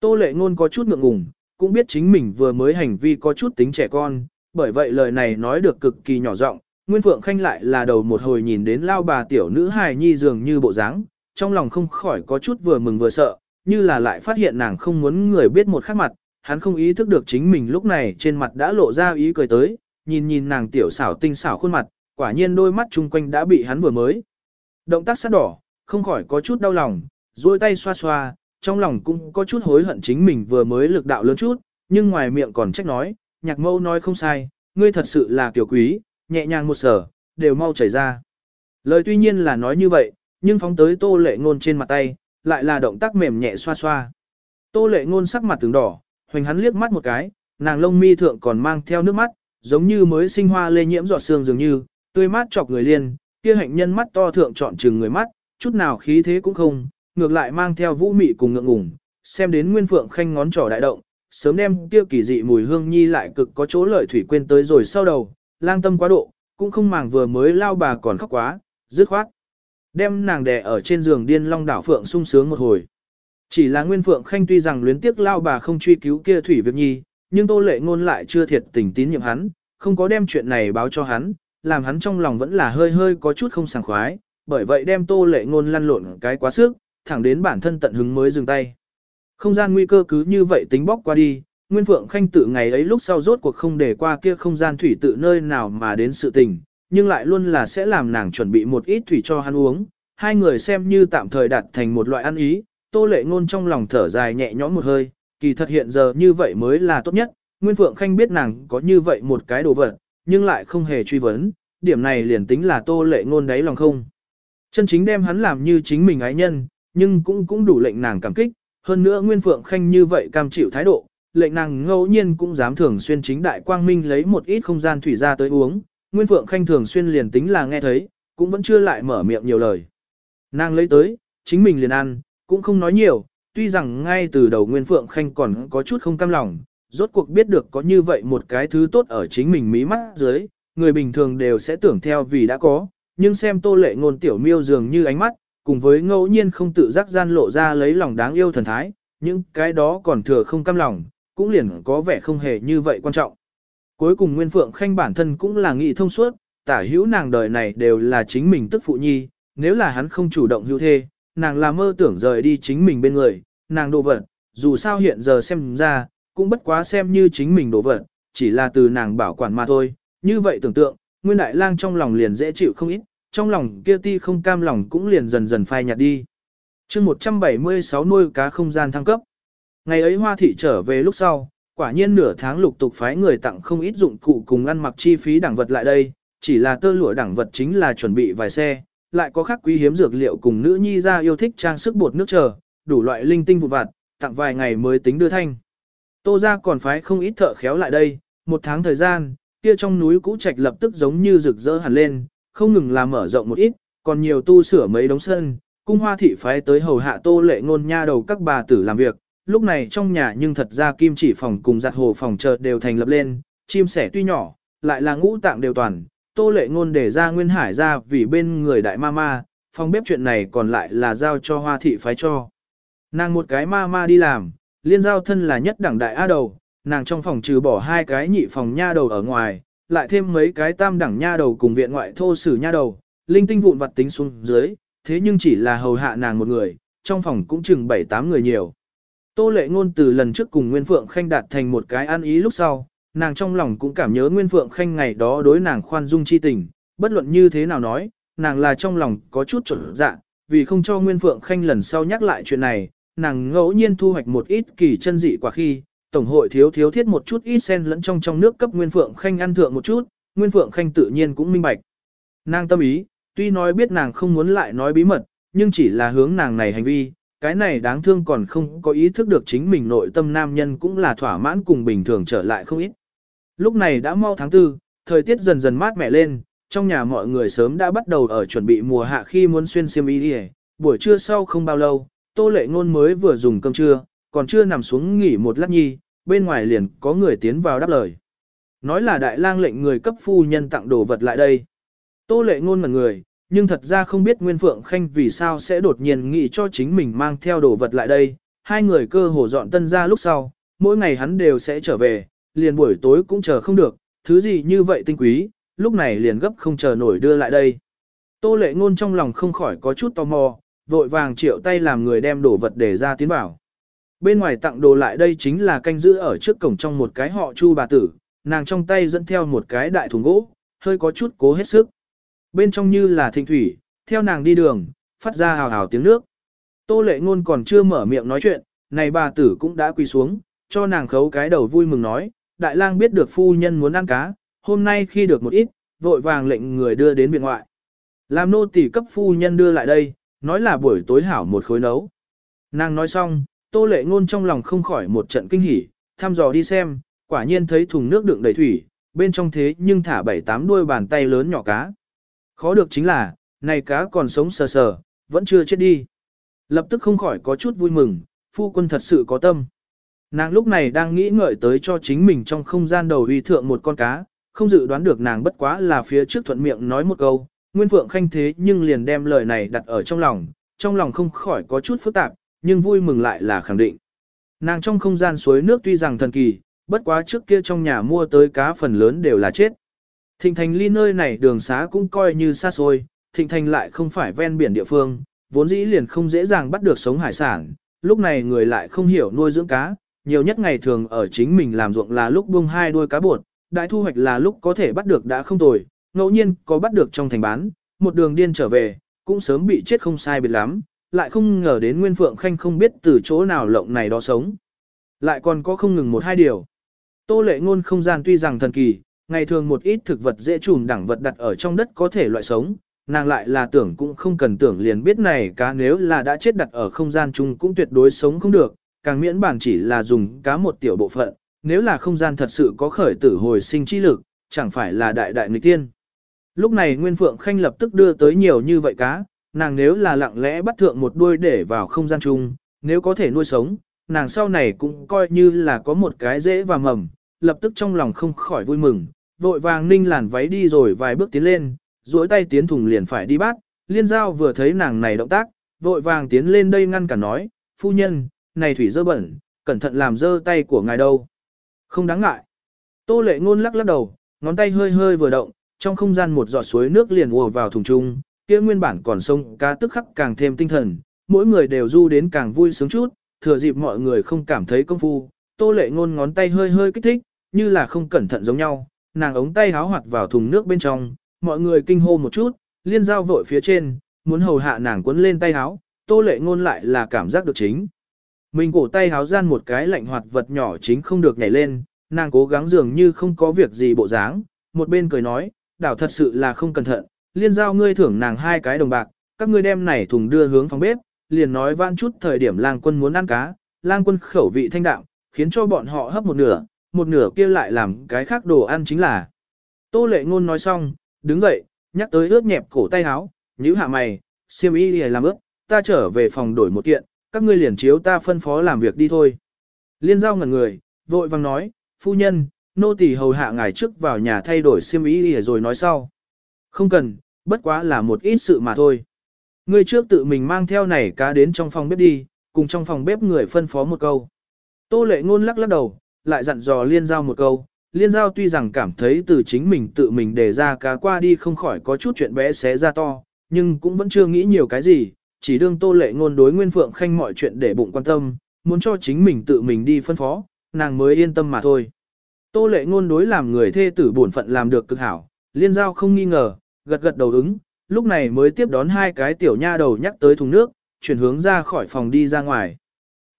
Tô lệ ngôn có chút ngượng ngùng, cũng biết chính mình vừa mới hành vi có chút tính trẻ con, bởi vậy lời này nói được cực kỳ nhỏ giọng. Nguyên Phượng Khanh lại là đầu một hồi nhìn đến lao bà tiểu nữ hài nhi dường như bộ dáng, trong lòng không khỏi có chút vừa mừng vừa sợ, như là lại phát hiện nàng không muốn người biết một khắc mặt, hắn không ý thức được chính mình lúc này trên mặt đã lộ ra ý cười tới, nhìn nhìn nàng tiểu xảo tinh xảo khuôn mặt, quả nhiên đôi mắt chung quanh đã bị hắn vừa mới. Động tác sát đỏ, không khỏi có chút đau lòng, duỗi tay xoa xoa, trong lòng cũng có chút hối hận chính mình vừa mới lực đạo lớn chút, nhưng ngoài miệng còn trách nói, nhạc mâu nói không sai, ngươi thật sự là kiểu quý, nhẹ nhàng một sở, đều mau chảy ra. Lời tuy nhiên là nói như vậy, nhưng phóng tới tô lệ ngôn trên mặt tay, lại là động tác mềm nhẹ xoa xoa. Tô lệ ngôn sắc mặt tướng đỏ, hoành hắn liếc mắt một cái, nàng lông mi thượng còn mang theo nước mắt, giống như mới sinh hoa lê nhiễm giọt sương dường như, tươi mát chọc người liên, kia hạnh nhân mắt to thượng trọn trừng người mắt, chút nào khí thế cũng không, ngược lại mang theo vũ mị cùng ngượng ngùng, xem đến Nguyên Phượng Khanh ngón trỏ đại động, sớm đem kia kỳ dị mùi hương nhi lại cực có chỗ lợi thủy quên tới rồi sau đầu, lang tâm quá độ, cũng không màng vừa mới lao bà còn khóc quá, dứt khoát. Đem nàng đè ở trên giường điên long đảo Phượng sung sướng một hồi. Chỉ là Nguyên Phượng Khanh tuy rằng luyến tiếc lao bà không truy cứu kia thủy việc nhi, nhưng Tô Lệ Ngôn lại chưa thiệt tình tín nhiệm hắn, không có đem chuyện này báo cho hắn, làm hắn trong lòng vẫn là hơi hơi có chút không sảng khoái, bởi vậy đem Tô Lệ Ngôn lăn lộn cái quá sức, thẳng đến bản thân tận hứng mới dừng tay. Không gian nguy cơ cứ như vậy tính bóc qua đi, Nguyên Phượng Khanh tự ngày ấy lúc sau rốt cuộc không để qua kia không gian thủy tự nơi nào mà đến sự tình, nhưng lại luôn là sẽ làm nàng chuẩn bị một ít thủy cho hắn uống, hai người xem như tạm thời đạt thành một loại ăn ý, Tô Lệ Ngôn trong lòng thở dài nhẹ nhõm một hơi, kỳ thật hiện giờ như vậy mới là tốt nhất, Nguyên Phượng Khanh biết nàng có như vậy một cái đồ vật, nhưng lại không hề truy vấn, điểm này liền tính là Tô Lệ Ngôn đáy lòng không. Chân chính đem hắn làm như chính mình ái nhân, nhưng cũng cũng đủ lệnh nàng cảm kích, hơn nữa Nguyên Phượng Khanh như vậy cam chịu thái độ, lệnh nàng ngẫu nhiên cũng dám thường xuyên chính đại quang minh lấy một ít không gian thủy ra tới uống, Nguyên Phượng Khanh thường xuyên liền tính là nghe thấy, cũng vẫn chưa lại mở miệng nhiều lời. Nàng lấy tới, chính mình liền ăn, cũng không nói nhiều, tuy rằng ngay từ đầu Nguyên Phượng Khanh còn có chút không cam lòng, rốt cuộc biết được có như vậy một cái thứ tốt ở chính mình mí mắt dưới, người bình thường đều sẽ tưởng theo vì đã có, nhưng xem tô lệ ngôn tiểu miêu dường như ánh mắt, cùng với ngẫu nhiên không tự giác gian lộ ra lấy lòng đáng yêu thần thái, những cái đó còn thừa không cam lòng, cũng liền có vẻ không hề như vậy quan trọng. Cuối cùng Nguyên Phượng Khanh bản thân cũng là nghị thông suốt, tả hữu nàng đời này đều là chính mình tức phụ nhi, nếu là hắn không chủ động hữu thê, nàng là mơ tưởng rời đi chính mình bên người, nàng đồ vật, dù sao hiện giờ xem ra, cũng bất quá xem như chính mình đồ vật, chỉ là từ nàng bảo quản mà thôi, như vậy tưởng tượng, Nguyên Đại Lang trong lòng liền dễ chịu không ít, trong lòng kia ti không cam lòng cũng liền dần dần phai nhạt đi. chương 176 nuôi cá không gian thăng cấp. Ngày ấy Hoa Thị trở về lúc sau, quả nhiên nửa tháng lục tục phái người tặng không ít dụng cụ cùng ăn mặc chi phí đẳng vật lại đây, chỉ là tơ lụa đẳng vật chính là chuẩn bị vài xe, lại có khắc quý hiếm dược liệu cùng nữ nhi ra yêu thích trang sức bột nước chờ, đủ loại linh tinh vụn vặt, tặng vài ngày mới tính đưa thanh. Tô ra còn phái không ít thợ khéo lại đây, một tháng thời gian, kia trong núi cũ trạch lập tức giống như rực rỡ hẳn lên, không ngừng làm mở rộng một ít, còn nhiều tu sửa mấy đống sân, cung hoa thị phái tới hầu hạ tô lệ ngôn nha đầu các bà tử làm việc, lúc này trong nhà nhưng thật ra kim chỉ phòng cùng giặt hồ phòng chợ đều thành lập lên, chim sẻ tuy nhỏ, lại là ngũ tạng đều toàn, tô lệ ngôn để ra nguyên hải ra vì bên người đại ma ma, phòng bếp chuyện này còn lại là giao cho hoa thị phái cho. Nàng một cái ma ma đi làm, liên giao thân là nhất đẳng đại A đầu, nàng trong phòng trừ bỏ hai cái nhị phòng nha đầu ở ngoài, lại thêm mấy cái tam đẳng nha đầu cùng viện ngoại thô sử nha đầu, linh tinh vụn vặt tính xuống dưới, thế nhưng chỉ là hầu hạ nàng một người, trong phòng cũng chừng 7-8 người nhiều. Tô lệ ngôn từ lần trước cùng Nguyên Phượng Khanh đạt thành một cái ăn ý lúc sau, nàng trong lòng cũng cảm nhớ Nguyên Phượng Khanh ngày đó đối nàng khoan dung chi tình, bất luận như thế nào nói, nàng là trong lòng có chút trở dạ, vì không cho Nguyên Phượng Khanh lần sau nhắc lại chuyện này, nàng ngẫu nhiên thu hoạch một ít kỳ chân dị quả khi, Tổng hội thiếu thiếu thiết một chút ít sen lẫn trong trong nước cấp Nguyên Phượng Khanh ăn thượng một chút, Nguyên Phượng Khanh tự nhiên cũng minh bạch. Nàng tâm ý, tuy nói biết nàng không muốn lại nói bí mật, nhưng chỉ là hướng nàng này hành vi, cái này đáng thương còn không có ý thức được chính mình nội tâm nam nhân cũng là thỏa mãn cùng bình thường trở lại không ít. Lúc này đã mau tháng tư, thời tiết dần dần mát mẻ lên, trong nhà mọi người sớm đã bắt đầu ở chuẩn bị mùa hạ khi muốn xuyên xiêm y đi buổi trưa sau không bao lâu, tô lệ ngôn mới vừa dùng cơm trưa, còn chưa nằm xuống nghỉ một lát nhi, bên ngoài liền có người tiến vào đáp lời. Nói là đại lang lệnh người cấp phu nhân tặng đồ vật lại đây. Tô lệ ngôn ngẩn người, nhưng thật ra không biết Nguyên Phượng Khanh vì sao sẽ đột nhiên nghĩ cho chính mình mang theo đồ vật lại đây. Hai người cơ hồ dọn tân ra lúc sau, mỗi ngày hắn đều sẽ trở về, liền buổi tối cũng chờ không được, thứ gì như vậy tinh quý, lúc này liền gấp không chờ nổi đưa lại đây. Tô lệ ngôn trong lòng không khỏi có chút tò mò, vội vàng triệu tay làm người đem đồ vật để ra tiến bảo Bên ngoài tặng đồ lại đây chính là canh giữ ở trước cổng trong một cái họ chu bà tử, nàng trong tay dẫn theo một cái đại thùng gỗ, hơi có chút cố hết sức. Bên trong như là thịnh thủy, theo nàng đi đường, phát ra hào hào tiếng nước. Tô lệ ngôn còn chưa mở miệng nói chuyện, này bà tử cũng đã quỳ xuống, cho nàng khấu cái đầu vui mừng nói, đại lang biết được phu nhân muốn ăn cá, hôm nay khi được một ít, vội vàng lệnh người đưa đến viện ngoại. Làm nô tỳ cấp phu nhân đưa lại đây, nói là buổi tối hảo một khối nấu. Nàng nói xong, tô lệ ngôn trong lòng không khỏi một trận kinh hỉ, thăm dò đi xem, quả nhiên thấy thùng nước đựng đầy thủy, bên trong thế nhưng thả bảy tám đuôi bàn tay lớn nhỏ cá. Khó được chính là, này cá còn sống sờ sờ, vẫn chưa chết đi. Lập tức không khỏi có chút vui mừng, phu quân thật sự có tâm. Nàng lúc này đang nghĩ ngợi tới cho chính mình trong không gian đầu uy thượng một con cá, không dự đoán được nàng bất quá là phía trước thuận miệng nói một câu, Nguyên Phượng Khanh thế nhưng liền đem lời này đặt ở trong lòng, trong lòng không khỏi có chút phức tạp, nhưng vui mừng lại là khẳng định. Nàng trong không gian suối nước tuy rằng thần kỳ, bất quá trước kia trong nhà mua tới cá phần lớn đều là chết. Thịnh thành ly nơi này đường xá cũng coi như xa xôi, thịnh thành lại không phải ven biển địa phương, vốn dĩ liền không dễ dàng bắt được sống hải sản, lúc này người lại không hiểu nuôi dưỡng cá, nhiều nhất ngày thường ở chính mình làm ruộng là lúc buông hai đuôi cá bột, đại thu hoạch là lúc có thể bắt được đã không tồi, ngẫu nhiên có bắt được trong thành bán, một đường điên trở về, cũng sớm bị chết không sai biệt lắm, lại không ngờ đến Nguyên Phượng Khanh không biết từ chỗ nào lộng này đó sống. Lại còn có không ngừng một hai điều. Tô lệ ngôn không gian tuy rằng thần kỳ, ngày thường một ít thực vật dễ trùm đẳng vật đặt ở trong đất có thể loại sống, nàng lại là tưởng cũng không cần tưởng liền biết này cá nếu là đã chết đặt ở không gian chung cũng tuyệt đối sống không được, càng miễn bản chỉ là dùng cá một tiểu bộ phận, nếu là không gian thật sự có khởi tử hồi sinh chi lực, chẳng phải là đại đại nghịch tiên. Lúc này Nguyên Phượng Khanh lập tức đưa tới nhiều như vậy cá, nàng nếu là lặng lẽ bắt thượng một đuôi để vào không gian chung, nếu có thể nuôi sống, nàng sau này cũng coi như là có một cái dễ và mầm, lập tức trong lòng không khỏi vui mừng, vội vàng ninh làn váy đi rồi vài bước tiến lên, duỗi tay tiến thùng liền phải đi bắt, liên giao vừa thấy nàng này động tác, vội vàng tiến lên đây ngăn cả nói, phu nhân, này thủy dơ bẩn, cẩn thận làm dơ tay của ngài đâu. Không đáng ngại. Tô lệ ngôn lắc lắc đầu, ngón tay hơi hơi vừa động, trong không gian một giọt suối nước liền ùa vào thùng chung. kia nguyên bản còn sông cá tức khắc càng thêm tinh thần, mỗi người đều du đến càng vui sướng chút, thừa dịp mọi người không cảm thấy công phu, tô lệ ngôn ngón tay hơi hơi kích thích, như là không cẩn thận giống nhau, nàng ống tay háo hoạt vào thùng nước bên trong, mọi người kinh hô một chút, liên giao vội phía trên, muốn hầu hạ nàng quấn lên tay háo, tô lệ ngôn lại là cảm giác được chính. Mình cổ tay háo gian một cái lạnh hoạt vật nhỏ chính không được nhảy lên, nàng cố gắng dường như không có việc gì bộ dáng, một bên cười nói, đảo thật sự là không cẩn thận, liên giao ngươi thưởng nàng hai cái đồng bạc, các ngươi đem này thùng đưa hướng phòng bếp, liền nói vãn chút thời điểm lang quân muốn ăn cá, lang quân khẩu vị thanh đạm, khiến cho bọn họ hấp một nửa, một nửa kia lại làm cái khác đồ ăn chính là. Tô lệ ngôn nói xong, đứng dậy, nhắc tới ướt nhẹp cổ tay áo, nhíu hạ mày, xiêm y làm ướt, ta trở về phòng đổi một kiện, các ngươi liền chiếu ta phân phó làm việc đi thôi. Liên giao ngẩn người, vội vàng nói, phu nhân, nô tỳ hầu hạ ngài trước vào nhà thay đổi xiêm y rồi nói sau. Không cần, bất quá là một ít sự mà thôi. Ngươi trước tự mình mang theo này cá đến trong phòng bếp đi, cùng trong phòng bếp người phân phó một câu. Tô lệ ngôn lắc lắc đầu, lại dặn dò liên giao một câu. Liên giao tuy rằng cảm thấy từ chính mình tự mình đề ra cá qua đi không khỏi có chút chuyện bé xé ra to, nhưng cũng vẫn chưa nghĩ nhiều cái gì, chỉ đương tô lệ ngôn đối Nguyên Phượng Khanh mọi chuyện để bụng quan tâm, muốn cho chính mình tự mình đi phân phó, nàng mới yên tâm mà thôi. Tô lệ ngôn đối làm người thê tử bổn phận làm được cực hảo, liên giao không nghi ngờ, gật gật đầu ứng, lúc này mới tiếp đón hai cái tiểu nha đầu nhắc tới thùng nước, chuyển hướng ra khỏi phòng đi ra ngoài.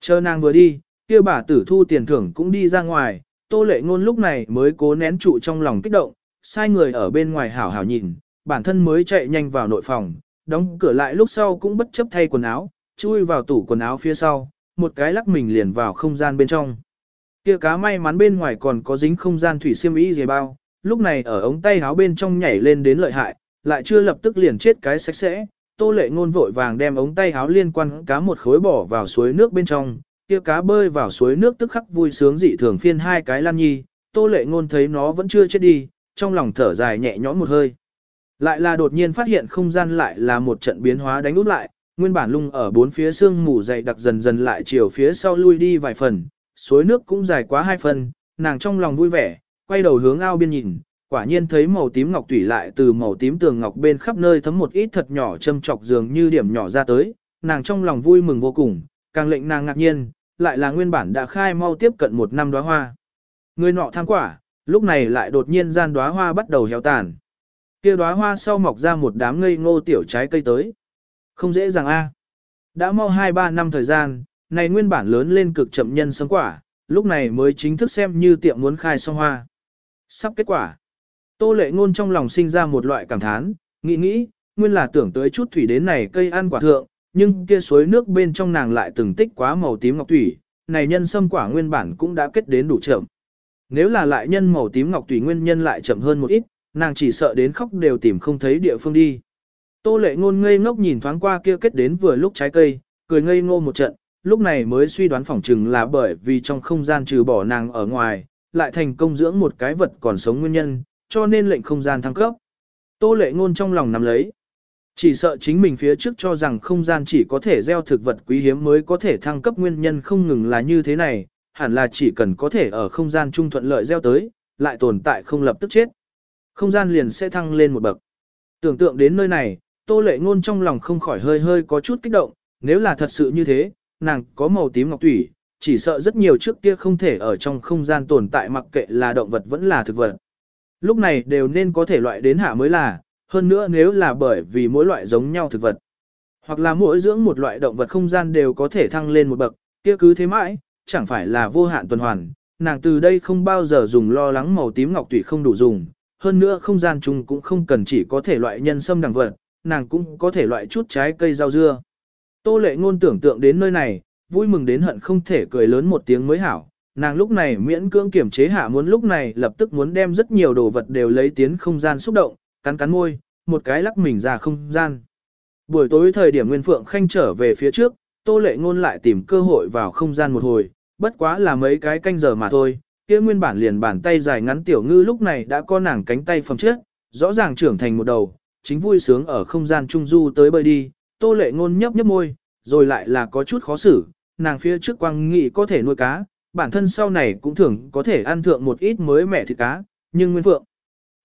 Chờ nàng vừa đi, kia bà tử thu tiền thưởng cũng đi ra ngoài, tô lệ ngôn lúc này mới cố nén trụ trong lòng kích động, sai người ở bên ngoài hảo hảo nhìn, bản thân mới chạy nhanh vào nội phòng, đóng cửa lại lúc sau cũng bất chấp thay quần áo, chui vào tủ quần áo phía sau, một cái lắc mình liền vào không gian bên trong. Kia cá may mắn bên ngoài còn có dính không gian thủy xiêm y gì bao, lúc này ở ống tay áo bên trong nhảy lên đến lợi hại, lại chưa lập tức liền chết cái sạch sẽ. Tô lệ ngôn vội vàng đem ống tay áo liên quan cá một khối bỏ vào suối nước bên trong, kia cá bơi vào suối nước tức khắc vui sướng dị thường phiên hai cái lan nhi, tô lệ ngôn thấy nó vẫn chưa chết đi, trong lòng thở dài nhẹ nhõm một hơi. Lại là đột nhiên phát hiện không gian lại là một trận biến hóa đánh út lại, nguyên bản lung ở bốn phía xương mù dày đặc dần dần lại chiều phía sau lui đi vài phần, suối nước cũng dài quá hai phần, nàng trong lòng vui vẻ, quay đầu hướng ao biên nhìn, quả nhiên thấy màu tím ngọc tủy lại từ màu tím tường ngọc bên khắp nơi thấm một ít thật nhỏ châm chọc dường như điểm nhỏ ra tới, nàng trong lòng vui mừng vô cùng, càng lệnh nàng ngạc nhiên, lại là nguyên bản đã khai mau tiếp cận một năm đóa hoa. Người nọ tham quả, lúc này lại đột nhiên gian đóa hoa bắt đầu héo tàn. Kia đóa hoa sau mọc ra một đám ngây ngô tiểu trái cây tới. Không dễ dàng a. Đã mau 2-3 năm thời gian, này nguyên bản lớn lên cực chậm nhân sống quả, lúc này mới chính thức xem như tiệm muốn khai xong hoa. Sắp kết quả. Tô lệ ngôn trong lòng sinh ra một loại cảm thán, nghĩ nghĩ, nguyên là tưởng tới chút thủy đến này cây ăn quả thượng, nhưng kia suối nước bên trong nàng lại từng tích quá màu tím ngọc thủy, này nhân sâm quả nguyên bản cũng đã kết đến đủ chậm. Nếu là lại nhân màu tím ngọc thủy nguyên nhân lại chậm hơn một ít, nàng chỉ sợ đến khóc đều tìm không thấy địa phương đi. Tô lệ ngôn ngây ngốc nhìn thoáng qua kia kết đến vừa lúc trái cây, cười ngây ngô một trận, lúc này mới suy đoán phỏng chừng là bởi vì trong không gian trừ bỏ nàng ở ngoài, lại thành công dưỡng một cái vật còn sống nguyên nhân, cho nên lệnh không gian thăng cấp. Tô lệ ngôn trong lòng nắm lấy. Chỉ sợ chính mình phía trước cho rằng không gian chỉ có thể gieo thực vật quý hiếm mới có thể thăng cấp nguyên nhân không ngừng là như thế này, hẳn là chỉ cần có thể ở không gian trung thuận lợi gieo tới, lại tồn tại không lập tức chết. Không gian liền sẽ thăng lên một bậc. Tưởng tượng đến nơi này, tô lệ ngôn trong lòng không khỏi hơi hơi có chút kích động, nếu là thật sự như thế, nàng có màu tím ngọc thủy, chỉ sợ rất nhiều trước kia không thể ở trong không gian tồn tại mặc kệ là động vật vẫn là thực vật. Lúc này đều nên có thể loại đến hạ mới là, hơn nữa nếu là bởi vì mỗi loại giống nhau thực vật, hoặc là mỗi dưỡng một loại động vật không gian đều có thể thăng lên một bậc, kia cứ thế mãi, chẳng phải là vô hạn tuần hoàn, nàng từ đây không bao giờ dùng lo lắng màu tím ngọc tủy không đủ dùng, hơn nữa không gian chung cũng không cần chỉ có thể loại nhân sâm đằng vật, nàng cũng có thể loại chút trái cây rau dưa. Tô lệ ngôn tưởng tượng đến nơi này, vui mừng đến hận không thể cười lớn một tiếng mới hảo, nàng lúc này miễn cưỡng kiểm chế hạ muốn lúc này lập tức muốn đem rất nhiều đồ vật đều lấy tiến không gian xúc động, cắn cắn môi, một cái lắc mình ra không gian. Buổi tối thời điểm Nguyên Phượng Khanh trở về phía trước, Tô Lệ Ngôn lại tìm cơ hội vào không gian một hồi, bất quá là mấy cái canh giờ mà thôi, kia nguyên bản liền bàn tay dài ngắn tiểu ngư lúc này đã có nàng cánh tay phẩm trước, rõ ràng trưởng thành một đầu, chính vui sướng ở không gian trung du tới bơi đi, Tô Lệ Ngôn nhấp nhấp môi, rồi lại là có chút khó xử, nàng phía trước quang nghị có thể nuôi cá, bản thân sau này cũng thường có thể ăn thượng một ít mới mẻ thịt cá, nhưng Nguyên Phượng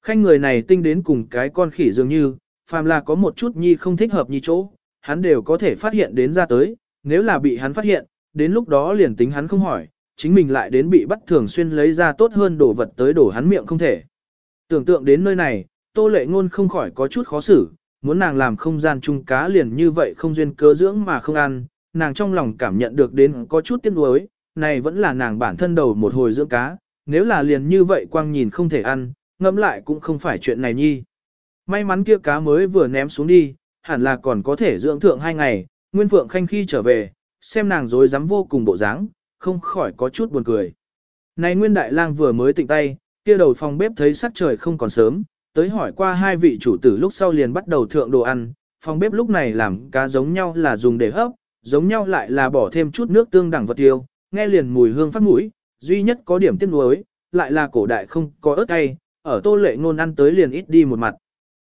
Khanh người này tinh đến cùng cái con khỉ dường như, phàm là có một chút nhi không thích hợp nhi chỗ, hắn đều có thể phát hiện đến ra tới, nếu là bị hắn phát hiện, đến lúc đó liền tính hắn không hỏi, chính mình lại đến bị bắt thường xuyên lấy ra tốt hơn đồ vật tới đổ hắn miệng không thể. Tưởng tượng đến nơi này, tô lệ ngôn không khỏi có chút khó xử, muốn nàng làm không gian chung cá liền như vậy không duyên cớ dưỡng mà không ăn, nàng trong lòng cảm nhận được đến có chút tiếc nuối, này vẫn là nàng bản thân đầu một hồi dưỡng cá, nếu là liền như vậy quang nhìn không thể ăn, ngẫm lại cũng không phải chuyện này nhi. May mắn kia cá mới vừa ném xuống đi, hẳn là còn có thể dưỡng thượng hai ngày, Nguyên Phượng Khanh khi trở về, xem nàng dối dám vô cùng bộ dáng, không khỏi có chút buồn cười. Này Nguyên Đại Lang vừa mới tỉnh tay, kia đầu phòng bếp thấy sắc trời không còn sớm, tới hỏi qua hai vị chủ tử lúc sau liền bắt đầu thượng đồ ăn, phòng bếp lúc này làm cá giống nhau là dùng để hấp, giống nhau lại là bỏ thêm chút nước tương đẳng vật tiêu, nghe liền mùi hương phát mũi, duy nhất có điểm tiếc nuối, lại là cổ đại không có ớt cay, ở tô lệ ngôn ăn tới liền ít đi một mặt.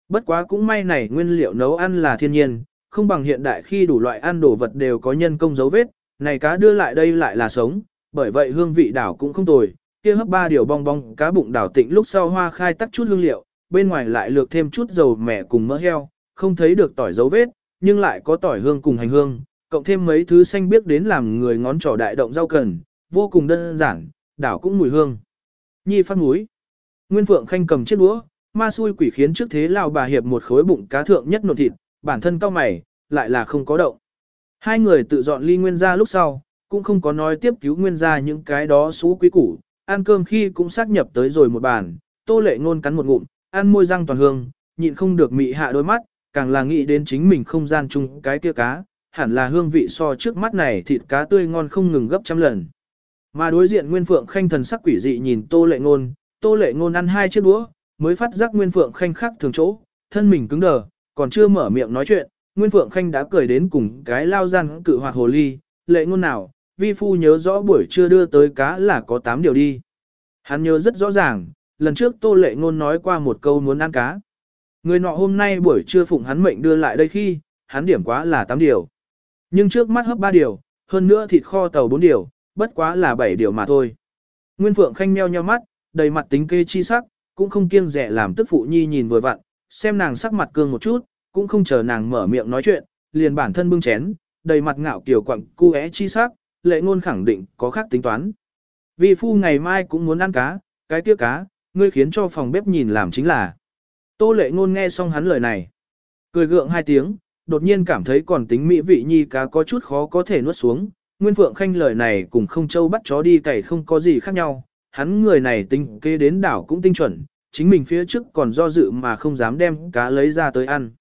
Bất quá cũng may này nguyên liệu nấu ăn là thiên nhiên, không bằng hiện đại khi đủ loại ăn đồ vật đều có nhân công dấu vết, này cá đưa lại đây lại là sống, bởi vậy hương vị đảo cũng không tồi, kia hấp ba điều bong bong cá bụng đảo tịnh lúc sau hoa khai tắt chút hương liệu, bên ngoài lại lược thêm chút dầu mẻ cùng mỡ heo, không thấy được tỏi dấu vết, nhưng lại có tỏi hương cùng hành hương, cộng thêm mấy thứ xanh biếc đến làm người ngón trỏ đại động rau cần, vô cùng đơn giản, đảo cũng mùi hương. Nhi phát mũi. Nguyên Phượng Khanh cầm chiếc đũa, ma xui quỷ khiến trước thế lao bà hiệp một khối bụng cá thượng nhất nộn thịt, bản thân cao mày, lại là không có động. Hai người tự dọn ly nguyên gia lúc sau, cũng không có nói tiếp cứu nguyên gia những cái đó xú quý củ, ăn cơm khi cũng xác nhập tới rồi một bàn, tô lệ ngôn cắn một ngụm, ăn môi răng toàn hương, nhịn không được mị hạ đôi mắt, càng là nghĩ đến chính mình không gian chung cái kia cá, hẳn là hương vị so trước mắt này thịt cá tươi ngon không ngừng gấp trăm lần. Mà đối diện Nguyên Phượng Khanh thần sắc quỷ dị nhìn Tô Lệ Ngôn, Tô Lệ Ngôn ăn hai chiếc đũa, mới phát giác Nguyên Phượng Khanh khác thường chỗ, thân mình cứng đờ, còn chưa mở miệng nói chuyện, Nguyên Phượng Khanh đã cười đến cùng cái lao gian cự hoạt hồ ly, lệ ngôn nào, vi phu nhớ rõ buổi trưa đưa tới cá là có 8 điều đi. Hắn nhớ rất rõ ràng, lần trước Tô Lệ Ngôn nói qua một câu muốn ăn cá. Người nọ hôm nay buổi trưa phụng hắn mệnh đưa lại đây khi, hắn điểm quá là 8 điều. Nhưng trước mắt hấp 3 điều, hơn nữa thịt kho tàu 4 điều, bất quá là 7 điều mà thôi. Nguyên Phượng Khanh meo nheo mắt, đầy mặt tính kê chi sắc, cũng không kiêng dè làm tức phụ nhi nhìn vừa vặn, xem nàng sắc mặt cương một chút, cũng không chờ nàng mở miệng nói chuyện, liền bản thân bưng chén, đầy mặt ngạo kiều quặng cu é chi sắc, lệ ngôn khẳng định có khác tính toán. Vì phu ngày mai cũng muốn ăn cá, cái kia cá, ngươi khiến cho phòng bếp nhìn làm chính là. Tô lệ ngôn nghe xong hắn lời này. Cười gượng hai tiếng, đột nhiên cảm thấy còn tính mỹ vị nhi cá có chút khó có thể nuốt xuống. Nguyên Phượng Khanh lời này cùng không châu bắt chó đi cày không có gì khác nhau. Hắn người này tinh kế đến đảo cũng tinh chuẩn, chính mình phía trước còn do dự mà không dám đem cá lấy ra tới ăn.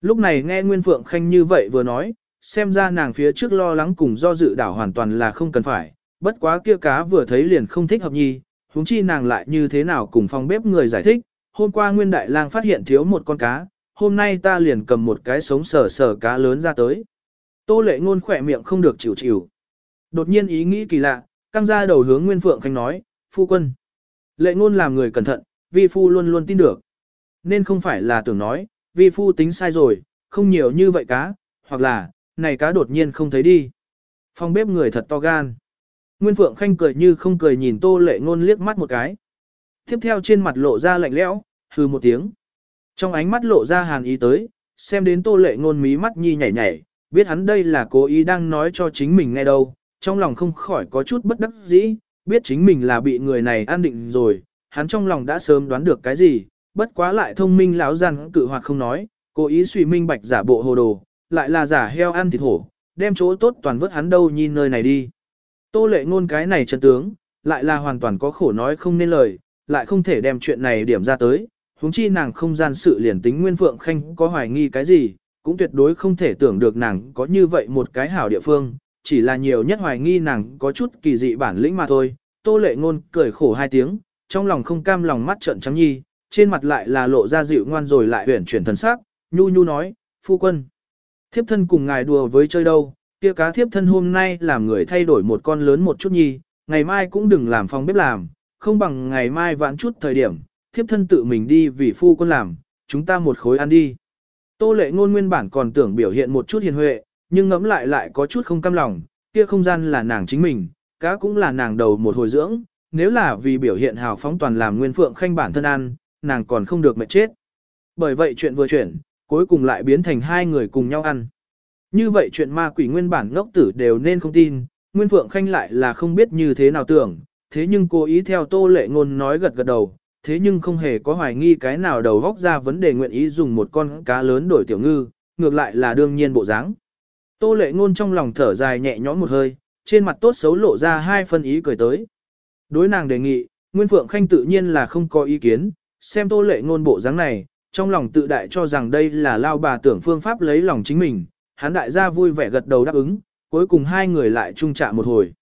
Lúc này nghe Nguyên Phượng Khanh như vậy vừa nói, xem ra nàng phía trước lo lắng cùng do dự đảo hoàn toàn là không cần phải, bất quá kia cá vừa thấy liền không thích hợp nhi, huống chi nàng lại như thế nào cùng phòng bếp người giải thích, hôm qua Nguyên Đại Lang phát hiện thiếu một con cá, hôm nay ta liền cầm một cái sống sờ sờ cá lớn ra tới. Tô lệ ngôn khỏe miệng không được chịu chịu. Đột nhiên ý nghĩ kỳ lạ, căng ra đầu hướng Nguyên Phượng Khanh nói, phu quân. Lệ ngôn làm người cẩn thận, vi phu luôn luôn tin được. Nên không phải là tưởng nói, vi phu tính sai rồi, không nhiều như vậy cá, hoặc là, này cá đột nhiên không thấy đi. Phòng bếp người thật to gan. Nguyên Phượng Khanh cười như không cười nhìn Tô Lệ Ngôn liếc mắt một cái. Tiếp theo trên mặt lộ ra lạnh lẽo, hừ một tiếng. Trong ánh mắt lộ ra hàn ý tới, xem đến Tô Lệ Ngôn mí mắt nhi nhảy nhảy, biết hắn đây là cố ý đang nói cho chính mình nghe đâu, trong lòng không khỏi có chút bất đắc dĩ, biết chính mình là bị người này an định rồi, hắn trong lòng đã sớm đoán được cái gì, bất quá lại thông minh lão gian cự hoặc không nói, cố ý suy minh bạch giả bộ hồ đồ, lại là giả heo ăn thịt hổ, đem chỗ tốt toàn vớt hắn đâu nhìn nơi này đi. Tô lệ ngôn cái này chân tướng, lại là hoàn toàn có khổ nói không nên lời, lại không thể đem chuyện này điểm ra tới, huống chi nàng không gian sự liền tính Nguyên Phượng Khanh có hoài nghi cái gì, cũng tuyệt đối không thể tưởng được nàng có như vậy một cái hảo địa phương, chỉ là nhiều nhất hoài nghi nàng có chút kỳ dị bản lĩnh mà thôi. Tô lệ ngôn cười khổ hai tiếng, trong lòng không cam lòng mắt trợn trắng nhi, trên mặt lại là lộ ra dịu ngoan rồi lại huyển chuyển thần sắc, nhu nhu nói, phu quân. Thiếp thân cùng ngài đùa với chơi đâu, kia cá thiếp thân hôm nay làm người thay đổi một con lớn một chút nhi, ngày mai cũng đừng làm phòng bếp làm, không bằng ngày mai vãn chút thời điểm, thiếp thân tự mình đi vì phu quân làm, chúng ta một khối ăn đi. Tô lệ ngôn nguyên bản còn tưởng biểu hiện một chút hiền huệ, nhưng ngẫm lại lại có chút không cam lòng, kia không gian là nàng chính mình, cá cũng là nàng đầu một hồi dưỡng, nếu là vì biểu hiện hào phóng toàn làm nguyên phượng khanh bản thân ăn, nàng còn không được mệt chết. Bởi vậy chuyện vừa chuyển, cuối cùng lại biến thành hai người cùng nhau ăn. Như vậy chuyện ma quỷ nguyên bản ngốc tử đều nên không tin, Nguyên Phượng Khanh lại là không biết như thế nào tưởng, thế nhưng cô ý theo tô lệ ngôn nói gật gật đầu, thế nhưng không hề có hoài nghi cái nào đầu góc ra vấn đề nguyện ý dùng một con cá lớn đổi tiểu ngư, ngược lại là đương nhiên bộ dáng. Tô lệ ngôn trong lòng thở dài nhẹ nhõm một hơi, trên mặt tốt xấu lộ ra hai phân ý cười tới. Đối nàng đề nghị, Nguyên Phượng Khanh tự nhiên là không có ý kiến, xem tô lệ ngôn bộ dáng này, trong lòng tự đại cho rằng đây là lao bà tưởng phương pháp lấy lòng chính mình, hắn đại gia vui vẻ gật đầu đáp ứng, cuối cùng hai người lại chung trạ một hồi.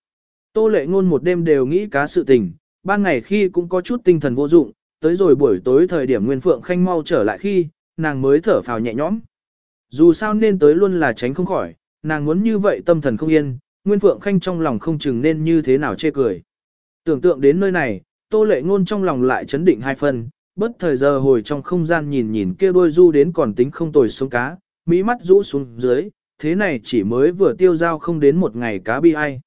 Tô lệ ngôn một đêm đều nghĩ cá sự tình, ban ngày khi cũng có chút tinh thần vô dụng, tới rồi buổi tối thời điểm Nguyên Phượng Khanh mau trở lại khi, nàng mới thở phào nhẹ nhõm. Dù sao nên tới luôn là tránh không khỏi, nàng muốn như vậy tâm thần không yên, Nguyên Phượng Khanh trong lòng không chừng nên như thế nào chê cười. Tưởng tượng đến nơi này, Tô Lệ Ngôn trong lòng lại chấn định hai phần, bất thời giờ hồi trong không gian nhìn nhìn kia đôi du đến còn tính không tồi xuống cá, mỹ mắt rũ xuống dưới, thế này chỉ mới vừa tiêu giao không đến một ngày cá bi ai.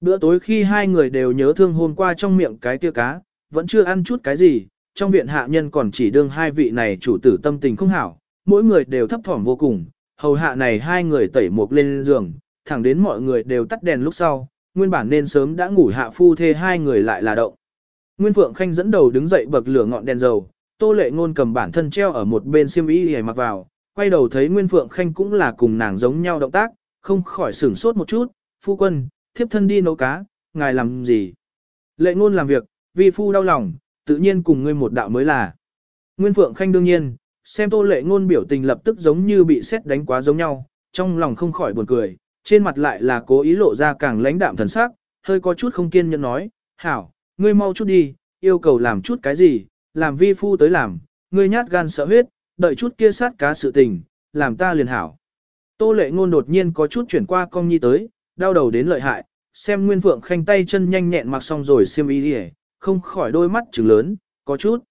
Bữa tối khi hai người đều nhớ thương hôm qua trong miệng cái kia cá, vẫn chưa ăn chút cái gì, trong viện hạ nhân còn chỉ đương hai vị này chủ tử tâm tình không hảo, mỗi người đều thấp thỏm vô cùng, hầu hạ này hai người tẩy mộc lên giường, thẳng đến mọi người đều tắt đèn lúc sau, nguyên bản nên sớm đã ngủ hạ phu thê hai người lại là động. Nguyên Phượng Khanh dẫn đầu đứng dậy bậc lửa ngọn đèn dầu, Tô Lệ Ngôn cầm bản thân treo ở một bên xiêm y để mặc vào, quay đầu thấy Nguyên Phượng Khanh cũng là cùng nàng giống nhau động tác, không khỏi sửng sốt một chút, "Phu quân, thiếp thân đi nấu cá, ngài làm gì?" Lệ Ngôn làm việc, vi phu đau lòng, tự nhiên cùng ngươi một đạo mới là. Nguyên Phượng Khanh đương nhiên, xem Tô Lệ Ngôn biểu tình lập tức giống như bị xét đánh quá giống nhau, trong lòng không khỏi buồn cười, trên mặt lại là cố ý lộ ra càng lãnh đạm thần sắc, hơi có chút không kiên nhẫn nói, "Hảo, ngươi mau chút đi, yêu cầu làm chút cái gì, làm vi phu tới làm, ngươi nhát gan sợ huyết, đợi chút kia sát cá sự tình, làm ta liền hảo." Tô Lệ Ngôn đột nhiên có chút chuyển qua cong nhi tới, đau đầu đến lợi hại, xem Nguyên Phượng Khanh tay chân nhanh nhẹn mặc xong rồi xiêm y đi, không khỏi đôi mắt trừng lớn, có chút